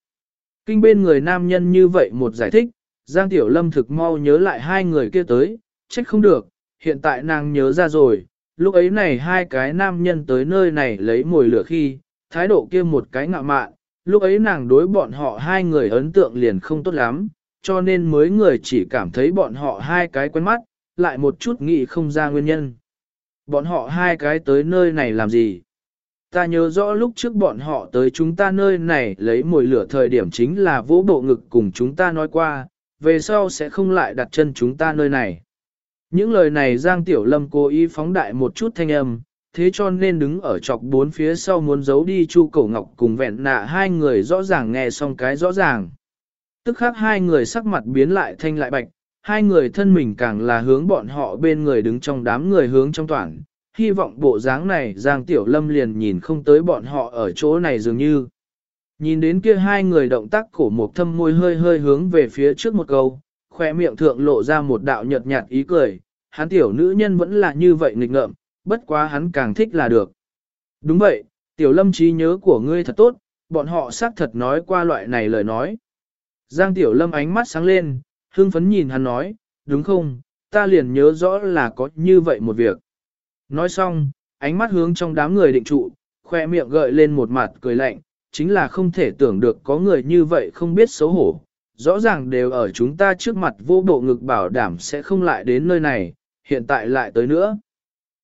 Kinh bên người nam nhân như vậy một giải thích, Giang Tiểu Lâm thực mau nhớ lại hai người kia tới, trách không được, hiện tại nàng nhớ ra rồi, lúc ấy này hai cái nam nhân tới nơi này lấy mồi lửa khi, thái độ kia một cái ngạo mạn, lúc ấy nàng đối bọn họ hai người ấn tượng liền không tốt lắm, cho nên mới người chỉ cảm thấy bọn họ hai cái quen mắt, lại một chút nghĩ không ra nguyên nhân. Bọn họ hai cái tới nơi này làm gì? Ta nhớ rõ lúc trước bọn họ tới chúng ta nơi này lấy mồi lửa thời điểm chính là vỗ bộ ngực cùng chúng ta nói qua, về sau sẽ không lại đặt chân chúng ta nơi này. Những lời này Giang Tiểu Lâm cố ý phóng đại một chút thanh âm, thế cho nên đứng ở chọc bốn phía sau muốn giấu đi Chu Cổ Ngọc cùng vẹn nạ hai người rõ ràng nghe xong cái rõ ràng. Tức khác hai người sắc mặt biến lại thanh lại bạch, hai người thân mình càng là hướng bọn họ bên người đứng trong đám người hướng trong toàn, hy vọng bộ dáng này Giang Tiểu Lâm liền nhìn không tới bọn họ ở chỗ này dường như. Nhìn đến kia hai người động tác cổ một thâm môi hơi hơi hướng về phía trước một câu, khoe miệng thượng lộ ra một đạo nhợt nhạt ý cười, hắn tiểu nữ nhân vẫn là như vậy nghịch ngợm, bất quá hắn càng thích là được. Đúng vậy, tiểu lâm trí nhớ của ngươi thật tốt, bọn họ xác thật nói qua loại này lời nói. Giang tiểu lâm ánh mắt sáng lên, hương phấn nhìn hắn nói, đúng không, ta liền nhớ rõ là có như vậy một việc. Nói xong, ánh mắt hướng trong đám người định trụ, khoe miệng gợi lên một mặt cười lạnh, chính là không thể tưởng được có người như vậy không biết xấu hổ. Rõ ràng đều ở chúng ta trước mặt vô bộ ngực bảo đảm sẽ không lại đến nơi này, hiện tại lại tới nữa.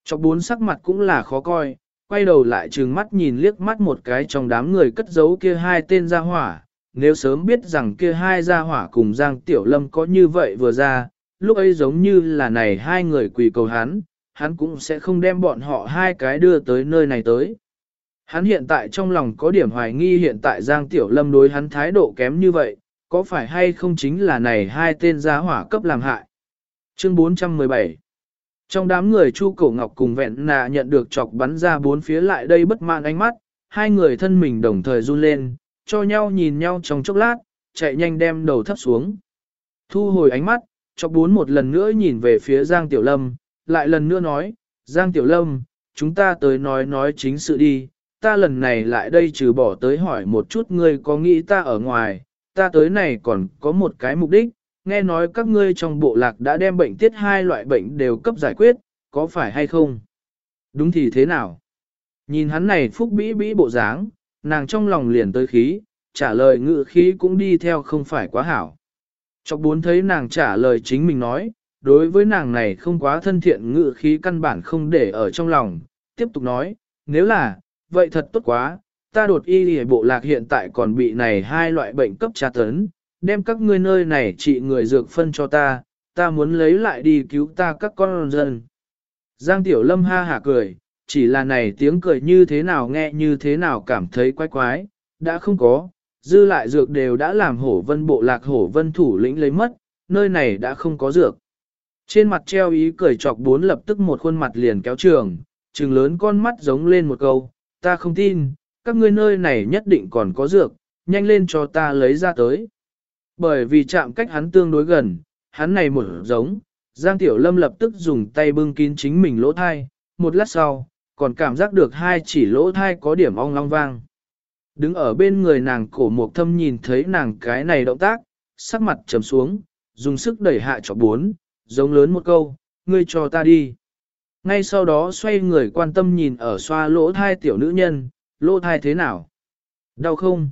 Chọc bốn sắc mặt cũng là khó coi, quay đầu lại trừng mắt nhìn liếc mắt một cái trong đám người cất giấu kia hai tên gia hỏa. Nếu sớm biết rằng kia hai gia hỏa cùng Giang Tiểu Lâm có như vậy vừa ra, lúc ấy giống như là này hai người quỳ cầu hắn, hắn cũng sẽ không đem bọn họ hai cái đưa tới nơi này tới. Hắn hiện tại trong lòng có điểm hoài nghi hiện tại Giang Tiểu Lâm đối hắn thái độ kém như vậy, có phải hay không chính là này hai tên giá hỏa cấp làm hại. Chương 417 Trong đám người Chu Cổ Ngọc cùng vẹn nà nhận được chọc bắn ra bốn phía lại đây bất mãn ánh mắt, hai người thân mình đồng thời run lên, cho nhau nhìn nhau trong chốc lát, chạy nhanh đem đầu thấp xuống. Thu hồi ánh mắt, chọc bốn một lần nữa nhìn về phía Giang Tiểu Lâm, lại lần nữa nói, Giang Tiểu Lâm, chúng ta tới nói nói chính sự đi, ta lần này lại đây trừ bỏ tới hỏi một chút ngươi có nghĩ ta ở ngoài, ta tới này còn có một cái mục đích, nghe nói các ngươi trong bộ lạc đã đem bệnh tiết hai loại bệnh đều cấp giải quyết, có phải hay không? Đúng thì thế nào? Nhìn hắn này phúc bĩ bĩ bộ dáng, nàng trong lòng liền tới khí, trả lời ngự khí cũng đi theo không phải quá hảo. Chọc bốn thấy nàng trả lời chính mình nói, đối với nàng này không quá thân thiện ngự khí căn bản không để ở trong lòng, tiếp tục nói, nếu là, vậy thật tốt quá, ta đột y hề bộ lạc hiện tại còn bị này hai loại bệnh cấp tra tấn, đem các ngươi nơi này trị người dược phân cho ta, ta muốn lấy lại đi cứu ta các con dân. Giang Tiểu Lâm ha hả cười, chỉ là này tiếng cười như thế nào nghe như thế nào cảm thấy quái quái, đã không có, dư lại dược đều đã làm hổ vân bộ lạc hổ vân thủ lĩnh lấy mất, nơi này đã không có dược. Trên mặt treo ý cười chọc bốn lập tức một khuôn mặt liền kéo trường, trừng lớn con mắt giống lên một câu, ta không tin, các ngươi nơi này nhất định còn có dược, nhanh lên cho ta lấy ra tới. Bởi vì chạm cách hắn tương đối gần, hắn này một giống, Giang Tiểu Lâm lập tức dùng tay bưng kín chính mình lỗ thai, một lát sau, còn cảm giác được hai chỉ lỗ thai có điểm ong long vang. Đứng ở bên người nàng cổ mộc thâm nhìn thấy nàng cái này động tác, sắc mặt trầm xuống, dùng sức đẩy hạ cho bốn, giống lớn một câu, ngươi cho ta đi. Ngay sau đó xoay người quan tâm nhìn ở xoa lỗ thai tiểu nữ nhân, lỗ thai thế nào? Đau không?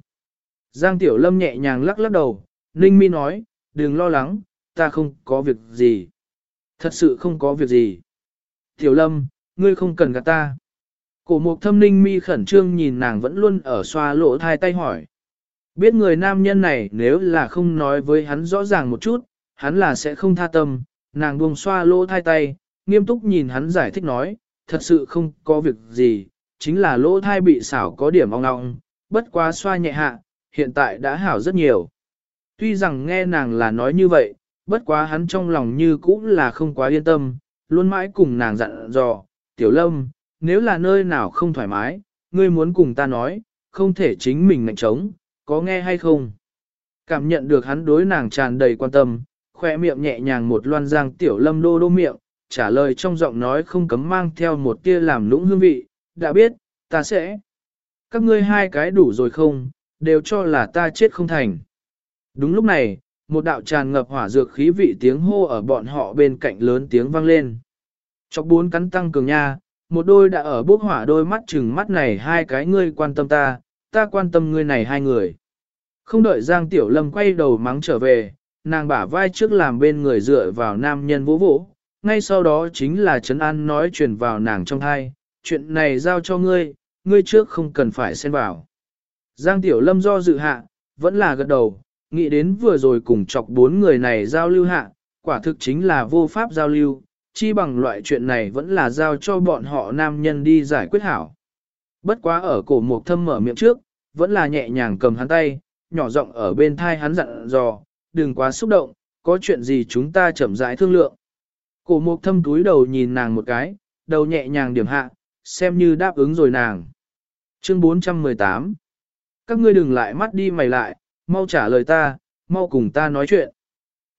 Giang tiểu lâm nhẹ nhàng lắc lắc đầu, Ninh mi nói, đừng lo lắng, ta không có việc gì. Thật sự không có việc gì. Tiểu lâm, ngươi không cần gặp ta. Cổ mục thâm ninh mi khẩn trương nhìn nàng vẫn luôn ở xoa lỗ thai tay hỏi. Biết người nam nhân này nếu là không nói với hắn rõ ràng một chút, hắn là sẽ không tha tâm, nàng buông xoa lỗ thai tay, nghiêm túc nhìn hắn giải thích nói, thật sự không có việc gì, chính là lỗ thai bị xảo có điểm ong ong, bất quá xoa nhẹ hạ, hiện tại đã hảo rất nhiều. Tuy rằng nghe nàng là nói như vậy, bất quá hắn trong lòng như cũng là không quá yên tâm, luôn mãi cùng nàng dặn dò, tiểu lâm, nếu là nơi nào không thoải mái, ngươi muốn cùng ta nói, không thể chính mình ngạnh trống, có nghe hay không? Cảm nhận được hắn đối nàng tràn đầy quan tâm, khoe miệng nhẹ nhàng một loan giang tiểu lâm đô đô miệng, trả lời trong giọng nói không cấm mang theo một tia làm lũng hương vị, đã biết, ta sẽ. Các ngươi hai cái đủ rồi không, đều cho là ta chết không thành. Đúng lúc này, một đạo tràn ngập hỏa dược khí vị tiếng hô ở bọn họ bên cạnh lớn tiếng vang lên. Chọc bốn cắn tăng cường nha, một đôi đã ở bốc hỏa đôi mắt chừng mắt này hai cái ngươi quan tâm ta, ta quan tâm ngươi này hai người. Không đợi Giang Tiểu Lâm quay đầu mắng trở về, nàng bả vai trước làm bên người dựa vào nam nhân vỗ vỗ, ngay sau đó chính là Trấn An nói truyền vào nàng trong thai, chuyện này giao cho ngươi, ngươi trước không cần phải xen vào. Giang Tiểu Lâm do dự hạ, vẫn là gật đầu, nghĩ đến vừa rồi cùng chọc bốn người này giao lưu hạ, quả thực chính là vô pháp giao lưu, chi bằng loại chuyện này vẫn là giao cho bọn họ nam nhân đi giải quyết hảo. Bất quá ở cổ mục thâm mở miệng trước, vẫn là nhẹ nhàng cầm hắn tay, nhỏ giọng ở bên thai hắn dặn dò, đừng quá xúc động, có chuyện gì chúng ta chậm rãi thương lượng. Cổ mục thâm túi đầu nhìn nàng một cái, đầu nhẹ nhàng điểm hạ, xem như đáp ứng rồi nàng. Chương 418 Các ngươi đừng lại mắt đi mày lại, mau trả lời ta, mau cùng ta nói chuyện.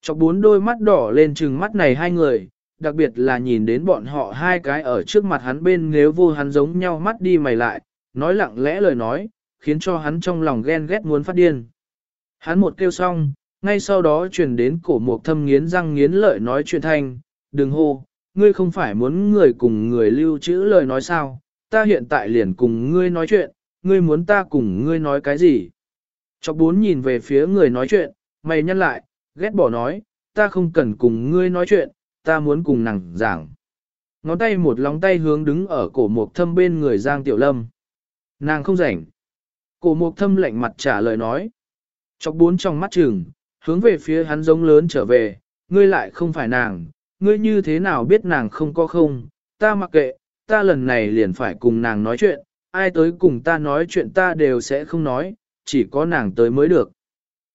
Chọc bốn đôi mắt đỏ lên trừng mắt này hai người, đặc biệt là nhìn đến bọn họ hai cái ở trước mặt hắn bên nếu vô hắn giống nhau mắt đi mày lại, nói lặng lẽ lời nói, khiến cho hắn trong lòng ghen ghét muốn phát điên. Hắn một kêu xong, ngay sau đó truyền đến cổ mục thâm nghiến răng nghiến lợi nói chuyện thanh, đừng hô, ngươi không phải muốn người cùng người lưu trữ lời nói sao, ta hiện tại liền cùng ngươi nói chuyện, ngươi muốn ta cùng ngươi nói cái gì. Chọc bốn nhìn về phía người nói chuyện, mày nhăn lại, ghét bỏ nói, ta không cần cùng ngươi nói chuyện, ta muốn cùng nàng giảng. Ngón tay một lóng tay hướng đứng ở cổ mục thâm bên người Giang Tiểu Lâm. Nàng không rảnh. Cổ mục thâm lạnh mặt trả lời nói. Chọc bốn trong mắt trừng, hướng về phía hắn giống lớn trở về, ngươi lại không phải nàng, ngươi như thế nào biết nàng không có không, ta mặc kệ, ta lần này liền phải cùng nàng nói chuyện, ai tới cùng ta nói chuyện ta đều sẽ không nói, chỉ có nàng tới mới được.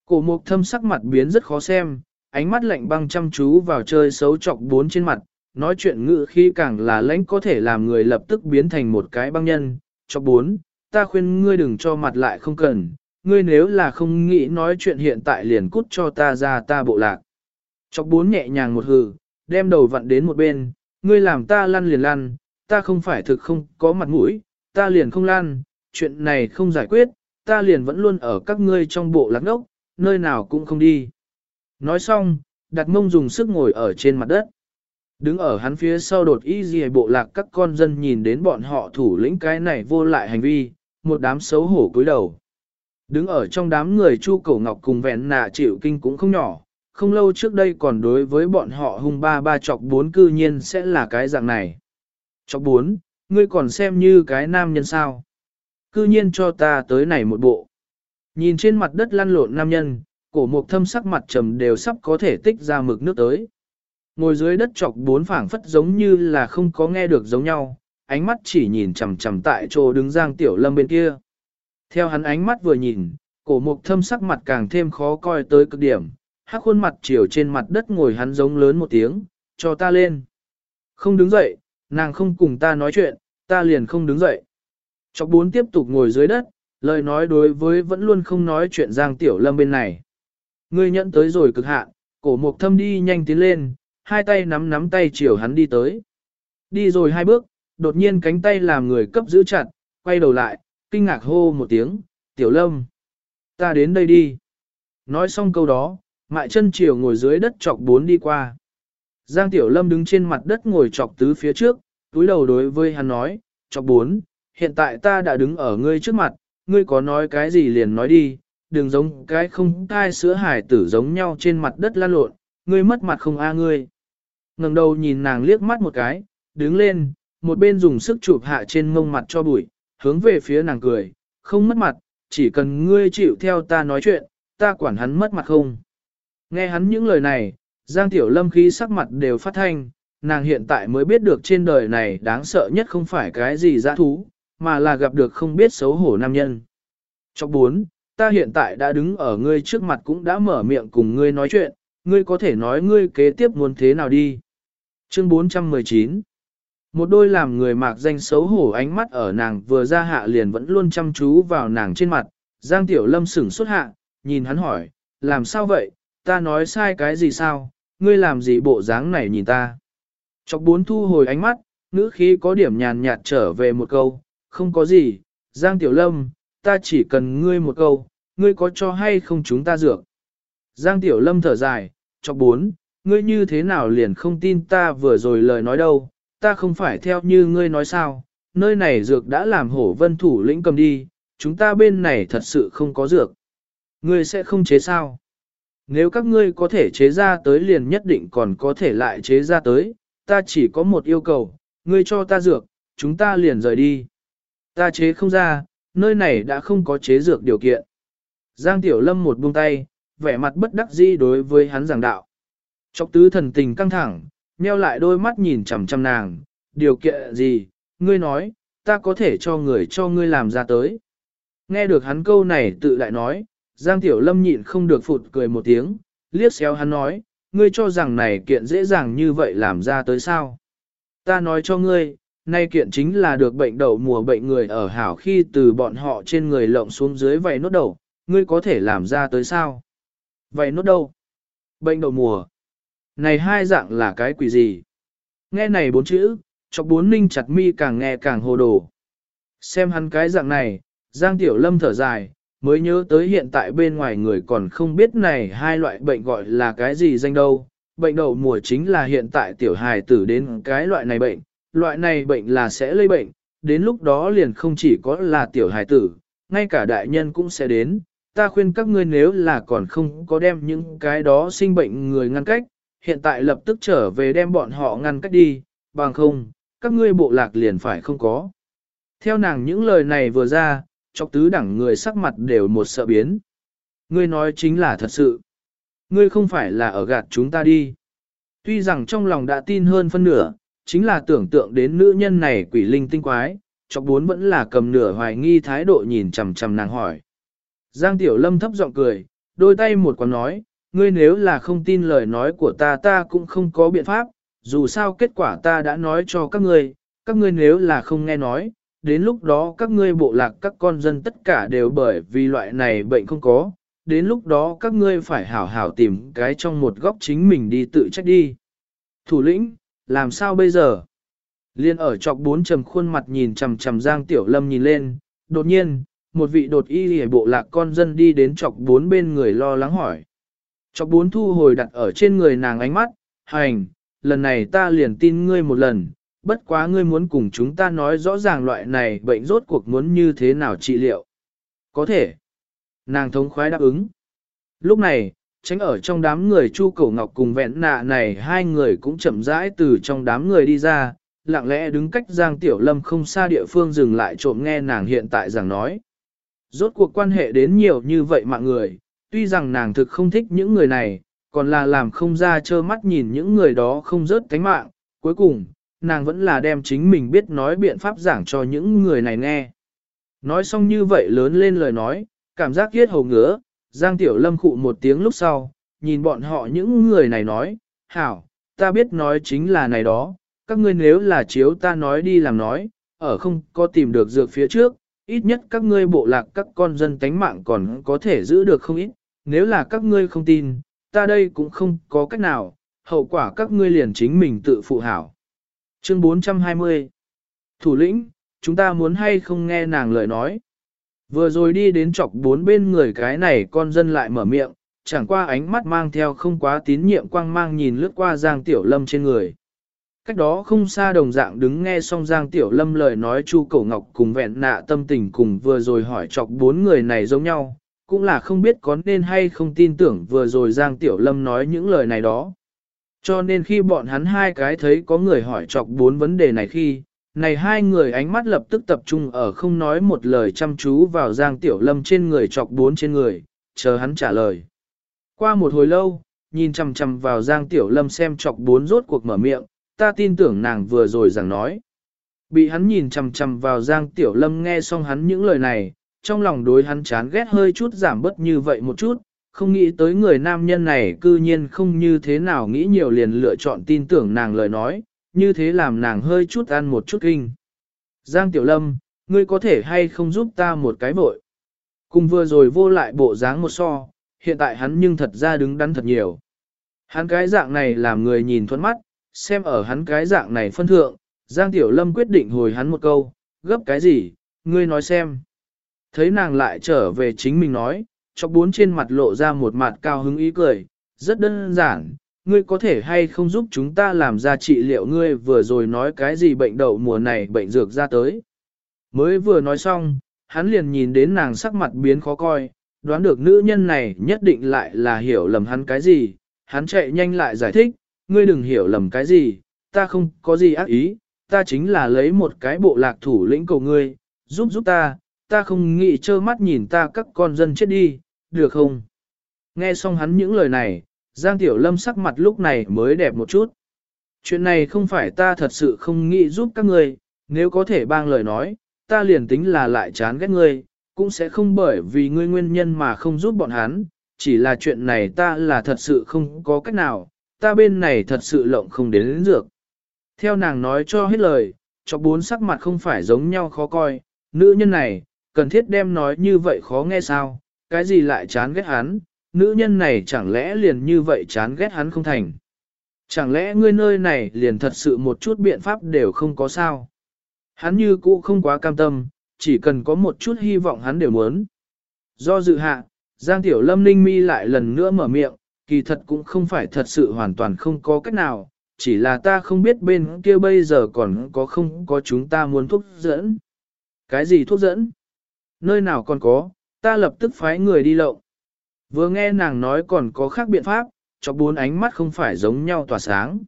Cổ mục thâm sắc mặt biến rất khó xem, ánh mắt lạnh băng chăm chú vào chơi xấu chọc bốn trên mặt, nói chuyện ngự khi càng là lãnh có thể làm người lập tức biến thành một cái băng nhân, chọc bốn, ta khuyên ngươi đừng cho mặt lại không cần, ngươi nếu là không nghĩ nói chuyện hiện tại liền cút cho ta ra ta bộ lạc. Chọc bốn nhẹ nhàng một hừ, đem đầu vặn đến một bên, ngươi làm ta lăn liền lăn, ta không phải thực không có mặt mũi, ta liền không lăn, chuyện này không giải quyết, ta liền vẫn luôn ở các ngươi trong bộ lạc ngốc, nơi nào cũng không đi. Nói xong, đặt mông dùng sức ngồi ở trên mặt đất. Đứng ở hắn phía sau đột y gì bộ lạc các con dân nhìn đến bọn họ thủ lĩnh cái này vô lại hành vi, một đám xấu hổ cúi đầu. Đứng ở trong đám người Chu Cổ Ngọc cùng vẹn nạ chịu kinh cũng không nhỏ, không lâu trước đây còn đối với bọn họ hung ba ba chọc bốn cư nhiên sẽ là cái dạng này. Chọc bốn, ngươi còn xem như cái nam nhân sao. Cư nhiên cho ta tới này một bộ. Nhìn trên mặt đất lăn lộn nam nhân, cổ mục thâm sắc mặt trầm đều sắp có thể tích ra mực nước tới. Ngồi dưới đất chọc bốn phảng phất giống như là không có nghe được giống nhau, ánh mắt chỉ nhìn chằm chằm tại chỗ đứng giang tiểu lâm bên kia. Theo hắn ánh mắt vừa nhìn, cổ mục thâm sắc mặt càng thêm khó coi tới cực điểm, hắc khuôn mặt chiều trên mặt đất ngồi hắn giống lớn một tiếng, cho ta lên. Không đứng dậy, nàng không cùng ta nói chuyện, ta liền không đứng dậy. Chọc bốn tiếp tục ngồi dưới đất, lời nói đối với vẫn luôn không nói chuyện Giang Tiểu Lâm bên này. Ngươi nhận tới rồi cực hạn, cổ mục thâm đi nhanh tiến lên, hai tay nắm nắm tay chiều hắn đi tới. Đi rồi hai bước, đột nhiên cánh tay làm người cấp giữ chặt, quay đầu lại, kinh ngạc hô một tiếng, Tiểu Lâm. Ta đến đây đi. Nói xong câu đó, mại chân chiều ngồi dưới đất chọc bốn đi qua. Giang Tiểu Lâm đứng trên mặt đất ngồi chọc tứ phía trước, túi đầu đối với hắn nói, chọc bốn, hiện tại ta đã đứng ở ngươi trước mặt, ngươi có nói cái gì liền nói đi, đừng giống cái không thai sữa hải tử giống nhau trên mặt đất lan lộn, ngươi mất mặt không a ngươi. ngẩng đầu nhìn nàng liếc mắt một cái, đứng lên, một bên dùng sức chụp hạ trên mông mặt cho bụi, hướng về phía nàng cười, không mất mặt, chỉ cần ngươi chịu theo ta nói chuyện, ta quản hắn mất mặt không. Nghe hắn những lời này, Giang Tiểu Lâm khí sắc mặt đều phát thanh, nàng hiện tại mới biết được trên đời này đáng sợ nhất không phải cái gì dã thú, mà là gặp được không biết xấu hổ nam nhân. Chọc bốn, ta hiện tại đã đứng ở ngươi trước mặt cũng đã mở miệng cùng ngươi nói chuyện, ngươi có thể nói ngươi kế tiếp muốn thế nào đi. Chương 419 Một đôi làm người mạc danh xấu hổ ánh mắt ở nàng vừa ra hạ liền vẫn luôn chăm chú vào nàng trên mặt, Giang Tiểu Lâm sửng xuất hạ, nhìn hắn hỏi, làm sao vậy, ta nói sai cái gì sao, ngươi làm gì bộ dáng này nhìn ta. Chọc bốn thu hồi ánh mắt, ngữ khí có điểm nhàn nhạt trở về một câu, không có gì, Giang Tiểu Lâm, ta chỉ cần ngươi một câu, ngươi có cho hay không chúng ta dược. Giang Tiểu Lâm thở dài, chọc bốn, ngươi như thế nào liền không tin ta vừa rồi lời nói đâu, ta không phải theo như ngươi nói sao, nơi này dược đã làm hổ vân thủ lĩnh cầm đi, chúng ta bên này thật sự không có dược. Ngươi sẽ không chế sao? Nếu các ngươi có thể chế ra tới liền nhất định còn có thể lại chế ra tới, ta chỉ có một yêu cầu, ngươi cho ta dược, chúng ta liền rời đi. Ta chế không ra, nơi này đã không có chế dược điều kiện. Giang Tiểu Lâm một buông tay, vẻ mặt bất đắc dĩ đối với hắn giảng đạo. Chọc tứ thần tình căng thẳng, nheo lại đôi mắt nhìn chằm chằm nàng, điều kiện gì, ngươi nói, ta có thể cho người cho ngươi làm ra tới. Nghe được hắn câu này tự lại nói, Giang Tiểu Lâm nhịn không được phụt cười một tiếng, liếc xéo hắn nói, ngươi cho rằng này kiện dễ dàng như vậy làm ra tới sao. Ta nói cho ngươi, nay kiện chính là được bệnh đậu mùa bệnh người ở hảo khi từ bọn họ trên người lộng xuống dưới vậy nốt đầu, ngươi có thể làm ra tới sao? Vậy nốt đâu? Bệnh đậu mùa. Này hai dạng là cái quỷ gì? Nghe này bốn chữ, chọc bốn ninh chặt mi càng nghe càng hồ đồ. Xem hắn cái dạng này, Giang Tiểu Lâm thở dài, mới nhớ tới hiện tại bên ngoài người còn không biết này hai loại bệnh gọi là cái gì danh đâu. Bệnh đậu mùa chính là hiện tại tiểu hài tử đến cái loại này bệnh, loại này bệnh là sẽ lây bệnh, đến lúc đó liền không chỉ có là tiểu hài tử, ngay cả đại nhân cũng sẽ đến. Ta khuyên các ngươi nếu là còn không có đem những cái đó sinh bệnh người ngăn cách, hiện tại lập tức trở về đem bọn họ ngăn cách đi, bằng không, các ngươi bộ lạc liền phải không có. Theo nàng những lời này vừa ra, chọc tứ đẳng người sắc mặt đều một sợ biến. Ngươi nói chính là thật sự. Ngươi không phải là ở gạt chúng ta đi. Tuy rằng trong lòng đã tin hơn phân nửa, chính là tưởng tượng đến nữ nhân này quỷ linh tinh quái, chọc bốn vẫn là cầm nửa hoài nghi thái độ nhìn chằm chằm nàng hỏi. Giang Tiểu Lâm thấp giọng cười, đôi tay một quán nói, ngươi nếu là không tin lời nói của ta ta cũng không có biện pháp, dù sao kết quả ta đã nói cho các ngươi, các ngươi nếu là không nghe nói, đến lúc đó các ngươi bộ lạc các con dân tất cả đều bởi vì loại này bệnh không có, đến lúc đó các ngươi phải hảo hảo tìm cái trong một góc chính mình đi tự trách đi. Thủ lĩnh, làm sao bây giờ? Liên ở chọc bốn trầm khuôn mặt nhìn trầm trầm Giang Tiểu Lâm nhìn lên, đột nhiên, một vị đột y hề bộ lạc con dân đi đến chọc bốn bên người lo lắng hỏi. Chọc bốn thu hồi đặt ở trên người nàng ánh mắt, hành, lần này ta liền tin ngươi một lần, bất quá ngươi muốn cùng chúng ta nói rõ ràng loại này bệnh rốt cuộc muốn như thế nào trị liệu. Có thể. Nàng thống khoái đáp ứng. Lúc này, tránh ở trong đám người Chu Cổ Ngọc cùng vẹn nạ này hai người cũng chậm rãi từ trong đám người đi ra, lặng lẽ đứng cách Giang Tiểu Lâm không xa địa phương dừng lại trộm nghe nàng hiện tại rằng nói. Rốt cuộc quan hệ đến nhiều như vậy mạng người, tuy rằng nàng thực không thích những người này, còn là làm không ra trơ mắt nhìn những người đó không rớt cánh mạng, cuối cùng, nàng vẫn là đem chính mình biết nói biện pháp giảng cho những người này nghe. Nói xong như vậy lớn lên lời nói, cảm giác kiết hầu ngứa, Giang Tiểu Lâm khụ một tiếng lúc sau, nhìn bọn họ những người này nói, hảo, ta biết nói chính là này đó, các ngươi nếu là chiếu ta nói đi làm nói, ở không có tìm được dược phía trước, ít nhất các ngươi bộ lạc các con dân tánh mạng còn có thể giữ được không ít, nếu là các ngươi không tin, ta đây cũng không có cách nào, hậu quả các ngươi liền chính mình tự phụ hảo. Chương 420 Thủ lĩnh, chúng ta muốn hay không nghe nàng lời nói. Vừa rồi đi đến chọc bốn bên người cái này con dân lại mở miệng, chẳng qua ánh mắt mang theo không quá tín nhiệm quang mang nhìn lướt qua Giang Tiểu Lâm trên người. Cách đó không xa đồng dạng đứng nghe xong Giang Tiểu Lâm lời nói Chu Cổ Ngọc cùng vẹn nạ tâm tình cùng vừa rồi hỏi chọc bốn người này giống nhau, cũng là không biết có nên hay không tin tưởng vừa rồi Giang Tiểu Lâm nói những lời này đó. Cho nên khi bọn hắn hai cái thấy có người hỏi chọc bốn vấn đề này khi, này hai người ánh mắt lập tức tập trung ở không nói một lời chăm chú vào Giang Tiểu Lâm trên người chọc bốn trên người, chờ hắn trả lời. Qua một hồi lâu, nhìn chằm chằm vào Giang Tiểu Lâm xem chọc bốn rốt cuộc mở miệng, ta tin tưởng nàng vừa rồi rằng nói. Bị hắn nhìn chằm chằm vào Giang Tiểu Lâm nghe xong hắn những lời này, trong lòng đối hắn chán ghét hơi chút giảm bớt như vậy một chút, không nghĩ tới người nam nhân này cư nhiên không như thế nào nghĩ nhiều liền lựa chọn tin tưởng nàng lời nói, như thế làm nàng hơi chút ăn một chút kinh. Giang Tiểu Lâm, ngươi có thể hay không giúp ta một cái vội? Cùng vừa rồi vô lại bộ dáng một so, hiện tại hắn nhưng thật ra đứng đắn thật nhiều. Hắn cái dạng này làm người nhìn thuẫn mắt, xem ở hắn cái dạng này phân thượng, Giang Tiểu Lâm quyết định hồi hắn một câu, gấp cái gì, ngươi nói xem. Thấy nàng lại trở về chính mình nói, chọc bốn trên mặt lộ ra một mặt cao hứng ý cười, rất đơn giản, ngươi có thể hay không giúp chúng ta làm ra trị liệu ngươi vừa rồi nói cái gì bệnh đậu mùa này bệnh dược ra tới. Mới vừa nói xong, hắn liền nhìn đến nàng sắc mặt biến khó coi, đoán được nữ nhân này nhất định lại là hiểu lầm hắn cái gì, hắn chạy nhanh lại giải thích, ngươi đừng hiểu lầm cái gì, ta không có gì ác ý, ta chính là lấy một cái bộ lạc thủ lĩnh cầu ngươi, giúp giúp ta, ta không nghĩ trơ mắt nhìn ta các con dân chết đi, được không? Nghe xong hắn những lời này, Giang Tiểu Lâm sắc mặt lúc này mới đẹp một chút. Chuyện này không phải ta thật sự không nghĩ giúp các ngươi, nếu có thể bang lời nói, ta liền tính là lại chán ghét ngươi, cũng sẽ không bởi vì ngươi nguyên nhân mà không giúp bọn hắn, chỉ là chuyện này ta là thật sự không có cách nào, ta bên này thật sự lộng không đến, đến dược. Theo nàng nói cho hết lời, cho bốn sắc mặt không phải giống nhau khó coi, nữ nhân này, cần thiết đem nói như vậy khó nghe sao, cái gì lại chán ghét hắn, nữ nhân này chẳng lẽ liền như vậy chán ghét hắn không thành. Chẳng lẽ ngươi nơi này liền thật sự một chút biện pháp đều không có sao. Hắn như cũ không quá cam tâm, chỉ cần có một chút hy vọng hắn đều muốn. Do dự hạ, Giang Tiểu Lâm Ninh Mi lại lần nữa mở miệng, kỳ thật cũng không phải thật sự hoàn toàn không có cách nào, chỉ là ta không biết bên kia bây giờ còn có không có chúng ta muốn thuốc dẫn. Cái gì thuốc dẫn? Nơi nào còn có, ta lập tức phái người đi lậu. Vừa nghe nàng nói còn có khác biện pháp, cho bốn ánh mắt không phải giống nhau tỏa sáng.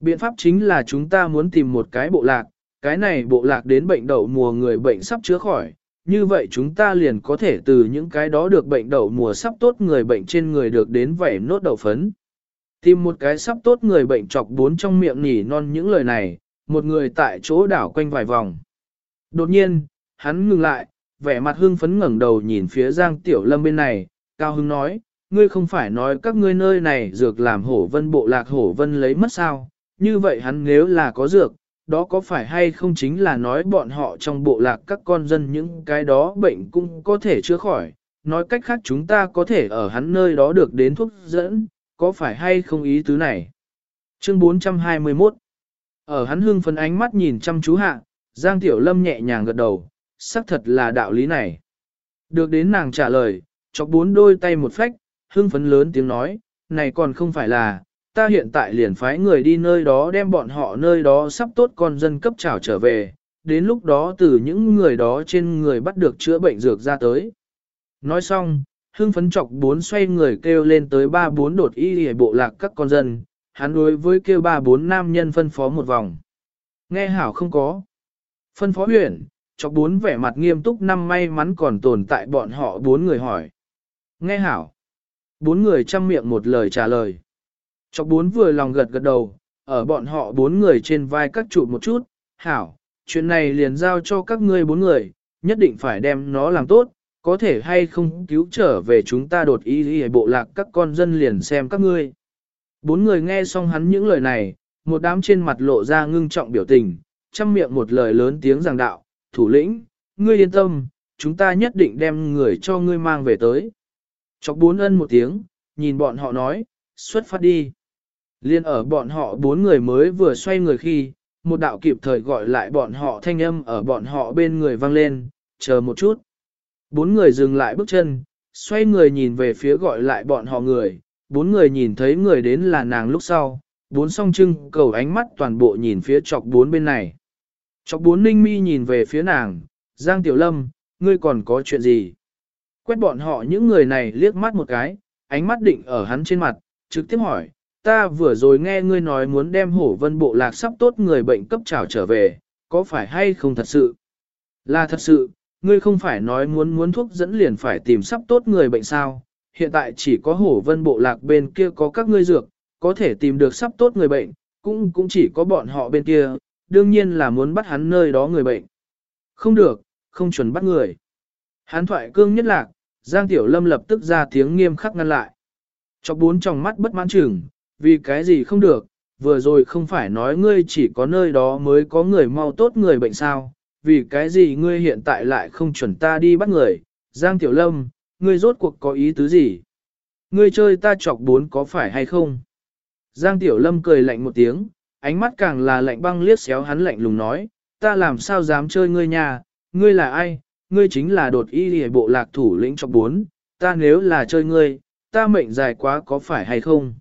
Biện pháp chính là chúng ta muốn tìm một cái bộ lạc, cái này bộ lạc đến bệnh đậu mùa người bệnh sắp chữa khỏi, như vậy chúng ta liền có thể từ những cái đó được bệnh đậu mùa sắp tốt người bệnh trên người được đến vảy nốt đậu phấn. Tìm một cái sắp tốt người bệnh chọc bốn trong miệng nỉ non những lời này, một người tại chỗ đảo quanh vài vòng. Đột nhiên, hắn ngừng lại, vẻ mặt hưng phấn ngẩng đầu nhìn phía Giang Tiểu Lâm bên này, Cao Hưng nói, ngươi không phải nói các ngươi nơi này dược làm hổ vân bộ lạc hổ vân lấy mất sao, như vậy hắn nếu là có dược, đó có phải hay không chính là nói bọn họ trong bộ lạc các con dân những cái đó bệnh cũng có thể chữa khỏi, nói cách khác chúng ta có thể ở hắn nơi đó được đến thuốc dẫn, có phải hay không ý tứ này? Chương 421 Ở hắn hưng phấn ánh mắt nhìn chăm chú hạ, Giang Tiểu Lâm nhẹ nhàng gật đầu, xác thật là đạo lý này. Được đến nàng trả lời, chọc bốn đôi tay một phách, hưng phấn lớn tiếng nói, này còn không phải là, ta hiện tại liền phái người đi nơi đó đem bọn họ nơi đó sắp tốt con dân cấp trào trở về, đến lúc đó từ những người đó trên người bắt được chữa bệnh dược ra tới. Nói xong, hưng phấn chọc bốn xoay người kêu lên tới ba bốn đột y hề bộ lạc các con dân, hắn đối với kêu ba bốn nam nhân phân phó một vòng. Nghe hảo không có. Phân phó huyện, cho bốn vẻ mặt nghiêm túc năm may mắn còn tồn tại bọn họ bốn người hỏi. Nghe hảo. Bốn người chăm miệng một lời trả lời. Chọc bốn vừa lòng gật gật đầu, ở bọn họ bốn người trên vai các trụ một chút, hảo, chuyện này liền giao cho các ngươi bốn người, nhất định phải đem nó làm tốt, có thể hay không cứu trở về chúng ta đột ý ý bộ lạc các con dân liền xem các ngươi. Bốn người nghe xong hắn những lời này, một đám trên mặt lộ ra ngưng trọng biểu tình, chăm miệng một lời lớn tiếng giảng đạo, thủ lĩnh, ngươi yên tâm, chúng ta nhất định đem người cho ngươi mang về tới. Chọc bốn ân một tiếng, nhìn bọn họ nói, xuất phát đi. Liên ở bọn họ bốn người mới vừa xoay người khi, một đạo kịp thời gọi lại bọn họ thanh âm ở bọn họ bên người vang lên, chờ một chút. Bốn người dừng lại bước chân, xoay người nhìn về phía gọi lại bọn họ người, bốn người nhìn thấy người đến là nàng lúc sau, bốn song trưng cầu ánh mắt toàn bộ nhìn phía chọc bốn bên này. Chọc bốn ninh mi nhìn về phía nàng, Giang Tiểu Lâm, ngươi còn có chuyện gì? Quét bọn họ những người này liếc mắt một cái, ánh mắt định ở hắn trên mặt, trực tiếp hỏi, ta vừa rồi nghe ngươi nói muốn đem hổ vân bộ lạc sắp tốt người bệnh cấp trào trở về, có phải hay không thật sự? Là thật sự, ngươi không phải nói muốn muốn thuốc dẫn liền phải tìm sắp tốt người bệnh sao? Hiện tại chỉ có hổ vân bộ lạc bên kia có các ngươi dược, có thể tìm được sắp tốt người bệnh, cũng cũng chỉ có bọn họ bên kia, đương nhiên là muốn bắt hắn nơi đó người bệnh. Không được, không chuẩn bắt người. hắn thoại cương nhất lạc, Giang Tiểu Lâm lập tức ra tiếng nghiêm khắc ngăn lại. Chọc bốn trong mắt bất mãn chừng, vì cái gì không được, vừa rồi không phải nói ngươi chỉ có nơi đó mới có người mau tốt người bệnh sao, vì cái gì ngươi hiện tại lại không chuẩn ta đi bắt người, Giang Tiểu Lâm, ngươi rốt cuộc có ý tứ gì? Ngươi chơi ta chọc bốn có phải hay không? Giang Tiểu Lâm cười lạnh một tiếng, ánh mắt càng là lạnh băng liếc xéo hắn lạnh lùng nói, ta làm sao dám chơi ngươi nhà, ngươi là ai, ngươi chính là đột y lìa bộ lạc thủ lĩnh chọc bốn, ta nếu là chơi ngươi, ta mệnh dài quá có phải hay không?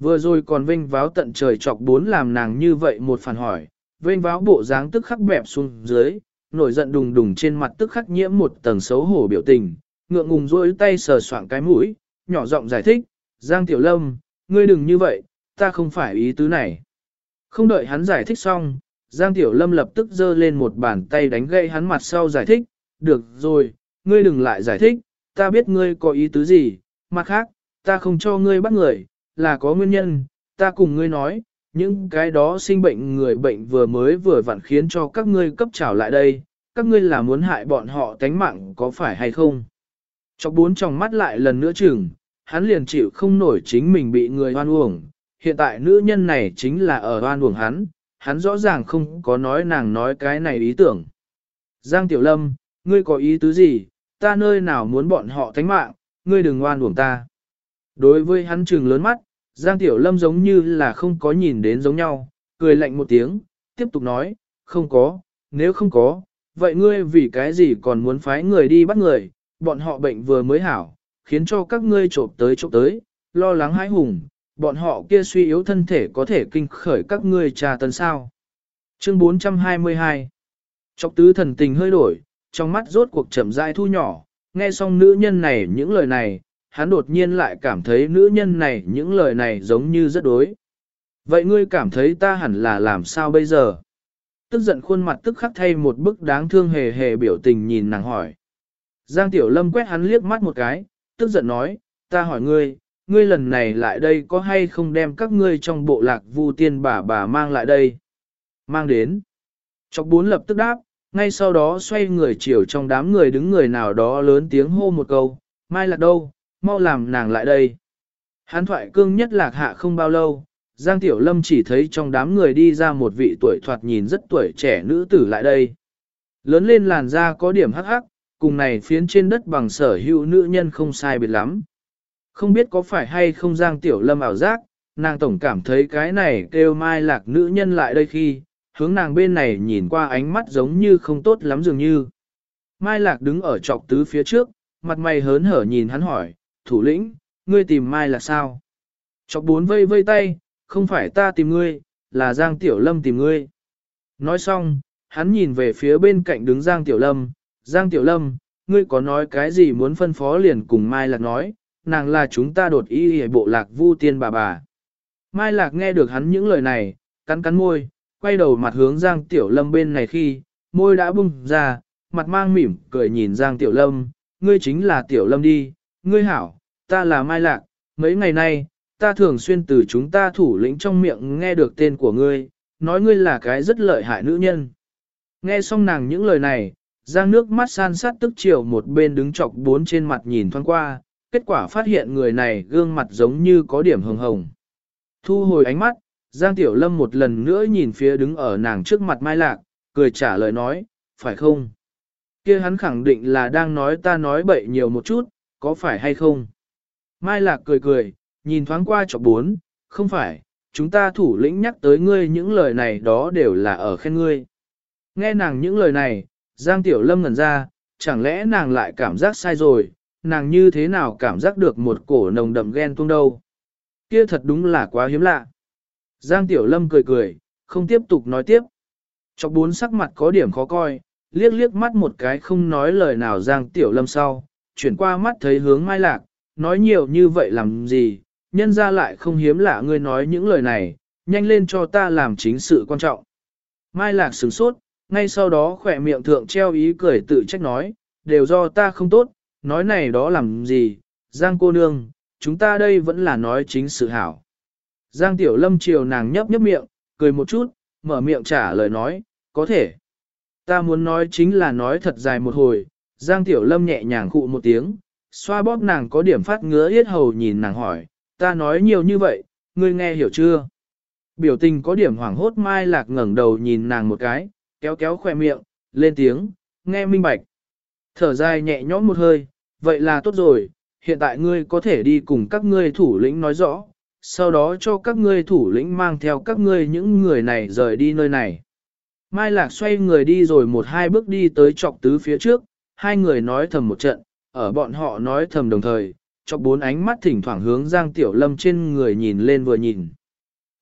Vừa rồi còn vinh váo tận trời chọc bốn làm nàng như vậy một phản hỏi, vinh váo bộ dáng tức khắc bẹp xuống dưới, nổi giận đùng đùng trên mặt tức khắc nhiễm một tầng xấu hổ biểu tình, ngượng ngùng rỗi tay sờ soạng cái mũi, nhỏ giọng giải thích, Giang Tiểu Lâm, ngươi đừng như vậy, ta không phải ý tứ này. Không đợi hắn giải thích xong, Giang Tiểu Lâm lập tức giơ lên một bàn tay đánh gậy hắn mặt sau giải thích, được rồi, ngươi đừng lại giải thích, ta biết ngươi có ý tứ gì, mặt khác, ta không cho ngươi bắt người, là có nguyên nhân, ta cùng ngươi nói, những cái đó sinh bệnh người bệnh vừa mới vừa vặn khiến cho các ngươi cấp trảo lại đây, các ngươi là muốn hại bọn họ tánh mạng có phải hay không? Chọc bốn trong mắt lại lần nữa chừng, hắn liền chịu không nổi chính mình bị người hoan uổng, hiện tại nữ nhân này chính là ở hoan uổng hắn, hắn rõ ràng không có nói nàng nói cái này ý tưởng. Giang Tiểu Lâm, ngươi có ý tứ gì, ta nơi nào muốn bọn họ thánh mạng, ngươi đừng oan uổng ta. Đối với hắn trừng lớn mắt, Giang Tiểu Lâm giống như là không có nhìn đến giống nhau, cười lạnh một tiếng, tiếp tục nói, không có, nếu không có, vậy ngươi vì cái gì còn muốn phái người đi bắt người, bọn họ bệnh vừa mới hảo, khiến cho các ngươi trộm tới trộm tới, lo lắng hãi hùng, bọn họ kia suy yếu thân thể có thể kinh khởi các ngươi trà tấn sao. Chương 422 Chọc tứ thần tình hơi đổi, trong mắt rốt cuộc chậm rãi thu nhỏ, nghe xong nữ nhân này những lời này, hắn đột nhiên lại cảm thấy nữ nhân này những lời này giống như rất đối. Vậy ngươi cảm thấy ta hẳn là làm sao bây giờ? Tức giận khuôn mặt tức khắc thay một bức đáng thương hề hề biểu tình nhìn nàng hỏi. Giang Tiểu Lâm quét hắn liếc mắt một cái, tức giận nói, ta hỏi ngươi, ngươi lần này lại đây có hay không đem các ngươi trong bộ lạc vu tiên bà bà mang lại đây? Mang đến. Chọc bốn lập tức đáp, ngay sau đó xoay người chiều trong đám người đứng người nào đó lớn tiếng hô một câu, mai lạc đâu, mau làm nàng lại đây. Hán thoại cương nhất lạc hạ không bao lâu, Giang Tiểu Lâm chỉ thấy trong đám người đi ra một vị tuổi thoạt nhìn rất tuổi trẻ nữ tử lại đây. Lớn lên làn da có điểm hắc hắc, cùng này phiến trên đất bằng sở hữu nữ nhân không sai biệt lắm. Không biết có phải hay không Giang Tiểu Lâm ảo giác, nàng tổng cảm thấy cái này kêu mai lạc nữ nhân lại đây khi, hướng nàng bên này nhìn qua ánh mắt giống như không tốt lắm dường như. Mai lạc đứng ở trọc tứ phía trước, mặt mày hớn hở nhìn hắn hỏi, thủ lĩnh, ngươi tìm mai là sao? Chọc bốn vây vây tay, không phải ta tìm ngươi, là Giang Tiểu Lâm tìm ngươi. Nói xong, hắn nhìn về phía bên cạnh đứng Giang Tiểu Lâm, Giang Tiểu Lâm, ngươi có nói cái gì muốn phân phó liền cùng Mai Lạc nói, nàng là chúng ta đột ý hề bộ lạc vu tiên bà bà. Mai Lạc nghe được hắn những lời này, cắn cắn môi, quay đầu mặt hướng Giang Tiểu Lâm bên này khi, môi đã bung ra, mặt mang mỉm, cười nhìn Giang Tiểu Lâm, ngươi chính là Tiểu Lâm đi, ngươi hảo, ta là Mai Lạc, mấy ngày nay, ta thường xuyên từ chúng ta thủ lĩnh trong miệng nghe được tên của ngươi, nói ngươi là cái rất lợi hại nữ nhân. Nghe xong nàng những lời này, Giang nước mắt san sát tức chiều một bên đứng chọc bốn trên mặt nhìn thoáng qua, kết quả phát hiện người này gương mặt giống như có điểm hồng hồng. Thu hồi ánh mắt, Giang Tiểu Lâm một lần nữa nhìn phía đứng ở nàng trước mặt Mai Lạc, cười trả lời nói, phải không? kia hắn khẳng định là đang nói ta nói bậy nhiều một chút, có phải hay không? Mai Lạc cười cười, nhìn thoáng qua chọc bốn, không phải, chúng ta thủ lĩnh nhắc tới ngươi những lời này đó đều là ở khen ngươi. Nghe nàng những lời này, Giang Tiểu Lâm ngẩn ra, chẳng lẽ nàng lại cảm giác sai rồi, nàng như thế nào cảm giác được một cổ nồng đậm ghen tuông đâu. Kia thật đúng là quá hiếm lạ. Giang Tiểu Lâm cười cười, không tiếp tục nói tiếp. Chọc bốn sắc mặt có điểm khó coi, liếc liếc mắt một cái không nói lời nào Giang Tiểu Lâm sau, chuyển qua mắt thấy hướng Mai Lạc, nói nhiều như vậy làm gì, nhân ra lại không hiếm lạ ngươi nói những lời này, nhanh lên cho ta làm chính sự quan trọng. Mai Lạc sửng sốt, ngay sau đó khỏe miệng thượng treo ý cười tự trách nói, đều do ta không tốt, nói này đó làm gì, Giang cô nương, chúng ta đây vẫn là nói chính sự hảo. Giang Tiểu Lâm chiều nàng nhấp nhấp miệng, cười một chút, mở miệng trả lời nói, có thể. Ta muốn nói chính là nói thật dài một hồi, Giang Tiểu Lâm nhẹ nhàng khụ một tiếng, xoa bóp nàng có điểm phát ngứa yết hầu nhìn nàng hỏi, ta nói nhiều như vậy, ngươi nghe hiểu chưa? Biểu tình có điểm hoảng hốt mai lạc ngẩng đầu nhìn nàng một cái, kéo kéo khoe miệng, lên tiếng, nghe minh bạch. Thở dài nhẹ nhõm một hơi, vậy là tốt rồi, hiện tại ngươi có thể đi cùng các ngươi thủ lĩnh nói rõ, sau đó cho các ngươi thủ lĩnh mang theo các ngươi những người này rời đi nơi này. Mai Lạc xoay người đi rồi một hai bước đi tới trọc tứ phía trước, hai người nói thầm một trận, ở bọn họ nói thầm đồng thời, cho bốn ánh mắt thỉnh thoảng hướng Giang Tiểu Lâm trên người nhìn lên vừa nhìn.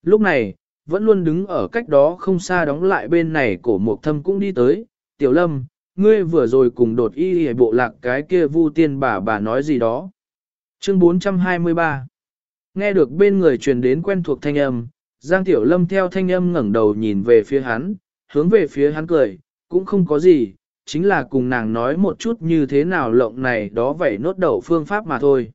Lúc này, vẫn luôn đứng ở cách đó không xa đóng lại bên này cổ mục thâm cũng đi tới, Tiểu Lâm, ngươi vừa rồi cùng đột y hề bộ lạc cái kia vu tiên bà bà nói gì đó. Chương 423 Nghe được bên người truyền đến quen thuộc thanh âm, Giang Tiểu Lâm theo thanh âm ngẩng đầu nhìn về phía hắn, hướng về phía hắn cười, cũng không có gì, chính là cùng nàng nói một chút như thế nào lộng này đó vậy nốt đầu phương pháp mà thôi.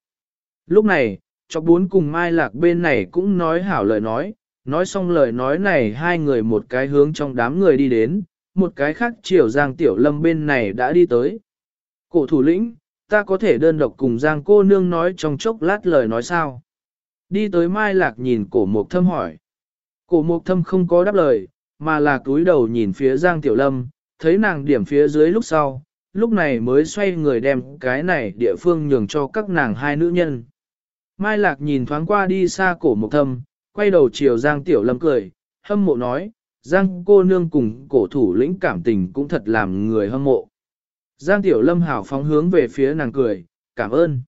Lúc này, cho bốn cùng Mai Lạc bên này cũng nói hảo lời nói, nói xong lời nói này hai người một cái hướng trong đám người đi đến, một cái khác chiều Giang Tiểu Lâm bên này đã đi tới. Cổ thủ lĩnh, ta có thể đơn độc cùng Giang cô nương nói trong chốc lát lời nói sao? Đi tới Mai Lạc nhìn cổ mục thâm hỏi. Cổ mục thâm không có đáp lời, mà là túi đầu nhìn phía Giang Tiểu Lâm, thấy nàng điểm phía dưới lúc sau, lúc này mới xoay người đem cái này địa phương nhường cho các nàng hai nữ nhân. Mai Lạc nhìn thoáng qua đi xa cổ mục thâm, quay đầu chiều Giang Tiểu Lâm cười, hâm mộ nói, Giang cô nương cùng cổ thủ lĩnh cảm tình cũng thật làm người hâm mộ. Giang Tiểu Lâm hảo phóng hướng về phía nàng cười, cảm ơn.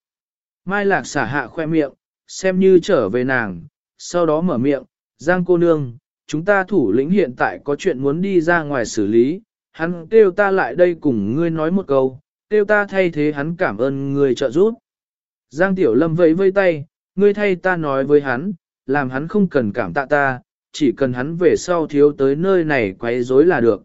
Mai Lạc xả hạ khoe miệng, xem như trở về nàng, sau đó mở miệng, Giang cô nương, chúng ta thủ lĩnh hiện tại có chuyện muốn đi ra ngoài xử lý, hắn kêu ta lại đây cùng ngươi nói một câu, kêu ta thay thế hắn cảm ơn ngươi trợ giúp. Giang Tiểu Lâm vẫy vây tay, ngươi thay ta nói với hắn, làm hắn không cần cảm tạ ta, chỉ cần hắn về sau thiếu tới nơi này quấy rối là được.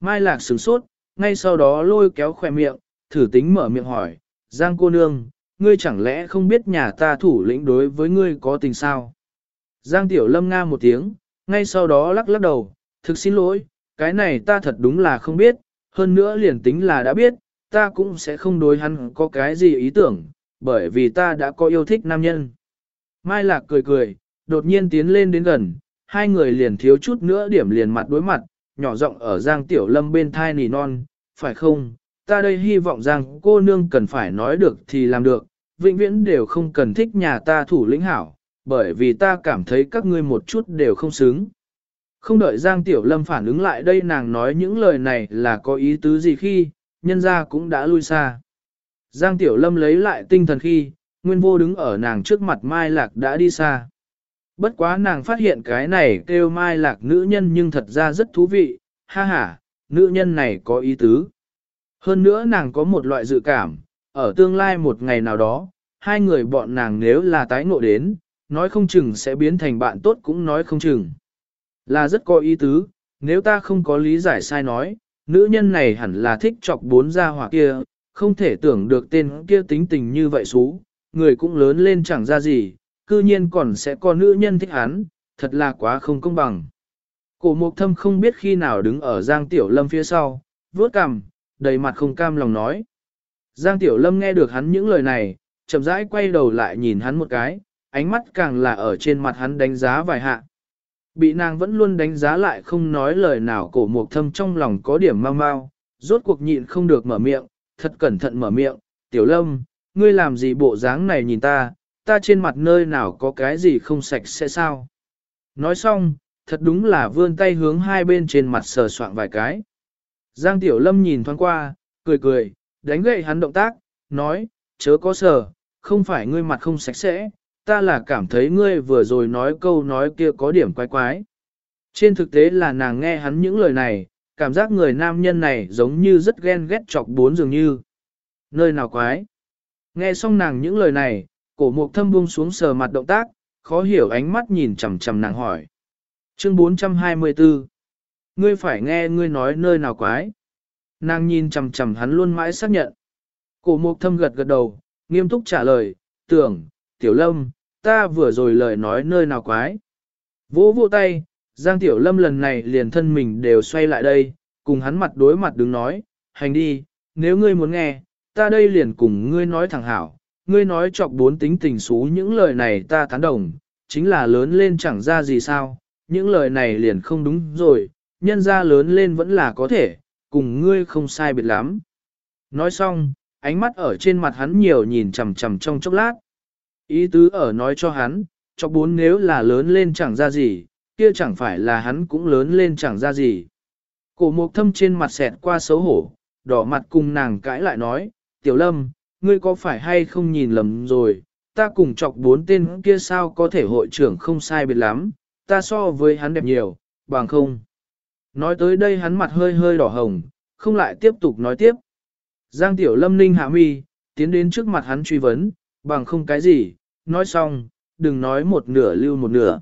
Mai Lạc sửng sốt, ngay sau đó lôi kéo khỏe miệng, thử tính mở miệng hỏi, Giang cô nương, ngươi chẳng lẽ không biết nhà ta thủ lĩnh đối với ngươi có tình sao? Giang Tiểu Lâm nga một tiếng, ngay sau đó lắc lắc đầu, thực xin lỗi, cái này ta thật đúng là không biết, hơn nữa liền tính là đã biết, ta cũng sẽ không đối hắn có cái gì ý tưởng, bởi vì ta đã có yêu thích nam nhân. Mai Lạc cười cười, đột nhiên tiến lên đến gần, hai người liền thiếu chút nữa điểm liền mặt đối mặt, nhỏ giọng ở Giang Tiểu Lâm bên thai nỉ non, phải không? Ta đây hy vọng rằng cô nương cần phải nói được thì làm được, vĩnh viễn đều không cần thích nhà ta thủ lĩnh hảo, bởi vì ta cảm thấy các ngươi một chút đều không xứng. Không đợi Giang Tiểu Lâm phản ứng lại đây nàng nói những lời này là có ý tứ gì khi, nhân ra cũng đã lui xa. Giang Tiểu Lâm lấy lại tinh thần khi, Nguyên Vô đứng ở nàng trước mặt Mai Lạc đã đi xa. Bất quá nàng phát hiện cái này kêu Mai Lạc nữ nhân nhưng thật ra rất thú vị, ha ha, nữ nhân này có ý tứ. Hơn nữa nàng có một loại dự cảm, ở tương lai một ngày nào đó, hai người bọn nàng nếu là tái ngộ đến, nói không chừng sẽ biến thành bạn tốt cũng nói không chừng. Là rất có ý tứ, nếu ta không có lý giải sai nói, nữ nhân này hẳn là thích chọc bốn gia hỏa kia, không thể tưởng được tên kia tính tình như vậy xú, người cũng lớn lên chẳng ra gì, cư nhiên còn sẽ có nữ nhân thích hắn, thật là quá không công bằng. Cổ mục thâm không biết khi nào đứng ở Giang Tiểu Lâm phía sau, vuốt cằm, đầy mặt không cam lòng nói. Giang Tiểu Lâm nghe được hắn những lời này, chậm rãi quay đầu lại nhìn hắn một cái, ánh mắt càng là ở trên mặt hắn đánh giá vài hạ. Bị nàng vẫn luôn đánh giá lại không nói lời nào cổ mục thâm trong lòng có điểm mau mau, rốt cuộc nhịn không được mở miệng, thật cẩn thận mở miệng, tiểu lâm, ngươi làm gì bộ dáng này nhìn ta, ta trên mặt nơi nào có cái gì không sạch sẽ sao. Nói xong, thật đúng là vươn tay hướng hai bên trên mặt sờ soạn vài cái. Giang tiểu lâm nhìn thoáng qua, cười cười, đánh gậy hắn động tác, nói, chớ có sờ, không phải ngươi mặt không sạch sẽ, ta là cảm thấy ngươi vừa rồi nói câu nói kia có điểm quái quái. Trên thực tế là nàng nghe hắn những lời này, cảm giác người nam nhân này giống như rất ghen ghét chọc bốn dường như. Nơi nào quái? Nghe xong nàng những lời này, cổ mục thâm buông xuống sờ mặt động tác, khó hiểu ánh mắt nhìn chằm chằm nàng hỏi. Chương 424 Ngươi phải nghe ngươi nói nơi nào quái? Nàng nhìn chằm chằm hắn luôn mãi xác nhận. Cổ mục thâm gật gật đầu, nghiêm túc trả lời, tưởng, tiểu lâm, ta vừa rồi lời nói nơi nào quái. Vỗ vỗ tay, Giang Tiểu Lâm lần này liền thân mình đều xoay lại đây, cùng hắn mặt đối mặt đứng nói, hành đi, nếu ngươi muốn nghe, ta đây liền cùng ngươi nói thẳng hảo, ngươi nói chọc bốn tính tình xú những lời này ta tán đồng, chính là lớn lên chẳng ra gì sao, những lời này liền không đúng rồi, nhân ra lớn lên vẫn là có thể, cùng ngươi không sai biệt lắm. Nói xong, ánh mắt ở trên mặt hắn nhiều nhìn chằm chằm trong chốc lát. Ý tứ ở nói cho hắn, chọc bốn nếu là lớn lên chẳng ra gì, kia chẳng phải là hắn cũng lớn lên chẳng ra gì. Cổ mục thâm trên mặt xẹt qua xấu hổ, đỏ mặt cùng nàng cãi lại nói, tiểu lâm, ngươi có phải hay không nhìn lầm rồi, ta cùng chọc bốn tên kia sao có thể hội trưởng không sai biệt lắm, ta so với hắn đẹp nhiều, bằng không. Nói tới đây hắn mặt hơi hơi đỏ hồng, không lại tiếp tục nói tiếp. Giang Tiểu Lâm ninh hạ mi, tiến đến trước mặt hắn truy vấn, bằng không cái gì, nói xong, đừng nói một nửa lưu một nửa.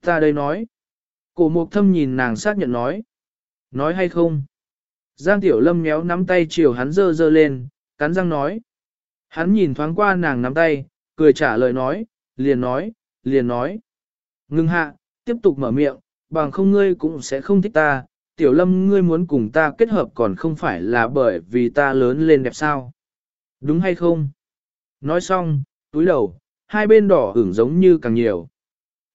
Ta đây nói. Cổ mục thâm nhìn nàng xác nhận nói. Nói hay không? Giang Tiểu Lâm méo nắm tay chiều hắn dơ dơ lên, cắn răng nói. Hắn nhìn thoáng qua nàng nắm tay, cười trả lời nói, liền nói, liền nói. Ngưng hạ, tiếp tục mở miệng, bằng không ngươi cũng sẽ không thích ta, Tiểu Lâm ngươi muốn cùng ta kết hợp còn không phải là bởi vì ta lớn lên đẹp sao. Đúng hay không? Nói xong, túi đầu, hai bên đỏ ửng giống như càng nhiều.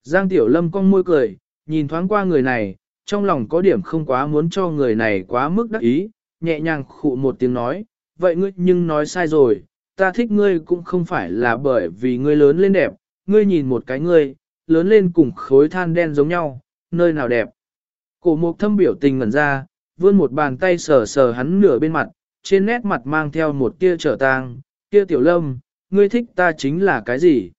Giang Tiểu Lâm cong môi cười, nhìn thoáng qua người này, trong lòng có điểm không quá muốn cho người này quá mức đắc ý, nhẹ nhàng khụ một tiếng nói, vậy ngươi nhưng nói sai rồi, ta thích ngươi cũng không phải là bởi vì ngươi lớn lên đẹp, ngươi nhìn một cái ngươi, lớn lên cùng khối than đen giống nhau, nơi nào đẹp. Cổ mục thâm biểu tình ngẩn ra, vươn một bàn tay sờ sờ hắn nửa bên mặt, trên nét mặt mang theo một tia trở tang, kia tiểu lâm, ngươi thích ta chính là cái gì?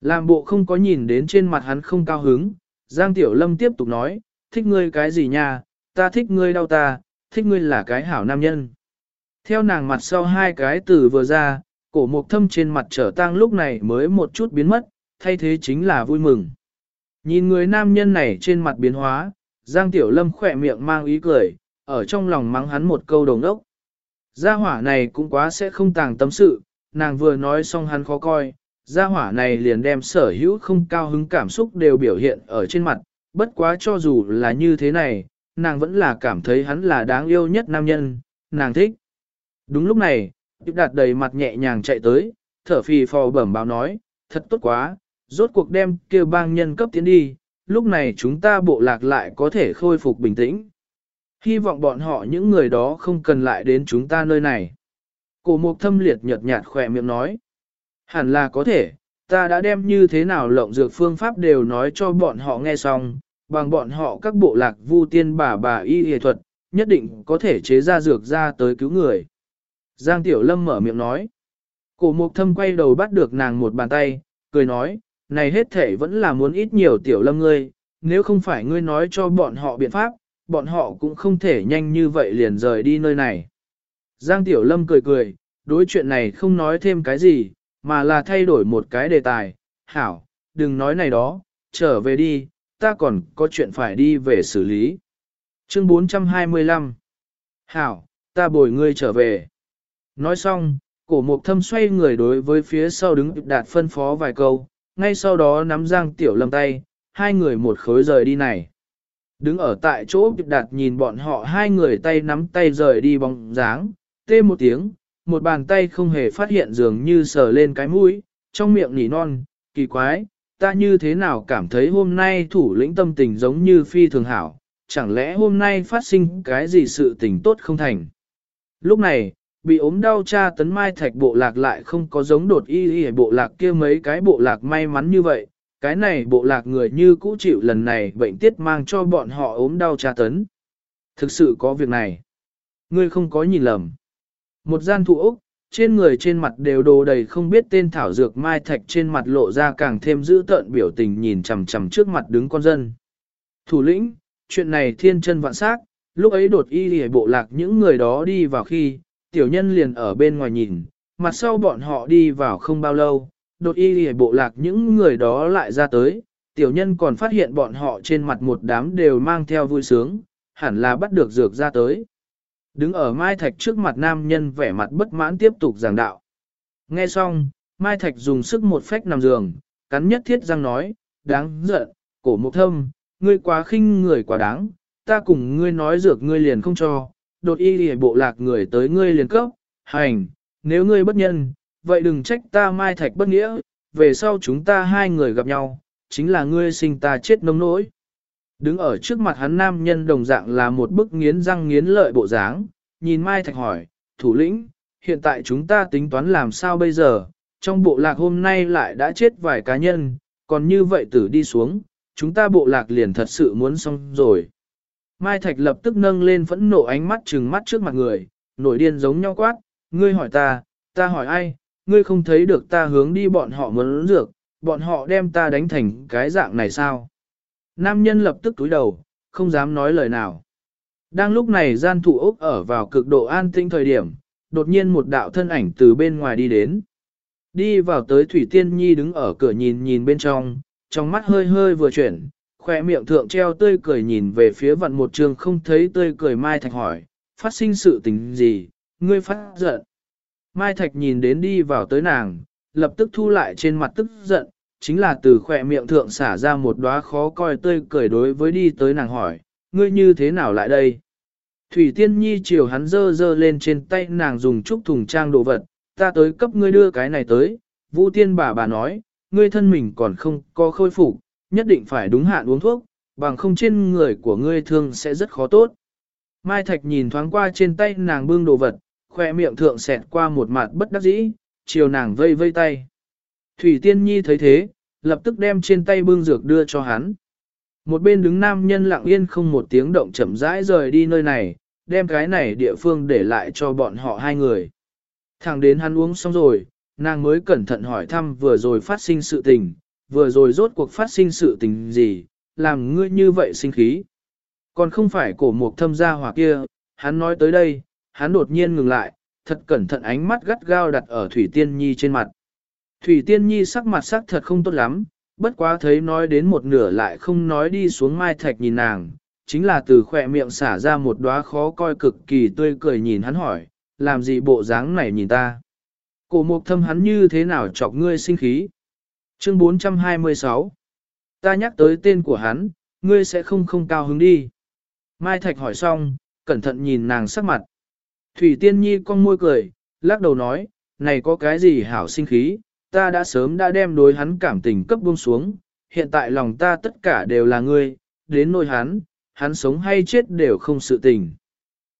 Làm bộ không có nhìn đến trên mặt hắn không cao hứng, Giang Tiểu Lâm tiếp tục nói, thích ngươi cái gì nha, ta thích ngươi đau ta, thích ngươi là cái hảo nam nhân. Theo nàng mặt sau hai cái từ vừa ra, cổ mục thâm trên mặt trở tang lúc này mới một chút biến mất, thay thế chính là vui mừng. Nhìn người nam nhân này trên mặt biến hóa, Giang Tiểu Lâm khỏe miệng mang ý cười, ở trong lòng mắng hắn một câu đồng đốc. Gia hỏa này cũng quá sẽ không tàng tâm sự, nàng vừa nói xong hắn khó coi, gia hỏa này liền đem sở hữu không cao hứng cảm xúc đều biểu hiện ở trên mặt, bất quá cho dù là như thế này, nàng vẫn là cảm thấy hắn là đáng yêu nhất nam nhân, nàng thích. Đúng lúc này, Điệp đạt đầy mặt nhẹ nhàng chạy tới, thở phì phò bẩm báo nói, thật tốt quá, rốt cuộc đem kêu bang nhân cấp tiến đi, lúc này chúng ta bộ lạc lại có thể khôi phục bình tĩnh. Hy vọng bọn họ những người đó không cần lại đến chúng ta nơi này. Cổ mục thâm liệt nhợt nhạt khỏe miệng nói. Hẳn là có thể, ta đã đem như thế nào lộng dược phương pháp đều nói cho bọn họ nghe xong, bằng bọn họ các bộ lạc vu tiên bà bà y y thuật, nhất định có thể chế ra dược ra tới cứu người. Giang Tiểu Lâm mở miệng nói. Cổ mục thâm quay đầu bắt được nàng một bàn tay, cười nói, này hết thể vẫn là muốn ít nhiều Tiểu Lâm ngươi, nếu không phải ngươi nói cho bọn họ biện pháp, bọn họ cũng không thể nhanh như vậy liền rời đi nơi này. Giang Tiểu Lâm cười cười, đối chuyện này không nói thêm cái gì, mà là thay đổi một cái đề tài. Hảo, đừng nói này đó, trở về đi, ta còn có chuyện phải đi về xử lý. Chương 425 Hảo, ta bồi ngươi trở về. Nói xong, cổ mục thâm xoay người đối với phía sau đứng đạt phân phó vài câu, ngay sau đó nắm Giang Tiểu Lâm tay, hai người một khối rời đi này. Đứng ở tại chỗ đạt nhìn bọn họ hai người tay nắm tay rời đi bóng dáng, tê một tiếng, một bàn tay không hề phát hiện dường như sờ lên cái mũi, trong miệng nỉ non, kỳ quái, ta như thế nào cảm thấy hôm nay thủ lĩnh tâm tình giống như phi thường hảo, chẳng lẽ hôm nay phát sinh cái gì sự tình tốt không thành. Lúc này, bị ốm đau cha tấn mai thạch bộ lạc lại không có giống đột y y bộ lạc kia mấy cái bộ lạc may mắn như vậy, cái này bộ lạc người như cũ chịu lần này bệnh tiết mang cho bọn họ ốm đau tra tấn. Thực sự có việc này. Ngươi không có nhìn lầm. Một gian thụ ốc, trên người trên mặt đều đồ đầy không biết tên thảo dược mai thạch trên mặt lộ ra càng thêm dữ tợn biểu tình nhìn chằm chằm trước mặt đứng con dân. Thủ lĩnh, chuyện này thiên chân vạn xác lúc ấy đột y hề bộ lạc những người đó đi vào khi, tiểu nhân liền ở bên ngoài nhìn, mặt sau bọn họ đi vào không bao lâu, đột y hề bộ lạc những người đó lại ra tới, tiểu nhân còn phát hiện bọn họ trên mặt một đám đều mang theo vui sướng, hẳn là bắt được dược ra tới. Đứng ở Mai Thạch trước mặt nam nhân vẻ mặt bất mãn tiếp tục giảng đạo. Nghe xong, Mai Thạch dùng sức một phách nằm giường, cắn nhất thiết răng nói, đáng giận, cổ mục thâm, ngươi quá khinh người quá đáng, ta cùng ngươi nói dược ngươi liền không cho, đột y lìa bộ lạc người tới ngươi liền cấp, hành, nếu ngươi bất nhân, vậy đừng trách ta Mai Thạch bất nghĩa, về sau chúng ta hai người gặp nhau, chính là ngươi sinh ta chết nông nỗi. Đứng ở trước mặt hắn nam nhân đồng dạng là một bức nghiến răng nghiến lợi bộ dáng, nhìn Mai Thạch hỏi, thủ lĩnh, hiện tại chúng ta tính toán làm sao bây giờ, trong bộ lạc hôm nay lại đã chết vài cá nhân, còn như vậy tử đi xuống, chúng ta bộ lạc liền thật sự muốn xong rồi. Mai Thạch lập tức nâng lên phẫn nộ ánh mắt trừng mắt trước mặt người, nổi điên giống nhau quát, ngươi hỏi ta, ta hỏi ai, ngươi không thấy được ta hướng đi bọn họ muốn dược, bọn họ đem ta đánh thành cái dạng này sao? Nam nhân lập tức túi đầu, không dám nói lời nào. Đang lúc này gian thủ ốc ở vào cực độ an tĩnh thời điểm, đột nhiên một đạo thân ảnh từ bên ngoài đi đến. Đi vào tới Thủy Tiên Nhi đứng ở cửa nhìn nhìn bên trong, trong mắt hơi hơi vừa chuyển, khoe miệng thượng treo tươi cười nhìn về phía vận một trường không thấy tươi cười Mai Thạch hỏi, phát sinh sự tình gì, ngươi phát giận. Mai Thạch nhìn đến đi vào tới nàng, lập tức thu lại trên mặt tức giận, chính là từ khỏe miệng thượng xả ra một đóa khó coi tươi cười đối với đi tới nàng hỏi, ngươi như thế nào lại đây? Thủy Tiên Nhi chiều hắn dơ dơ lên trên tay nàng dùng chút thùng trang đồ vật, ta tới cấp ngươi đưa cái này tới, Vũ Tiên bà bà nói, ngươi thân mình còn không có khôi phục, nhất định phải đúng hạn uống thuốc, bằng không trên người của ngươi thương sẽ rất khó tốt. Mai Thạch nhìn thoáng qua trên tay nàng bưng đồ vật, khoe miệng thượng xẹt qua một mặt bất đắc dĩ, chiều nàng vây vây tay. Thủy Tiên Nhi thấy thế, lập tức đem trên tay bưng dược đưa cho hắn. Một bên đứng nam nhân lặng yên không một tiếng động chậm rãi rời đi nơi này, đem cái này địa phương để lại cho bọn họ hai người. Thẳng đến hắn uống xong rồi, nàng mới cẩn thận hỏi thăm vừa rồi phát sinh sự tình, vừa rồi rốt cuộc phát sinh sự tình gì, làm ngươi như vậy sinh khí. Còn không phải cổ mục thâm gia hỏa kia, hắn nói tới đây, hắn đột nhiên ngừng lại, thật cẩn thận ánh mắt gắt gao đặt ở Thủy Tiên Nhi trên mặt. Thủy Tiên Nhi sắc mặt sắc thật không tốt lắm, bất quá thấy nói đến một nửa lại không nói đi xuống mai thạch nhìn nàng, chính là từ khỏe miệng xả ra một đóa khó coi cực kỳ tươi cười nhìn hắn hỏi, làm gì bộ dáng này nhìn ta. Cổ mục thâm hắn như thế nào chọc ngươi sinh khí. Chương 426 Ta nhắc tới tên của hắn, ngươi sẽ không không cao hứng đi. Mai Thạch hỏi xong, cẩn thận nhìn nàng sắc mặt. Thủy Tiên Nhi con môi cười, lắc đầu nói, này có cái gì hảo sinh khí, ta đã sớm đã đem đối hắn cảm tình cấp buông xuống, hiện tại lòng ta tất cả đều là ngươi, đến nỗi hắn, hắn sống hay chết đều không sự tình.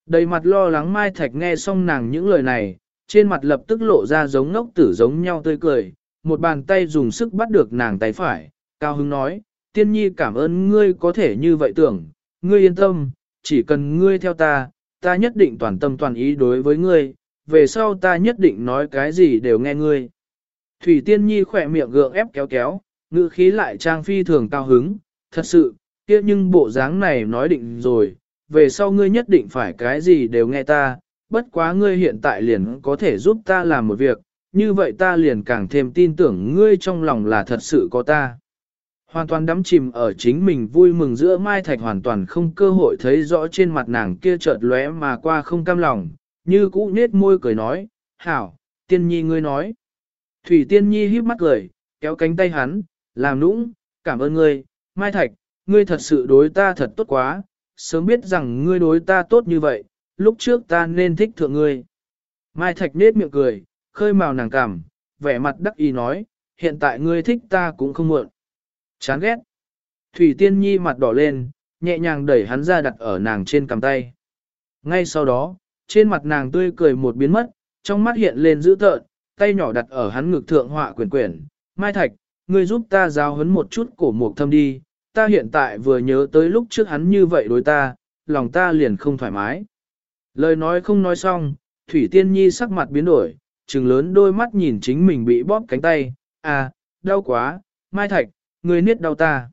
Đầy mặt lo lắng Mai Thạch nghe xong nàng những lời này, trên mặt lập tức lộ ra giống ngốc tử giống nhau tươi cười, một bàn tay dùng sức bắt được nàng tay phải, cao hứng nói, tiên nhi cảm ơn ngươi có thể như vậy tưởng, ngươi yên tâm, chỉ cần ngươi theo ta, ta nhất định toàn tâm toàn ý đối với ngươi, về sau ta nhất định nói cái gì đều nghe ngươi. Thủy tiên nhi khỏe miệng gượng ép kéo kéo, ngữ khí lại trang phi thường cao hứng, thật sự, kia nhưng bộ dáng này nói định rồi, về sau ngươi nhất định phải cái gì đều nghe ta, bất quá ngươi hiện tại liền có thể giúp ta làm một việc, như vậy ta liền càng thêm tin tưởng ngươi trong lòng là thật sự có ta. Hoàn toàn đắm chìm ở chính mình vui mừng giữa Mai Thạch hoàn toàn không cơ hội thấy rõ trên mặt nàng kia chợt lóe mà qua không cam lòng, như cũ nết môi cười nói, hảo, tiên nhi ngươi nói. Thủy tiên nhi híp mắt cười, kéo cánh tay hắn, làm nũng, cảm ơn ngươi, Mai Thạch, ngươi thật sự đối ta thật tốt quá, sớm biết rằng ngươi đối ta tốt như vậy, lúc trước ta nên thích thượng ngươi. Mai Thạch nết miệng cười, khơi màu nàng cảm, vẻ mặt đắc ý nói, hiện tại ngươi thích ta cũng không muộn. Chán ghét. Thủy Tiên Nhi mặt đỏ lên, nhẹ nhàng đẩy hắn ra đặt ở nàng trên cằm tay. Ngay sau đó, trên mặt nàng tươi cười một biến mất, trong mắt hiện lên dữ tợn, tay nhỏ đặt ở hắn ngực thượng họa quyển quyển. Mai Thạch, ngươi giúp ta giáo huấn một chút cổ mục thâm đi, ta hiện tại vừa nhớ tới lúc trước hắn như vậy đối ta, lòng ta liền không thoải mái. Lời nói không nói xong, Thủy Tiên Nhi sắc mặt biến đổi, trừng lớn đôi mắt nhìn chính mình bị bóp cánh tay, à, đau quá, Mai Thạch, người niết đau ta.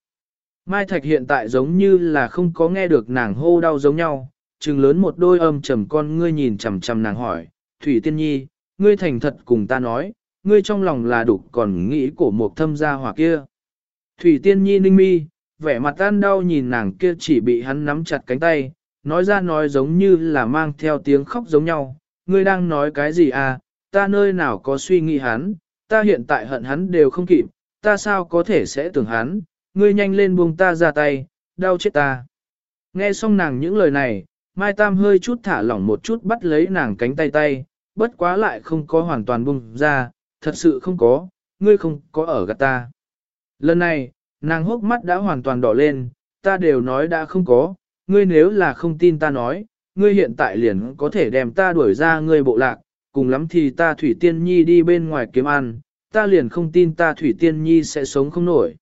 Mai Thạch hiện tại giống như là không có nghe được nàng hô đau giống nhau, trừng lớn một đôi âm trầm con ngươi nhìn chằm chằm nàng hỏi, Thủy Tiên Nhi, ngươi thành thật cùng ta nói, ngươi trong lòng là đục còn nghĩ cổ một thâm gia hỏa kia. Thủy Tiên Nhi ninh mi, vẻ mặt tan đau nhìn nàng kia chỉ bị hắn nắm chặt cánh tay, nói ra nói giống như là mang theo tiếng khóc giống nhau, ngươi đang nói cái gì à, ta nơi nào có suy nghĩ hắn, ta hiện tại hận hắn đều không kịp, ta sao có thể sẽ tưởng hắn, ngươi nhanh lên buông ta ra tay, đau chết ta. Nghe xong nàng những lời này, Mai Tam hơi chút thả lỏng một chút bắt lấy nàng cánh tay tay, bất quá lại không có hoàn toàn buông ra, thật sự không có, ngươi không có ở gạt ta. Lần này, nàng hốc mắt đã hoàn toàn đỏ lên, ta đều nói đã không có, ngươi nếu là không tin ta nói, ngươi hiện tại liền có thể đem ta đuổi ra ngươi bộ lạc, cùng lắm thì ta Thủy Tiên Nhi đi bên ngoài kiếm ăn, ta liền không tin ta Thủy Tiên Nhi sẽ sống không nổi.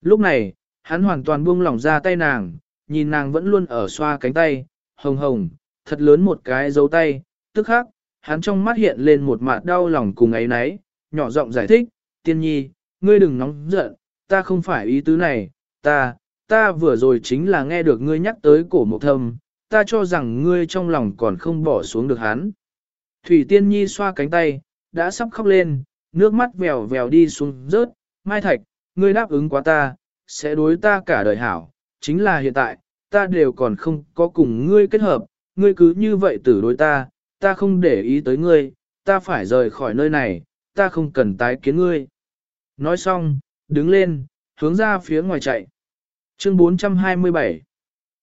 Lúc này, hắn hoàn toàn buông lỏng ra tay nàng, nhìn nàng vẫn luôn ở xoa cánh tay, hồng hồng, thật lớn một cái dấu tay, tức khắc, hắn trong mắt hiện lên một mạt đau lòng cùng ấy nấy, nhỏ giọng giải thích, tiên nhi, ngươi đừng nóng giận, ta không phải ý tứ này, ta, ta vừa rồi chính là nghe được ngươi nhắc tới cổ mộc thâm, ta cho rằng ngươi trong lòng còn không bỏ xuống được hắn. Thủy tiên nhi xoa cánh tay, đã sắp khóc lên, nước mắt vèo vèo đi xuống rớt, mai thạch, ngươi đáp ứng quá ta, sẽ đối ta cả đời hảo, chính là hiện tại, ta đều còn không có cùng ngươi kết hợp, ngươi cứ như vậy tử đối ta, ta không để ý tới ngươi, ta phải rời khỏi nơi này, ta không cần tái kiến ngươi. Nói xong, đứng lên, hướng ra phía ngoài chạy. Chương 427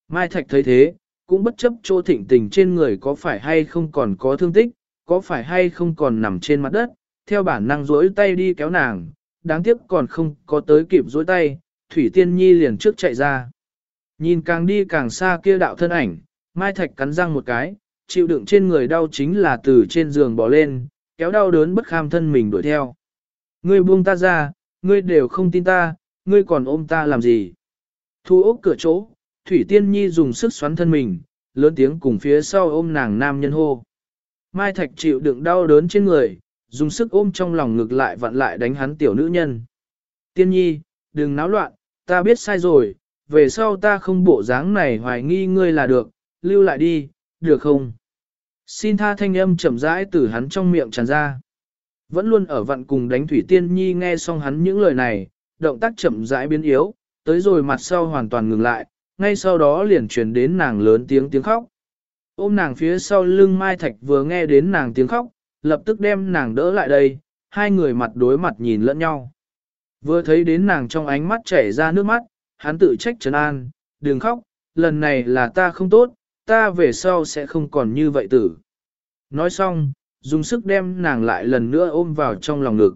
Mai Thạch thấy thế, cũng bất chấp chỗ thịnh tình trên người có phải hay không còn có thương tích, có phải hay không còn nằm trên mặt đất, theo bản năng duỗi tay đi kéo nàng, đáng tiếc còn không có tới kịp duỗi tay, Thủy Tiên Nhi liền trước chạy ra. Nhìn càng đi càng xa kia đạo thân ảnh, Mai Thạch cắn răng một cái, chịu đựng trên người đau chính là từ trên giường bỏ lên, kéo đau đớn bất kham thân mình đuổi theo. Ngươi buông ta ra, ngươi đều không tin ta, ngươi còn ôm ta làm gì? Thu ốc cửa chỗ, Thủy Tiên Nhi dùng sức xoắn thân mình, lớn tiếng cùng phía sau ôm nàng nam nhân hô. Mai Thạch chịu đựng đau đớn trên người, dùng sức ôm trong lòng ngực lại vặn lại đánh hắn tiểu nữ nhân. Tiên Nhi, đừng náo loạn, ta biết sai rồi, về sau ta không bộ dáng này hoài nghi ngươi là được, lưu lại đi, được không? Xin tha thanh âm chậm rãi từ hắn trong miệng tràn ra. Vẫn luôn ở vặn cùng đánh Thủy Tiên Nhi nghe xong hắn những lời này, động tác chậm rãi biến yếu, tới rồi mặt sau hoàn toàn ngừng lại, ngay sau đó liền truyền đến nàng lớn tiếng tiếng khóc. Ôm nàng phía sau lưng Mai Thạch vừa nghe đến nàng tiếng khóc, lập tức đem nàng đỡ lại đây, hai người mặt đối mặt nhìn lẫn nhau. Vừa thấy đến nàng trong ánh mắt chảy ra nước mắt, hắn tự trách trấn an, đừng khóc, lần này là ta không tốt, ta về sau sẽ không còn như vậy tử. Nói xong, dùng sức đem nàng lại lần nữa ôm vào trong lòng ngực.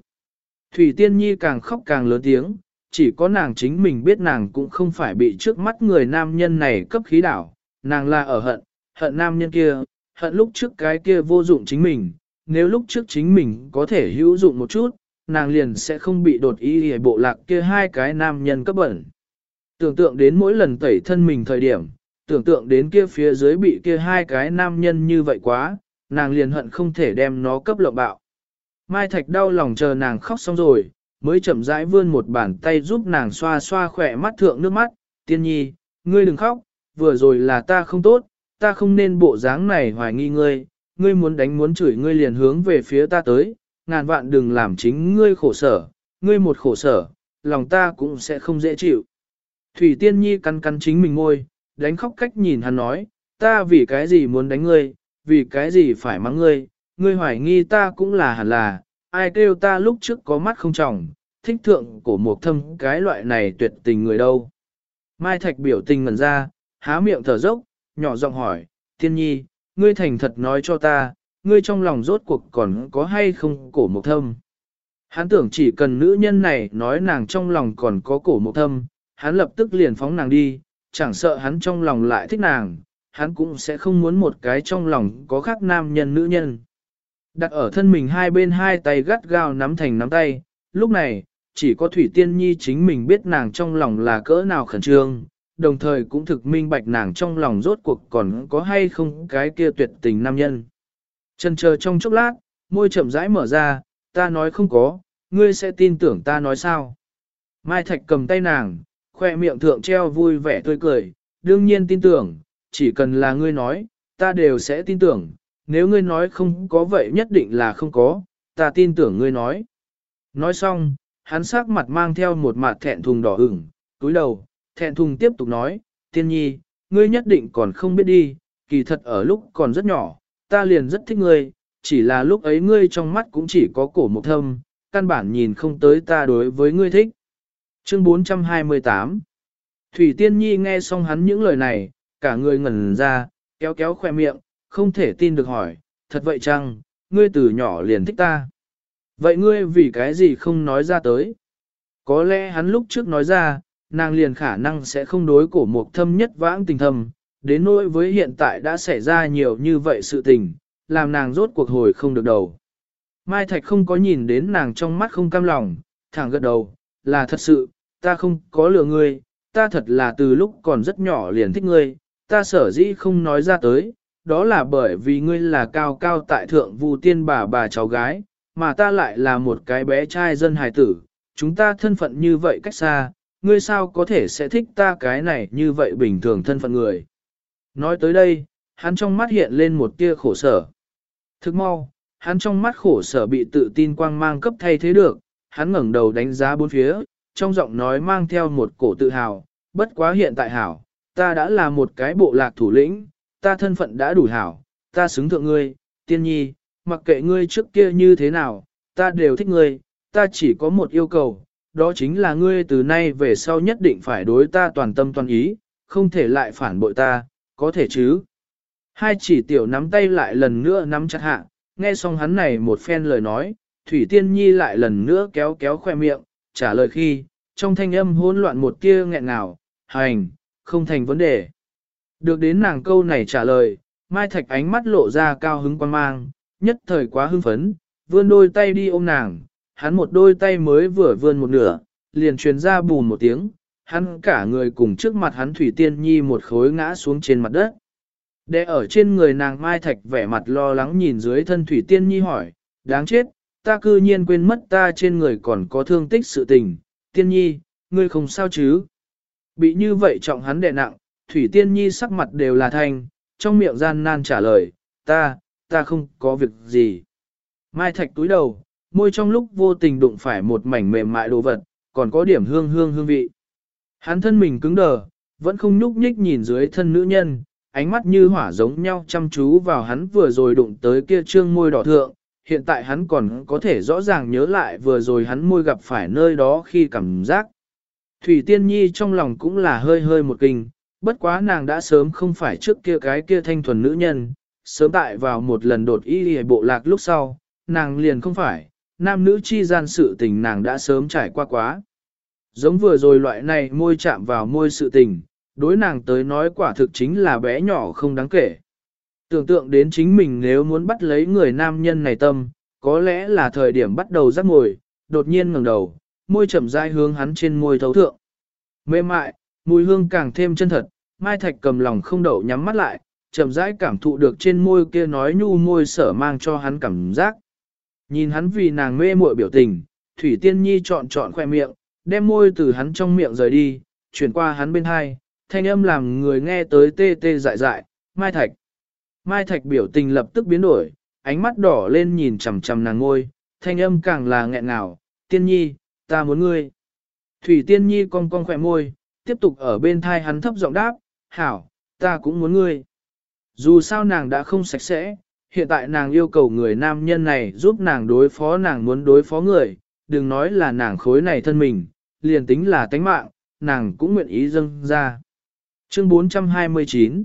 Thủy Tiên Nhi càng khóc càng lớn tiếng, chỉ có nàng chính mình biết nàng cũng không phải bị trước mắt người nam nhân này cấp khí đảo, nàng là ở hận, hận nam nhân kia, hận lúc trước cái kia vô dụng chính mình, nếu lúc trước chính mình có thể hữu dụng một chút, nàng liền sẽ không bị đột ý hề bộ lạc kia hai cái nam nhân cấp bẩn. Tưởng tượng đến mỗi lần tẩy thân mình thời điểm, tưởng tượng đến kia phía dưới bị kia hai cái nam nhân như vậy quá, nàng liền hận không thể đem nó cấp lộng bạo. Mai Thạch đau lòng chờ nàng khóc xong rồi, mới chậm rãi vươn một bàn tay giúp nàng xoa xoa khỏe mắt thượng nước mắt, tiên nhi, ngươi đừng khóc, vừa rồi là ta không tốt, ta không nên bộ dáng này hoài nghi ngươi, ngươi muốn đánh muốn chửi ngươi liền hướng về phía ta tới, ngàn vạn đừng làm chính ngươi khổ sở, ngươi một khổ sở, lòng ta cũng sẽ không dễ chịu. Thủy Tiên Nhi cắn cắn chính mình ngôi, đánh khóc cách nhìn hắn nói, ta vì cái gì muốn đánh ngươi, vì cái gì phải mắng ngươi, ngươi hoài nghi ta cũng là hẳn là, ai kêu ta lúc trước có mắt không trọng, thích thượng cổ một thâm cái loại này tuyệt tình người đâu. Mai Thạch biểu tình ngẩn ra, há miệng thở dốc, nhỏ giọng hỏi, Tiên Nhi, ngươi thành thật nói cho ta, ngươi trong lòng rốt cuộc còn có hay không cổ một thâm. Hắn tưởng chỉ cần nữ nhân này nói nàng trong lòng còn có cổ một thâm, hắn lập tức liền phóng nàng đi, chẳng sợ hắn trong lòng lại thích nàng, hắn cũng sẽ không muốn một cái trong lòng có khác nam nhân nữ nhân. Đặt ở thân mình hai bên hai tay gắt gao nắm thành nắm tay, lúc này, chỉ có Thủy Tiên Nhi chính mình biết nàng trong lòng là cỡ nào khẩn trương, đồng thời cũng thực minh bạch nàng trong lòng rốt cuộc còn có hay không cái kia tuyệt tình nam nhân. Chân chờ trong chốc lát, môi chậm rãi mở ra, ta nói không có, ngươi sẽ tin tưởng ta nói sao. Mai Thạch cầm tay nàng, khoe miệng thượng treo vui vẻ tươi cười, đương nhiên tin tưởng, chỉ cần là ngươi nói, ta đều sẽ tin tưởng, nếu ngươi nói không có vậy nhất định là không có, ta tin tưởng ngươi nói. Nói xong, hắn sắc mặt mang theo một mặt thẹn thùng đỏ ửng, túi đầu, thẹn thùng tiếp tục nói, tiên nhi, ngươi nhất định còn không biết đi, kỳ thật ở lúc còn rất nhỏ, ta liền rất thích ngươi, chỉ là lúc ấy ngươi trong mắt cũng chỉ có cổ một thâm, căn bản nhìn không tới ta đối với ngươi thích. Chương 428 Thủy Tiên Nhi nghe xong hắn những lời này, cả người ngẩn ra, kéo kéo khoe miệng, không thể tin được hỏi, thật vậy chăng, ngươi từ nhỏ liền thích ta. Vậy ngươi vì cái gì không nói ra tới? Có lẽ hắn lúc trước nói ra, nàng liền khả năng sẽ không đối cổ mục thâm nhất vãng tình thầm, đến nỗi với hiện tại đã xảy ra nhiều như vậy sự tình, làm nàng rốt cuộc hồi không được đầu. Mai Thạch không có nhìn đến nàng trong mắt không cam lòng, thẳng gật đầu, là thật sự, ta không có lừa ngươi, ta thật là từ lúc còn rất nhỏ liền thích ngươi, ta sở dĩ không nói ra tới, đó là bởi vì ngươi là cao cao tại thượng vu tiên bà bà cháu gái, mà ta lại là một cái bé trai dân hài tử, chúng ta thân phận như vậy cách xa, ngươi sao có thể sẽ thích ta cái này như vậy bình thường thân phận người. Nói tới đây, hắn trong mắt hiện lên một tia khổ sở. Thức mau, hắn trong mắt khổ sở bị tự tin quang mang cấp thay thế được, hắn ngẩng đầu đánh giá bốn phía, trong giọng nói mang theo một cổ tự hào, bất quá hiện tại hảo, ta đã là một cái bộ lạc thủ lĩnh, ta thân phận đã đủ hảo, ta xứng thượng ngươi, tiên nhi, mặc kệ ngươi trước kia như thế nào, ta đều thích ngươi, ta chỉ có một yêu cầu, đó chính là ngươi từ nay về sau nhất định phải đối ta toàn tâm toàn ý, không thể lại phản bội ta, có thể chứ. Hai chỉ tiểu nắm tay lại lần nữa nắm chặt hạ, nghe xong hắn này một phen lời nói, Thủy Tiên Nhi lại lần nữa kéo kéo khoe miệng, trả lời khi, trong thanh âm hỗn loạn một tia nghẹn ngào, hành, không thành vấn đề. Được đến nàng câu này trả lời, Mai Thạch ánh mắt lộ ra cao hứng quan mang, nhất thời quá hưng phấn, vươn đôi tay đi ôm nàng, hắn một đôi tay mới vừa vươn một nửa, liền truyền ra bùn một tiếng, hắn cả người cùng trước mặt hắn Thủy Tiên Nhi một khối ngã xuống trên mặt đất. Để ở trên người nàng Mai Thạch vẻ mặt lo lắng nhìn dưới thân Thủy Tiên Nhi hỏi, đáng chết, ta cư nhiên quên mất ta trên người còn có thương tích sự tình, Tiên Nhi, ngươi không sao chứ? Bị như vậy trọng hắn đè nặng, Thủy Tiên Nhi sắc mặt đều là thanh, trong miệng gian nan trả lời, ta, ta không có việc gì. Mai Thạch túi đầu, môi trong lúc vô tình đụng phải một mảnh mềm mại đồ vật, còn có điểm hương hương hương vị. Hắn thân mình cứng đờ, vẫn không nhúc nhích nhìn dưới thân nữ nhân, ánh mắt như hỏa giống nhau chăm chú vào hắn vừa rồi đụng tới kia trương môi đỏ thượng, hiện tại hắn còn có thể rõ ràng nhớ lại vừa rồi hắn môi gặp phải nơi đó khi cảm giác. Thủy Tiên Nhi trong lòng cũng là hơi hơi một kinh, bất quá nàng đã sớm không phải trước kia cái kia thanh thuần nữ nhân, sớm tại vào một lần đột y hề bộ lạc lúc sau, nàng liền không phải, nam nữ chi gian sự tình nàng đã sớm trải qua quá. Giống vừa rồi loại này môi chạm vào môi sự tình, đối nàng tới nói quả thực chính là bé nhỏ không đáng kể. Tưởng tượng đến chính mình nếu muốn bắt lấy người nam nhân này tâm, có lẽ là thời điểm bắt đầu rắc ngồi, đột nhiên ngẩng đầu, môi chậm rãi hướng hắn trên môi thấu thượng. Mềm mại, mùi hương càng thêm chân thật, Mai Thạch cầm lòng không đậu nhắm mắt lại, chậm rãi cảm thụ được trên môi kia nói nhu môi sở mang cho hắn cảm giác. Nhìn hắn vì nàng mê muội biểu tình, Thủy Tiên Nhi chọn chọn khoe miệng, đem môi từ hắn trong miệng rời đi, chuyển qua hắn bên hai, thanh âm làm người nghe tới tê tê dại dại, Mai Thạch. Mai Thạch biểu tình lập tức biến đổi, ánh mắt đỏ lên nhìn chằm chằm nàng ngôi, thanh âm càng là nghẹn ngào, Tiên Nhi, ta muốn ngươi. Thủy Tiên Nhi cong cong khỏe môi, tiếp tục ở bên thai hắn thấp giọng đáp, hảo, ta cũng muốn ngươi. Dù sao nàng đã không sạch sẽ, hiện tại nàng yêu cầu người nam nhân này giúp nàng đối phó nàng muốn đối phó người, đừng nói là nàng khối này thân mình, liền tính là tánh mạng, nàng cũng nguyện ý dâng ra. Chương 429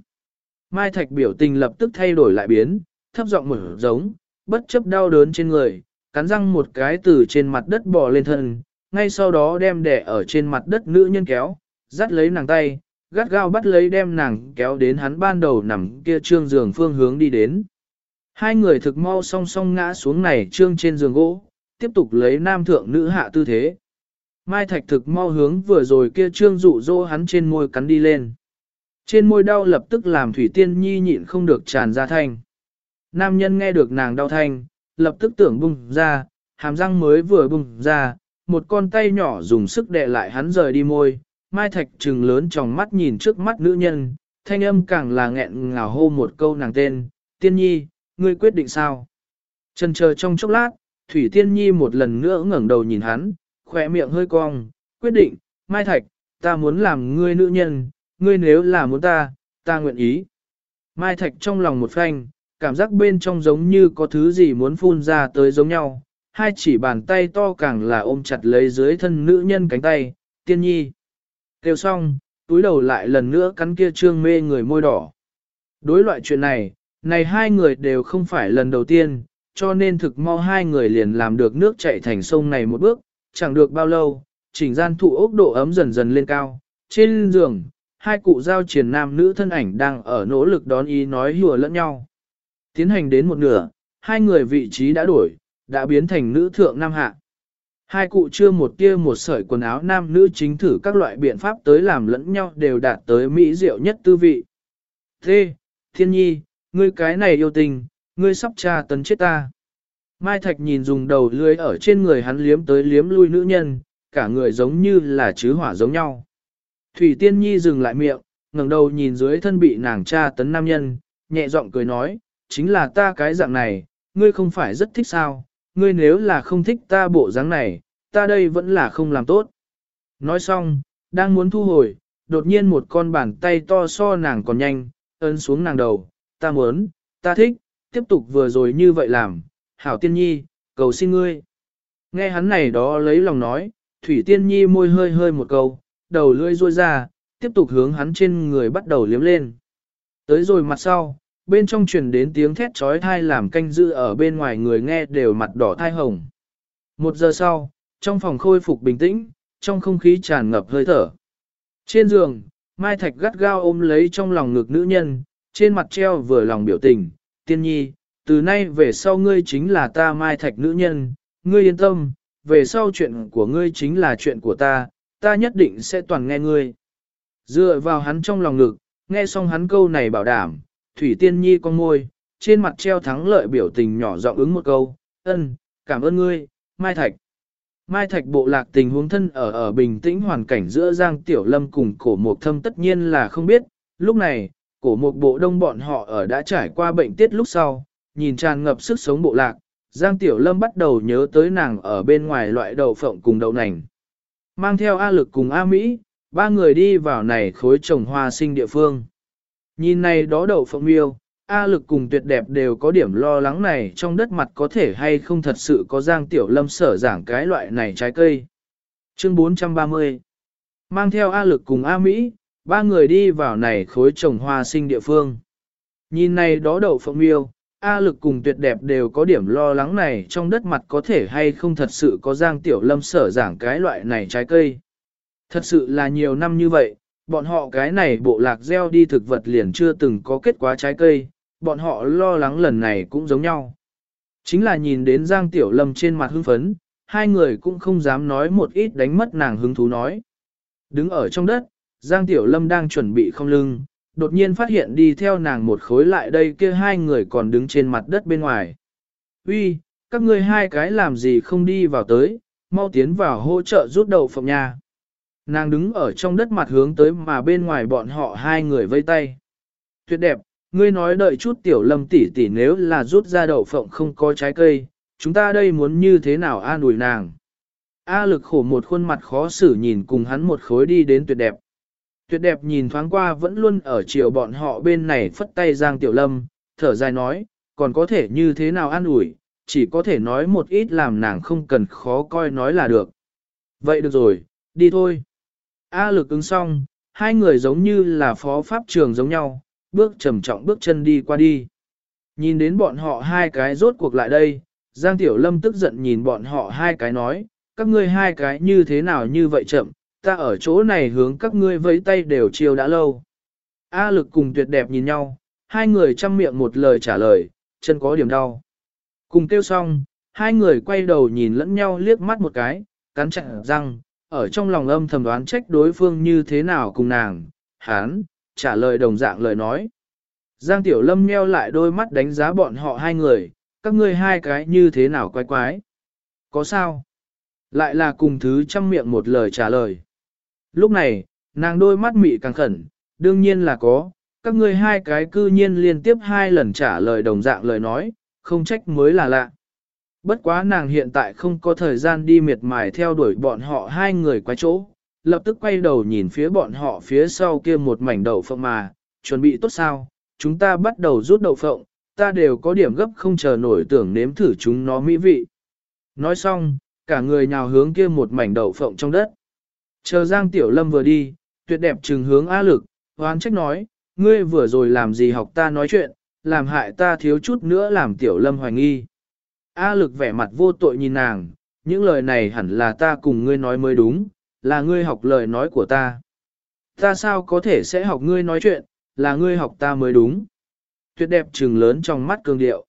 Mai Thạch biểu tình lập tức thay đổi lại biến, thấp giọng mở giống, bất chấp đau đớn trên người, cắn răng một cái từ trên mặt đất bò lên thân, ngay sau đó đem đẻ ở trên mặt đất nữ nhân kéo, dắt lấy nàng tay, gắt gao bắt lấy đem nàng kéo đến hắn ban đầu nằm kia trương giường phương hướng đi đến. Hai người thực mau song song ngã xuống này trương trên giường gỗ, tiếp tục lấy nam thượng nữ hạ tư thế. Mai Thạch thực mau hướng vừa rồi kia trương dụ dỗ hắn trên môi cắn đi lên. Trên môi đau lập tức làm Thủy Tiên Nhi nhịn không được tràn ra thanh. Nam nhân nghe được nàng đau thanh, lập tức tưởng bung ra, hàm răng mới vừa bung ra, một con tay nhỏ dùng sức đè lại hắn rời đi môi. Mai Thạch trừng lớn trong mắt nhìn trước mắt nữ nhân, thanh âm càng là nghẹn ngào hô một câu nàng tên, Tiên Nhi, ngươi quyết định sao? Chân chờ trong chốc lát, Thủy Tiên Nhi một lần nữa ngẩng đầu nhìn hắn, khỏe miệng hơi cong, quyết định, Mai Thạch, ta muốn làm ngươi nữ nhân, ngươi nếu là muốn ta, ta nguyện ý. Mai Thạch trong lòng một phanh, cảm giác bên trong giống như có thứ gì muốn phun ra tới giống nhau, hai chỉ bàn tay to càng là ôm chặt lấy dưới thân nữ nhân cánh tay, tiên nhi. Kêu xong, túi đầu lại lần nữa cắn kia trương mê người môi đỏ. Đối loại chuyện này, này hai người đều không phải lần đầu tiên, cho nên thực mau hai người liền làm được nước chảy thành sông này một bước, chẳng được bao lâu, chỉnh gian thụ ốc độ ấm dần dần lên cao. Trên giường, hai cụ giao triển nam nữ thân ảnh đang ở nỗ lực đón ý nói hùa lẫn nhau. Tiến hành đến một nửa, hai người vị trí đã đổi, đã biến thành nữ thượng nam hạ. Hai cụ chưa một tia một sợi quần áo nam nữ chính thử các loại biện pháp tới làm lẫn nhau đều đạt tới mỹ diệu nhất tư vị. Thế, thiên nhi, ngươi cái này yêu tình, ngươi sắp tra tấn chết ta. Mai Thạch nhìn dùng đầu lưới ở trên người hắn liếm tới liếm lui nữ nhân, cả người giống như là chứ hỏa giống nhau. Thủy Tiên Nhi dừng lại miệng, ngẩng đầu nhìn dưới thân bị nàng tra tấn nam nhân, nhẹ giọng cười nói, chính là ta cái dạng này, ngươi không phải rất thích sao, ngươi nếu là không thích ta bộ dáng này, ta đây vẫn là không làm tốt. Nói xong, đang muốn thu hồi, đột nhiên một con bàn tay to so nàng còn nhanh, ấn xuống nàng đầu, ta muốn, ta thích, tiếp tục vừa rồi như vậy làm, hảo tiên nhi, cầu xin ngươi. Nghe hắn này đó lấy lòng nói, thủy tiên nhi môi hơi hơi một câu, đầu lưỡi ruôi ra, tiếp tục hướng hắn trên người bắt đầu liếm lên. Tới rồi mặt sau, bên trong truyền đến tiếng thét trói thai làm canh giữ ở bên ngoài người nghe đều mặt đỏ thai hồng. Một giờ sau, trong phòng khôi phục bình tĩnh, trong không khí tràn ngập hơi thở. Trên giường, Mai Thạch gắt gao ôm lấy trong lòng ngực nữ nhân, trên mặt treo vừa lòng biểu tình, tiên nhi, từ nay về sau ngươi chính là ta Mai Thạch nữ nhân, ngươi yên tâm, về sau chuyện của ngươi chính là chuyện của ta, ta nhất định sẽ toàn nghe ngươi. Dựa vào hắn trong lòng ngực, nghe xong hắn câu này bảo đảm, Thủy Tiên Nhi con môi, trên mặt treo thắng lợi biểu tình nhỏ giọng ứng một câu, ân, cảm ơn ngươi, Mai Thạch. Mai Thạch bộ lạc tình huống thân ở ở bình tĩnh hoàn cảnh giữa Giang Tiểu Lâm cùng cổ mục thâm tất nhiên là không biết, lúc này, cổ một bộ đông bọn họ ở đã trải qua bệnh tiết lúc sau, nhìn tràn ngập sức sống bộ lạc, Giang Tiểu Lâm bắt đầu nhớ tới nàng ở bên ngoài loại đậu phộng cùng đậu nành. Mang theo A lực cùng A Mỹ, ba người đi vào này khối trồng hoa sinh địa phương. Nhìn này đó đậu phộng miêu, A lực cùng tuyệt đẹp đều có điểm lo lắng này trong đất mặt có thể hay không thật sự có giang tiểu lâm sở giảng cái loại này trái cây. Chương 430 Mang theo A lực cùng A Mỹ, ba người đi vào này khối trồng hoa sinh địa phương. Nhìn này đó đậu phộng miêu, A lực cùng tuyệt đẹp đều có điểm lo lắng này trong đất mặt có thể hay không thật sự có giang tiểu lâm sở giảng cái loại này trái cây. Thật sự là nhiều năm như vậy, bọn họ cái này bộ lạc gieo đi thực vật liền chưa từng có kết quả trái cây, bọn họ lo lắng lần này cũng giống nhau. Chính là nhìn đến Giang Tiểu Lâm trên mặt hưng phấn, hai người cũng không dám nói một ít đánh mất nàng hứng thú nói. Đứng ở trong đất, Giang Tiểu Lâm đang chuẩn bị không lưng, đột nhiên phát hiện đi theo nàng một khối lại đây kia hai người còn đứng trên mặt đất bên ngoài. Uy, các ngươi hai cái làm gì không đi vào tới, mau tiến vào hỗ trợ rút đầu phòng nhà. Nàng đứng ở trong đất mặt hướng tới mà bên ngoài bọn họ hai người vây tay. Tuyệt đẹp, ngươi nói đợi chút tiểu lâm tỷ tỷ nếu là rút ra đậu phộng không có trái cây, chúng ta đây muốn như thế nào an ủi nàng. A lực khổ một khuôn mặt khó xử nhìn cùng hắn một khối đi đến tuyệt đẹp. Tuyệt đẹp nhìn thoáng qua vẫn luôn ở chiều bọn họ bên này phất tay Giang Tiểu Lâm, thở dài nói, còn có thể như thế nào an ủi, chỉ có thể nói một ít làm nàng không cần khó coi nói là được. Vậy được rồi, đi thôi. A lực ứng xong, hai người giống như là phó pháp trường giống nhau, bước trầm trọng bước chân đi qua đi. Nhìn đến bọn họ hai cái rốt cuộc lại đây, Giang Tiểu Lâm tức giận nhìn bọn họ hai cái nói, các ngươi hai cái như thế nào như vậy chậm, ta ở chỗ này hướng các ngươi vẫy tay đều chiều đã lâu. A lực cùng tuyệt đẹp nhìn nhau, hai người chăm miệng một lời trả lời, chân có điểm đau. Cùng kêu xong, hai người quay đầu nhìn lẫn nhau liếc mắt một cái, cắn chặt răng, ở trong lòng âm thầm đoán trách đối phương như thế nào cùng nàng, hán, trả lời đồng dạng lời nói. Giang Tiểu Lâm nheo lại đôi mắt đánh giá bọn họ hai người, các ngươi hai cái như thế nào quái quái. Có sao? Lại là cùng thứ chăm miệng một lời trả lời. Lúc này, nàng đôi mắt mị càng khẩn, đương nhiên là có, các ngươi hai cái cư nhiên liên tiếp hai lần trả lời đồng dạng lời nói, không trách mới là lạ. Bất quá nàng hiện tại không có thời gian đi miệt mài theo đuổi bọn họ hai người quái chỗ, lập tức quay đầu nhìn phía bọn họ phía sau kia một mảnh đậu phộng mà, chuẩn bị tốt sao, chúng ta bắt đầu rút đậu phộng, ta đều có điểm gấp không chờ nổi tưởng nếm thử chúng nó mỹ vị. Nói xong, cả người nhào hướng kia một mảnh đậu phộng trong đất. Chờ Giang Tiểu Lâm vừa đi, tuyệt đẹp trừng hướng A lực, hoán trách nói, ngươi vừa rồi làm gì học ta nói chuyện, làm hại ta thiếu chút nữa làm Tiểu Lâm hoài nghi. A lực vẻ mặt vô tội nhìn nàng, những lời này hẳn là ta cùng ngươi nói mới đúng, là ngươi học lời nói của ta. Ta sao có thể sẽ học ngươi nói chuyện, là ngươi học ta mới đúng. Tuyệt đẹp trừng lớn trong mắt cường điệu.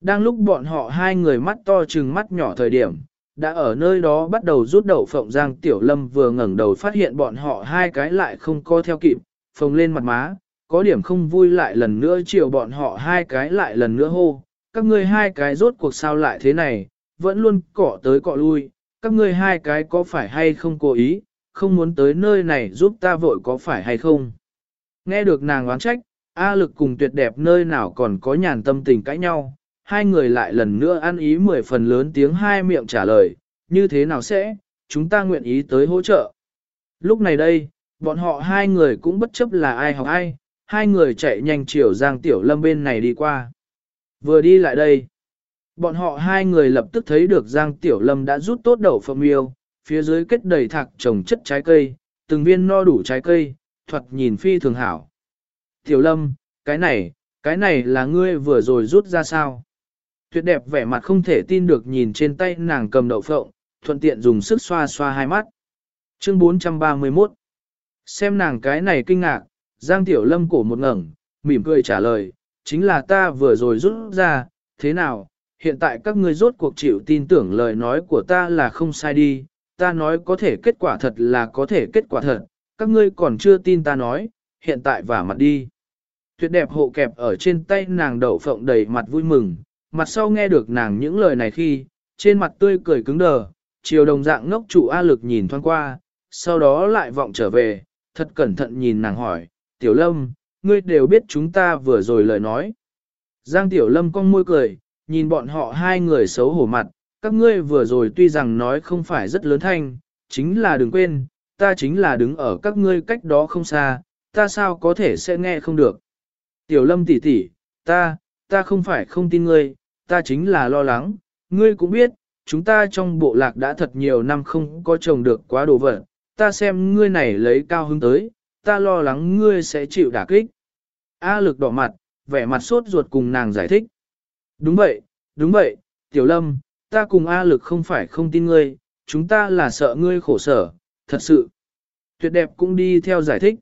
Đang lúc bọn họ hai người mắt to trừng mắt nhỏ thời điểm, đã ở nơi đó bắt đầu rút đậu phộng Giang Tiểu Lâm vừa ngẩng đầu phát hiện bọn họ hai cái lại không co theo kịp, phồng lên mặt má, có điểm không vui lại lần nữa chiều bọn họ hai cái lại lần nữa hô, các ngươi hai cái rốt cuộc sao lại thế này, vẫn luôn cọ tới cọ lui, các ngươi hai cái có phải hay không cố ý, không muốn tới nơi này giúp ta vội có phải hay không. Nghe được nàng oán trách, A lực cùng tuyệt đẹp nơi nào còn có nhàn tâm tình cãi nhau, hai người lại lần nữa ăn ý mười phần lớn tiếng hai miệng trả lời, như thế nào sẽ, chúng ta nguyện ý tới hỗ trợ. Lúc này đây, bọn họ hai người cũng bất chấp là ai học ai, hai người chạy nhanh chiều Giang Tiểu Lâm bên này đi qua. Vừa đi lại đây, bọn họ hai người lập tức thấy được Giang Tiểu Lâm đã rút tốt đầu phẩm yêu, phía dưới kết đầy thạc trồng chất trái cây, từng viên no đủ trái cây, thuật nhìn phi thường hảo. Tiểu Lâm, cái này, cái này là ngươi vừa rồi rút ra sao? Tuyệt đẹp vẻ mặt không thể tin được nhìn trên tay nàng cầm đậu phộng, thuận tiện dùng sức xoa xoa hai mắt. Chương 431 Xem nàng cái này kinh ngạc, Giang Tiểu Lâm cổ một ngẩng, mỉm cười trả lời, chính là ta vừa rồi rút ra, thế nào, hiện tại các ngươi rốt cuộc chịu tin tưởng lời nói của ta là không sai đi, ta nói có thể kết quả thật là có thể kết quả thật, các ngươi còn chưa tin ta nói, hiện tại vả mặt đi. Tuyệt đẹp hộ kẹp ở trên tay nàng đậu phộng đầy mặt vui mừng, mặt sau nghe được nàng những lời này khi, trên mặt tươi cười cứng đờ, chiều đồng dạng ngốc trụ A lực nhìn thoáng qua, sau đó lại vọng trở về, thật cẩn thận nhìn nàng hỏi, Tiểu Lâm, ngươi đều biết chúng ta vừa rồi lời nói. Giang Tiểu Lâm cong môi cười, nhìn bọn họ hai người xấu hổ mặt, các ngươi vừa rồi tuy rằng nói không phải rất lớn thanh, chính là đừng quên, ta chính là đứng ở các ngươi cách đó không xa, ta sao có thể sẽ nghe không được. Tiểu Lâm tỷ tỷ, ta, ta không phải không tin ngươi, ta chính là lo lắng, ngươi cũng biết, chúng ta trong bộ lạc đã thật nhiều năm không có trồng được quá đồ vật, ta xem ngươi này lấy cao hứng tới, ta lo lắng ngươi sẽ chịu đả kích. A lực đỏ mặt, vẻ mặt sốt ruột cùng nàng giải thích. Đúng vậy, đúng vậy, tiểu lâm, ta cùng A lực không phải không tin ngươi, chúng ta là sợ ngươi khổ sở, thật sự. Tuyệt đẹp cũng đi theo giải thích.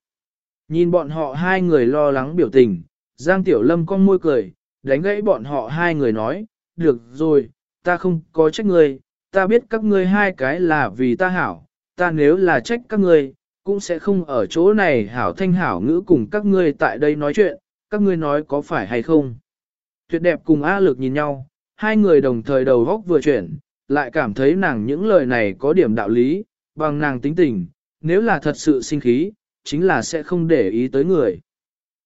Nhìn bọn họ hai người lo lắng biểu tình, Giang Tiểu Lâm con môi cười, đánh gãy bọn họ hai người nói, được rồi, ta không có trách ngươi, ta biết các ngươi hai cái là vì ta hảo, ta nếu là trách các ngươi, cũng sẽ không ở chỗ này hảo thanh hảo ngữ cùng các ngươi tại đây nói chuyện, các ngươi nói có phải hay không. Tuyệt đẹp cùng A lực nhìn nhau, hai người đồng thời đầu góc vừa chuyển, lại cảm thấy nàng những lời này có điểm đạo lý, bằng nàng tính tình, nếu là thật sự sinh khí, chính là sẽ không để ý tới người.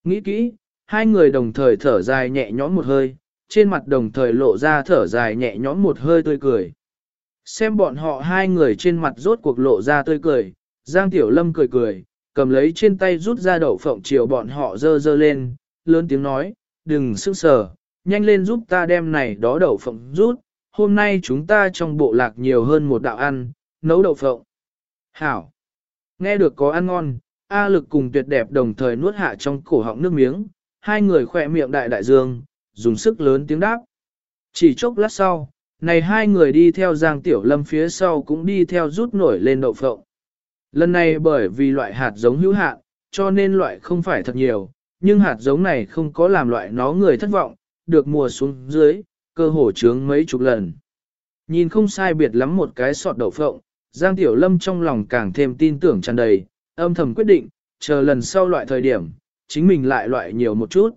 Nghĩ kỹ, hai người đồng thời thở dài nhẹ nhõm một hơi, trên mặt đồng thời lộ ra thở dài nhẹ nhõm một hơi tươi cười. Xem bọn họ hai người trên mặt rốt cuộc lộ ra tươi cười, Giang Tiểu Lâm cười cười, cầm lấy trên tay rút ra đậu phộng chiều bọn họ dơ dơ lên, lớn tiếng nói, đừng sức sờ, nhanh lên giúp ta đem này đó đậu phộng rút, hôm nay chúng ta trong bộ lạc nhiều hơn một đạo ăn, nấu đậu phộng. Hảo! Nghe được có ăn ngon, A lực cùng tuyệt đẹp đồng thời nuốt hạ trong cổ họng nước miếng, hai người khỏe miệng đại đại dương, dùng sức lớn tiếng đáp. Chỉ chốc lát sau, này hai người đi theo Giang Tiểu Lâm phía sau cũng đi theo rút nổi lên đậu phộng. Lần này bởi vì loại hạt giống hữu hạn, cho nên loại không phải thật nhiều, nhưng hạt giống này không có làm loại nó người thất vọng, được mùa xuống dưới, cơ hồ trướng mấy chục lần. Nhìn không sai biệt lắm một cái sọt đậu phộng, Giang Tiểu Lâm trong lòng càng thêm tin tưởng tràn đầy, âm thầm quyết định, chờ lần sau loại thời điểm, chính mình lại loại nhiều một chút.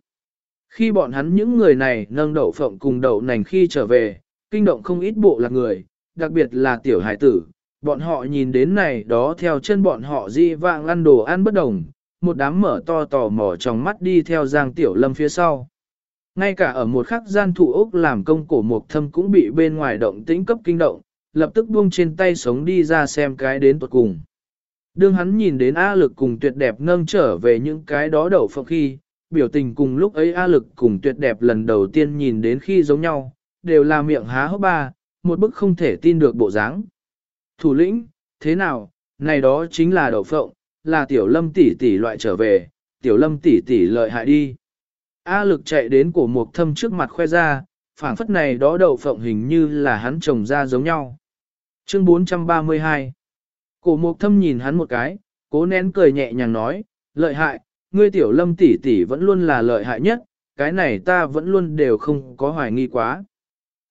Khi bọn hắn những người này nâng đậu phộng cùng đậu nành khi trở về, kinh động không ít bộ lạc người, đặc biệt là tiểu hải tử, bọn họ nhìn đến này đó theo chân bọn họ di vạng ăn đồ ăn bất đồng, một đám mở to tò mò trong mắt đi theo Giang Tiểu Lâm phía sau. Ngay cả ở một khắc gian thủ ốc làm công cổ mộc thâm cũng bị bên ngoài động tĩnh cấp kinh động, lập tức buông trên tay sống đi ra xem cái đến tuột cùng. Đương hắn nhìn đến A lực cùng tuyệt đẹp nâng trở về những cái đó đậu phộng khi, biểu tình cùng lúc ấy A lực cùng tuyệt đẹp lần đầu tiên nhìn đến khi giống nhau, đều là miệng há hốc ba, một bức không thể tin được bộ dáng. Thủ lĩnh, thế nào, này đó chính là đậu phộng, là tiểu lâm tỷ tỷ loại trở về, tiểu lâm tỷ tỷ lợi hại đi. A lực chạy đến cổ mục thâm trước mặt khoe ra, phảng phất này đó đậu phộng hình như là hắn trồng ra giống nhau. Chương 432 Cổ mục thâm nhìn hắn một cái, cố nén cười nhẹ nhàng nói, lợi hại, ngươi tiểu lâm tỷ tỷ vẫn luôn là lợi hại nhất, cái này ta vẫn luôn đều không có hoài nghi quá.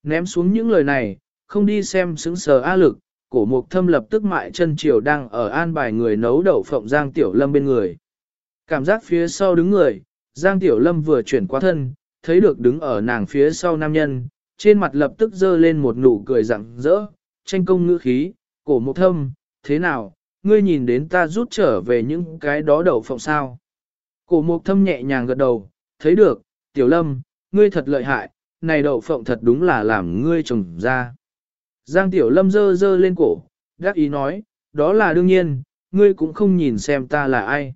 Ném xuống những lời này, không đi xem xứng sờ A lực, cổ mục thâm lập tức mại chân triều đang ở an bài người nấu đậu phộng giang tiểu lâm bên người. Cảm giác phía sau đứng người, Giang Tiểu Lâm vừa chuyển qua thân, thấy được đứng ở nàng phía sau nam nhân, trên mặt lập tức dơ lên một nụ cười rặng rỡ, tranh công ngữ khí, cổ Mục thâm, thế nào, ngươi nhìn đến ta rút trở về những cái đó đậu phộng sao. Cổ mục thâm nhẹ nhàng gật đầu, thấy được, tiểu lâm, ngươi thật lợi hại, này đậu phộng thật đúng là làm ngươi trồng ra. Giang tiểu lâm dơ dơ lên cổ, đáp ý nói, đó là đương nhiên, ngươi cũng không nhìn xem ta là ai.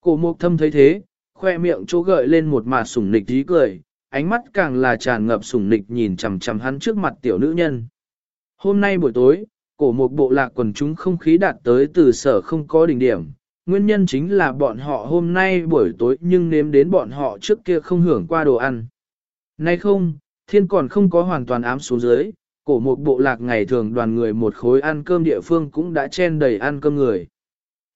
Cổ mục thâm thấy thế, khoe miệng chỗ gợi lên một mà sủng nịch tí cười, ánh mắt càng là tràn ngập sủng nịch nhìn chằm chằm hắn trước mặt tiểu nữ nhân. Hôm nay buổi tối, cổ một bộ lạc quần chúng không khí đạt tới từ sở không có đỉnh điểm. Nguyên nhân chính là bọn họ hôm nay buổi tối nhưng nếm đến bọn họ trước kia không hưởng qua đồ ăn. Nay không, thiên còn không có hoàn toàn ám xuống dưới, cổ một bộ lạc ngày thường đoàn người một khối ăn cơm địa phương cũng đã chen đầy ăn cơm người.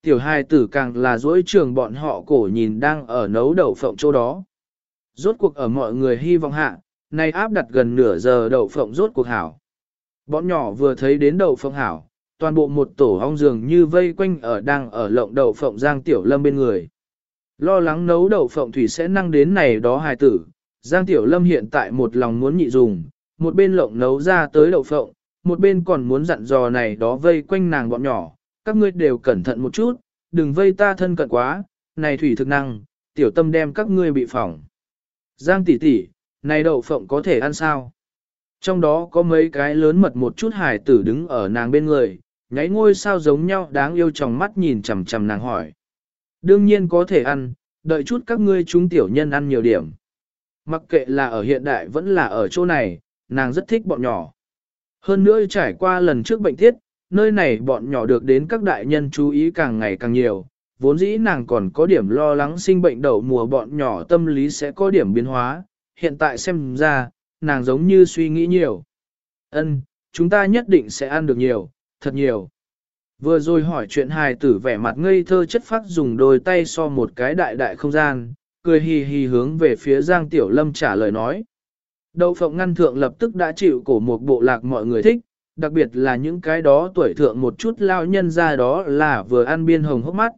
Tiểu hai tử càng là dỗi trường bọn họ cổ nhìn đang ở nấu đậu phộng chỗ đó. Rốt cuộc ở mọi người hy vọng hạ, nay áp đặt gần nửa giờ đậu phộng rốt cuộc hảo. Bọn nhỏ vừa thấy đến đậu phộng hảo, toàn bộ một tổ ong dường như vây quanh ở đang ở lộng đậu phộng Giang Tiểu Lâm bên người. Lo lắng nấu đậu phộng thủy sẽ năng đến này đó hài tử, Giang Tiểu Lâm hiện tại một lòng muốn nhị dùng, một bên lộng nấu ra tới đậu phộng, một bên còn muốn dặn dò này đó vây quanh nàng bọn nhỏ, các ngươi đều cẩn thận một chút, đừng vây ta thân cận quá, này thủy thực năng, tiểu tâm đem các ngươi bị phỏng. Giang tỷ tỷ, này đậu phộng có thể ăn sao? Trong đó có mấy cái lớn mật một chút hải tử đứng ở nàng bên người, nháy ngôi sao giống nhau đáng yêu trong mắt nhìn chằm chằm nàng hỏi. Đương nhiên có thể ăn, đợi chút các ngươi chúng tiểu nhân ăn nhiều điểm. Mặc kệ là ở hiện đại vẫn là ở chỗ này, nàng rất thích bọn nhỏ. Hơn nữa trải qua lần trước bệnh thiết, nơi này bọn nhỏ được đến các đại nhân chú ý càng ngày càng nhiều, vốn dĩ nàng còn có điểm lo lắng sinh bệnh đầu mùa bọn nhỏ tâm lý sẽ có điểm biến hóa, hiện tại xem ra, nàng giống như suy nghĩ nhiều. Ân, chúng ta nhất định sẽ ăn được nhiều, thật nhiều. Vừa rồi hỏi chuyện hài tử vẻ mặt ngây thơ chất phát dùng đôi tay so một cái đại đại không gian, cười hì hì hướng về phía Giang Tiểu Lâm trả lời nói. Đậu phộng ngăn thượng lập tức đã chịu cổ một bộ lạc mọi người thích, đặc biệt là những cái đó tuổi thượng một chút lao nhân ra đó là vừa ăn biên hồng hốc mắt.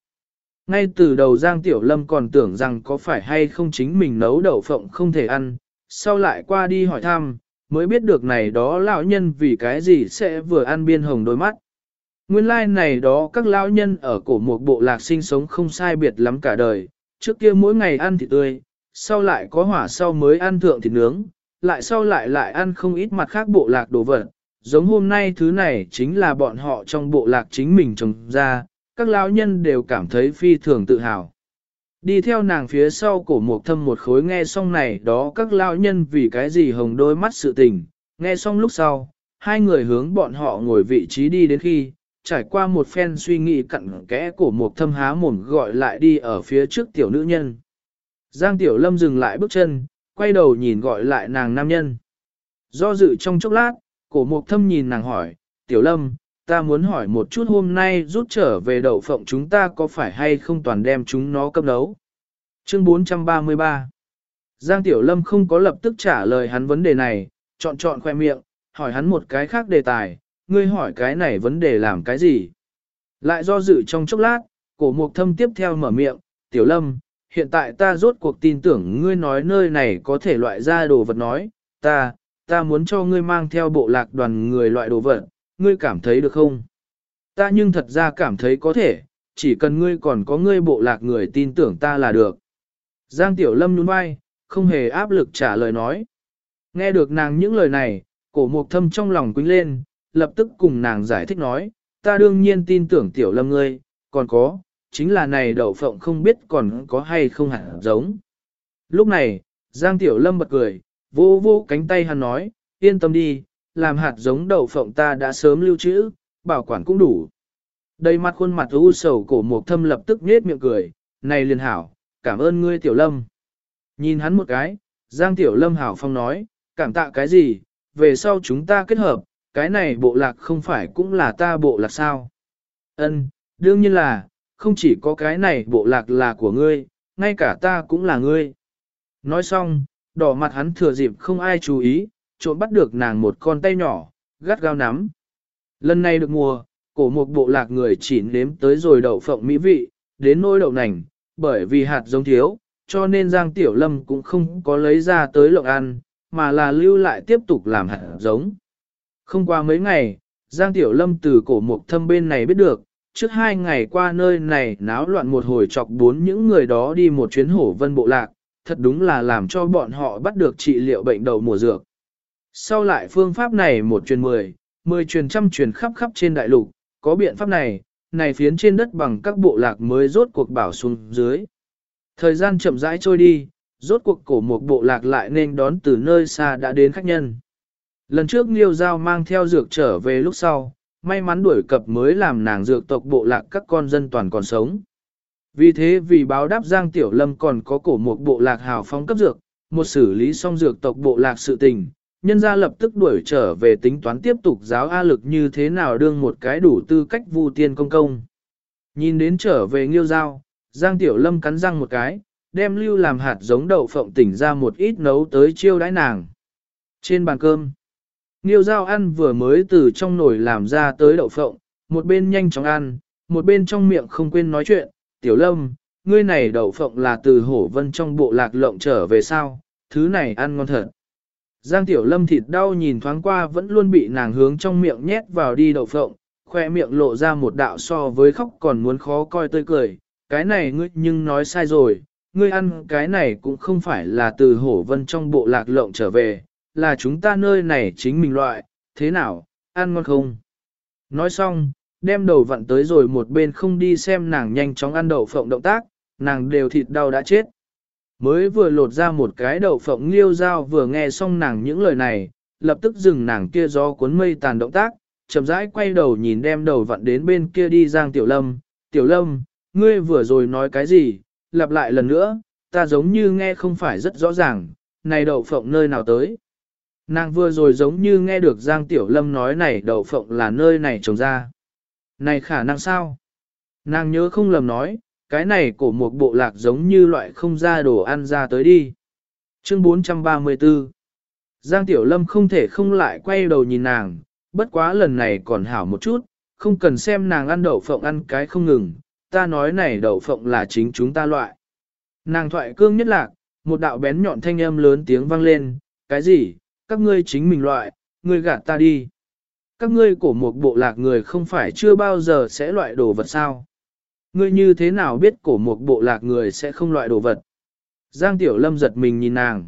Ngay từ đầu Giang Tiểu Lâm còn tưởng rằng có phải hay không chính mình nấu đậu phộng không thể ăn, sau lại qua đi hỏi thăm, mới biết được này đó lão nhân vì cái gì sẽ vừa ăn biên hồng đôi mắt. Nguyên lai like này đó các lão nhân ở cổ một bộ lạc sinh sống không sai biệt lắm cả đời, trước kia mỗi ngày ăn thịt tươi, sau lại có hỏa sau mới ăn thượng thịt nướng, lại sau lại lại ăn không ít mặt khác bộ lạc đồ vật. Giống hôm nay thứ này chính là bọn họ trong bộ lạc chính mình trồng ra, các lão nhân đều cảm thấy phi thường tự hào. Đi theo nàng phía sau cổ mục thâm một khối nghe xong này đó các lao nhân vì cái gì hồng đôi mắt sự tình, nghe xong lúc sau, hai người hướng bọn họ ngồi vị trí đi đến khi, trải qua một phen suy nghĩ cặn kẽ cổ mục thâm há mồm gọi lại đi ở phía trước tiểu nữ nhân. Giang tiểu lâm dừng lại bước chân, quay đầu nhìn gọi lại nàng nam nhân. Do dự trong chốc lát, cổ mục thâm nhìn nàng hỏi, tiểu lâm, ta muốn hỏi một chút hôm nay rút trở về đậu phộng chúng ta có phải hay không toàn đem chúng nó cấp đấu. Chương 433 Giang Tiểu Lâm không có lập tức trả lời hắn vấn đề này, chọn chọn khoe miệng, hỏi hắn một cái khác đề tài, ngươi hỏi cái này vấn đề làm cái gì. Lại do dự trong chốc lát, cổ mục thâm tiếp theo mở miệng, Tiểu Lâm, hiện tại ta rốt cuộc tin tưởng ngươi nói nơi này có thể loại ra đồ vật nói, ta, ta muốn cho ngươi mang theo bộ lạc đoàn người loại đồ vật, ngươi cảm thấy được không? Ta nhưng thật ra cảm thấy có thể, chỉ cần ngươi còn có ngươi bộ lạc người tin tưởng ta là được. Giang Tiểu Lâm nhún vai, không hề áp lực trả lời nói. Nghe được nàng những lời này, cổ mục thâm trong lòng quýnh lên, lập tức cùng nàng giải thích nói, ta đương nhiên tin tưởng Tiểu Lâm ngươi, còn có, chính là này đậu phộng không biết còn có hay không hẳn giống. Lúc này, Giang Tiểu Lâm bật cười, vô vô cánh tay hắn nói, yên tâm đi, làm hạt giống đậu phộng ta đã sớm lưu trữ, bảo quản cũng đủ. Đầy mặt khuôn mặt u sầu cổ mục thâm lập tức nhết miệng cười, này liền hảo, cảm ơn ngươi tiểu lâm. Nhìn hắn một cái, Giang tiểu lâm hảo phong nói, cảm tạ cái gì, về sau chúng ta kết hợp, cái này bộ lạc không phải cũng là ta bộ lạc sao. Ân, đương nhiên là, không chỉ có cái này bộ lạc là của ngươi, ngay cả ta cũng là ngươi. Nói xong, đỏ mặt hắn thừa dịp không ai chú ý, trộm bắt được nàng một con tay nhỏ, gắt gao nắm. Lần này được mùa, cổ một bộ lạc người chỉ nếm tới rồi đậu phộng mỹ vị, đến nôi đậu nành, bởi vì hạt giống thiếu, cho nên Giang Tiểu Lâm cũng không có lấy ra tới lộng ăn, mà là lưu lại tiếp tục làm hạt giống. Không qua mấy ngày, Giang Tiểu Lâm từ cổ mục thâm bên này biết được, trước hai ngày qua nơi này náo loạn một hồi chọc bốn những người đó đi một chuyến hổ vân bộ lạc, thật đúng là làm cho bọn họ bắt được trị liệu bệnh đầu mùa dược. Sau lại phương pháp này một truyền mười, mười truyền trăm truyền khắp khắp trên đại lục, có biện pháp này, này phiến trên đất bằng các bộ lạc mới rốt cuộc bảo xuống dưới. Thời gian chậm rãi trôi đi, rốt cuộc cổ một bộ lạc lại nên đón từ nơi xa đã đến khách nhân. Lần trước Liêu Giao mang theo dược trở về lúc sau, may mắn đuổi cập mới làm nàng dược tộc bộ lạc các con dân toàn còn sống. Vì thế vì báo đáp Giang Tiểu Lâm còn có cổ một bộ lạc hào phóng cấp dược, một xử lý xong dược tộc bộ lạc sự tình, nhân gia lập tức đuổi trở về tính toán tiếp tục giáo A lực như thế nào đương một cái đủ tư cách vu tiên công công. Nhìn đến trở về nghiêu giao, Giang Tiểu Lâm cắn răng một cái, đem lưu làm hạt giống đậu phộng tỉnh ra một ít nấu tới chiêu đãi nàng. Trên bàn cơm, nghiêu giao ăn vừa mới từ trong nồi làm ra tới đậu phộng, một bên nhanh chóng ăn, một bên trong miệng không quên nói chuyện, Tiểu Lâm, ngươi này đậu phộng là từ hổ vân trong bộ lạc lộng trở về sao, thứ này ăn ngon thật. Giang Tiểu Lâm thịt đau nhìn thoáng qua vẫn luôn bị nàng hướng trong miệng nhét vào đi đậu phộng, khoe miệng lộ ra một đạo so với khóc còn muốn khó coi tươi cười. Cái này ngươi nhưng nói sai rồi, ngươi ăn cái này cũng không phải là từ hổ vân trong bộ lạc lộng trở về, là chúng ta nơi này chính mình loại, thế nào, ăn ngon không? Nói xong, đem đầu vặn tới rồi một bên không đi xem nàng nhanh chóng ăn đậu phộng động tác, nàng đều thịt đau đã chết. Mới vừa lột ra một cái đậu phộng liêu dao vừa nghe xong nàng những lời này, lập tức dừng nàng kia gió cuốn mây tàn động tác, chậm rãi quay đầu nhìn đem đầu vặn đến bên kia đi Giang Tiểu Lâm. Tiểu Lâm, ngươi vừa rồi nói cái gì, lặp lại lần nữa, ta giống như nghe không phải rất rõ ràng, này đậu phộng nơi nào tới. Nàng vừa rồi giống như nghe được Giang Tiểu Lâm nói này đậu phộng là nơi này trồng ra. Này khả năng sao? Nàng nhớ không lầm nói, cái này của một bộ lạc giống như loại không ra đồ ăn ra tới đi. Chương 434 Giang Tiểu Lâm không thể không lại quay đầu nhìn nàng, bất quá lần này còn hảo một chút, không cần xem nàng ăn đậu phộng ăn cái không ngừng, ta nói này đậu phộng là chính chúng ta loại. Nàng thoại cương nhất lạc, một đạo bén nhọn thanh âm lớn tiếng vang lên, cái gì, các ngươi chính mình loại, ngươi gạt ta đi. Các ngươi của một bộ lạc người không phải chưa bao giờ sẽ loại đồ vật sao ngươi như thế nào biết cổ một bộ lạc người sẽ không loại đồ vật. Giang Tiểu Lâm giật mình nhìn nàng.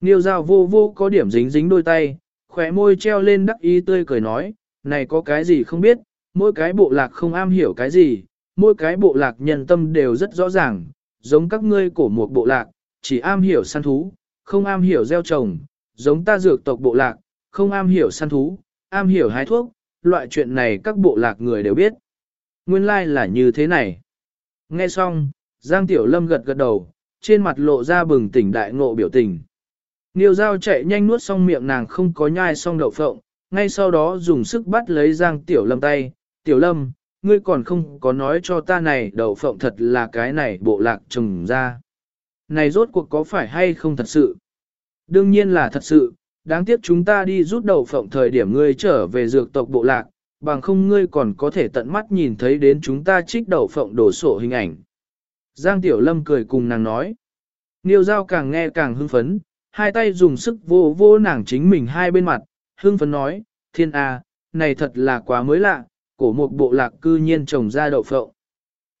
Niêu dao vô vô có điểm dính dính đôi tay, khỏe môi treo lên đắc ý tươi cười nói, này có cái gì không biết, mỗi cái bộ lạc không am hiểu cái gì, mỗi cái bộ lạc nhân tâm đều rất rõ ràng, giống các ngươi cổ một bộ lạc, chỉ am hiểu săn thú, không am hiểu gieo trồng, giống ta dược tộc bộ lạc, không am hiểu săn thú, am hiểu hái thuốc, loại chuyện này các bộ lạc người đều biết. Nguyên lai like là như thế này. Nghe xong, Giang Tiểu Lâm gật gật đầu, trên mặt lộ ra bừng tỉnh đại ngộ biểu tình. Niêu dao chạy nhanh nuốt xong miệng nàng không có nhai xong đậu phộng, ngay sau đó dùng sức bắt lấy Giang Tiểu Lâm tay. Tiểu Lâm, ngươi còn không có nói cho ta này đậu phộng thật là cái này bộ lạc trồng ra. Này rốt cuộc có phải hay không thật sự? Đương nhiên là thật sự, đáng tiếc chúng ta đi rút đậu phộng thời điểm ngươi trở về dược tộc bộ lạc, bằng không ngươi còn có thể tận mắt nhìn thấy đến chúng ta trích đậu phộng đổ sổ hình ảnh. Giang Tiểu Lâm cười cùng nàng nói. Niêu Giao càng nghe càng hưng phấn, hai tay dùng sức vô vô nàng chính mình hai bên mặt, hưng phấn nói, thiên a, này thật là quá mới lạ, cổ một bộ lạc cư nhiên trồng ra đậu phộng.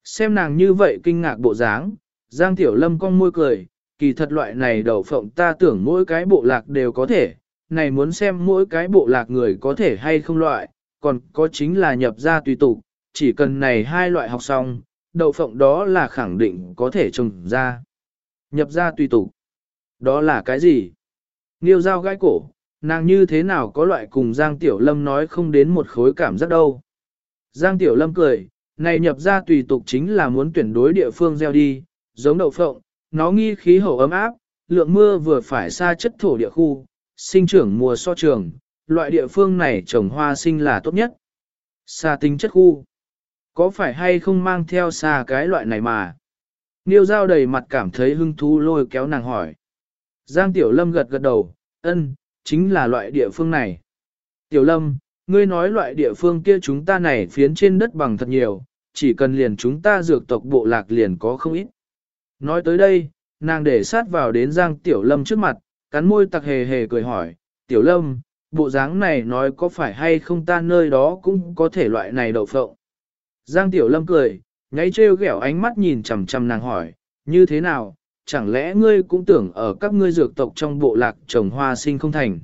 Xem nàng như vậy kinh ngạc bộ dáng, Giang Tiểu Lâm cong môi cười, kỳ thật loại này đậu phộng ta tưởng mỗi cái bộ lạc đều có thể, này muốn xem mỗi cái bộ lạc người có thể hay không loại, còn có chính là nhập ra tùy tục, chỉ cần này hai loại học xong, đậu phộng đó là khẳng định có thể trồng ra. Nhập ra tùy tục, đó là cái gì? Nghiêu dao gai cổ, nàng như thế nào có loại cùng Giang Tiểu Lâm nói không đến một khối cảm giác đâu. Giang Tiểu Lâm cười, này nhập ra tùy tục chính là muốn tuyển đối địa phương gieo đi, giống đậu phộng, nó nghi khí hậu ấm áp, lượng mưa vừa phải xa chất thổ địa khu, sinh trưởng mùa so trường, loại địa phương này trồng hoa sinh là tốt nhất. Xa tính chất khu. Có phải hay không mang theo xa cái loại này mà? Niêu dao đầy mặt cảm thấy hưng thú lôi kéo nàng hỏi. Giang Tiểu Lâm gật gật đầu, ân, chính là loại địa phương này. Tiểu Lâm, ngươi nói loại địa phương kia chúng ta này phiến trên đất bằng thật nhiều, chỉ cần liền chúng ta dược tộc bộ lạc liền có không ít. Nói tới đây, nàng để sát vào đến Giang Tiểu Lâm trước mặt, cắn môi tặc hề hề cười hỏi, Tiểu Lâm, bộ dáng này nói có phải hay không ta nơi đó cũng có thể loại này đậu phộng. Giang Tiểu Lâm cười, ngáy trêu ghẹo ánh mắt nhìn chằm chằm nàng hỏi, như thế nào, chẳng lẽ ngươi cũng tưởng ở các ngươi dược tộc trong bộ lạc trồng hoa sinh không thành.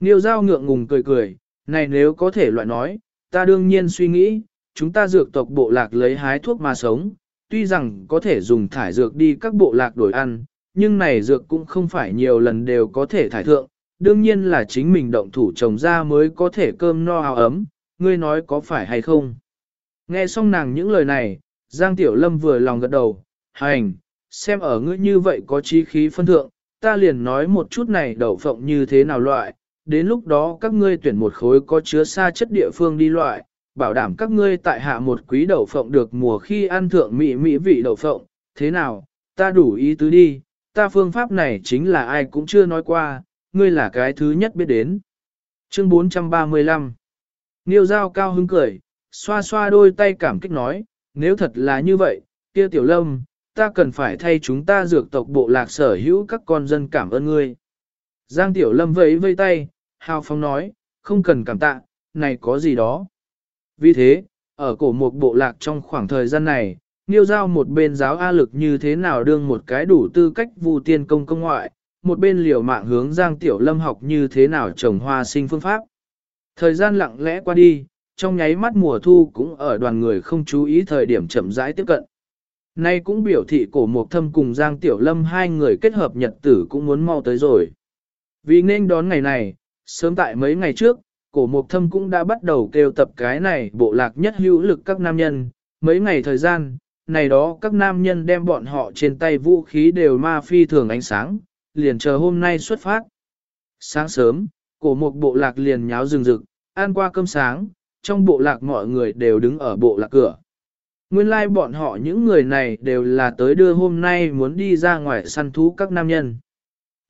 Niêu giao ngượng ngùng cười cười, này nếu có thể loại nói, ta đương nhiên suy nghĩ, chúng ta dược tộc bộ lạc lấy hái thuốc mà sống, tuy rằng có thể dùng thải dược đi các bộ lạc đổi ăn, nhưng này dược cũng không phải nhiều lần đều có thể thải thượng, đương nhiên là chính mình động thủ trồng ra mới có thể cơm no áo ấm, ngươi nói có phải hay không. Nghe xong nàng những lời này, Giang Tiểu Lâm vừa lòng gật đầu, hành, xem ở ngươi như vậy có trí khí phân thượng, ta liền nói một chút này đậu phộng như thế nào loại, đến lúc đó các ngươi tuyển một khối có chứa xa chất địa phương đi loại, bảo đảm các ngươi tại hạ một quý đậu phộng được mùa khi ăn thượng mỹ mỹ vị đậu phộng, thế nào, ta đủ ý tứ đi, ta phương pháp này chính là ai cũng chưa nói qua, ngươi là cái thứ nhất biết đến. Chương 435 Niêu Giao cao hứng cười, xoa xoa đôi tay cảm kích nói, nếu thật là như vậy, kia tiểu lâm, ta cần phải thay chúng ta dược tộc bộ lạc sở hữu các con dân cảm ơn ngươi. Giang tiểu lâm vẫy vây tay, hào phóng nói, không cần cảm tạ, này có gì đó. Vì thế, ở cổ một bộ lạc trong khoảng thời gian này, Niêu Giao một bên giáo A lực như thế nào đương một cái đủ tư cách vu tiên công công ngoại, một bên liều mạng hướng Giang Tiểu Lâm học như thế nào trồng hoa sinh phương pháp. Thời gian lặng lẽ qua đi, trong nháy mắt mùa thu cũng ở đoàn người không chú ý thời điểm chậm rãi tiếp cận. Nay cũng biểu thị cổ Mộc thâm cùng Giang Tiểu Lâm hai người kết hợp nhật tử cũng muốn mau tới rồi. Vì nên đón ngày này, sớm tại mấy ngày trước, cổ Mộc thâm cũng đã bắt đầu kêu tập cái này bộ lạc nhất hữu lực các nam nhân. Mấy ngày thời gian, này đó các nam nhân đem bọn họ trên tay vũ khí đều ma phi thường ánh sáng, liền chờ hôm nay xuất phát. Sáng sớm, cổ mục bộ lạc liền nháo rừng rực, ăn qua cơm sáng, trong bộ lạc mọi người đều đứng ở bộ lạc cửa. Nguyên lai like bọn họ những người này đều là tới đưa hôm nay muốn đi ra ngoài săn thú các nam nhân.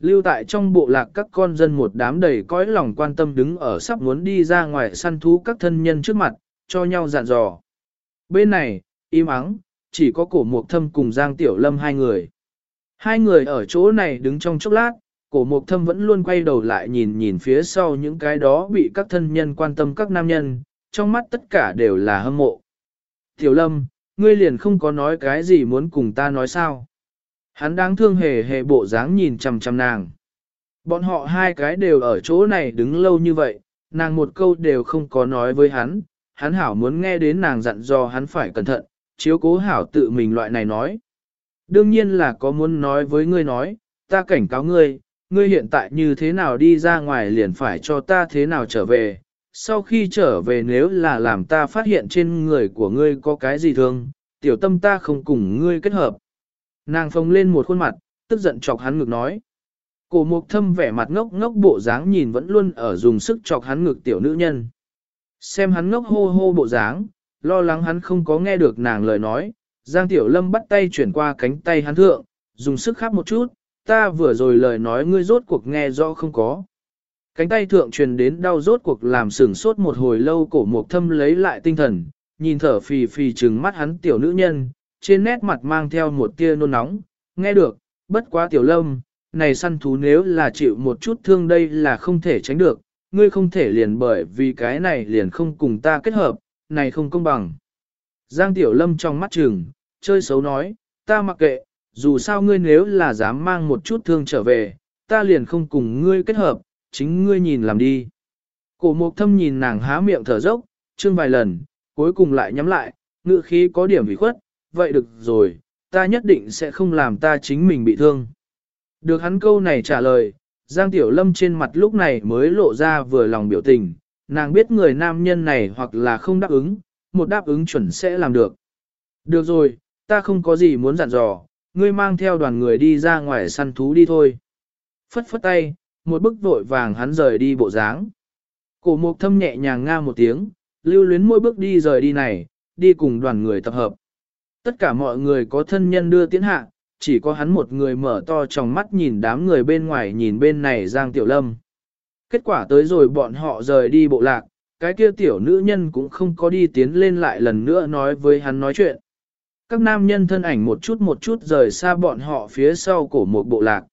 Lưu tại trong bộ lạc các con dân một đám đầy cõi lòng quan tâm đứng ở sắp muốn đi ra ngoài săn thú các thân nhân trước mặt, cho nhau dặn dò. Bên này, im ắng, chỉ có cổ mục thâm cùng Giang Tiểu Lâm hai người. Hai người ở chỗ này đứng trong chốc lát, cổ mục thâm vẫn luôn quay đầu lại nhìn nhìn phía sau những cái đó bị các thân nhân quan tâm các nam nhân, trong mắt tất cả đều là hâm mộ. Tiểu lâm, ngươi liền không có nói cái gì muốn cùng ta nói sao. Hắn đáng thương hề hề bộ dáng nhìn chằm chằm nàng. Bọn họ hai cái đều ở chỗ này đứng lâu như vậy, nàng một câu đều không có nói với hắn, hắn hảo muốn nghe đến nàng dặn dò hắn phải cẩn thận, chiếu cố hảo tự mình loại này nói. Đương nhiên là có muốn nói với ngươi nói, ta cảnh cáo ngươi, ngươi hiện tại như thế nào đi ra ngoài liền phải cho ta thế nào trở về, sau khi trở về nếu là làm ta phát hiện trên người của ngươi có cái gì thương, tiểu tâm ta không cùng ngươi kết hợp. Nàng phồng lên một khuôn mặt, tức giận chọc hắn ngực nói. Cổ mục thâm vẻ mặt ngốc ngốc bộ dáng nhìn vẫn luôn ở dùng sức chọc hắn ngực tiểu nữ nhân. Xem hắn ngốc hô hô bộ dáng, lo lắng hắn không có nghe được nàng lời nói, Giang Tiểu Lâm bắt tay chuyển qua cánh tay hắn thượng, dùng sức khắp một chút, ta vừa rồi lời nói ngươi rốt cuộc nghe rõ không có. Cánh tay thượng truyền đến đau rốt cuộc làm sửng sốt một hồi lâu cổ mục thâm lấy lại tinh thần, nhìn thở phì phì trừng mắt hắn tiểu nữ nhân, trên nét mặt mang theo một tia nôn nóng, nghe được, bất quá tiểu lâm, này săn thú nếu là chịu một chút thương đây là không thể tránh được, ngươi không thể liền bởi vì cái này liền không cùng ta kết hợp, này không công bằng. Giang tiểu lâm trong mắt trừng, chơi xấu nói, ta mặc kệ, dù sao ngươi nếu là dám mang một chút thương trở về, ta liền không cùng ngươi kết hợp, chính ngươi nhìn làm đi. Cổ mục thâm nhìn nàng há miệng thở dốc, chương vài lần, cuối cùng lại nhắm lại, ngự khí có điểm bị khuất, vậy được rồi, ta nhất định sẽ không làm ta chính mình bị thương. Được hắn câu này trả lời, Giang Tiểu Lâm trên mặt lúc này mới lộ ra vừa lòng biểu tình, nàng biết người nam nhân này hoặc là không đáp ứng, một đáp ứng chuẩn sẽ làm được. Được rồi, ta không có gì muốn dặn dò, ngươi mang theo đoàn người đi ra ngoài săn thú đi thôi. Phất phất tay, một bức vội vàng hắn rời đi bộ dáng. Cổ mục thâm nhẹ nhàng nga một tiếng, lưu luyến mỗi bước đi rời đi này, đi cùng đoàn người tập hợp. Tất cả mọi người có thân nhân đưa tiến hạ, chỉ có hắn một người mở to trong mắt nhìn đám người bên ngoài nhìn bên này Giang Tiểu Lâm. Kết quả tới rồi bọn họ rời đi bộ lạc, cái kia tiểu nữ nhân cũng không có đi tiến lên lại lần nữa nói với hắn nói chuyện các nam nhân thân ảnh một chút một chút rời xa bọn họ phía sau cổ một bộ lạc.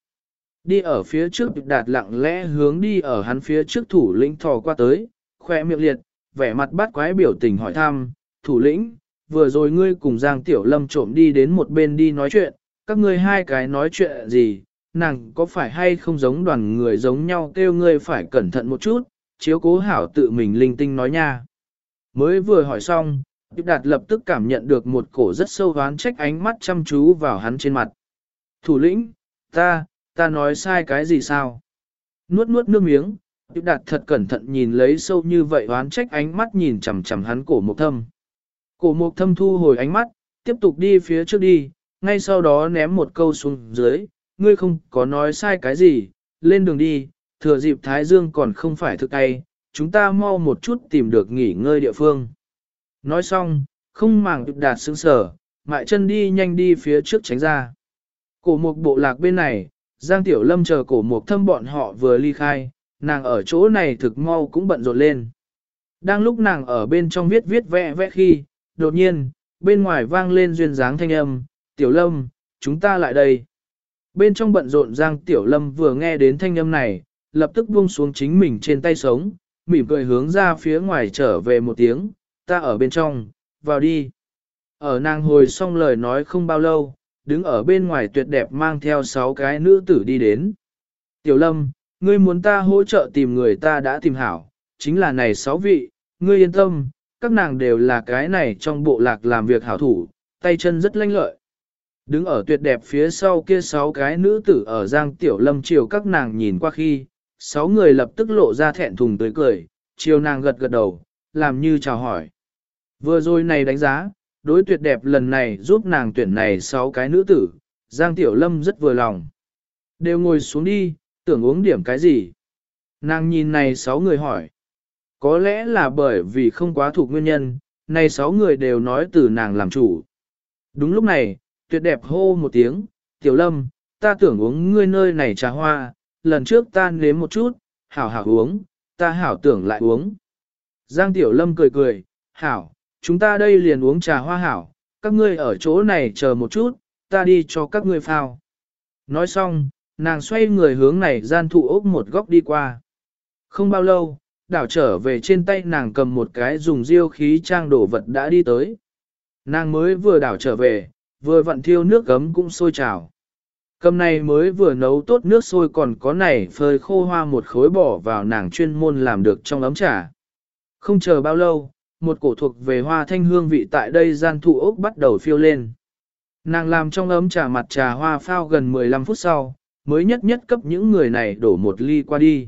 Đi ở phía trước đạt lặng lẽ hướng đi ở hắn phía trước thủ lĩnh thò qua tới, khoe miệng liệt, vẻ mặt bắt quái biểu tình hỏi thăm, thủ lĩnh, vừa rồi ngươi cùng Giang Tiểu Lâm trộm đi đến một bên đi nói chuyện, các ngươi hai cái nói chuyện gì, nàng có phải hay không giống đoàn người giống nhau kêu ngươi phải cẩn thận một chút, chiếu cố hảo tự mình linh tinh nói nha. Mới vừa hỏi xong, Điệp Đạt lập tức cảm nhận được một cổ rất sâu hoán trách ánh mắt chăm chú vào hắn trên mặt. Thủ lĩnh, ta, ta nói sai cái gì sao? Nuốt nuốt nước miếng, Điệp Đạt thật cẩn thận nhìn lấy sâu như vậy hoán trách ánh mắt nhìn chằm chằm hắn cổ mục thâm. Cổ mục thâm thu hồi ánh mắt, tiếp tục đi phía trước đi, ngay sau đó ném một câu xuống dưới, ngươi không có nói sai cái gì, lên đường đi, thừa dịp Thái Dương còn không phải thực tay, chúng ta mau một chút tìm được nghỉ ngơi địa phương. Nói xong, không màng đạt sững sở, mại chân đi nhanh đi phía trước tránh ra. Cổ mục bộ lạc bên này, Giang Tiểu Lâm chờ cổ mục thâm bọn họ vừa ly khai, nàng ở chỗ này thực mau cũng bận rộn lên. Đang lúc nàng ở bên trong viết viết vẽ vẽ khi, đột nhiên, bên ngoài vang lên duyên dáng thanh âm, Tiểu Lâm, chúng ta lại đây. Bên trong bận rộn Giang Tiểu Lâm vừa nghe đến thanh âm này, lập tức buông xuống chính mình trên tay sống, mỉm cười hướng ra phía ngoài trở về một tiếng, ta ở bên trong, vào đi. Ở nàng hồi xong lời nói không bao lâu, đứng ở bên ngoài tuyệt đẹp mang theo sáu cái nữ tử đi đến. Tiểu Lâm, ngươi muốn ta hỗ trợ tìm người ta đã tìm hảo, chính là này sáu vị, ngươi yên tâm, các nàng đều là cái này trong bộ lạc làm việc hảo thủ, tay chân rất lanh lợi. Đứng ở tuyệt đẹp phía sau kia sáu cái nữ tử ở Giang Tiểu Lâm chiều các nàng nhìn qua khi, sáu người lập tức lộ ra thẹn thùng tới cười, chiều nàng gật gật đầu, làm như chào hỏi. Vừa rồi này đánh giá, đối tuyệt đẹp lần này giúp nàng tuyển này sáu cái nữ tử, Giang Tiểu Lâm rất vừa lòng. Đều ngồi xuống đi, tưởng uống điểm cái gì? Nàng nhìn này sáu người hỏi. Có lẽ là bởi vì không quá thuộc nguyên nhân, này sáu người đều nói từ nàng làm chủ. Đúng lúc này, tuyệt đẹp hô một tiếng, Tiểu Lâm, ta tưởng uống ngươi nơi này trà hoa, lần trước ta nếm một chút, hảo hảo uống, ta hảo tưởng lại uống. Giang Tiểu Lâm cười cười, hảo, chúng ta đây liền uống trà hoa hảo, các ngươi ở chỗ này chờ một chút, ta đi cho các ngươi phao. Nói xong, nàng xoay người hướng này gian thụ ốc một góc đi qua. Không bao lâu, đảo trở về trên tay nàng cầm một cái dùng diêu khí trang đổ vật đã đi tới. Nàng mới vừa đảo trở về, vừa vặn thiêu nước gấm cũng sôi trào. Cầm này mới vừa nấu tốt nước sôi còn có này phơi khô hoa một khối bỏ vào nàng chuyên môn làm được trong ấm trà. Không chờ bao lâu, một cổ thuộc về hoa thanh hương vị tại đây gian thụ ốc bắt đầu phiêu lên. Nàng làm trong ấm trà mặt trà hoa phao gần 15 phút sau, mới nhất nhất cấp những người này đổ một ly qua đi.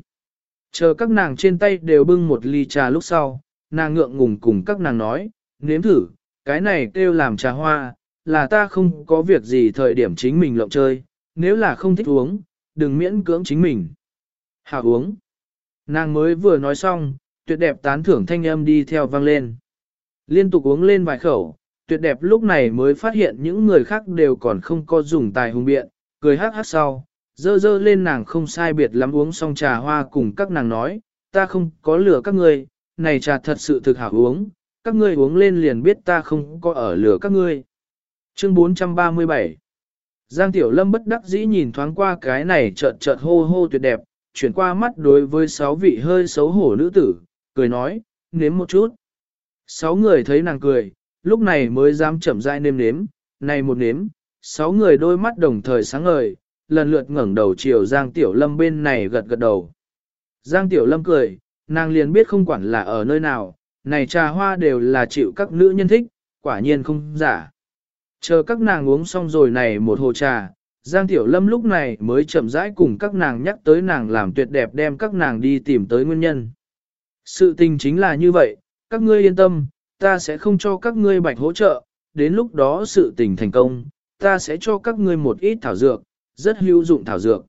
Chờ các nàng trên tay đều bưng một ly trà lúc sau, nàng ngượng ngùng cùng các nàng nói, nếm thử, cái này kêu làm trà hoa, là ta không có việc gì thời điểm chính mình lộng chơi, nếu là không thích uống, đừng miễn cưỡng chính mình. Hạ uống. Nàng mới vừa nói xong, tuyệt đẹp tán thưởng thanh âm đi theo vang lên. Liên tục uống lên vài khẩu, tuyệt đẹp lúc này mới phát hiện những người khác đều còn không có dùng tài hùng biện, cười hát hát sau, dơ dơ lên nàng không sai biệt lắm uống xong trà hoa cùng các nàng nói, ta không có lửa các ngươi, này trà thật sự thực hảo uống, các ngươi uống lên liền biết ta không có ở lửa các ngươi. Chương 437 Giang Tiểu Lâm bất đắc dĩ nhìn thoáng qua cái này chợt chợt hô hô tuyệt đẹp, chuyển qua mắt đối với sáu vị hơi xấu hổ nữ tử, cười nói, nếm một chút. Sáu người thấy nàng cười, lúc này mới dám chậm rãi nêm nếm, này một nếm, sáu người đôi mắt đồng thời sáng ngời, lần lượt ngẩng đầu chiều Giang Tiểu Lâm bên này gật gật đầu. Giang Tiểu Lâm cười, nàng liền biết không quản là ở nơi nào, này trà hoa đều là chịu các nữ nhân thích, quả nhiên không giả. Chờ các nàng uống xong rồi này một hồ trà, Giang Tiểu Lâm lúc này mới chậm rãi cùng các nàng nhắc tới nàng làm tuyệt đẹp đem các nàng đi tìm tới nguyên nhân. Sự tình chính là như vậy, các ngươi yên tâm, ta sẽ không cho các ngươi bạch hỗ trợ, đến lúc đó sự tình thành công, ta sẽ cho các ngươi một ít thảo dược, rất hữu dụng thảo dược.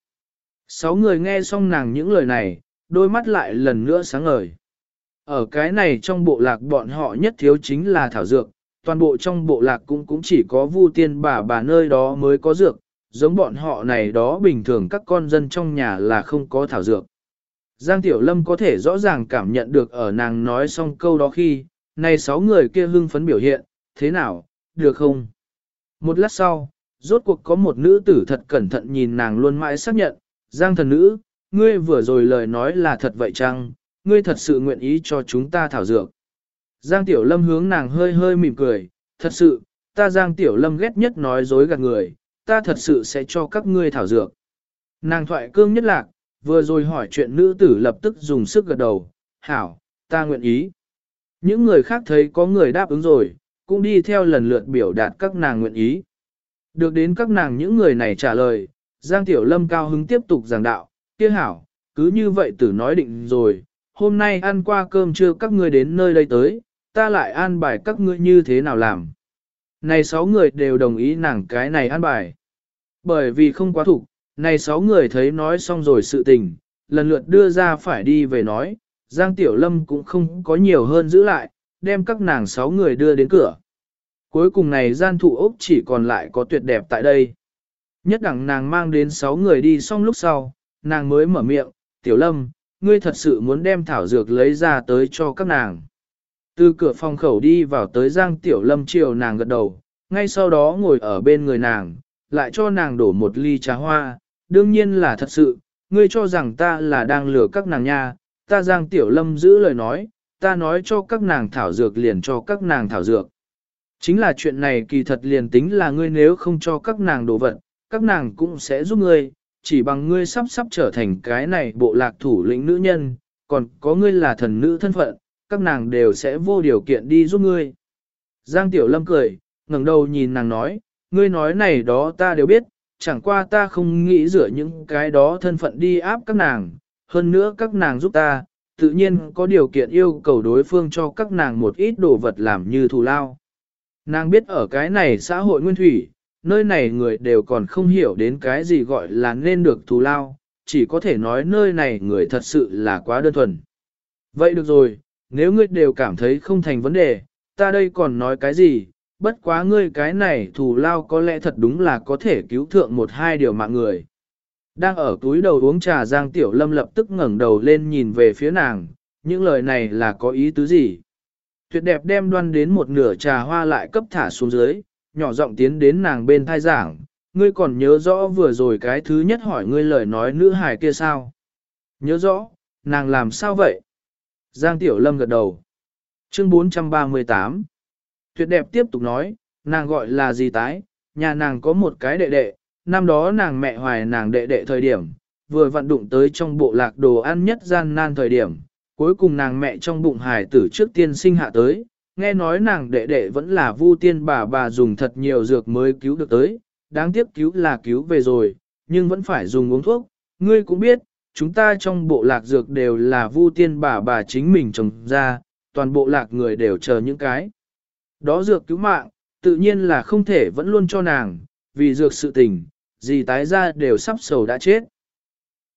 Sáu người nghe xong nàng những lời này, đôi mắt lại lần nữa sáng ngời. Ở cái này trong bộ lạc bọn họ nhất thiếu chính là thảo dược, toàn bộ trong bộ lạc cũng cũng chỉ có vu tiên bà bà nơi đó mới có dược, giống bọn họ này đó bình thường các con dân trong nhà là không có thảo dược. Giang Tiểu Lâm có thể rõ ràng cảm nhận được ở nàng nói xong câu đó khi, này sáu người kia hưng phấn biểu hiện, thế nào, được không? Một lát sau, rốt cuộc có một nữ tử thật cẩn thận nhìn nàng luôn mãi xác nhận, Giang thần nữ, ngươi vừa rồi lời nói là thật vậy chăng, ngươi thật sự nguyện ý cho chúng ta thảo dược. Giang Tiểu Lâm hướng nàng hơi hơi mỉm cười, thật sự, ta Giang Tiểu Lâm ghét nhất nói dối gạt người, ta thật sự sẽ cho các ngươi thảo dược. Nàng thoại cương nhất lạc, vừa rồi hỏi chuyện nữ tử lập tức dùng sức gật đầu, hảo, ta nguyện ý. Những người khác thấy có người đáp ứng rồi, cũng đi theo lần lượt biểu đạt các nàng nguyện ý. Được đến các nàng những người này trả lời, Giang Tiểu Lâm cao hứng tiếp tục giảng đạo, kia hảo, cứ như vậy tử nói định rồi, hôm nay ăn qua cơm trưa các ngươi đến nơi đây tới, ta lại an bài các ngươi như thế nào làm. Này sáu người đều đồng ý nàng cái này an bài. Bởi vì không quá thủ, này sáu người thấy nói xong rồi sự tình, lần lượt đưa ra phải đi về nói, Giang Tiểu Lâm cũng không có nhiều hơn giữ lại, đem các nàng sáu người đưa đến cửa. Cuối cùng này gian thụ ốc chỉ còn lại có tuyệt đẹp tại đây. Nhất đẳng nàng mang đến sáu người đi xong lúc sau, nàng mới mở miệng, Tiểu Lâm, ngươi thật sự muốn đem thảo dược lấy ra tới cho các nàng. Từ cửa phòng khẩu đi vào tới Giang Tiểu Lâm chiều nàng gật đầu, ngay sau đó ngồi ở bên người nàng, lại cho nàng đổ một ly trà hoa, đương nhiên là thật sự, ngươi cho rằng ta là đang lừa các nàng nha, ta Giang Tiểu Lâm giữ lời nói, ta nói cho các nàng thảo dược liền cho các nàng thảo dược. Chính là chuyện này kỳ thật liền tính là ngươi nếu không cho các nàng đồ vật, các nàng cũng sẽ giúp ngươi, chỉ bằng ngươi sắp sắp trở thành cái này bộ lạc thủ lĩnh nữ nhân, còn có ngươi là thần nữ thân phận, các nàng đều sẽ vô điều kiện đi giúp ngươi. Giang Tiểu Lâm cười, ngẩng đầu nhìn nàng nói, ngươi nói này đó ta đều biết, chẳng qua ta không nghĩ rửa những cái đó thân phận đi áp các nàng, hơn nữa các nàng giúp ta, tự nhiên có điều kiện yêu cầu đối phương cho các nàng một ít đồ vật làm như thù lao. Nàng biết ở cái này xã hội nguyên thủy, nơi này người đều còn không hiểu đến cái gì gọi là nên được thù lao, chỉ có thể nói nơi này người thật sự là quá đơn thuần. Vậy được rồi, nếu ngươi đều cảm thấy không thành vấn đề, ta đây còn nói cái gì, bất quá ngươi cái này thù lao có lẽ thật đúng là có thể cứu thượng một hai điều mạng người. Đang ở túi đầu uống trà Giang Tiểu Lâm lập tức ngẩng đầu lên nhìn về phía nàng, những lời này là có ý tứ gì? Tuyệt đẹp đem đoan đến một nửa trà hoa lại cấp thả xuống dưới, nhỏ giọng tiến đến nàng bên thai giảng, ngươi còn nhớ rõ vừa rồi cái thứ nhất hỏi ngươi lời nói nữ hài kia sao? Nhớ rõ, nàng làm sao vậy? Giang Tiểu Lâm gật đầu. Chương 438 Tuyệt đẹp tiếp tục nói, nàng gọi là gì tái, nhà nàng có một cái đệ đệ, năm đó nàng mẹ hoài nàng đệ đệ thời điểm, vừa vận đụng tới trong bộ lạc đồ ăn nhất gian nan thời điểm, cuối cùng nàng mẹ trong bụng hài tử trước tiên sinh hạ tới, nghe nói nàng đệ đệ vẫn là vu tiên bà bà dùng thật nhiều dược mới cứu được tới, đáng tiếc cứu là cứu về rồi, nhưng vẫn phải dùng uống thuốc, ngươi cũng biết, chúng ta trong bộ lạc dược đều là vu tiên bà bà chính mình trồng ra, toàn bộ lạc người đều chờ những cái. Đó dược cứu mạng, tự nhiên là không thể vẫn luôn cho nàng, vì dược sự tình, gì tái ra đều sắp sầu đã chết.